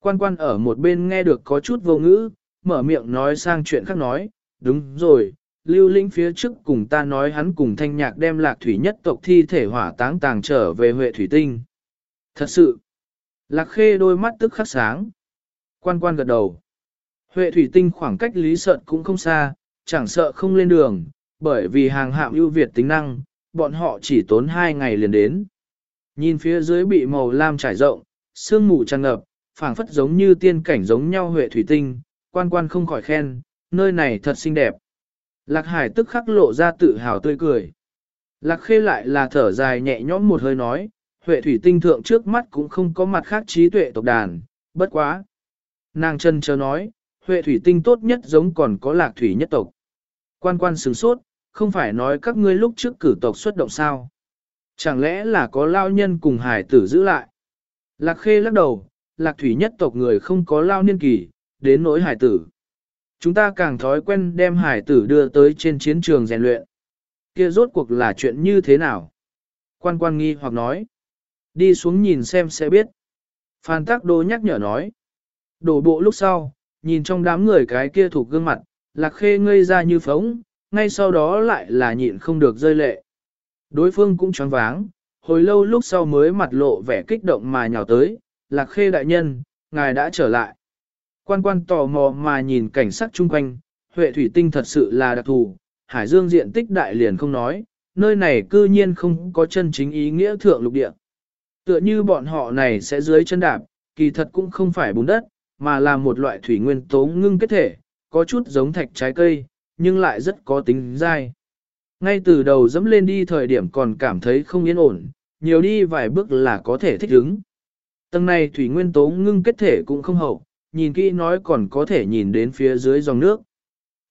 Quan quan ở một bên nghe được có chút vô ngữ, mở miệng nói sang chuyện khác nói, đúng rồi, lưu linh phía trước cùng ta nói hắn cùng thanh nhạc đem lạc thủy nhất tộc thi thể hỏa táng tàng trở về Huệ Thủy Tinh. Thật sự, lạc khê đôi mắt tức khắc sáng. Quan quan gật đầu. Huệ Thủy Tinh khoảng cách lý sợn cũng không xa, chẳng sợ không lên đường, bởi vì hàng hạm ưu việt tính năng, bọn họ chỉ tốn hai ngày liền đến. Nhìn phía dưới bị màu lam trải rộng, sương mù tràn ngập, phảng phất giống như tiên cảnh giống nhau Huệ Thủy Tinh, quan quan không khỏi khen, nơi này thật xinh đẹp. Lạc Hải tức khắc lộ ra tự hào tươi cười. Lạc Khê lại là thở dài nhẹ nhõm một hơi nói, Huệ Thủy Tinh thượng trước mắt cũng không có mặt khác trí tuệ tộc đàn, bất quá. Nàng chân chờ nói, Huệ Thủy Tinh tốt nhất giống còn có Lạc Thủy nhất tộc. Quan quan sửng sốt, không phải nói các ngươi lúc trước cử tộc xuất động sao. Chẳng lẽ là có lao nhân cùng hải tử giữ lại? Lạc Khê lắc đầu, Lạc Thủy nhất tộc người không có lao niên kỳ, đến nỗi hải tử. Chúng ta càng thói quen đem hải tử đưa tới trên chiến trường rèn luyện. Kia rốt cuộc là chuyện như thế nào? Quan quan nghi hoặc nói. Đi xuống nhìn xem sẽ biết. Phan Tắc Đô nhắc nhở nói. Đổ bộ lúc sau, nhìn trong đám người cái kia thuộc gương mặt, lạc khê ngây ra như phóng, ngay sau đó lại là nhịn không được rơi lệ. Đối phương cũng choáng váng, hồi lâu lúc sau mới mặt lộ vẻ kích động mà nhào tới, lạc khê đại nhân, ngài đã trở lại. Quan quan tò mò mà nhìn cảnh sắc chung quanh, Huệ Thủy Tinh thật sự là đặc thù, Hải Dương diện tích đại liền không nói, nơi này cư nhiên không có chân chính ý nghĩa thượng lục địa. Tựa như bọn họ này sẽ dưới chân đạp, kỳ thật cũng không phải bùn đất, mà là một loại thủy nguyên tố ngưng kết thể, có chút giống thạch trái cây, nhưng lại rất có tính dai. Ngay từ đầu dẫm lên đi thời điểm còn cảm thấy không yên ổn, nhiều đi vài bước là có thể thích ứng. Tầng này thủy nguyên tố ngưng kết thể cũng không hậu, nhìn kỹ nói còn có thể nhìn đến phía dưới dòng nước.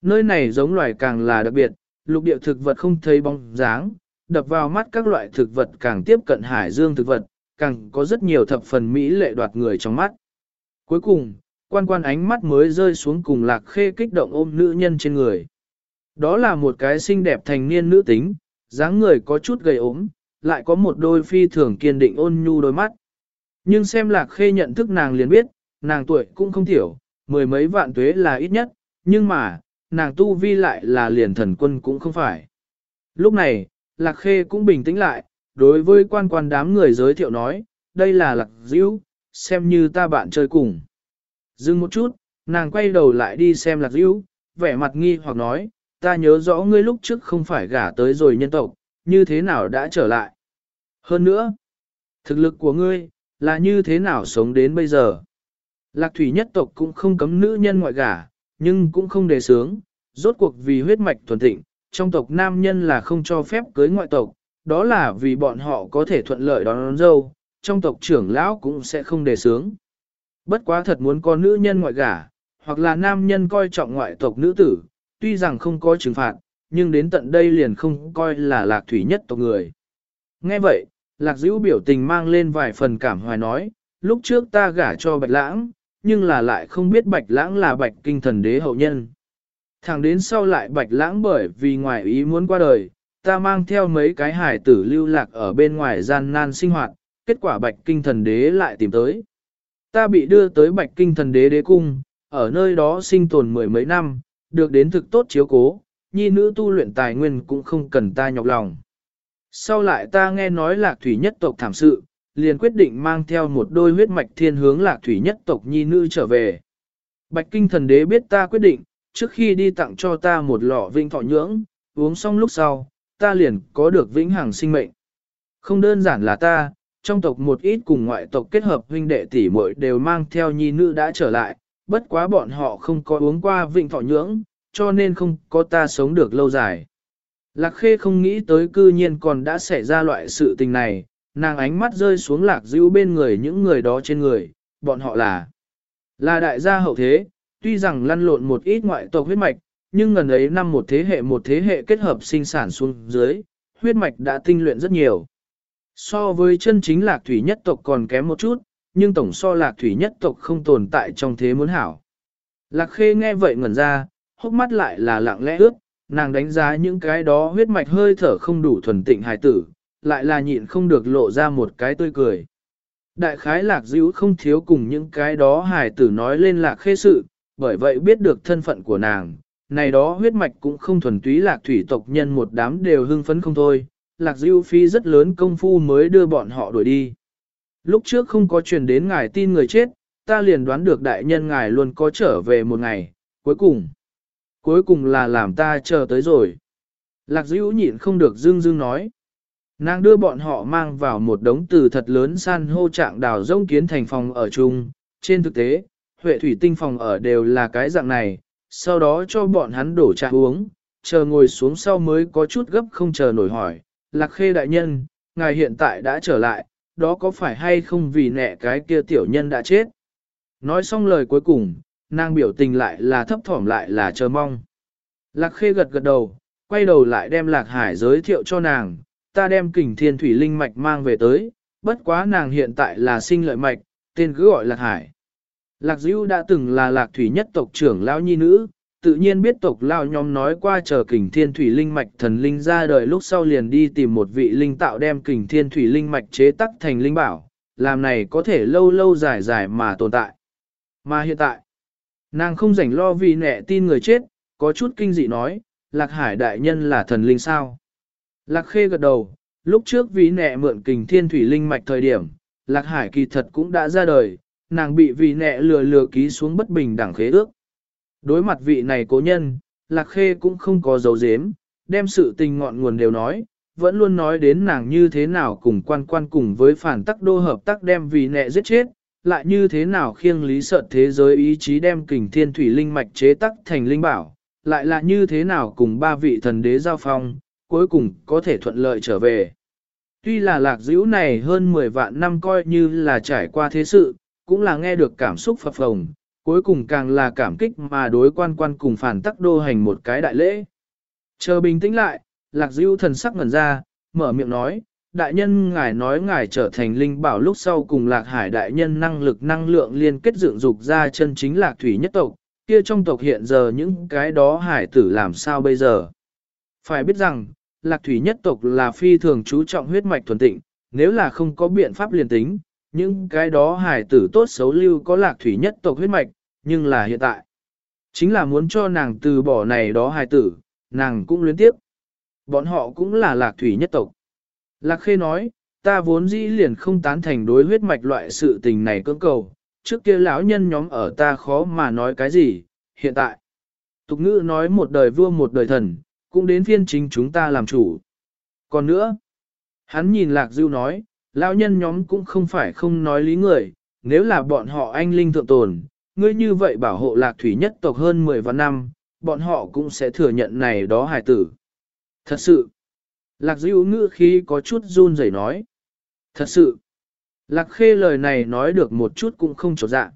Nơi này giống loài càng là đặc biệt, lục địa thực vật không thấy bóng dáng, đập vào mắt các loại thực vật càng tiếp cận hải dương thực vật, càng có rất nhiều thập phần mỹ lệ đoạt người trong mắt. Cuối cùng, quan quan ánh mắt mới rơi xuống cùng lạc khê kích động ôm nữ nhân trên người. Đó là một cái xinh đẹp thành niên nữ tính, dáng người có chút gầy ốm, lại có một đôi phi thường kiên định ôn nhu đôi mắt. Nhưng xem lạc khê nhận thức nàng liền biết, nàng tuổi cũng không thiểu, mười mấy vạn tuế là ít nhất, nhưng mà, nàng tu vi lại là liền thần quân cũng không phải. Lúc này, lạc khê cũng bình tĩnh lại, đối với quan quan đám người giới thiệu nói, đây là lạc diễu, xem như ta bạn chơi cùng. Dừng một chút, nàng quay đầu lại đi xem lạc diễu, vẻ mặt nghi hoặc nói, ta nhớ rõ ngươi lúc trước không phải gả tới rồi nhân tộc, như thế nào đã trở lại. Hơn nữa, thực lực của ngươi, là như thế nào sống đến bây giờ. Lạc thủy nhất tộc cũng không cấm nữ nhân ngoại gả, nhưng cũng không đề sướng, rốt cuộc vì huyết mạch thuần thịnh, trong tộc nam nhân là không cho phép cưới ngoại tộc, đó là vì bọn họ có thể thuận lợi đón, đón dâu, trong tộc trưởng lão cũng sẽ không đề sướng. Bất quá thật muốn có nữ nhân ngoại gả, hoặc là nam nhân coi trọng ngoại tộc nữ tử, tuy rằng không có trừng phạt, nhưng đến tận đây liền không coi là lạc thủy nhất tộc người. Nghe vậy, lạc dữ biểu tình mang lên vài phần cảm hoài nói, lúc trước ta gả cho bạch lãng, nhưng là lại không biết bạch lãng là bạch kinh thần đế hậu nhân. Thẳng đến sau lại bạch lãng bởi vì ngoài ý muốn qua đời, ta mang theo mấy cái hải tử lưu lạc ở bên ngoài gian nan sinh hoạt, kết quả bạch kinh thần đế lại tìm tới. Ta bị đưa tới bạch kinh thần đế đế cung, ở nơi đó sinh tồn mười mấy năm, được đến thực tốt chiếu cố, nhi nữ tu luyện tài nguyên cũng không cần ta nhọc lòng. Sau lại ta nghe nói lạc thủy nhất tộc thảm sự, liền quyết định mang theo một đôi huyết mạch thiên hướng lạc thủy nhất tộc nhi nữ trở về. Bạch kinh thần đế biết ta quyết định, trước khi đi tặng cho ta một lọ vinh thọ nhưỡng, uống xong lúc sau, ta liền có được vĩnh hằng sinh mệnh. Không đơn giản là ta, trong tộc một ít cùng ngoại tộc kết hợp huynh đệ tỷ muội đều mang theo nhi nữ đã trở lại, bất quá bọn họ không có uống qua vịnh thọ nhưỡng, cho nên không có ta sống được lâu dài. Lạc khê không nghĩ tới cư nhiên còn đã xảy ra loại sự tình này, nàng ánh mắt rơi xuống lạc dữ bên người những người đó trên người, bọn họ là là đại gia hậu thế, tuy rằng lăn lộn một ít ngoại tộc huyết mạch, nhưng ngần ấy năm một thế hệ một thế hệ kết hợp sinh sản xuống dưới, huyết mạch đã tinh luyện rất nhiều. So với chân chính lạc thủy nhất tộc còn kém một chút, nhưng tổng so lạc thủy nhất tộc không tồn tại trong thế muốn hảo. Lạc khê nghe vậy ngẩn ra, hốc mắt lại là lặng lẽ ướt, nàng đánh giá những cái đó huyết mạch hơi thở không đủ thuần tịnh hài tử, lại là nhịn không được lộ ra một cái tươi cười. Đại khái lạc dữ không thiếu cùng những cái đó hài tử nói lên lạc khê sự, bởi vậy biết được thân phận của nàng, này đó huyết mạch cũng không thuần túy lạc thủy tộc nhân một đám đều hưng phấn không thôi, lạc diêu phi rất lớn công phu mới đưa bọn họ đuổi đi. Lúc trước không có truyền đến ngài tin người chết, ta liền đoán được đại nhân ngài luôn có trở về một ngày, cuối cùng. Cuối cùng là làm ta chờ tới rồi. Lạc diêu nhịn không được dương dương nói. Nàng đưa bọn họ mang vào một đống từ thật lớn san hô trạng đào rông kiến thành phòng ở chung. Trên thực tế, Huệ thủy tinh phòng ở đều là cái dạng này, sau đó cho bọn hắn đổ trà uống, chờ ngồi xuống sau mới có chút gấp không chờ nổi hỏi. Lạc khê đại nhân, ngài hiện tại đã trở lại, đó có phải hay không vì nẹ cái kia tiểu nhân đã chết. Nói xong lời cuối cùng, nàng biểu tình lại là thấp thỏm lại là chờ mong. Lạc khê gật gật đầu, quay đầu lại đem lạc hải giới thiệu cho nàng, ta đem kình thiên thủy linh mạch mang về tới, bất quá nàng hiện tại là sinh lợi mạch, tên cứ gọi lạc hải. Lạc dữ đã từng là lạc thủy nhất tộc trưởng lão nhi nữ, tự nhiên biết tộc lao nhóm nói qua chờ kình thiên thủy linh mạch thần linh ra đời lúc sau liền đi tìm một vị linh tạo đem kình thiên thủy linh mạch chế tắc thành linh bảo, làm này có thể lâu lâu dài dài mà tồn tại. Mà hiện tại, nàng không rảnh lo vì nẹ tin người chết, có chút kinh dị nói, lạc hải đại nhân là thần linh sao. Lạc khê gật đầu, lúc trước vì nẹ mượn kình thiên thủy linh mạch thời điểm, lạc hải kỳ thật cũng đã ra đời, nàng bị vì nẹ lừa lừa ký xuống bất bình đẳng khế ước. Đối mặt vị này cố nhân, Lạc Khê cũng không có dấu dếm, đem sự tình ngọn nguồn đều nói, vẫn luôn nói đến nàng như thế nào cùng quan quan cùng với phản tắc đô hợp tác đem vì nẹ giết chết, lại như thế nào khiêng lý sợ thế giới ý chí đem kình thiên thủy linh mạch chế tắc thành linh bảo, lại là như thế nào cùng ba vị thần đế giao phong, cuối cùng có thể thuận lợi trở về. Tuy là lạc dữ này hơn 10 vạn năm coi như là trải qua thế sự, cũng là nghe được cảm xúc phập phồng, cuối cùng càng là cảm kích mà đối quan quan cùng phản tắc đô hành một cái đại lễ. Chờ bình tĩnh lại, lạc diêu thần sắc ngẩn ra, mở miệng nói, đại nhân ngài nói ngài trở thành linh bảo lúc sau cùng lạc hải đại nhân năng lực năng lượng liên kết dựng dục ra chân chính lạc thủy nhất tộc, kia trong tộc hiện giờ những cái đó hải tử làm sao bây giờ. Phải biết rằng, lạc thủy nhất tộc là phi thường chú trọng huyết mạch thuần tịnh, nếu là không có biện pháp liền tính, những cái đó hài tử tốt xấu lưu có lạc thủy nhất tộc huyết mạch, nhưng là hiện tại. Chính là muốn cho nàng từ bỏ này đó hài tử, nàng cũng luyến tiếp. Bọn họ cũng là lạc thủy nhất tộc. Lạc khê nói, ta vốn dĩ liền không tán thành đối huyết mạch loại sự tình này cưỡng cầu, trước kia lão nhân nhóm ở ta khó mà nói cái gì, hiện tại. Tục ngữ nói một đời vua một đời thần, cũng đến phiên chính chúng ta làm chủ. Còn nữa, hắn nhìn lạc dưu nói, lão nhân nhóm cũng không phải không nói lý người, nếu là bọn họ anh linh thượng tồn, ngươi như vậy bảo hộ lạc thủy nhất tộc hơn 10 vạn năm, bọn họ cũng sẽ thừa nhận này đó hài tử. Thật sự, lạc dữ ngữ khi có chút run rẩy nói. Thật sự, lạc khê lời này nói được một chút cũng không trọt dạ.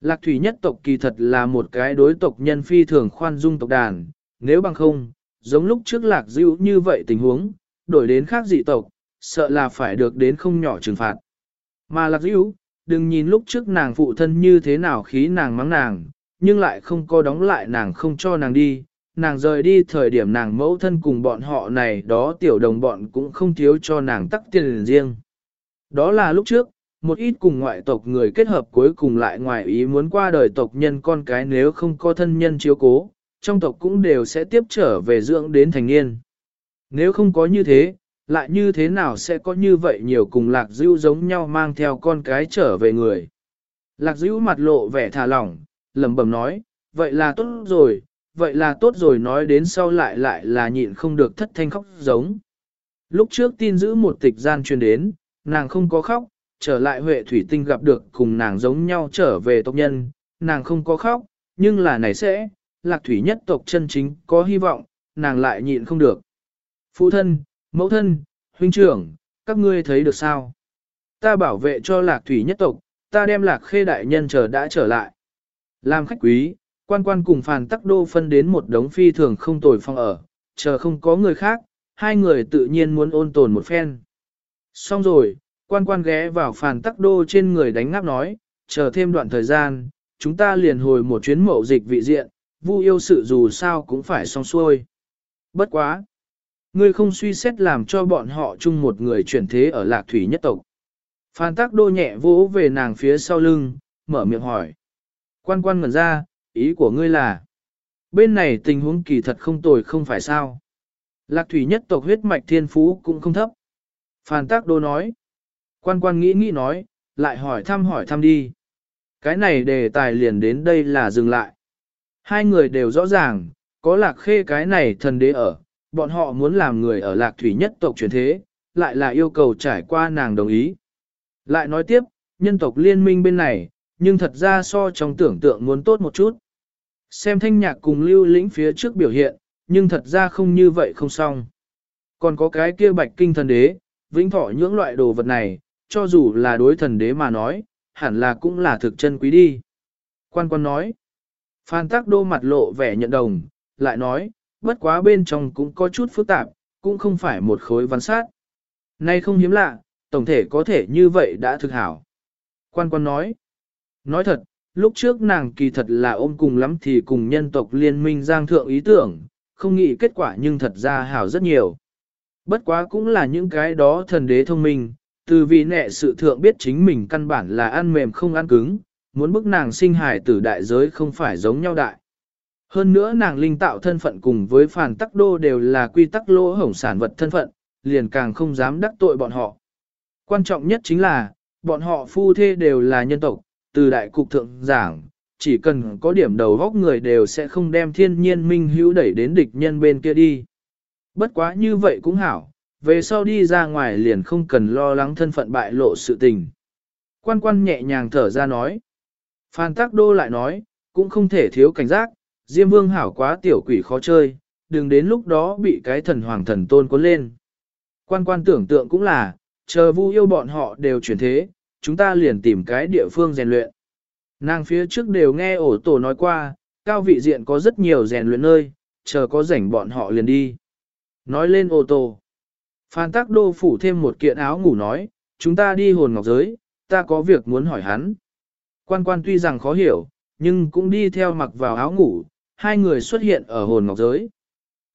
Lạc thủy nhất tộc kỳ thật là một cái đối tộc nhân phi thường khoan dung tộc đàn, nếu bằng không, giống lúc trước lạc dữ như vậy tình huống, đổi đến khác dị tộc, sợ là phải được đến không nhỏ trừng phạt. Mà lạc dữ, đừng nhìn lúc trước nàng phụ thân như thế nào khí nàng mắng nàng, nhưng lại không có đóng lại nàng không cho nàng đi, nàng rời đi thời điểm nàng mẫu thân cùng bọn họ này đó tiểu đồng bọn cũng không thiếu cho nàng tắc tiền riêng. Đó là lúc trước, một ít cùng ngoại tộc người kết hợp cuối cùng lại ngoài ý muốn qua đời tộc nhân con cái nếu không có thân nhân chiếu cố, trong tộc cũng đều sẽ tiếp trở về dưỡng đến thành niên. Nếu không có như thế, lại như thế nào sẽ có như vậy nhiều cùng lạc dữ giống nhau mang theo con cái trở về người. Lạc dữ mặt lộ vẻ thả lỏng, lẩm bẩm nói, vậy là tốt rồi, vậy là tốt rồi nói đến sau lại lại là nhịn không được thất thanh khóc giống. Lúc trước tin giữ một tịch gian truyền đến, nàng không có khóc, trở lại Huệ Thủy Tinh gặp được cùng nàng giống nhau trở về tộc nhân, nàng không có khóc, nhưng là này sẽ, lạc thủy nhất tộc chân chính có hy vọng, nàng lại nhịn không được. Phụ thân, mẫu thân, huynh trưởng, các ngươi thấy được sao? Ta bảo vệ cho lạc thủy nhất tộc, ta đem lạc khê đại nhân chờ đã trở lại. Làm khách quý, quan quan cùng phàn tắc đô phân đến một đống phi thường không tồi phong ở, chờ không có người khác, hai người tự nhiên muốn ôn tồn một phen. Xong rồi, quan quan ghé vào phàn tắc đô trên người đánh ngáp nói, chờ thêm đoạn thời gian, chúng ta liền hồi một chuyến mậu dịch vị diện, vu yêu sự dù sao cũng phải xong xuôi. Bất quá! Ngươi không suy xét làm cho bọn họ chung một người chuyển thế ở lạc thủy nhất tộc. Phan tác đô nhẹ vỗ về nàng phía sau lưng, mở miệng hỏi. Quan quan ngẩn ra, ý của ngươi là, bên này tình huống kỳ thật không tồi không phải sao. Lạc thủy nhất tộc huyết mạch thiên phú cũng không thấp. Phan tác đô nói. Quan quan nghĩ nghĩ nói, lại hỏi thăm hỏi thăm đi. Cái này đề tài liền đến đây là dừng lại. Hai người đều rõ ràng, có lạc khê cái này thần đế ở, bọn họ muốn làm người ở lạc thủy nhất tộc truyền thế, lại là yêu cầu trải qua nàng đồng ý. Lại nói tiếp, nhân tộc liên minh bên này, nhưng thật ra so trong tưởng tượng muốn tốt một chút. Xem thanh nhạc cùng lưu lĩnh phía trước biểu hiện, nhưng thật ra không như vậy không xong. Còn có cái kia bạch kinh thần đế, vĩnh thọ những loại đồ vật này, cho dù là đối thần đế mà nói, hẳn là cũng là thực chân quý đi. Quan quan nói, Phan Tắc Đô mặt lộ vẻ nhận đồng, lại nói, bất quá bên trong cũng có chút phức tạp, cũng không phải một khối văn sát. Nay không hiếm lạ, tổng thể có thể như vậy đã thực hảo. Quan quan nói, nói thật, lúc trước nàng kỳ thật là ôm cùng lắm thì cùng nhân tộc liên minh giang thượng ý tưởng, không nghĩ kết quả nhưng thật ra hảo rất nhiều. Bất quá cũng là những cái đó thần đế thông minh, từ vì nệ sự thượng biết chính mình căn bản là ăn mềm không ăn cứng, muốn bức nàng sinh hài tử đại giới không phải giống nhau đại. Hơn nữa nàng linh tạo thân phận cùng với phản tắc đô đều là quy tắc lỗ hổng sản vật thân phận, liền càng không dám đắc tội bọn họ. Quan trọng nhất chính là, bọn họ phu thê đều là nhân tộc, từ đại cục thượng giảng, chỉ cần có điểm đầu góc người đều sẽ không đem thiên nhiên minh hữu đẩy đến địch nhân bên kia đi. Bất quá như vậy cũng hảo, về sau đi ra ngoài liền không cần lo lắng thân phận bại lộ sự tình. Quan quan nhẹ nhàng thở ra nói. Phan Tắc Đô lại nói, cũng không thể thiếu cảnh giác, Diêm Vương hảo quá tiểu quỷ khó chơi, đừng đến lúc đó bị cái thần hoàng thần tôn cuốn lên. Quan quan tưởng tượng cũng là, chờ vu yêu bọn họ đều chuyển thế, chúng ta liền tìm cái địa phương rèn luyện. Nàng phía trước đều nghe ổ tổ nói qua, cao vị diện có rất nhiều rèn luyện nơi, chờ có rảnh bọn họ liền đi. Nói lên ô tô. Phan Tắc Đô phủ thêm một kiện áo ngủ nói, chúng ta đi hồn ngọc giới, ta có việc muốn hỏi hắn. Quan quan tuy rằng khó hiểu, nhưng cũng đi theo mặc vào áo ngủ, hai người xuất hiện ở hồn ngọc giới.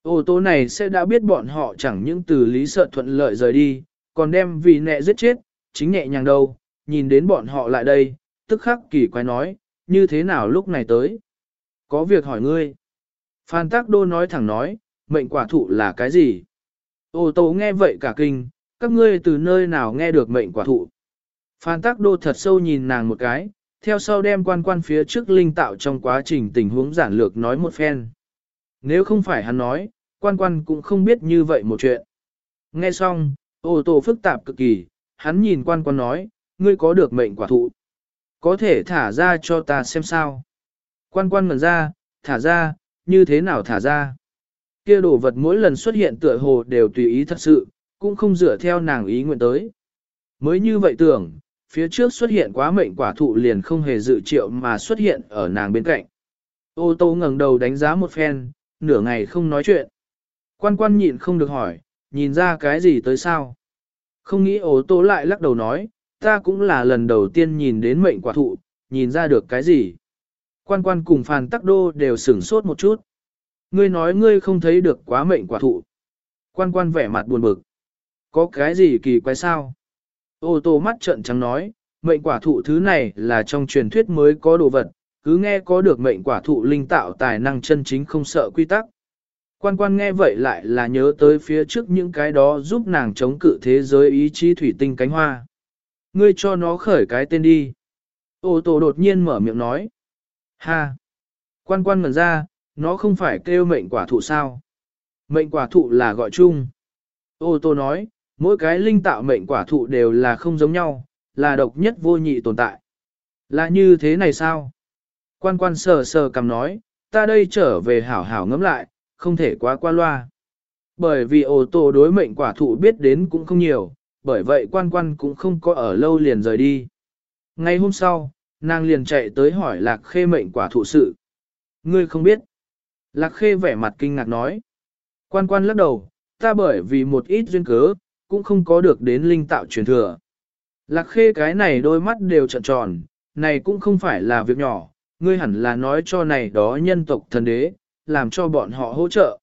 Ô tô này sẽ đã biết bọn họ chẳng những từ lý sợ thuận lợi rời đi, còn đem vì nẹ giết chết, chính nhẹ nhàng đâu, nhìn đến bọn họ lại đây, tức khắc kỳ quái nói, như thế nào lúc này tới. Có việc hỏi ngươi. Phan Tác Đô nói thẳng nói, mệnh quả thụ là cái gì? Ô tô nghe vậy cả kinh, các ngươi từ nơi nào nghe được mệnh quả thụ? Phan Tác Đô thật sâu nhìn nàng một cái, theo sau đem quan quan phía trước linh tạo trong quá trình tình huống giản lược nói một phen. Nếu không phải hắn nói, quan quan cũng không biết như vậy một chuyện. Nghe xong, ô tô phức tạp cực kỳ, hắn nhìn quan quan nói, ngươi có được mệnh quả thụ. Có thể thả ra cho ta xem sao. Quan quan ngần ra, thả ra, như thế nào thả ra. Kia đồ vật mỗi lần xuất hiện tựa hồ đều tùy ý thật sự, cũng không dựa theo nàng ý nguyện tới. Mới như vậy tưởng, phía trước xuất hiện quá mệnh quả thụ liền không hề dự triệu mà xuất hiện ở nàng bên cạnh. Ô tô ngẩng đầu đánh giá một phen, nửa ngày không nói chuyện. Quan quan nhịn không được hỏi, nhìn ra cái gì tới sao? Không nghĩ ô tô lại lắc đầu nói, ta cũng là lần đầu tiên nhìn đến mệnh quả thụ, nhìn ra được cái gì? Quan quan cùng phàn tắc đô đều sửng sốt một chút. Ngươi nói ngươi không thấy được quá mệnh quả thụ. Quan quan vẻ mặt buồn bực. Có cái gì kỳ quái sao? Ô tô mắt trợn trắng nói, mệnh quả thụ thứ này là trong truyền thuyết mới có đồ vật, cứ nghe có được mệnh quả thụ linh tạo tài năng chân chính không sợ quy tắc. Quan quan nghe vậy lại là nhớ tới phía trước những cái đó giúp nàng chống cự thế giới ý chí thủy tinh cánh hoa. Ngươi cho nó khởi cái tên đi. Ô tô đột nhiên mở miệng nói. Ha! Quan quan ngần ra, nó không phải kêu mệnh quả thụ sao? Mệnh quả thụ là gọi chung. Ô tô nói, mỗi cái linh tạo mệnh quả thụ đều là không giống nhau, là độc nhất vô nhị tồn tại. Là như thế này sao? Quan quan sờ sờ cầm nói, ta đây trở về hảo hảo ngẫm lại, không thể quá qua loa. Bởi vì ô tô đối mệnh quả thụ biết đến cũng không nhiều, bởi vậy quan quan cũng không có ở lâu liền rời đi. Ngay hôm sau, nàng liền chạy tới hỏi lạc khê mệnh quả thụ sự. Ngươi không biết. Lạc khê vẻ mặt kinh ngạc nói. Quan quan lắc đầu, ta bởi vì một ít duyên cớ, cũng không có được đến linh tạo truyền thừa. Lạc khê cái này đôi mắt đều trợn tròn, này cũng không phải là việc nhỏ, ngươi hẳn là nói cho này đó nhân tộc thần đế, làm cho bọn họ hỗ trợ.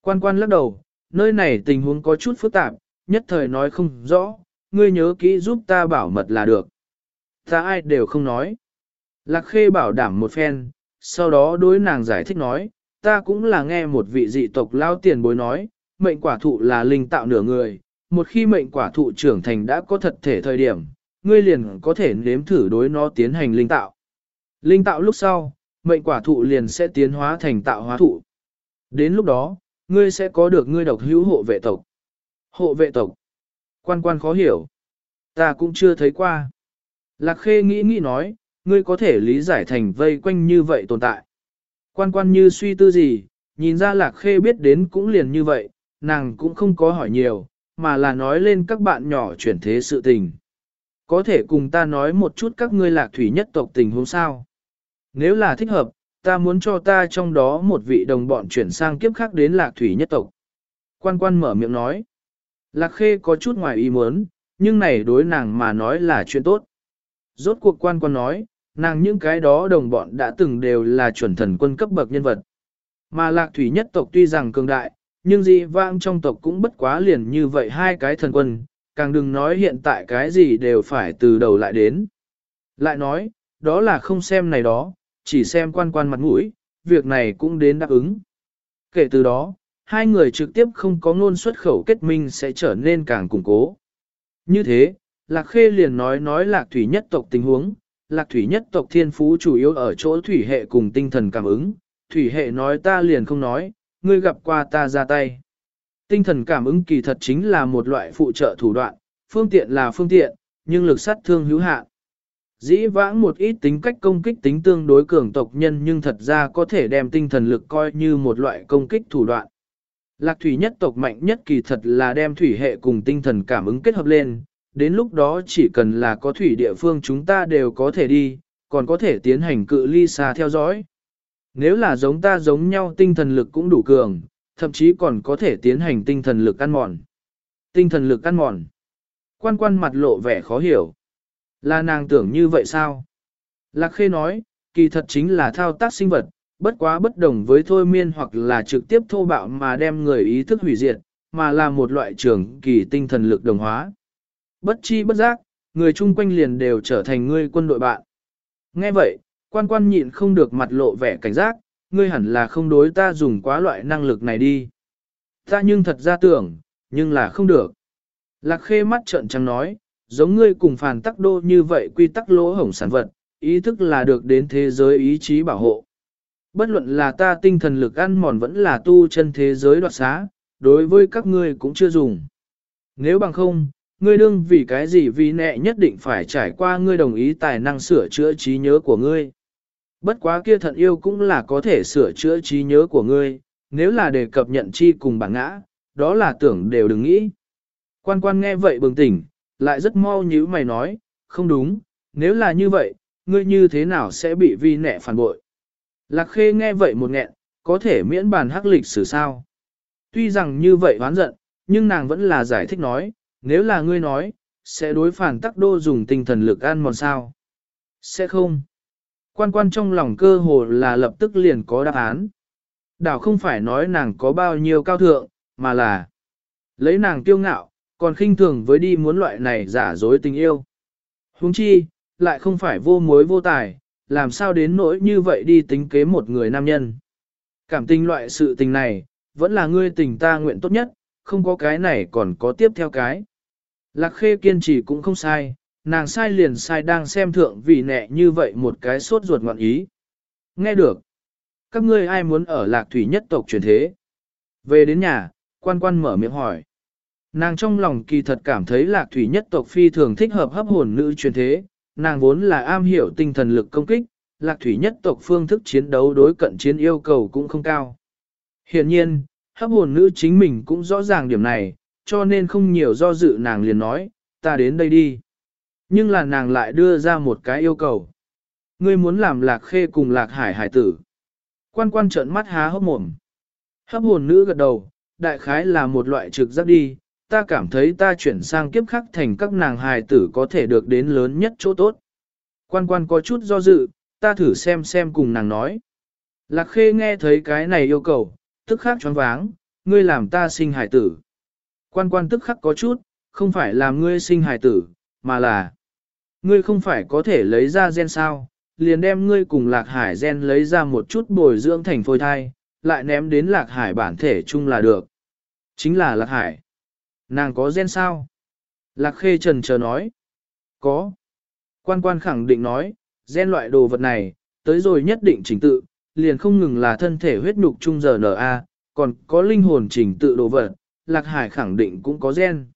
Quan quan lắc đầu, nơi này tình huống có chút phức tạp, nhất thời nói không rõ, ngươi nhớ kỹ giúp ta bảo mật là được. Ta ai đều không nói. Lạc khê bảo đảm một phen, sau đó đối nàng giải thích nói, ta cũng là nghe một vị dị tộc lao tiền bối nói, mệnh quả thụ là linh tạo nửa người, một khi mệnh quả thụ trưởng thành đã có thật thể thời điểm, ngươi liền có thể nếm thử đối nó tiến hành linh tạo. Linh tạo lúc sau, mệnh quả thụ liền sẽ tiến hóa thành tạo hóa thụ. Đến lúc đó, ngươi sẽ có được ngươi độc hữu hộ vệ tộc. Hộ vệ tộc. Quan quan khó hiểu. Ta cũng chưa thấy qua. Lạc khê nghĩ nghĩ nói, ngươi có thể lý giải thành vây quanh như vậy tồn tại. Quan quan như suy tư gì, nhìn ra lạc khê biết đến cũng liền như vậy, nàng cũng không có hỏi nhiều, mà là nói lên các bạn nhỏ chuyển thế sự tình. Có thể cùng ta nói một chút các ngươi lạc thủy nhất tộc tình huống sao. Nếu là thích hợp, ta muốn cho ta trong đó một vị đồng bọn chuyển sang kiếp khác đến lạc thủy nhất tộc. Quan quan mở miệng nói. Lạc khê có chút ngoài ý muốn, nhưng này đối nàng mà nói là chuyện tốt. Rốt cuộc quan quan nói, nàng những cái đó đồng bọn đã từng đều là chuẩn thần quân cấp bậc nhân vật. Mà lạc thủy nhất tộc tuy rằng cường đại, nhưng dị vãng trong tộc cũng bất quá liền như vậy hai cái thần quân, càng đừng nói hiện tại cái gì đều phải từ đầu lại đến. Lại nói, đó là không xem này đó, chỉ xem quan quan mặt mũi, việc này cũng đến đáp ứng. Kể từ đó, hai người trực tiếp không có ngôn xuất khẩu kết minh sẽ trở nên càng củng cố. Như thế, Lạc Khê liền nói nói Lạc Thủy nhất tộc tình huống, Lạc Thủy nhất tộc thiên phú chủ yếu ở chỗ thủy hệ cùng tinh thần cảm ứng, thủy hệ nói ta liền không nói, ngươi gặp qua ta ra tay. Tinh thần cảm ứng kỳ thật chính là một loại phụ trợ thủ đoạn, phương tiện là phương tiện, nhưng lực sát thương hữu hạn. Dĩ vãng một ít tính cách công kích tính tương đối cường tộc nhân nhưng thật ra có thể đem tinh thần lực coi như một loại công kích thủ đoạn. Lạc thủy nhất tộc mạnh nhất kỳ thật là đem thủy hệ cùng tinh thần cảm ứng kết hợp lên, đến lúc đó chỉ cần là có thủy địa phương chúng ta đều có thể đi, còn có thể tiến hành cự ly xa theo dõi. Nếu là giống ta giống nhau tinh thần lực cũng đủ cường, thậm chí còn có thể tiến hành tinh thần lực ăn mòn. Tinh thần lực ăn mòn. Quan quan mặt lộ vẻ khó hiểu. Là nàng tưởng như vậy sao? Lạc khê nói, kỳ thật chính là thao tác sinh vật, bất quá bất đồng với thôi miên hoặc là trực tiếp thô bạo mà đem người ý thức hủy diệt, mà là một loại trường kỳ tinh thần lực đồng hóa. Bất chi bất giác, người chung quanh liền đều trở thành người quân đội bạn. Nghe vậy, quan quan nhịn không được mặt lộ vẻ cảnh giác, ngươi hẳn là không đối ta dùng quá loại năng lực này đi. Ta nhưng thật ra tưởng, nhưng là không được. Lạc khê mắt trợn trắng nói, giống ngươi cùng phàn tắc đô như vậy quy tắc lỗ hổng sản vật, ý thức là được đến thế giới ý chí bảo hộ. Bất luận là ta tinh thần lực ăn mòn vẫn là tu chân thế giới đoạt xá, đối với các ngươi cũng chưa dùng. Nếu bằng không, ngươi đương vì cái gì vì nẹ nhất định phải trải qua ngươi đồng ý tài năng sửa chữa trí nhớ của ngươi. Bất quá kia thận yêu cũng là có thể sửa chữa trí nhớ của ngươi, nếu là đề cập nhận chi cùng bản ngã, đó là tưởng đều đừng nghĩ. Quan quan nghe vậy bừng tỉnh, lại rất mau như mày nói, không đúng, nếu là như vậy, ngươi như thế nào sẽ bị vi nẻ phản bội. Lạc khê nghe vậy một nghẹn, có thể miễn bàn hắc lịch sử sao. Tuy rằng như vậy oán giận, nhưng nàng vẫn là giải thích nói, nếu là ngươi nói, sẽ đối phản tắc đô dùng tinh thần lực ăn mòn sao. Sẽ không. Quan quan trong lòng cơ hồ là lập tức liền có đáp án. Đảo không phải nói nàng có bao nhiêu cao thượng, mà là lấy nàng kiêu ngạo, còn khinh thường với đi muốn loại này giả dối tình yêu. Huống chi, lại không phải vô mối vô tài, làm sao đến nỗi như vậy đi tính kế một người nam nhân. Cảm tình loại sự tình này, vẫn là ngươi tình ta nguyện tốt nhất, không có cái này còn có tiếp theo cái. Lạc khê kiên trì cũng không sai, nàng sai liền sai đang xem thượng vì nẹ như vậy một cái sốt ruột ngoạn ý. Nghe được. Các ngươi ai muốn ở lạc thủy nhất tộc truyền thế? Về đến nhà, quan quan mở miệng hỏi. Nàng trong lòng kỳ thật cảm thấy lạc thủy nhất tộc phi thường thích hợp hấp hồn nữ truyền thế, nàng vốn là am hiểu tinh thần lực công kích, lạc thủy nhất tộc phương thức chiến đấu đối cận chiến yêu cầu cũng không cao. Hiện nhiên, hấp hồn nữ chính mình cũng rõ ràng điểm này, cho nên không nhiều do dự nàng liền nói, ta đến đây đi. Nhưng là nàng lại đưa ra một cái yêu cầu. Ngươi muốn làm lạc khê cùng lạc hải hải tử. Quan quan trợn mắt há hốc mồm. Hấp hồn nữ gật đầu, đại khái là một loại trực giác đi, ta cảm thấy ta chuyển sang kiếp khắc thành các nàng hài tử có thể được đến lớn nhất chỗ tốt. Quan quan có chút do dự, ta thử xem xem cùng nàng nói. Lạc khê nghe thấy cái này yêu cầu, tức khắc choáng váng, ngươi làm ta sinh hài tử. Quan quan tức khắc có chút, không phải làm ngươi sinh hài tử, mà là ngươi không phải có thể lấy ra gen sao, liền đem ngươi cùng lạc hải gen lấy ra một chút bồi dưỡng thành phôi thai, lại ném đến lạc hải bản thể chung là được. Chính là lạc hải. Nàng có gen sao? Lạc khê trần chờ nói. Có. Quan quan khẳng định nói, gen loại đồ vật này, tới rồi nhất định trình tự, liền không ngừng là thân thể huyết nhục chung giờ NA, còn có linh hồn trình tự đồ vật, Lạc Hải khẳng định cũng có gen.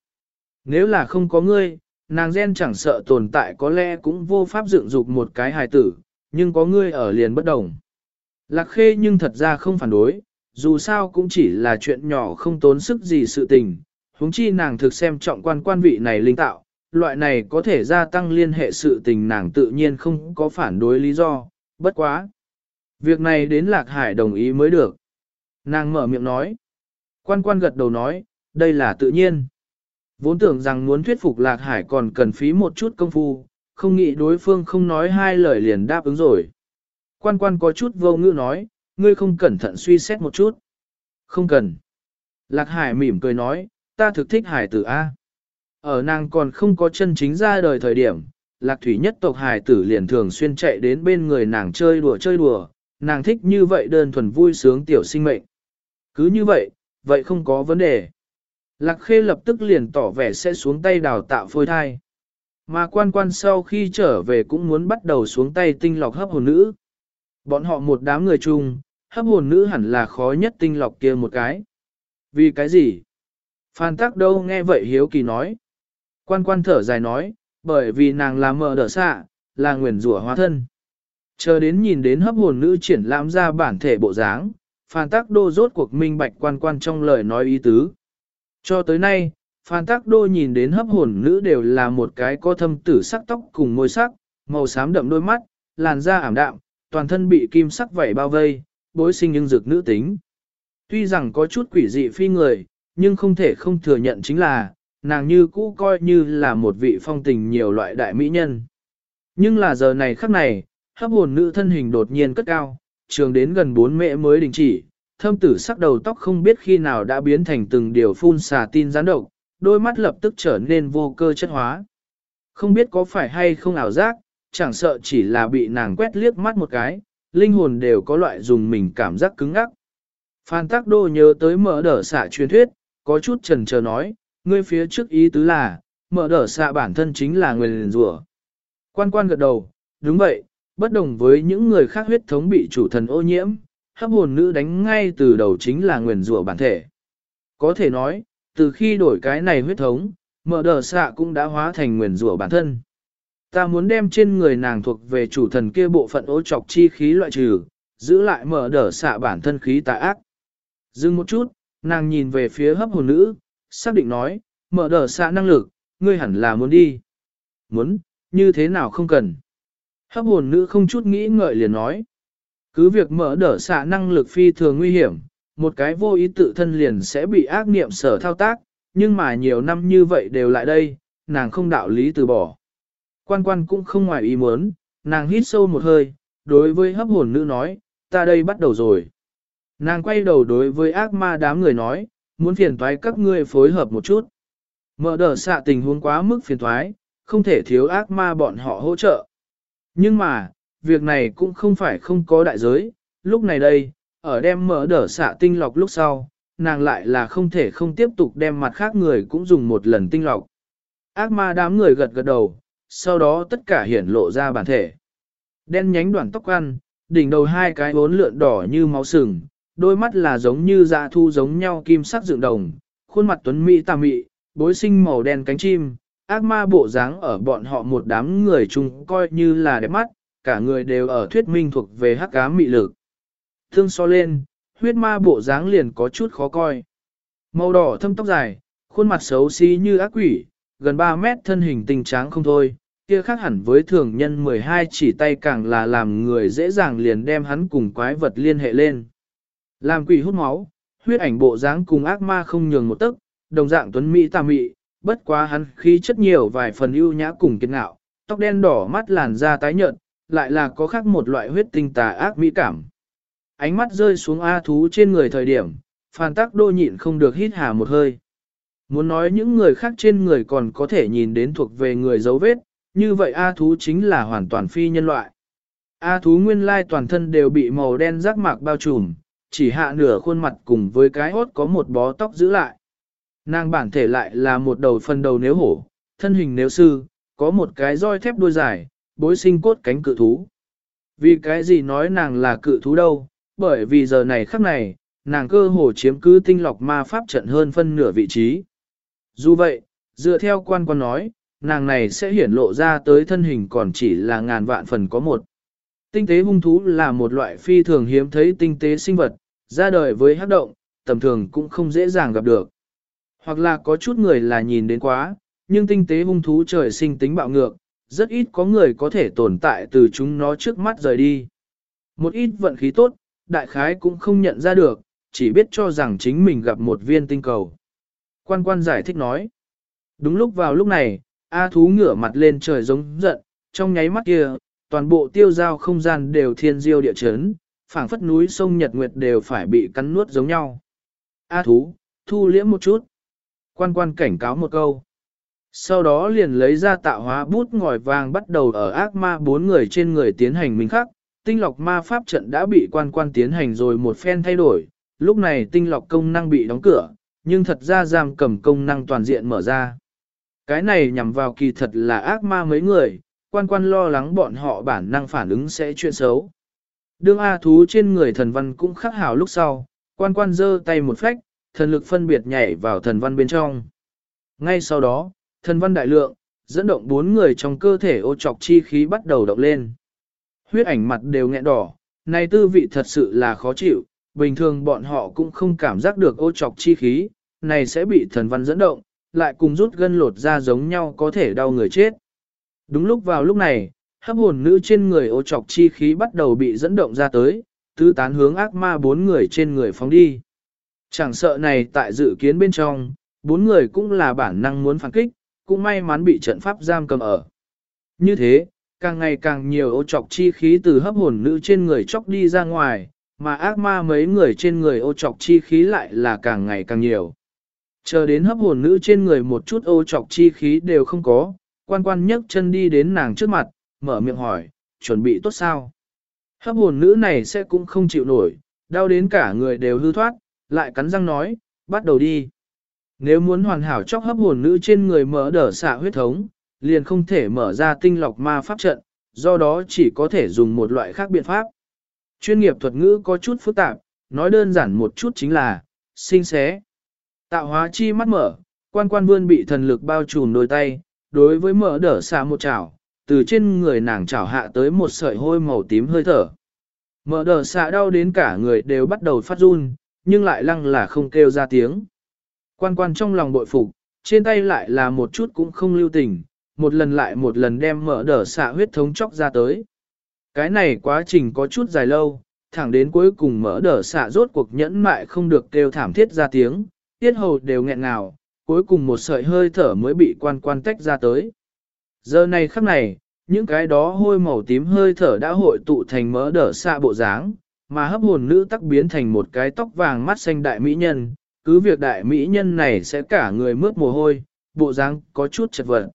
Nếu là không có ngươi, nàng gen chẳng sợ tồn tại có lẽ cũng vô pháp dựng dục một cái hài tử, nhưng có ngươi ở liền bất đồng. Lạc Khê nhưng thật ra không phản đối, dù sao cũng chỉ là chuyện nhỏ không tốn sức gì sự tình, huống chi nàng thực xem trọng quan quan vị này linh tạo, loại này có thể gia tăng liên hệ sự tình nàng tự nhiên không có phản đối lý do, bất quá. Việc này đến Lạc Hải đồng ý mới được. Nàng mở miệng nói. Quan quan gật đầu nói, đây là tự nhiên. Vốn tưởng rằng muốn thuyết phục Lạc Hải còn cần phí một chút công phu, không nghĩ đối phương không nói hai lời liền đáp ứng rồi. Quan quan có chút vô ngữ nói, ngươi không cẩn thận suy xét một chút. Không cần. Lạc Hải mỉm cười nói, ta thực thích Hải tử A. Ở nàng còn không có chân chính ra đời thời điểm, Lạc Thủy nhất tộc Hải tử liền thường xuyên chạy đến bên người nàng chơi đùa chơi đùa, nàng thích như vậy đơn thuần vui sướng tiểu sinh mệnh. Cứ như vậy, vậy không có vấn đề. Lạc khê lập tức liền tỏ vẻ sẽ xuống tay đào tạo phôi thai. Mà quan quan sau khi trở về cũng muốn bắt đầu xuống tay tinh lọc hấp hồn nữ. Bọn họ một đám người chung, hấp hồn nữ hẳn là khó nhất tinh lọc kia một cái. Vì cái gì? Phan tắc đâu nghe vậy hiếu kỳ nói. Quan quan thở dài nói, bởi vì nàng là mờ đỡ xạ, là nguyền rủa hóa thân. Chờ đến nhìn đến hấp hồn nữ triển lãm ra bản thể bộ dáng, Phan Tắc Đô rốt cuộc minh bạch quan quan trong lời nói ý tứ. Cho tới nay, Phan Tắc Đô nhìn đến hấp hồn nữ đều là một cái có thâm tử sắc tóc cùng môi sắc, màu xám đậm đôi mắt, làn da ảm đạm, toàn thân bị kim sắc vảy bao vây, bối sinh nhưng dược nữ tính. Tuy rằng có chút quỷ dị phi người, nhưng không thể không thừa nhận chính là, nàng như cũ coi như là một vị phong tình nhiều loại đại mỹ nhân. Nhưng là giờ này khắc này, hấp hồn nữ thân hình đột nhiên cất cao, trường đến gần bốn mẹ mới đình chỉ, thâm tử sắc đầu tóc không biết khi nào đã biến thành từng điều phun xà tin gián độc, đôi mắt lập tức trở nên vô cơ chất hóa. Không biết có phải hay không ảo giác, chẳng sợ chỉ là bị nàng quét liếc mắt một cái, linh hồn đều có loại dùng mình cảm giác cứng ngắc. Phan Tắc Đô nhớ tới mở đở xạ truyền thuyết, có chút trần chờ nói, ngươi phía trước ý tứ là, mở đở xạ bản thân chính là người liền rủa. Quan quan gật đầu, đúng vậy, bất đồng với những người khác huyết thống bị chủ thần ô nhiễm, hấp hồn nữ đánh ngay từ đầu chính là nguyền rủa bản thể. Có thể nói, từ khi đổi cái này huyết thống, mở đờ xạ cũng đã hóa thành nguyền rủa bản thân. Ta muốn đem trên người nàng thuộc về chủ thần kia bộ phận ô trọc chi khí loại trừ, giữ lại mở đờ xạ bản thân khí tà ác. Dừng một chút, nàng nhìn về phía hấp hồn nữ, xác định nói, mở đờ xạ năng lực, ngươi hẳn là muốn đi. Muốn, như thế nào không cần. Hấp hồn nữ không chút nghĩ ngợi liền nói. Cứ việc mở đỡ xạ năng lực phi thường nguy hiểm, một cái vô ý tự thân liền sẽ bị ác niệm sở thao tác, nhưng mà nhiều năm như vậy đều lại đây, nàng không đạo lý từ bỏ. Quan quan cũng không ngoài ý muốn, nàng hít sâu một hơi, đối với hấp hồn nữ nói, ta đây bắt đầu rồi. Nàng quay đầu đối với ác ma đám người nói, muốn phiền thoái các ngươi phối hợp một chút. Mở đỡ xạ tình huống quá mức phiền thoái, không thể thiếu ác ma bọn họ hỗ trợ. Nhưng mà, việc này cũng không phải không có đại giới, lúc này đây, ở đem mở đở xạ tinh lọc lúc sau, nàng lại là không thể không tiếp tục đem mặt khác người cũng dùng một lần tinh lọc. Ác ma đám người gật gật đầu, sau đó tất cả hiển lộ ra bản thể. Đen nhánh đoạn tóc ăn, đỉnh đầu hai cái bốn lượn đỏ như máu sừng, đôi mắt là giống như dạ thu giống nhau kim sắc dựng đồng, khuôn mặt tuấn mỹ tà mị, bối sinh màu đen cánh chim, ác ma bộ dáng ở bọn họ một đám người chung coi như là đẹp mắt, cả người đều ở thuyết minh thuộc về hắc ám mị lực. Thương so lên, huyết ma bộ dáng liền có chút khó coi. Màu đỏ thâm tóc dài, khuôn mặt xấu xí như ác quỷ, gần 3 mét thân hình tình tráng không thôi, kia khác hẳn với thường nhân 12 chỉ tay càng là làm người dễ dàng liền đem hắn cùng quái vật liên hệ lên. Làm quỷ hút máu, huyết ảnh bộ dáng cùng ác ma không nhường một tấc, đồng dạng tuấn mỹ tà mị, bất quá hắn khí chất nhiều vài phần ưu nhã cùng kiệt ngạo, tóc đen đỏ mắt làn da tái nhợt, lại là có khác một loại huyết tinh tà ác mỹ cảm. Ánh mắt rơi xuống A thú trên người thời điểm, Phan Tắc Đô nhịn không được hít hà một hơi. Muốn nói những người khác trên người còn có thể nhìn đến thuộc về người dấu vết, như vậy A thú chính là hoàn toàn phi nhân loại. A thú nguyên lai toàn thân đều bị màu đen rác mạc bao trùm, chỉ hạ nửa khuôn mặt cùng với cái hốt có một bó tóc giữ lại. Nàng bản thể lại là một đầu phần đầu nếu hổ, thân hình nếu sư, có một cái roi thép đuôi dài, bối sinh cốt cánh cự thú. Vì cái gì nói nàng là cự thú đâu, bởi vì giờ này khắc này, nàng cơ hồ chiếm cứ tinh lọc ma pháp trận hơn phân nửa vị trí. Dù vậy, dựa theo quan quan nói, nàng này sẽ hiển lộ ra tới thân hình còn chỉ là ngàn vạn phần có một. Tinh tế hung thú là một loại phi thường hiếm thấy tinh tế sinh vật, ra đời với hát động, tầm thường cũng không dễ dàng gặp được. Hoặc là có chút người là nhìn đến quá, nhưng tinh tế hung thú trời sinh tính bạo ngược, rất ít có người có thể tồn tại từ chúng nó trước mắt rời đi. Một ít vận khí tốt, đại khái cũng không nhận ra được, chỉ biết cho rằng chính mình gặp một viên tinh cầu. Quan quan giải thích nói. Đúng lúc vào lúc này, A thú ngửa mặt lên trời giống giận, trong nháy mắt kia, toàn bộ tiêu giao không gian đều thiên diêu địa chấn, phảng phất núi sông Nhật Nguyệt đều phải bị cắn nuốt giống nhau. A thú, thu liễm một chút. Quan quan cảnh cáo một câu. Sau đó liền lấy ra tạo hóa bút ngòi vàng bắt đầu ở ác ma bốn người trên người tiến hành minh khắc. Tinh lọc ma pháp trận đã bị quan quan tiến hành rồi một phen thay đổi. Lúc này tinh lọc công năng bị đóng cửa, nhưng thật ra giam cầm công năng toàn diện mở ra. Cái này nhằm vào kỳ thật là ác ma mấy người, quan quan lo lắng bọn họ bản năng phản ứng sẽ chuyện xấu. Đương A thú trên người thần văn cũng khắc hảo lúc sau, quan quan giơ tay một phách, thần lực phân biệt nhảy vào thần văn bên trong. Ngay sau đó, thần văn đại lượng, dẫn động bốn người trong cơ thể ô trọc chi khí bắt đầu động lên. Huyết ảnh mặt đều nghẹn đỏ, này tư vị thật sự là khó chịu, bình thường bọn họ cũng không cảm giác được ô trọc chi khí, này sẽ bị thần văn dẫn động, lại cùng rút gân lột ra giống nhau có thể đau người chết. Đúng lúc vào lúc này, hấp hồn nữ trên người ô trọc chi khí bắt đầu bị dẫn động ra tới, tứ tán hướng ác ma bốn người trên người phóng đi. Chẳng sợ này tại dự kiến bên trong, bốn người cũng là bản năng muốn phản kích, cũng may mắn bị trận pháp giam cầm ở. Như thế, càng ngày càng nhiều ô trọc chi khí từ hấp hồn nữ trên người chóc đi ra ngoài, mà ác ma mấy người trên người ô trọc chi khí lại là càng ngày càng nhiều. Chờ đến hấp hồn nữ trên người một chút ô trọc chi khí đều không có, quan quan nhấc chân đi đến nàng trước mặt, mở miệng hỏi, chuẩn bị tốt sao? Hấp hồn nữ này sẽ cũng không chịu nổi, đau đến cả người đều hư thoát, lại cắn răng nói, bắt đầu đi. Nếu muốn hoàn hảo chóc hấp hồn nữ trên người mở đở xạ huyết thống, liền không thể mở ra tinh lọc ma pháp trận, do đó chỉ có thể dùng một loại khác biện pháp. Chuyên nghiệp thuật ngữ có chút phức tạp, nói đơn giản một chút chính là, sinh xé. Tạo hóa chi mắt mở, quan quan vươn bị thần lực bao trùm đôi tay, đối với mở đở xạ một chảo, từ trên người nàng chảo hạ tới một sợi hôi màu tím hơi thở. Mở đờ xạ đau đến cả người đều bắt đầu phát run, nhưng lại lăng là không kêu ra tiếng. Quan quan trong lòng bội phục, trên tay lại là một chút cũng không lưu tình, một lần lại một lần đem mở đờ xạ huyết thống chóc ra tới. Cái này quá trình có chút dài lâu, thẳng đến cuối cùng mở đờ xạ rốt cuộc nhẫn mại không được kêu thảm thiết ra tiếng, tiết hầu đều nghẹn ngào, cuối cùng một sợi hơi thở mới bị quan quan tách ra tới. Giờ này khắc này, những cái đó hôi màu tím hơi thở đã hội tụ thành mỡ đở xạ bộ dáng, mà hấp hồn nữ tắc biến thành một cái tóc vàng mắt xanh đại mỹ nhân, cứ việc đại mỹ nhân này sẽ cả người mướt mồ hôi, bộ dáng có chút chật vật.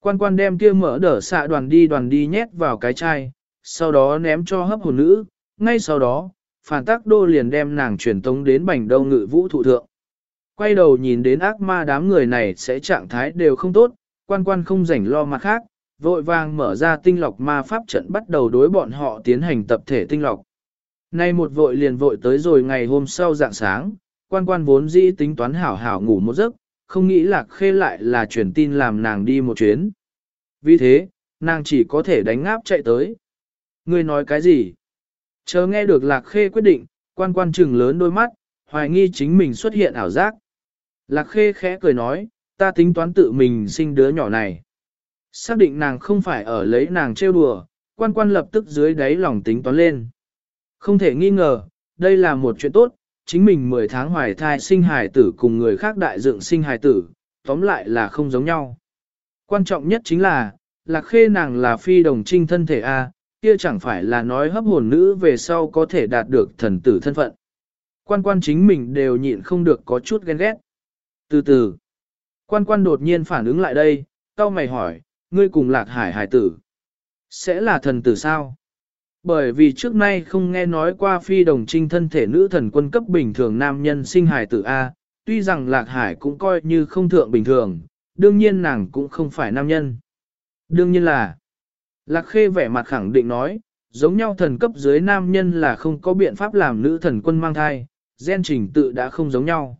Quan quan đem kia mở đỡ xạ đoàn đi đoàn đi nhét vào cái chai, sau đó ném cho hấp hồn nữ, ngay sau đó, phản tác đô liền đem nàng truyền tống đến bành đông ngự vũ thụ thượng. Quay đầu nhìn đến ác ma đám người này sẽ trạng thái đều không tốt, quan quan không rảnh lo mặt khác, vội vàng mở ra tinh lọc ma pháp trận bắt đầu đối bọn họ tiến hành tập thể tinh lọc. Nay một vội liền vội tới rồi ngày hôm sau dạng sáng, quan quan vốn dĩ tính toán hảo hảo ngủ một giấc, không nghĩ lạc khê lại là truyền tin làm nàng đi một chuyến. Vì thế, nàng chỉ có thể đánh ngáp chạy tới. Ngươi nói cái gì? Chờ nghe được lạc khê quyết định, quan quan trừng lớn đôi mắt, hoài nghi chính mình xuất hiện ảo giác. Lạc khê khẽ cười nói, ta tính toán tự mình sinh đứa nhỏ này. Xác định nàng không phải ở lấy nàng trêu đùa, quan quan lập tức dưới đáy lòng tính toán lên. Không thể nghi ngờ, đây là một chuyện tốt, chính mình 10 tháng hoài thai sinh hài tử cùng người khác đại dựng sinh hài tử, tóm lại là không giống nhau. Quan trọng nhất chính là, lạc khê nàng là phi đồng trinh thân thể A, kia chẳng phải là nói hấp hồn nữ về sau có thể đạt được thần tử thân phận. Quan quan chính mình đều nhịn không được có chút ghen ghét. Từ từ, quan quan đột nhiên phản ứng lại đây, tao mày hỏi, ngươi cùng lạc hải hải tử. Sẽ là thần tử sao? Bởi vì trước nay không nghe nói qua phi đồng trinh thân thể nữ thần quân cấp bình thường nam nhân sinh hải tử A, tuy rằng lạc hải cũng coi như không thượng bình thường, đương nhiên nàng cũng không phải nam nhân. Đương nhiên là, lạc khê vẻ mặt khẳng định nói, giống nhau thần cấp dưới nam nhân là không có biện pháp làm nữ thần quân mang thai, gen trình tự đã không giống nhau.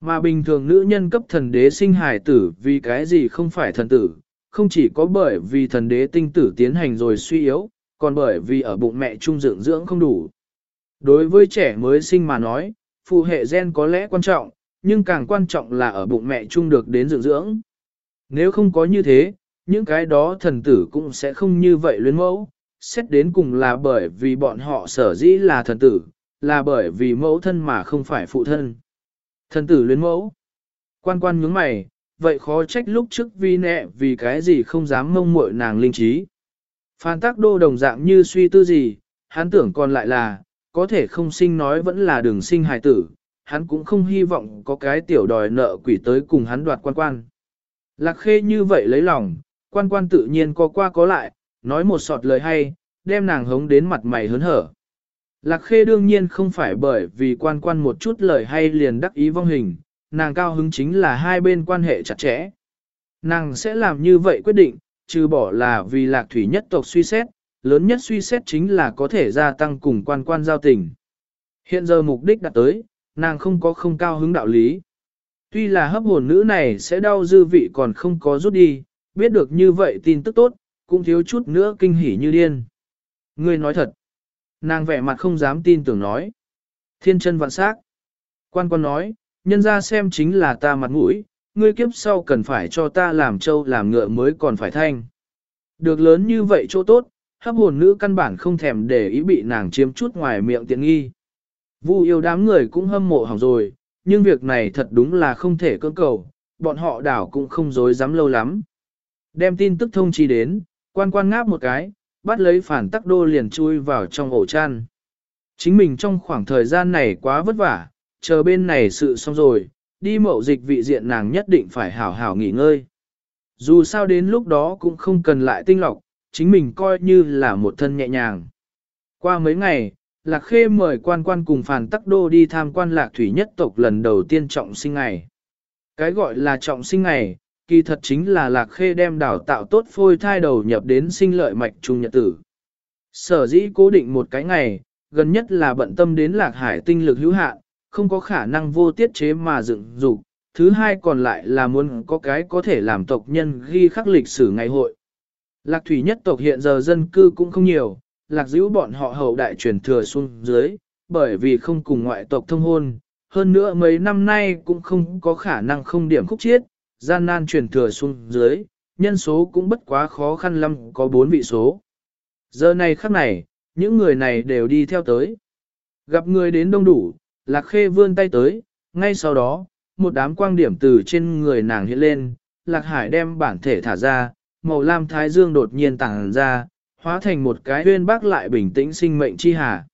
Mà bình thường nữ nhân cấp thần đế sinh hải tử vì cái gì không phải thần tử, không chỉ có bởi vì thần đế tinh tử tiến hành rồi suy yếu, còn bởi vì ở bụng mẹ trung dưỡng dưỡng không đủ. Đối với trẻ mới sinh mà nói, phụ hệ gen có lẽ quan trọng, nhưng càng quan trọng là ở bụng mẹ trung được đến dưỡng dưỡng. Nếu không có như thế, những cái đó thần tử cũng sẽ không như vậy luyến mẫu, xét đến cùng là bởi vì bọn họ sở dĩ là thần tử, là bởi vì mẫu thân mà không phải phụ thân. Thần tử luyến mẫu. Quan quan nhướng mày, vậy khó trách lúc trước vi nẹ vì cái gì không dám mông muội nàng linh trí. Phan tác đô đồng dạng như suy tư gì, hắn tưởng còn lại là, có thể không sinh nói vẫn là đường sinh hài tử, hắn cũng không hy vọng có cái tiểu đòi nợ quỷ tới cùng hắn đoạt quan quan. Lạc khê như vậy lấy lòng, quan quan tự nhiên có qua có lại, nói một sọt lời hay, đem nàng hống đến mặt mày hớn hở. Lạc khê đương nhiên không phải bởi vì quan quan một chút lời hay liền đắc ý vong hình, nàng cao hứng chính là hai bên quan hệ chặt chẽ. Nàng sẽ làm như vậy quyết định, trừ bỏ là vì lạc thủy nhất tộc suy xét, lớn nhất suy xét chính là có thể gia tăng cùng quan quan giao tình. Hiện giờ mục đích đã tới, nàng không có không cao hứng đạo lý. Tuy là hấp hồn nữ này sẽ đau dư vị còn không có rút đi, biết được như vậy tin tức tốt, cũng thiếu chút nữa kinh hỉ như điên. Ngươi nói thật. Nàng vẻ mặt không dám tin tưởng nói. Thiên chân vạn sắc. Quan quan nói, nhân ra xem chính là ta mặt mũi, ngươi kiếp sau cần phải cho ta làm trâu làm ngựa mới còn phải thanh. Được lớn như vậy chỗ tốt, hấp hồn nữ căn bản không thèm để ý bị nàng chiếm chút ngoài miệng tiện nghi. Vu yêu đám người cũng hâm mộ hỏng rồi, nhưng việc này thật đúng là không thể cưỡng cầu, bọn họ đảo cũng không dối dám lâu lắm. Đem tin tức thông chi đến, quan quan ngáp một cái, bắt lấy phản tắc đô liền chui vào trong ổ chăn. Chính mình trong khoảng thời gian này quá vất vả, chờ bên này sự xong rồi, đi mậu dịch vị diện nàng nhất định phải hảo hảo nghỉ ngơi. Dù sao đến lúc đó cũng không cần lại tinh lọc, chính mình coi như là một thân nhẹ nhàng. Qua mấy ngày, Lạc Khê mời quan quan cùng Phàn Tắc Đô đi tham quan Lạc Thủy nhất tộc lần đầu tiên trọng sinh ngày. Cái gọi là trọng sinh ngày, kỳ thật chính là Lạc Khê đem đào tạo tốt phôi thai đầu nhập đến sinh lợi mạch trung nhật tử. Sở dĩ cố định một cái ngày, gần nhất là bận tâm đến Lạc Hải tinh lực hữu hạn, không có khả năng vô tiết chế mà dựng dục. Thứ hai còn lại là muốn có cái có thể làm tộc nhân ghi khắc lịch sử ngày hội. Lạc thủy nhất tộc hiện giờ dân cư cũng không nhiều, lạc giữ bọn họ hậu đại truyền thừa xuống dưới, bởi vì không cùng ngoại tộc thông hôn. Hơn nữa mấy năm nay cũng không có khả năng không điểm khúc chiết, gian nan truyền thừa xuống dưới, nhân số cũng bất quá khó khăn lắm có bốn vị số. Giờ này khắc này, những người này đều đi theo tới. Gặp người đến đông đủ, lạc khê vươn tay tới, ngay sau đó, một đám quang điểm từ trên người nàng hiện lên, lạc hải đem bản thể thả ra, màu lam thái dương đột nhiên tàng ra, hóa thành một cái huyên bác lại bình tĩnh sinh mệnh chi hà.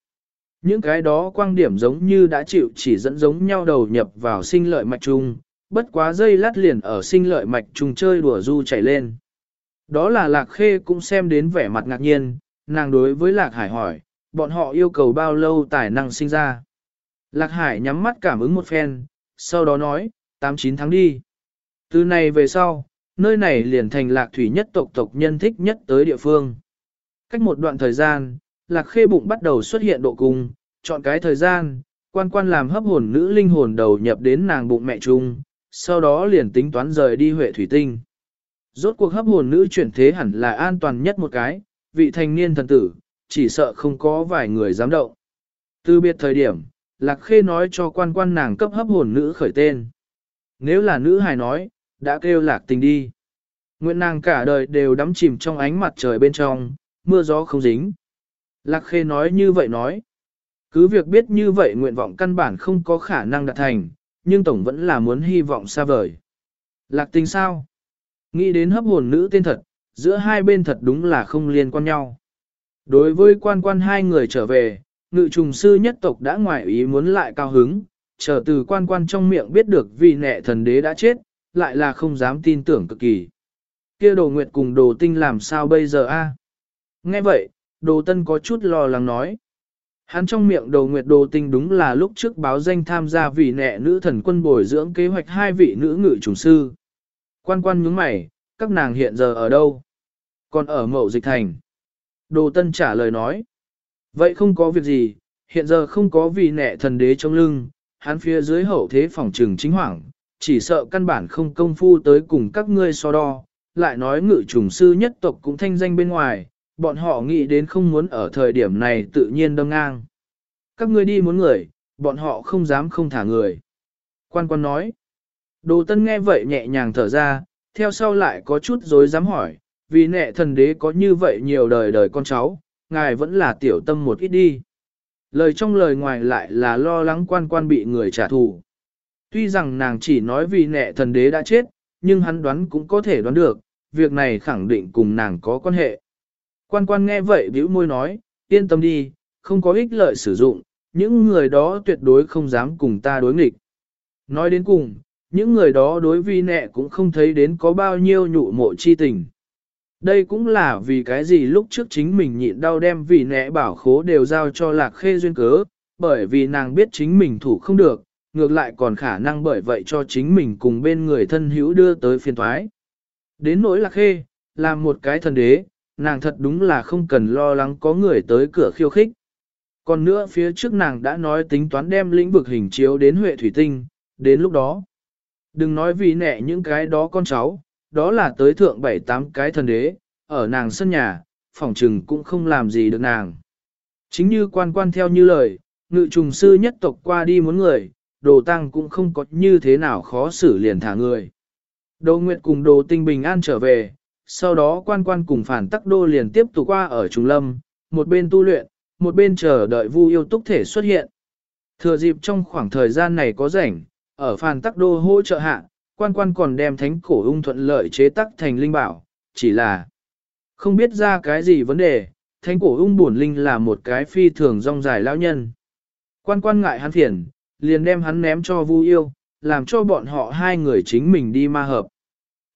Những cái đó quang điểm giống như đã chịu chỉ dẫn giống nhau đầu nhập vào sinh lợi mạch trung, bất quá dây lát liền ở sinh lợi mạch trung chơi đùa du chảy lên. Đó là lạc khê cũng xem đến vẻ mặt ngạc nhiên, nàng đối với lạc hải hỏi, bọn họ yêu cầu bao lâu tài năng sinh ra. Lạc hải nhắm mắt cảm ứng một phen, sau đó nói, 8-9 tháng đi. Từ này về sau, nơi này liền thành lạc thủy nhất tộc tộc nhân thích nhất tới địa phương. Cách một đoạn thời gian, lạc khê bụng bắt đầu xuất hiện độ cung, chọn cái thời gian, quan quan làm hấp hồn nữ linh hồn đầu nhập đến nàng bụng mẹ chung, sau đó liền tính toán rời đi huệ thủy tinh. Rốt cuộc hấp hồn nữ chuyển thế hẳn là an toàn nhất một cái, vị thanh niên thần tử, chỉ sợ không có vài người dám động. Từ biệt thời điểm, Lạc Khê nói cho quan quan nàng cấp hấp hồn nữ khởi tên. Nếu là nữ hài nói, đã kêu lạc tình đi. Nguyện nàng cả đời đều đắm chìm trong ánh mặt trời bên trong, mưa gió không dính. Lạc khê nói như vậy nói. Cứ việc biết như vậy nguyện vọng căn bản không có khả năng đạt thành, nhưng tổng vẫn là muốn hy vọng xa vời. Lạc tình sao? Nghĩ đến hấp hồn nữ tên thật, giữa hai bên thật đúng là không liên quan nhau. Đối với quan quan hai người trở về, ngự trùng sư nhất tộc đã ngoại ý muốn lại cao hứng, chờ từ quan quan trong miệng biết được vì nệ thần đế đã chết, lại là không dám tin tưởng cực kỳ. Kia đồ nguyệt cùng đồ tinh làm sao bây giờ a? Nghe vậy, đồ tân có chút lo lắng nói. Hắn trong miệng đồ nguyệt đồ tinh đúng là lúc trước báo danh tham gia vì nệ nữ thần quân bồi dưỡng kế hoạch hai vị nữ ngự trùng sư. Quan quan nhướng mày, các nàng hiện giờ ở đâu? Còn ở mậu dịch thành. Đồ tân trả lời nói. Vậy không có việc gì, hiện giờ không có vì nẻ thần đế trong lưng, hắn phía dưới hậu thế phòng trừng chính hoảng, chỉ sợ căn bản không công phu tới cùng các ngươi so đo, lại nói ngự trùng sư nhất tộc cũng thanh danh bên ngoài, bọn họ nghĩ đến không muốn ở thời điểm này tự nhiên đâm ngang. Các ngươi đi muốn người, bọn họ không dám không thả người. Quan quan nói, đồ tân nghe vậy nhẹ nhàng thở ra, theo sau lại có chút dối dám hỏi, vì nệ thần đế có như vậy nhiều đời đời con cháu, ngài vẫn là tiểu tâm một ít đi. Lời trong lời ngoài lại là lo lắng quan quan bị người trả thù. Tuy rằng nàng chỉ nói vì nệ thần đế đã chết, nhưng hắn đoán cũng có thể đoán được, việc này khẳng định cùng nàng có quan hệ. Quan quan nghe vậy bĩu môi nói, yên tâm đi, không có ích lợi sử dụng, những người đó tuyệt đối không dám cùng ta đối nghịch. Nói đến cùng, những người đó đối vi nệ cũng không thấy đến có bao nhiêu nhụ mộ chi tình. Đây cũng là vì cái gì lúc trước chính mình nhịn đau đem vì nệ bảo khố đều giao cho lạc khê duyên cớ, bởi vì nàng biết chính mình thủ không được, ngược lại còn khả năng bởi vậy cho chính mình cùng bên người thân hữu đưa tới phiên thoái. Đến nỗi lạc khê, làm một cái thần đế, nàng thật đúng là không cần lo lắng có người tới cửa khiêu khích. Còn nữa phía trước nàng đã nói tính toán đem lĩnh vực hình chiếu đến Huệ Thủy Tinh, đến lúc đó. Đừng nói vì nẻ những cái đó con cháu, đó là tới thượng bảy tám cái thần đế, ở nàng sân nhà, phòng trừng cũng không làm gì được nàng. Chính như quan quan theo như lời, ngự trùng sư nhất tộc qua đi muốn người, đồ tăng cũng không có như thế nào khó xử liền thả người. Đồ Nguyệt cùng đồ tinh bình an trở về, sau đó quan quan cùng phản tắc đô liền tiếp tục qua ở trùng Lâm, một bên tu luyện, một bên chờ đợi Vu yêu túc thể xuất hiện. Thừa dịp trong khoảng thời gian này có rảnh, ở phản tắc đô hỗ trợ hạ, quan quan còn đem thánh cổ ung thuận lợi chế tắc thành linh bảo, chỉ là không biết ra cái gì vấn đề, thánh cổ ung bổn linh là một cái phi thường rong dài lão nhân. Quan quan ngại hắn phiền, liền đem hắn ném cho Vu yêu, làm cho bọn họ hai người chính mình đi ma hợp.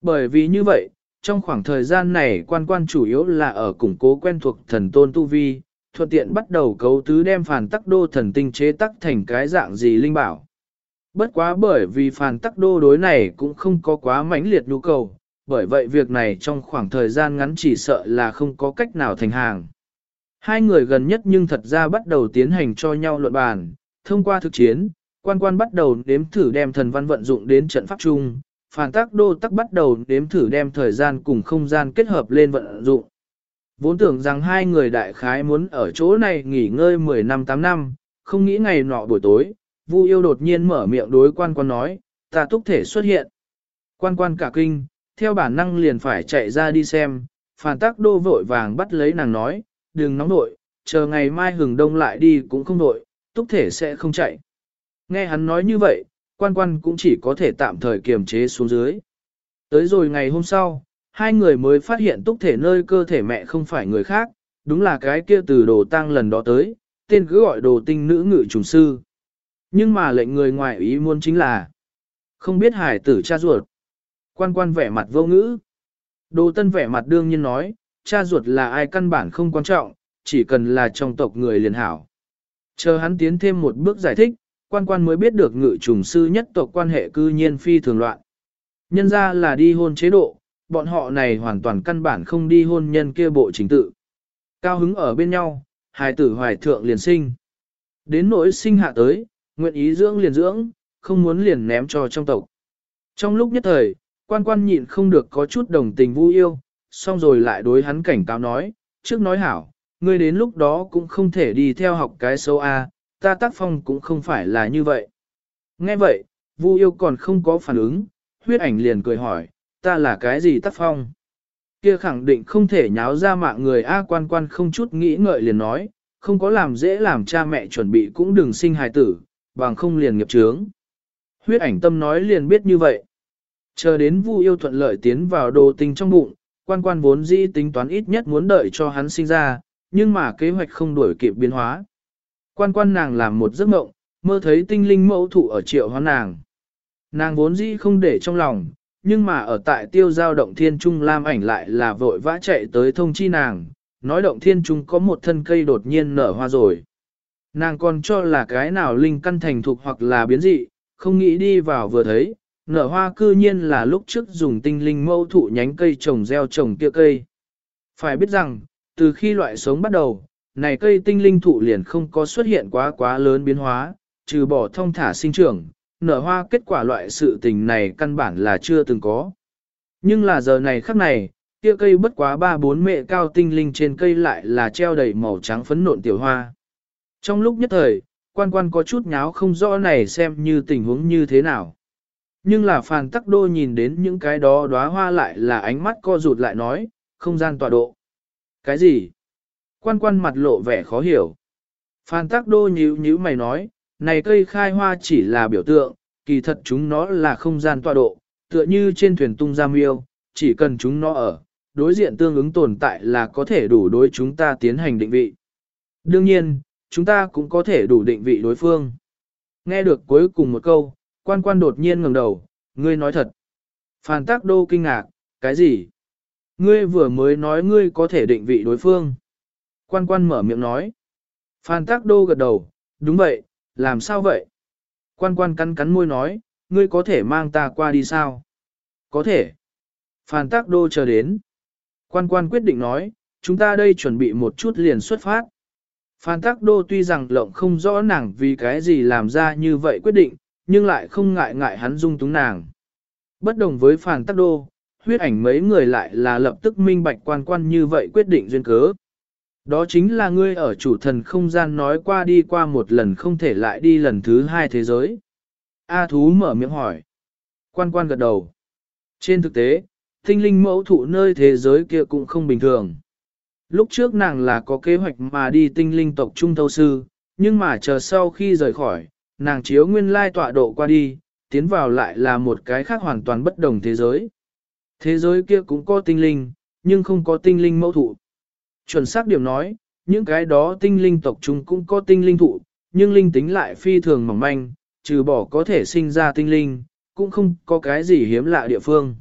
Bởi vì như vậy, trong khoảng thời gian này quan quan chủ yếu là ở củng cố quen thuộc thần tôn tu vi, thuận tiện bắt đầu cấu tứ đem phản tắc đô thần tinh chế tắc thành cái dạng gì linh bảo. Bất quá bởi vì phản tắc đô đối này cũng không có quá mãnh liệt nhu cầu, bởi vậy việc này trong khoảng thời gian ngắn chỉ sợ là không có cách nào thành hàng. Hai người gần nhất nhưng thật ra bắt đầu tiến hành cho nhau luận bàn, thông qua thực chiến, quan quan bắt đầu đếm thử đem thần văn vận dụng đến trận pháp chung, phản tác đô tắc bắt đầu đếm thử đem thời gian cùng không gian kết hợp lên vận dụng. Vốn tưởng rằng hai người đại khái muốn ở chỗ này nghỉ ngơi 10 năm 8 năm, không nghĩ ngày nọ buổi tối, Vu yêu đột nhiên mở miệng đối quan quan nói, ta túc thể xuất hiện. Quan quan cả kinh, theo bản năng liền phải chạy ra đi xem, phản tác đô vội vàng bắt lấy nàng nói, đừng nóng nội, chờ ngày mai hừng đông lại đi cũng không nội, túc thể sẽ không chạy. Nghe hắn nói như vậy, quan quan cũng chỉ có thể tạm thời kiềm chế xuống dưới. Tới rồi ngày hôm sau, hai người mới phát hiện túc thể nơi cơ thể mẹ không phải người khác, đúng là cái kia từ đồ tăng lần đó tới, tên cứ gọi đồ tinh nữ ngự trùng sư. Nhưng mà lệnh người ngoài ý muốn chính là không biết hải tử cha ruột. Quan quan vẻ mặt vô ngữ. Đồ tân vẻ mặt đương nhiên nói, cha ruột là ai căn bản không quan trọng, chỉ cần là trong tộc người liền hảo. Chờ hắn tiến thêm một bước giải thích, quan quan mới biết được ngự trùng sư nhất tộc quan hệ cư nhiên phi thường loạn. Nhân ra là đi hôn chế độ, bọn họ này hoàn toàn căn bản không đi hôn nhân kia bộ chính tự. Cao hứng ở bên nhau, hài tử hoài thượng liền sinh. Đến nỗi sinh hạ tới, nguyện ý dưỡng liền dưỡng, không muốn liền ném cho trong tộc. Trong lúc nhất thời, quan quan nhịn không được có chút đồng tình vui yêu, xong rồi lại đối hắn cảnh cáo nói, trước nói hảo, ngươi đến lúc đó cũng không thể đi theo học cái xấu A, ta tác phong cũng không phải là như vậy. Nghe vậy, Vu yêu còn không có phản ứng, huyết ảnh liền cười hỏi, ta là cái gì tác phong? Kia khẳng định không thể nháo ra mạng người A quan quan không chút nghĩ ngợi liền nói, không có làm dễ làm cha mẹ chuẩn bị cũng đừng sinh hài tử, bằng không liền nghiệp trướng. Huyết ảnh tâm nói liền biết như vậy. Chờ đến Vu yêu thuận lợi tiến vào đồ tình trong bụng, quan quan vốn dĩ tính toán ít nhất muốn đợi cho hắn sinh ra, nhưng mà kế hoạch không đuổi kịp biến hóa. Quan quan nàng làm một giấc mộng, mơ thấy tinh linh mẫu thụ ở triệu hóa nàng. Nàng vốn dĩ không để trong lòng, nhưng mà ở tại tiêu giao động thiên trung lam ảnh lại là vội vã chạy tới thông chi nàng, nói động thiên trung có một thân cây đột nhiên nở hoa rồi. Nàng còn cho là cái nào linh căn thành thục hoặc là biến dị, không nghĩ đi vào vừa thấy, nở hoa cư nhiên là lúc trước dùng tinh linh mâu thụ nhánh cây trồng gieo trồng kia cây. Phải biết rằng, từ khi loại sống bắt đầu, này cây tinh linh thụ liền không có xuất hiện quá quá lớn biến hóa, trừ bỏ thông thả sinh trưởng, nở hoa kết quả loại sự tình này căn bản là chưa từng có. Nhưng là giờ này khắc này, kia cây bất quá ba bốn mẹ cao tinh linh trên cây lại là treo đầy màu trắng phấn nộn tiểu hoa. Trong lúc nhất thời, quan quan có chút nháo không rõ này xem như tình huống như thế nào. Nhưng là phàn tắc đô nhìn đến những cái đó đóa hoa lại là ánh mắt co rụt lại nói, không gian tọa độ. Cái gì? Quan quan mặt lộ vẻ khó hiểu. Phan Tắc Đô nhíu nhíu mày nói, này cây khai hoa chỉ là biểu tượng, kỳ thật chúng nó là không gian tọa độ, tựa như trên thuyền tung ra miêu, chỉ cần chúng nó ở, đối diện tương ứng tồn tại là có thể đủ đối chúng ta tiến hành định vị. Đương nhiên, chúng ta cũng có thể đủ định vị đối phương. Nghe được cuối cùng một câu, quan quan đột nhiên ngẩng đầu, ngươi nói thật. Phan Tắc Đô kinh ngạc, cái gì? Ngươi vừa mới nói ngươi có thể định vị đối phương. Quan quan mở miệng nói. Phan Tác Đô gật đầu, đúng vậy, làm sao vậy? Quan quan cắn cắn môi nói, ngươi có thể mang ta qua đi sao? Có thể. Phan Tác Đô chờ đến. Quan quan quyết định nói, chúng ta đây chuẩn bị một chút liền xuất phát. Phan Tắc Đô tuy rằng lộng không rõ nàng vì cái gì làm ra như vậy quyết định, nhưng lại không ngại ngại hắn dung túng nàng. Bất đồng với Phan Tắc Đô, huyết ảnh mấy người lại là lập tức minh bạch quan quan như vậy quyết định duyên cớ. Đó chính là ngươi ở chủ thần không gian nói qua đi qua một lần không thể lại đi lần thứ hai thế giới. A thú mở miệng hỏi. Quan quan gật đầu. Trên thực tế, tinh linh mẫu thụ nơi thế giới kia cũng không bình thường. Lúc trước nàng là có kế hoạch mà đi tinh linh tộc trung thâu sư, nhưng mà chờ sau khi rời khỏi, nàng chiếu nguyên lai tọa độ qua đi, tiến vào lại là một cái khác hoàn toàn bất đồng thế giới. Thế giới kia cũng có tinh linh, nhưng không có tinh linh mẫu thụ. Chuẩn xác điểm nói, những cái đó tinh linh tộc chúng cũng có tinh linh thụ, nhưng linh tính lại phi thường mỏng manh, trừ bỏ có thể sinh ra tinh linh, cũng không có cái gì hiếm lạ địa phương.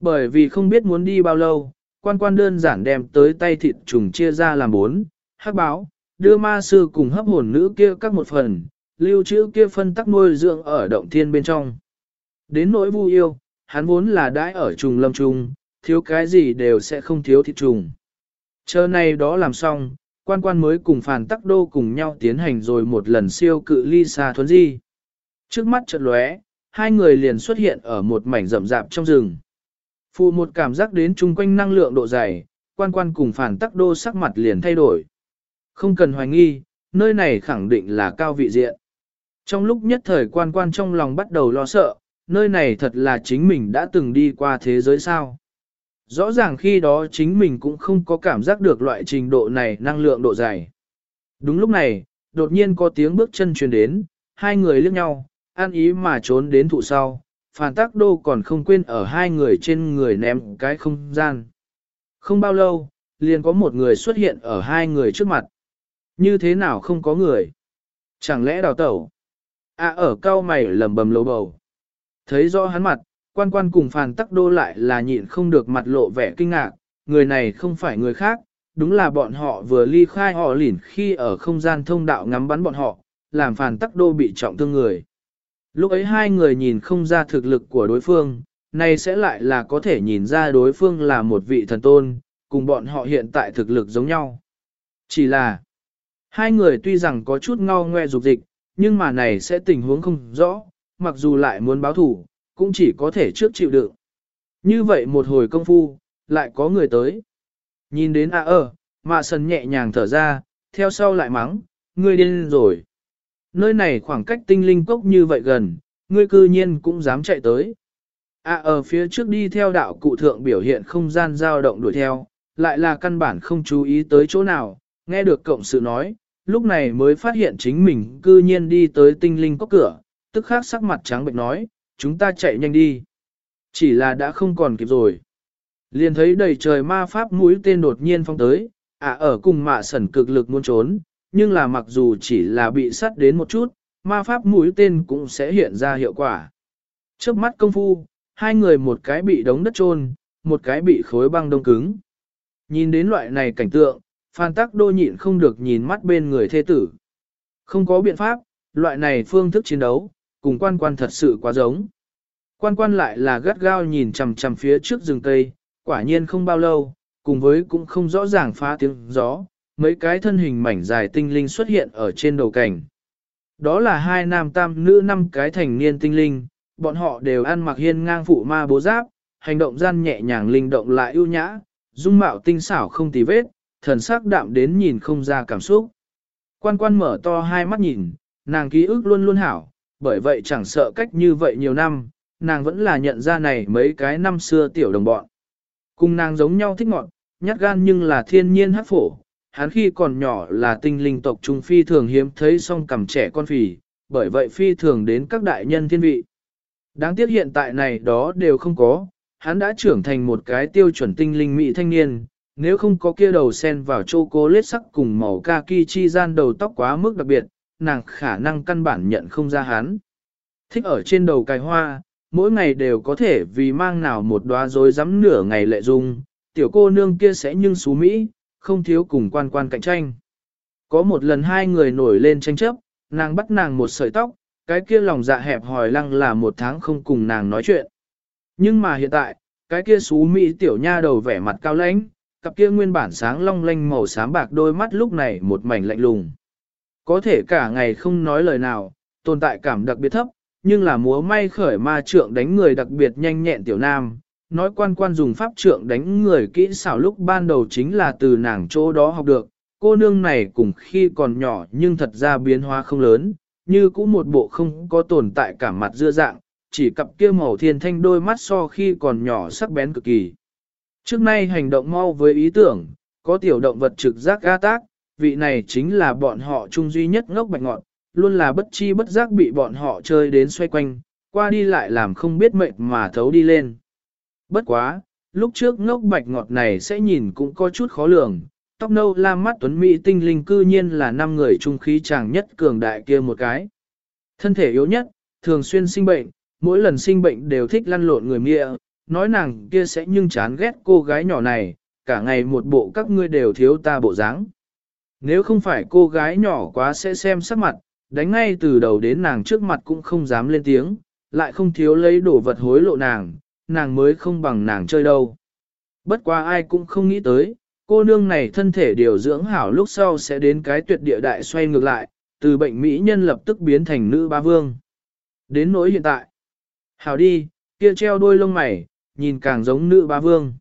Bởi vì không biết muốn đi bao lâu, quan quan đơn giản đem tới tay thịt trùng chia ra làm bốn, hắc báo, đưa ma sư cùng hấp hồn nữ kia các một phần, lưu trữ kia phân tắc nuôi dưỡng ở động thiên bên trong. Đến nỗi vu yêu, hắn vốn là đãi ở trùng lâm trùng, thiếu cái gì đều sẽ không thiếu thịt trùng. Chờ này đó làm xong, quan quan mới cùng phản tắc đô cùng nhau tiến hành rồi một lần siêu cự ly xa thuấn di. Trước mắt chợt lóe, hai người liền xuất hiện ở một mảnh rậm rạp trong rừng. Phụ một cảm giác đến chung quanh năng lượng độ dày, quan quan cùng phản tắc đô sắc mặt liền thay đổi. Không cần hoài nghi, nơi này khẳng định là cao vị diện. Trong lúc nhất thời quan quan trong lòng bắt đầu lo sợ, nơi này thật là chính mình đã từng đi qua thế giới sao. Rõ ràng khi đó chính mình cũng không có cảm giác được loại trình độ này năng lượng độ dày. Đúng lúc này, đột nhiên có tiếng bước chân truyền đến, hai người liếc nhau, an ý mà trốn đến thụ sau, phản tác đô còn không quên ở hai người trên người ném cái không gian. Không bao lâu, liền có một người xuất hiện ở hai người trước mặt. Như thế nào không có người? Chẳng lẽ đào tẩu? À ở cao mày lầm bầm lầu bầu. Thấy rõ hắn mặt, quan quan cùng phàn tắc đô lại là nhịn không được mặt lộ vẻ kinh ngạc, người này không phải người khác, đúng là bọn họ vừa ly khai họ lỉn khi ở không gian thông đạo ngắm bắn bọn họ, làm phàn tắc đô bị trọng thương người. Lúc ấy hai người nhìn không ra thực lực của đối phương, nay sẽ lại là có thể nhìn ra đối phương là một vị thần tôn, cùng bọn họ hiện tại thực lực giống nhau. Chỉ là, hai người tuy rằng có chút ngao ngoe dục dịch, nhưng mà này sẽ tình huống không rõ, mặc dù lại muốn báo thủ, cũng chỉ có thể trước chịu đựng. Như vậy một hồi công phu, lại có người tới. Nhìn đến à ơ, mạ sần nhẹ nhàng thở ra, theo sau lại mắng, ngươi điên rồi. Nơi này khoảng cách tinh linh cốc như vậy gần, ngươi cư nhiên cũng dám chạy tới. À ở phía trước đi theo đạo cụ thượng biểu hiện không gian dao động đuổi theo, lại là căn bản không chú ý tới chỗ nào, nghe được cộng sự nói, lúc này mới phát hiện chính mình cư nhiên đi tới tinh linh cốc cửa, tức khắc sắc mặt trắng bệnh nói, chúng ta chạy nhanh đi. Chỉ là đã không còn kịp rồi. Liền thấy đầy trời ma pháp mũi tên đột nhiên phong tới, à ở cùng mạ sẩn cực lực muốn trốn, nhưng là mặc dù chỉ là bị sắt đến một chút, ma pháp mũi tên cũng sẽ hiện ra hiệu quả. Trước mắt công phu, hai người một cái bị đống đất trôn, một cái bị khối băng đông cứng. Nhìn đến loại này cảnh tượng, Phan Tắc Đô nhịn không được nhìn mắt bên người thê tử. Không có biện pháp, loại này phương thức chiến đấu, cùng quan quan thật sự quá giống. Quan quan lại là gắt gao nhìn chằm chằm phía trước rừng cây, quả nhiên không bao lâu, cùng với cũng không rõ ràng phá tiếng gió, mấy cái thân hình mảnh dài tinh linh xuất hiện ở trên đầu cảnh. Đó là hai nam tam nữ năm cái thành niên tinh linh, bọn họ đều ăn mặc hiên ngang phụ ma bố giáp, hành động gian nhẹ nhàng linh động lại ưu nhã, dung mạo tinh xảo không tì vết, thần sắc đạm đến nhìn không ra cảm xúc. Quan quan mở to hai mắt nhìn, nàng ký ức luôn luôn hảo, bởi vậy chẳng sợ cách như vậy nhiều năm, nàng vẫn là nhận ra này mấy cái năm xưa tiểu đồng bọn. Cùng nàng giống nhau thích ngọn, nhát gan nhưng là thiên nhiên hát phổ, hắn khi còn nhỏ là tinh linh tộc trung phi thường hiếm thấy song cầm trẻ con phì, bởi vậy phi thường đến các đại nhân thiên vị. Đáng tiếc hiện tại này đó đều không có, hắn đã trưởng thành một cái tiêu chuẩn tinh linh mỹ thanh niên, nếu không có kia đầu sen vào chô cô lết sắc cùng màu kaki chi gian đầu tóc quá mức đặc biệt, nàng khả năng căn bản nhận không ra hắn. Thích ở trên đầu cài hoa, mỗi ngày đều có thể vì mang nào một đóa rối rắm nửa ngày lệ dung, tiểu cô nương kia sẽ nhưng xú Mỹ, không thiếu cùng quan quan cạnh tranh. Có một lần hai người nổi lên tranh chấp, nàng bắt nàng một sợi tóc, cái kia lòng dạ hẹp hòi lăng là một tháng không cùng nàng nói chuyện. Nhưng mà hiện tại, cái kia xú Mỹ tiểu nha đầu vẻ mặt cao lãnh, cặp kia nguyên bản sáng long lanh màu xám bạc đôi mắt lúc này một mảnh lạnh lùng. Có thể cả ngày không nói lời nào, tồn tại cảm đặc biệt thấp, nhưng là múa may khởi ma trượng đánh người đặc biệt nhanh nhẹn tiểu nam. Nói quan quan dùng pháp trượng đánh người kỹ xảo lúc ban đầu chính là từ nàng chỗ đó học được, cô nương này cùng khi còn nhỏ nhưng thật ra biến hóa không lớn, như cũng một bộ không có tồn tại cả mặt dưa dạng, chỉ cặp kia màu thiên thanh đôi mắt so khi còn nhỏ sắc bén cực kỳ. Trước nay hành động mau với ý tưởng, có tiểu động vật trực giác ga tác, vị này chính là bọn họ chung duy nhất ngốc bạch ngọn, luôn là bất chi bất giác bị bọn họ chơi đến xoay quanh, qua đi lại làm không biết mệnh mà thấu đi lên. Bất quá, lúc trước ngốc bạch ngọt này sẽ nhìn cũng có chút khó lường, tóc nâu lam mắt tuấn mỹ tinh linh cư nhiên là năm người trung khí chàng nhất cường đại kia một cái. Thân thể yếu nhất, thường xuyên sinh bệnh, mỗi lần sinh bệnh đều thích lăn lộn người mịa, nói nàng kia sẽ nhưng chán ghét cô gái nhỏ này, cả ngày một bộ các ngươi đều thiếu ta bộ dáng. Nếu không phải cô gái nhỏ quá sẽ xem sắc mặt, đánh ngay từ đầu đến nàng trước mặt cũng không dám lên tiếng, lại không thiếu lấy đồ vật hối lộ nàng, nàng mới không bằng nàng chơi đâu. Bất quá ai cũng không nghĩ tới, cô nương này thân thể điều dưỡng hảo lúc sau sẽ đến cái tuyệt địa đại xoay ngược lại, từ bệnh mỹ nhân lập tức biến thành nữ ba vương. Đến nỗi hiện tại, hảo đi, kia treo đôi lông mày, nhìn càng giống nữ ba vương.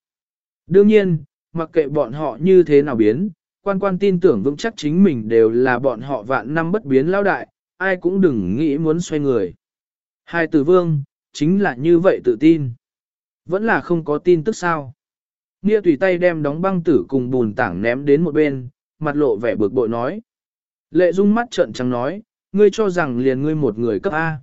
Đương nhiên, mặc kệ bọn họ như thế nào biến, quan quan tin tưởng vững chắc chính mình đều là bọn họ vạn năm bất biến lao đại, ai cũng đừng nghĩ muốn xoay người. Hai tử vương, chính là như vậy tự tin. Vẫn là không có tin tức sao. Nghĩa tùy tay đem đóng băng tử cùng bùn tảng ném đến một bên, mặt lộ vẻ bực bội nói. Lệ dung mắt trợn trắng nói, ngươi cho rằng liền ngươi một người cấp A.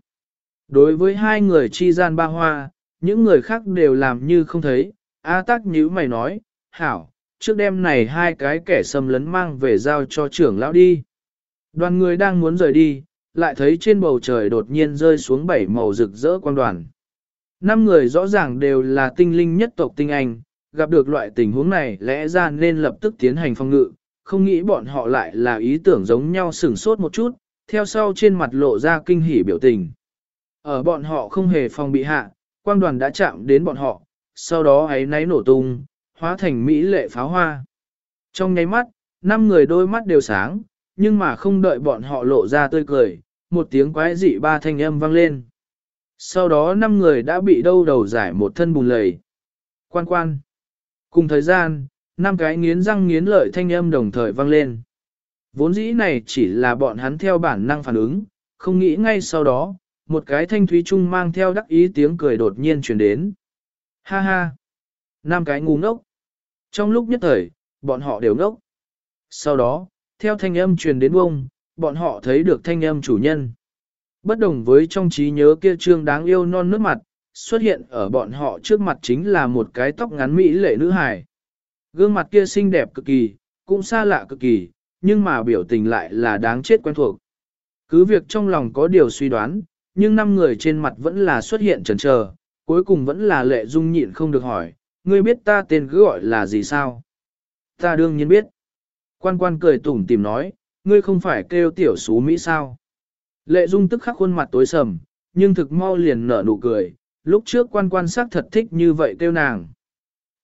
Đối với hai người chi gian ba hoa, những người khác đều làm như không thấy. A tắc nhíu mày nói, hảo, trước đêm này hai cái kẻ xâm lấn mang về giao cho trưởng lão đi. Đoàn người đang muốn rời đi, lại thấy trên bầu trời đột nhiên rơi xuống bảy màu rực rỡ quang đoàn. Năm người rõ ràng đều là tinh linh nhất tộc tinh anh, gặp được loại tình huống này lẽ ra nên lập tức tiến hành phong ngự, không nghĩ bọn họ lại là ý tưởng giống nhau sửng sốt một chút, theo sau trên mặt lộ ra kinh hỉ biểu tình. Ở bọn họ không hề phòng bị hạ, quang đoàn đã chạm đến bọn họ, sau đó ấy náy nổ tung, hóa thành mỹ lệ pháo hoa. Trong nháy mắt, năm người đôi mắt đều sáng, nhưng mà không đợi bọn họ lộ ra tươi cười, một tiếng quái dị ba thanh âm vang lên. Sau đó năm người đã bị đâu đầu giải một thân bùn lầy. Quan quan. Cùng thời gian, năm cái nghiến răng nghiến lợi thanh âm đồng thời vang lên. Vốn dĩ này chỉ là bọn hắn theo bản năng phản ứng, không nghĩ ngay sau đó, một cái thanh thúy trung mang theo đắc ý tiếng cười đột nhiên truyền đến. Ha ha! Năm cái ngu ngốc. Trong lúc nhất thời, bọn họ đều ngốc. Sau đó, theo thanh âm truyền đến bông, bọn họ thấy được thanh âm chủ nhân. Bất đồng với trong trí nhớ kia trương đáng yêu non nước mặt, xuất hiện ở bọn họ trước mặt chính là một cái tóc ngắn mỹ lệ nữ hài. Gương mặt kia xinh đẹp cực kỳ, cũng xa lạ cực kỳ, nhưng mà biểu tình lại là đáng chết quen thuộc. Cứ việc trong lòng có điều suy đoán, nhưng năm người trên mặt vẫn là xuất hiện chần chờ, cuối cùng vẫn là lệ dung nhịn không được hỏi, ngươi biết ta tên cứ gọi là gì sao? Ta đương nhiên biết. Quan quan cười tủm tìm nói, ngươi không phải kêu tiểu xú Mỹ sao? Lệ dung tức khắc khuôn mặt tối sầm, nhưng thực mau liền nở nụ cười, lúc trước quan quan sắc thật thích như vậy kêu nàng.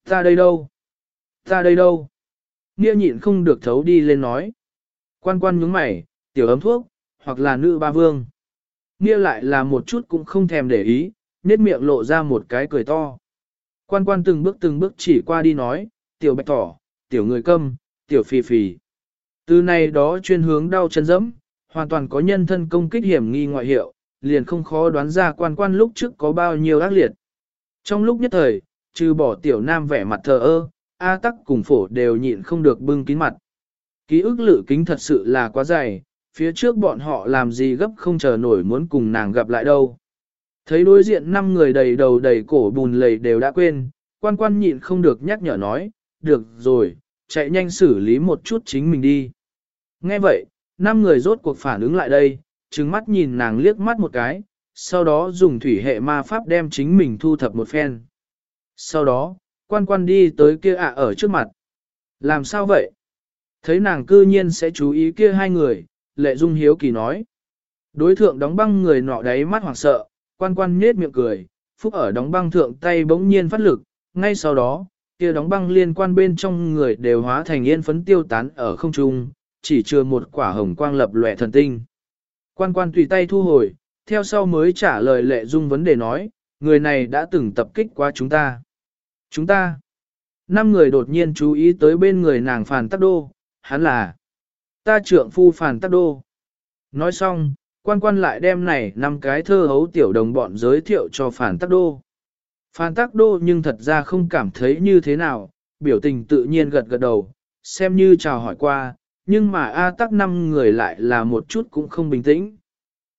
Ta đây đâu? Ta đây đâu? Nghĩa nhịn không được thấu đi lên nói. Quan quan nhướng mày, tiểu ấm thuốc, hoặc là nữ ba vương. Nghĩa lại là một chút cũng không thèm để ý, nết miệng lộ ra một cái cười to. Quan quan từng bước từng bước chỉ qua đi nói, tiểu bạch tỏ, tiểu người câm, tiểu phì phì. Từ này đó chuyên hướng đau chân dẫm, hoàn toàn có nhân thân công kích hiểm nghi ngoại hiệu, liền không khó đoán ra quan quan lúc trước có bao nhiêu ác liệt. Trong lúc nhất thời, trừ bỏ tiểu nam vẻ mặt thờ ơ, A tắc cùng phổ đều nhịn không được bưng kín mặt. Ký ức lự kính thật sự là quá dày, phía trước bọn họ làm gì gấp không chờ nổi muốn cùng nàng gặp lại đâu. Thấy đối diện năm người đầy đầu đầy cổ bùn lầy đều đã quên, quan quan nhịn không được nhắc nhở nói, được rồi, chạy nhanh xử lý một chút chính mình đi. Nghe vậy, năm người rốt cuộc phản ứng lại đây, trừng mắt nhìn nàng liếc mắt một cái, sau đó dùng thủy hệ ma pháp đem chính mình thu thập một phen. Sau đó, quan quan đi tới kia ạ ở trước mặt. Làm sao vậy? Thấy nàng cư nhiên sẽ chú ý kia hai người, lệ dung hiếu kỳ nói. Đối thượng đóng băng người nọ đáy mắt hoảng sợ, quan quan nết miệng cười, phúc ở đóng băng thượng tay bỗng nhiên phát lực, ngay sau đó, kia đóng băng liên quan bên trong người đều hóa thành yên phấn tiêu tán ở không trung, chỉ chưa một quả hồng quang lập lòe thần tinh. Quan quan tùy tay thu hồi, theo sau mới trả lời lệ dung vấn đề nói, người này đã từng tập kích qua chúng ta. Chúng ta. Năm người đột nhiên chú ý tới bên người nàng Phàn Tắc Đô, hắn là ta trượng phu Phàn Tắc Đô. Nói xong, quan quan lại đem này năm cái thơ hấu tiểu đồng bọn giới thiệu cho Phàn Tắc Đô. Phàn Tắc Đô nhưng thật ra không cảm thấy như thế nào, biểu tình tự nhiên gật gật đầu, xem như chào hỏi qua, nhưng mà A tắc năm người lại là một chút cũng không bình tĩnh.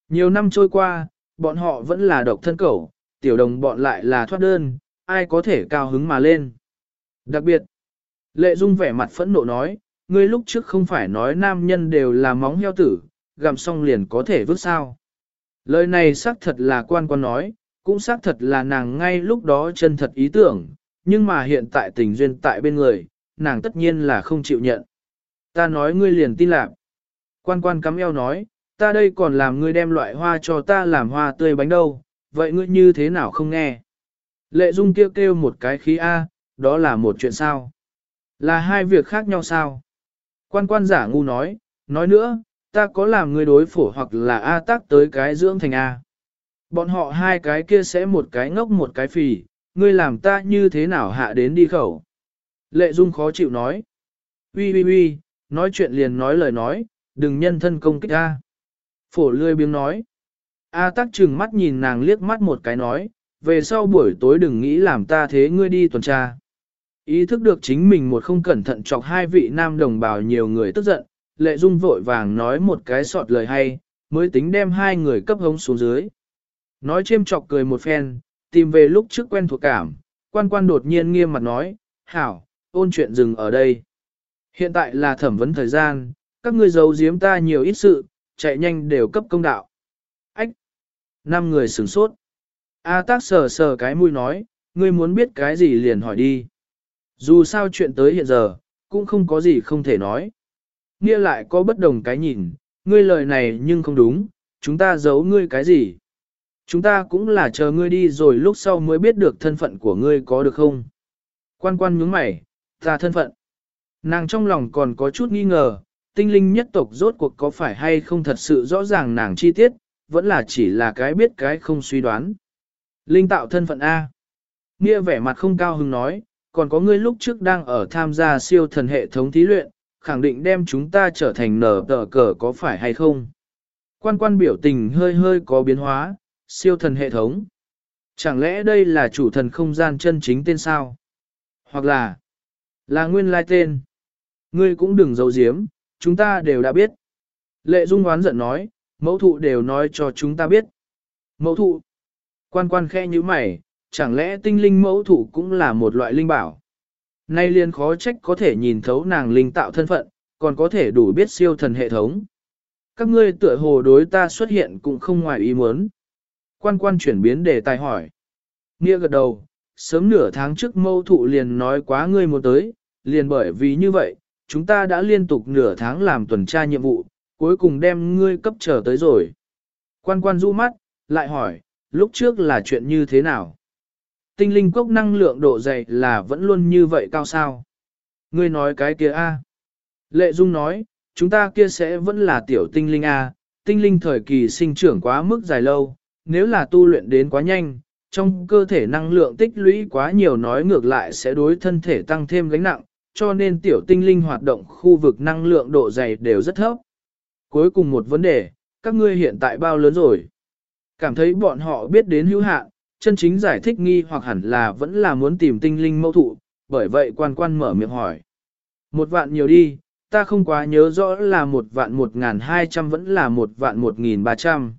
Nhiều năm trôi qua, bọn họ vẫn là độc thân cẩu, tiểu đồng bọn lại là thoát đơn, ai có thể cao hứng mà lên. Đặc biệt, Lệ Dung vẻ mặt phẫn nộ nói, ngươi lúc trước không phải nói nam nhân đều là móng heo tử, gặm xong liền có thể vứt sao. Lời này xác thật là quan quan nói, cũng xác thật là nàng ngay lúc đó chân thật ý tưởng, nhưng mà hiện tại tình duyên tại bên người, nàng tất nhiên là không chịu nhận. Ta nói ngươi liền tin lạc. Quan quan cắm eo nói, ta đây còn làm ngươi đem loại hoa cho ta làm hoa tươi bánh đâu, vậy ngươi như thế nào không nghe? Lệ Dung kêu kêu một cái khí A, đó là một chuyện sao? Là hai việc khác nhau sao? Quan quan giả ngu nói, nói nữa, ta có làm ngươi đối phổ hoặc là A tác tới cái dưỡng thành A. Bọn họ hai cái kia sẽ một cái ngốc một cái phì, ngươi làm ta như thế nào hạ đến đi khẩu. Lệ Dung khó chịu nói. Ui ui ui, nói chuyện liền nói lời nói, đừng nhân thân công kích A. Phổ lươi biếng nói. A tắc trừng mắt nhìn nàng liếc mắt một cái nói, về sau buổi tối đừng nghĩ làm ta thế ngươi đi tuần tra. Ý thức được chính mình một không cẩn thận chọc hai vị nam đồng bào nhiều người tức giận, lệ dung vội vàng nói một cái sọt lời hay, mới tính đem hai người cấp hống xuống dưới. Nói chêm chọc cười một phen, tìm về lúc trước quen thuộc cảm, quan quan đột nhiên nghiêm mặt nói, hảo, ôn chuyện dừng ở đây. Hiện tại là thẩm vấn thời gian, các ngươi giấu giếm ta nhiều ít sự, chạy nhanh đều cấp công đạo. Ách! Năm người sửng sốt. A tác sờ sờ cái mũi nói, ngươi muốn biết cái gì liền hỏi đi. Dù sao chuyện tới hiện giờ, cũng không có gì không thể nói. Nghĩa lại có bất đồng cái nhìn, ngươi lời này nhưng không đúng, chúng ta giấu ngươi cái gì. Chúng ta cũng là chờ ngươi đi rồi lúc sau mới biết được thân phận của ngươi có được không. Quan quan nhướng mày, ta thân phận. Nàng trong lòng còn có chút nghi ngờ, tinh linh nhất tộc rốt cuộc có phải hay không thật sự rõ ràng nàng chi tiết, vẫn là chỉ là cái biết cái không suy đoán. Linh tạo thân phận A. Nghĩa vẻ mặt không cao hứng nói, còn có ngươi lúc trước đang ở tham gia siêu thần hệ thống thí luyện, khẳng định đem chúng ta trở thành nở tờ cờ có phải hay không. Quan quan biểu tình hơi hơi có biến hóa, siêu thần hệ thống. Chẳng lẽ đây là chủ thần không gian chân chính tên sao? Hoặc là, là nguyên lai tên. Ngươi cũng đừng giấu giếm, chúng ta đều đã biết. Lệ Dung oán giận nói, mẫu thụ đều nói cho chúng ta biết. Mẫu thụ, quan quan khe như mày, chẳng lẽ tinh linh mẫu thụ cũng là một loại linh bảo. Nay liền khó trách có thể nhìn thấu nàng linh tạo thân phận, còn có thể đủ biết siêu thần hệ thống. Các ngươi tựa hồ đối ta xuất hiện cũng không ngoài ý muốn. Quan quan chuyển biến đề tài hỏi. Nghĩa gật đầu, sớm nửa tháng trước mâu thụ liền nói quá ngươi muốn tới, liền bởi vì như vậy, chúng ta đã liên tục nửa tháng làm tuần tra nhiệm vụ, cuối cùng đem ngươi cấp trở tới rồi. Quan quan du mắt, lại hỏi, lúc trước là chuyện như thế nào? Tinh linh cốc năng lượng độ dày là vẫn luôn như vậy cao sao? Ngươi nói cái kia a? Lệ Dung nói, chúng ta kia sẽ vẫn là tiểu tinh linh a, tinh linh thời kỳ sinh trưởng quá mức dài lâu, nếu là tu luyện đến quá nhanh, trong cơ thể năng lượng tích lũy quá nhiều nói ngược lại sẽ đối thân thể tăng thêm gánh nặng, cho nên tiểu tinh linh hoạt động khu vực năng lượng độ dày đều rất thấp. Cuối cùng một vấn đề, các ngươi hiện tại bao lớn rồi? Cảm thấy bọn họ biết đến hữu hạn, chân chính giải thích nghi hoặc hẳn là vẫn là muốn tìm tinh linh mâu thụ, bởi vậy quan quan mở miệng hỏi. Một vạn nhiều đi, ta không quá nhớ rõ là một vạn một ngàn hai trăm vẫn là một vạn một nghìn ba trăm.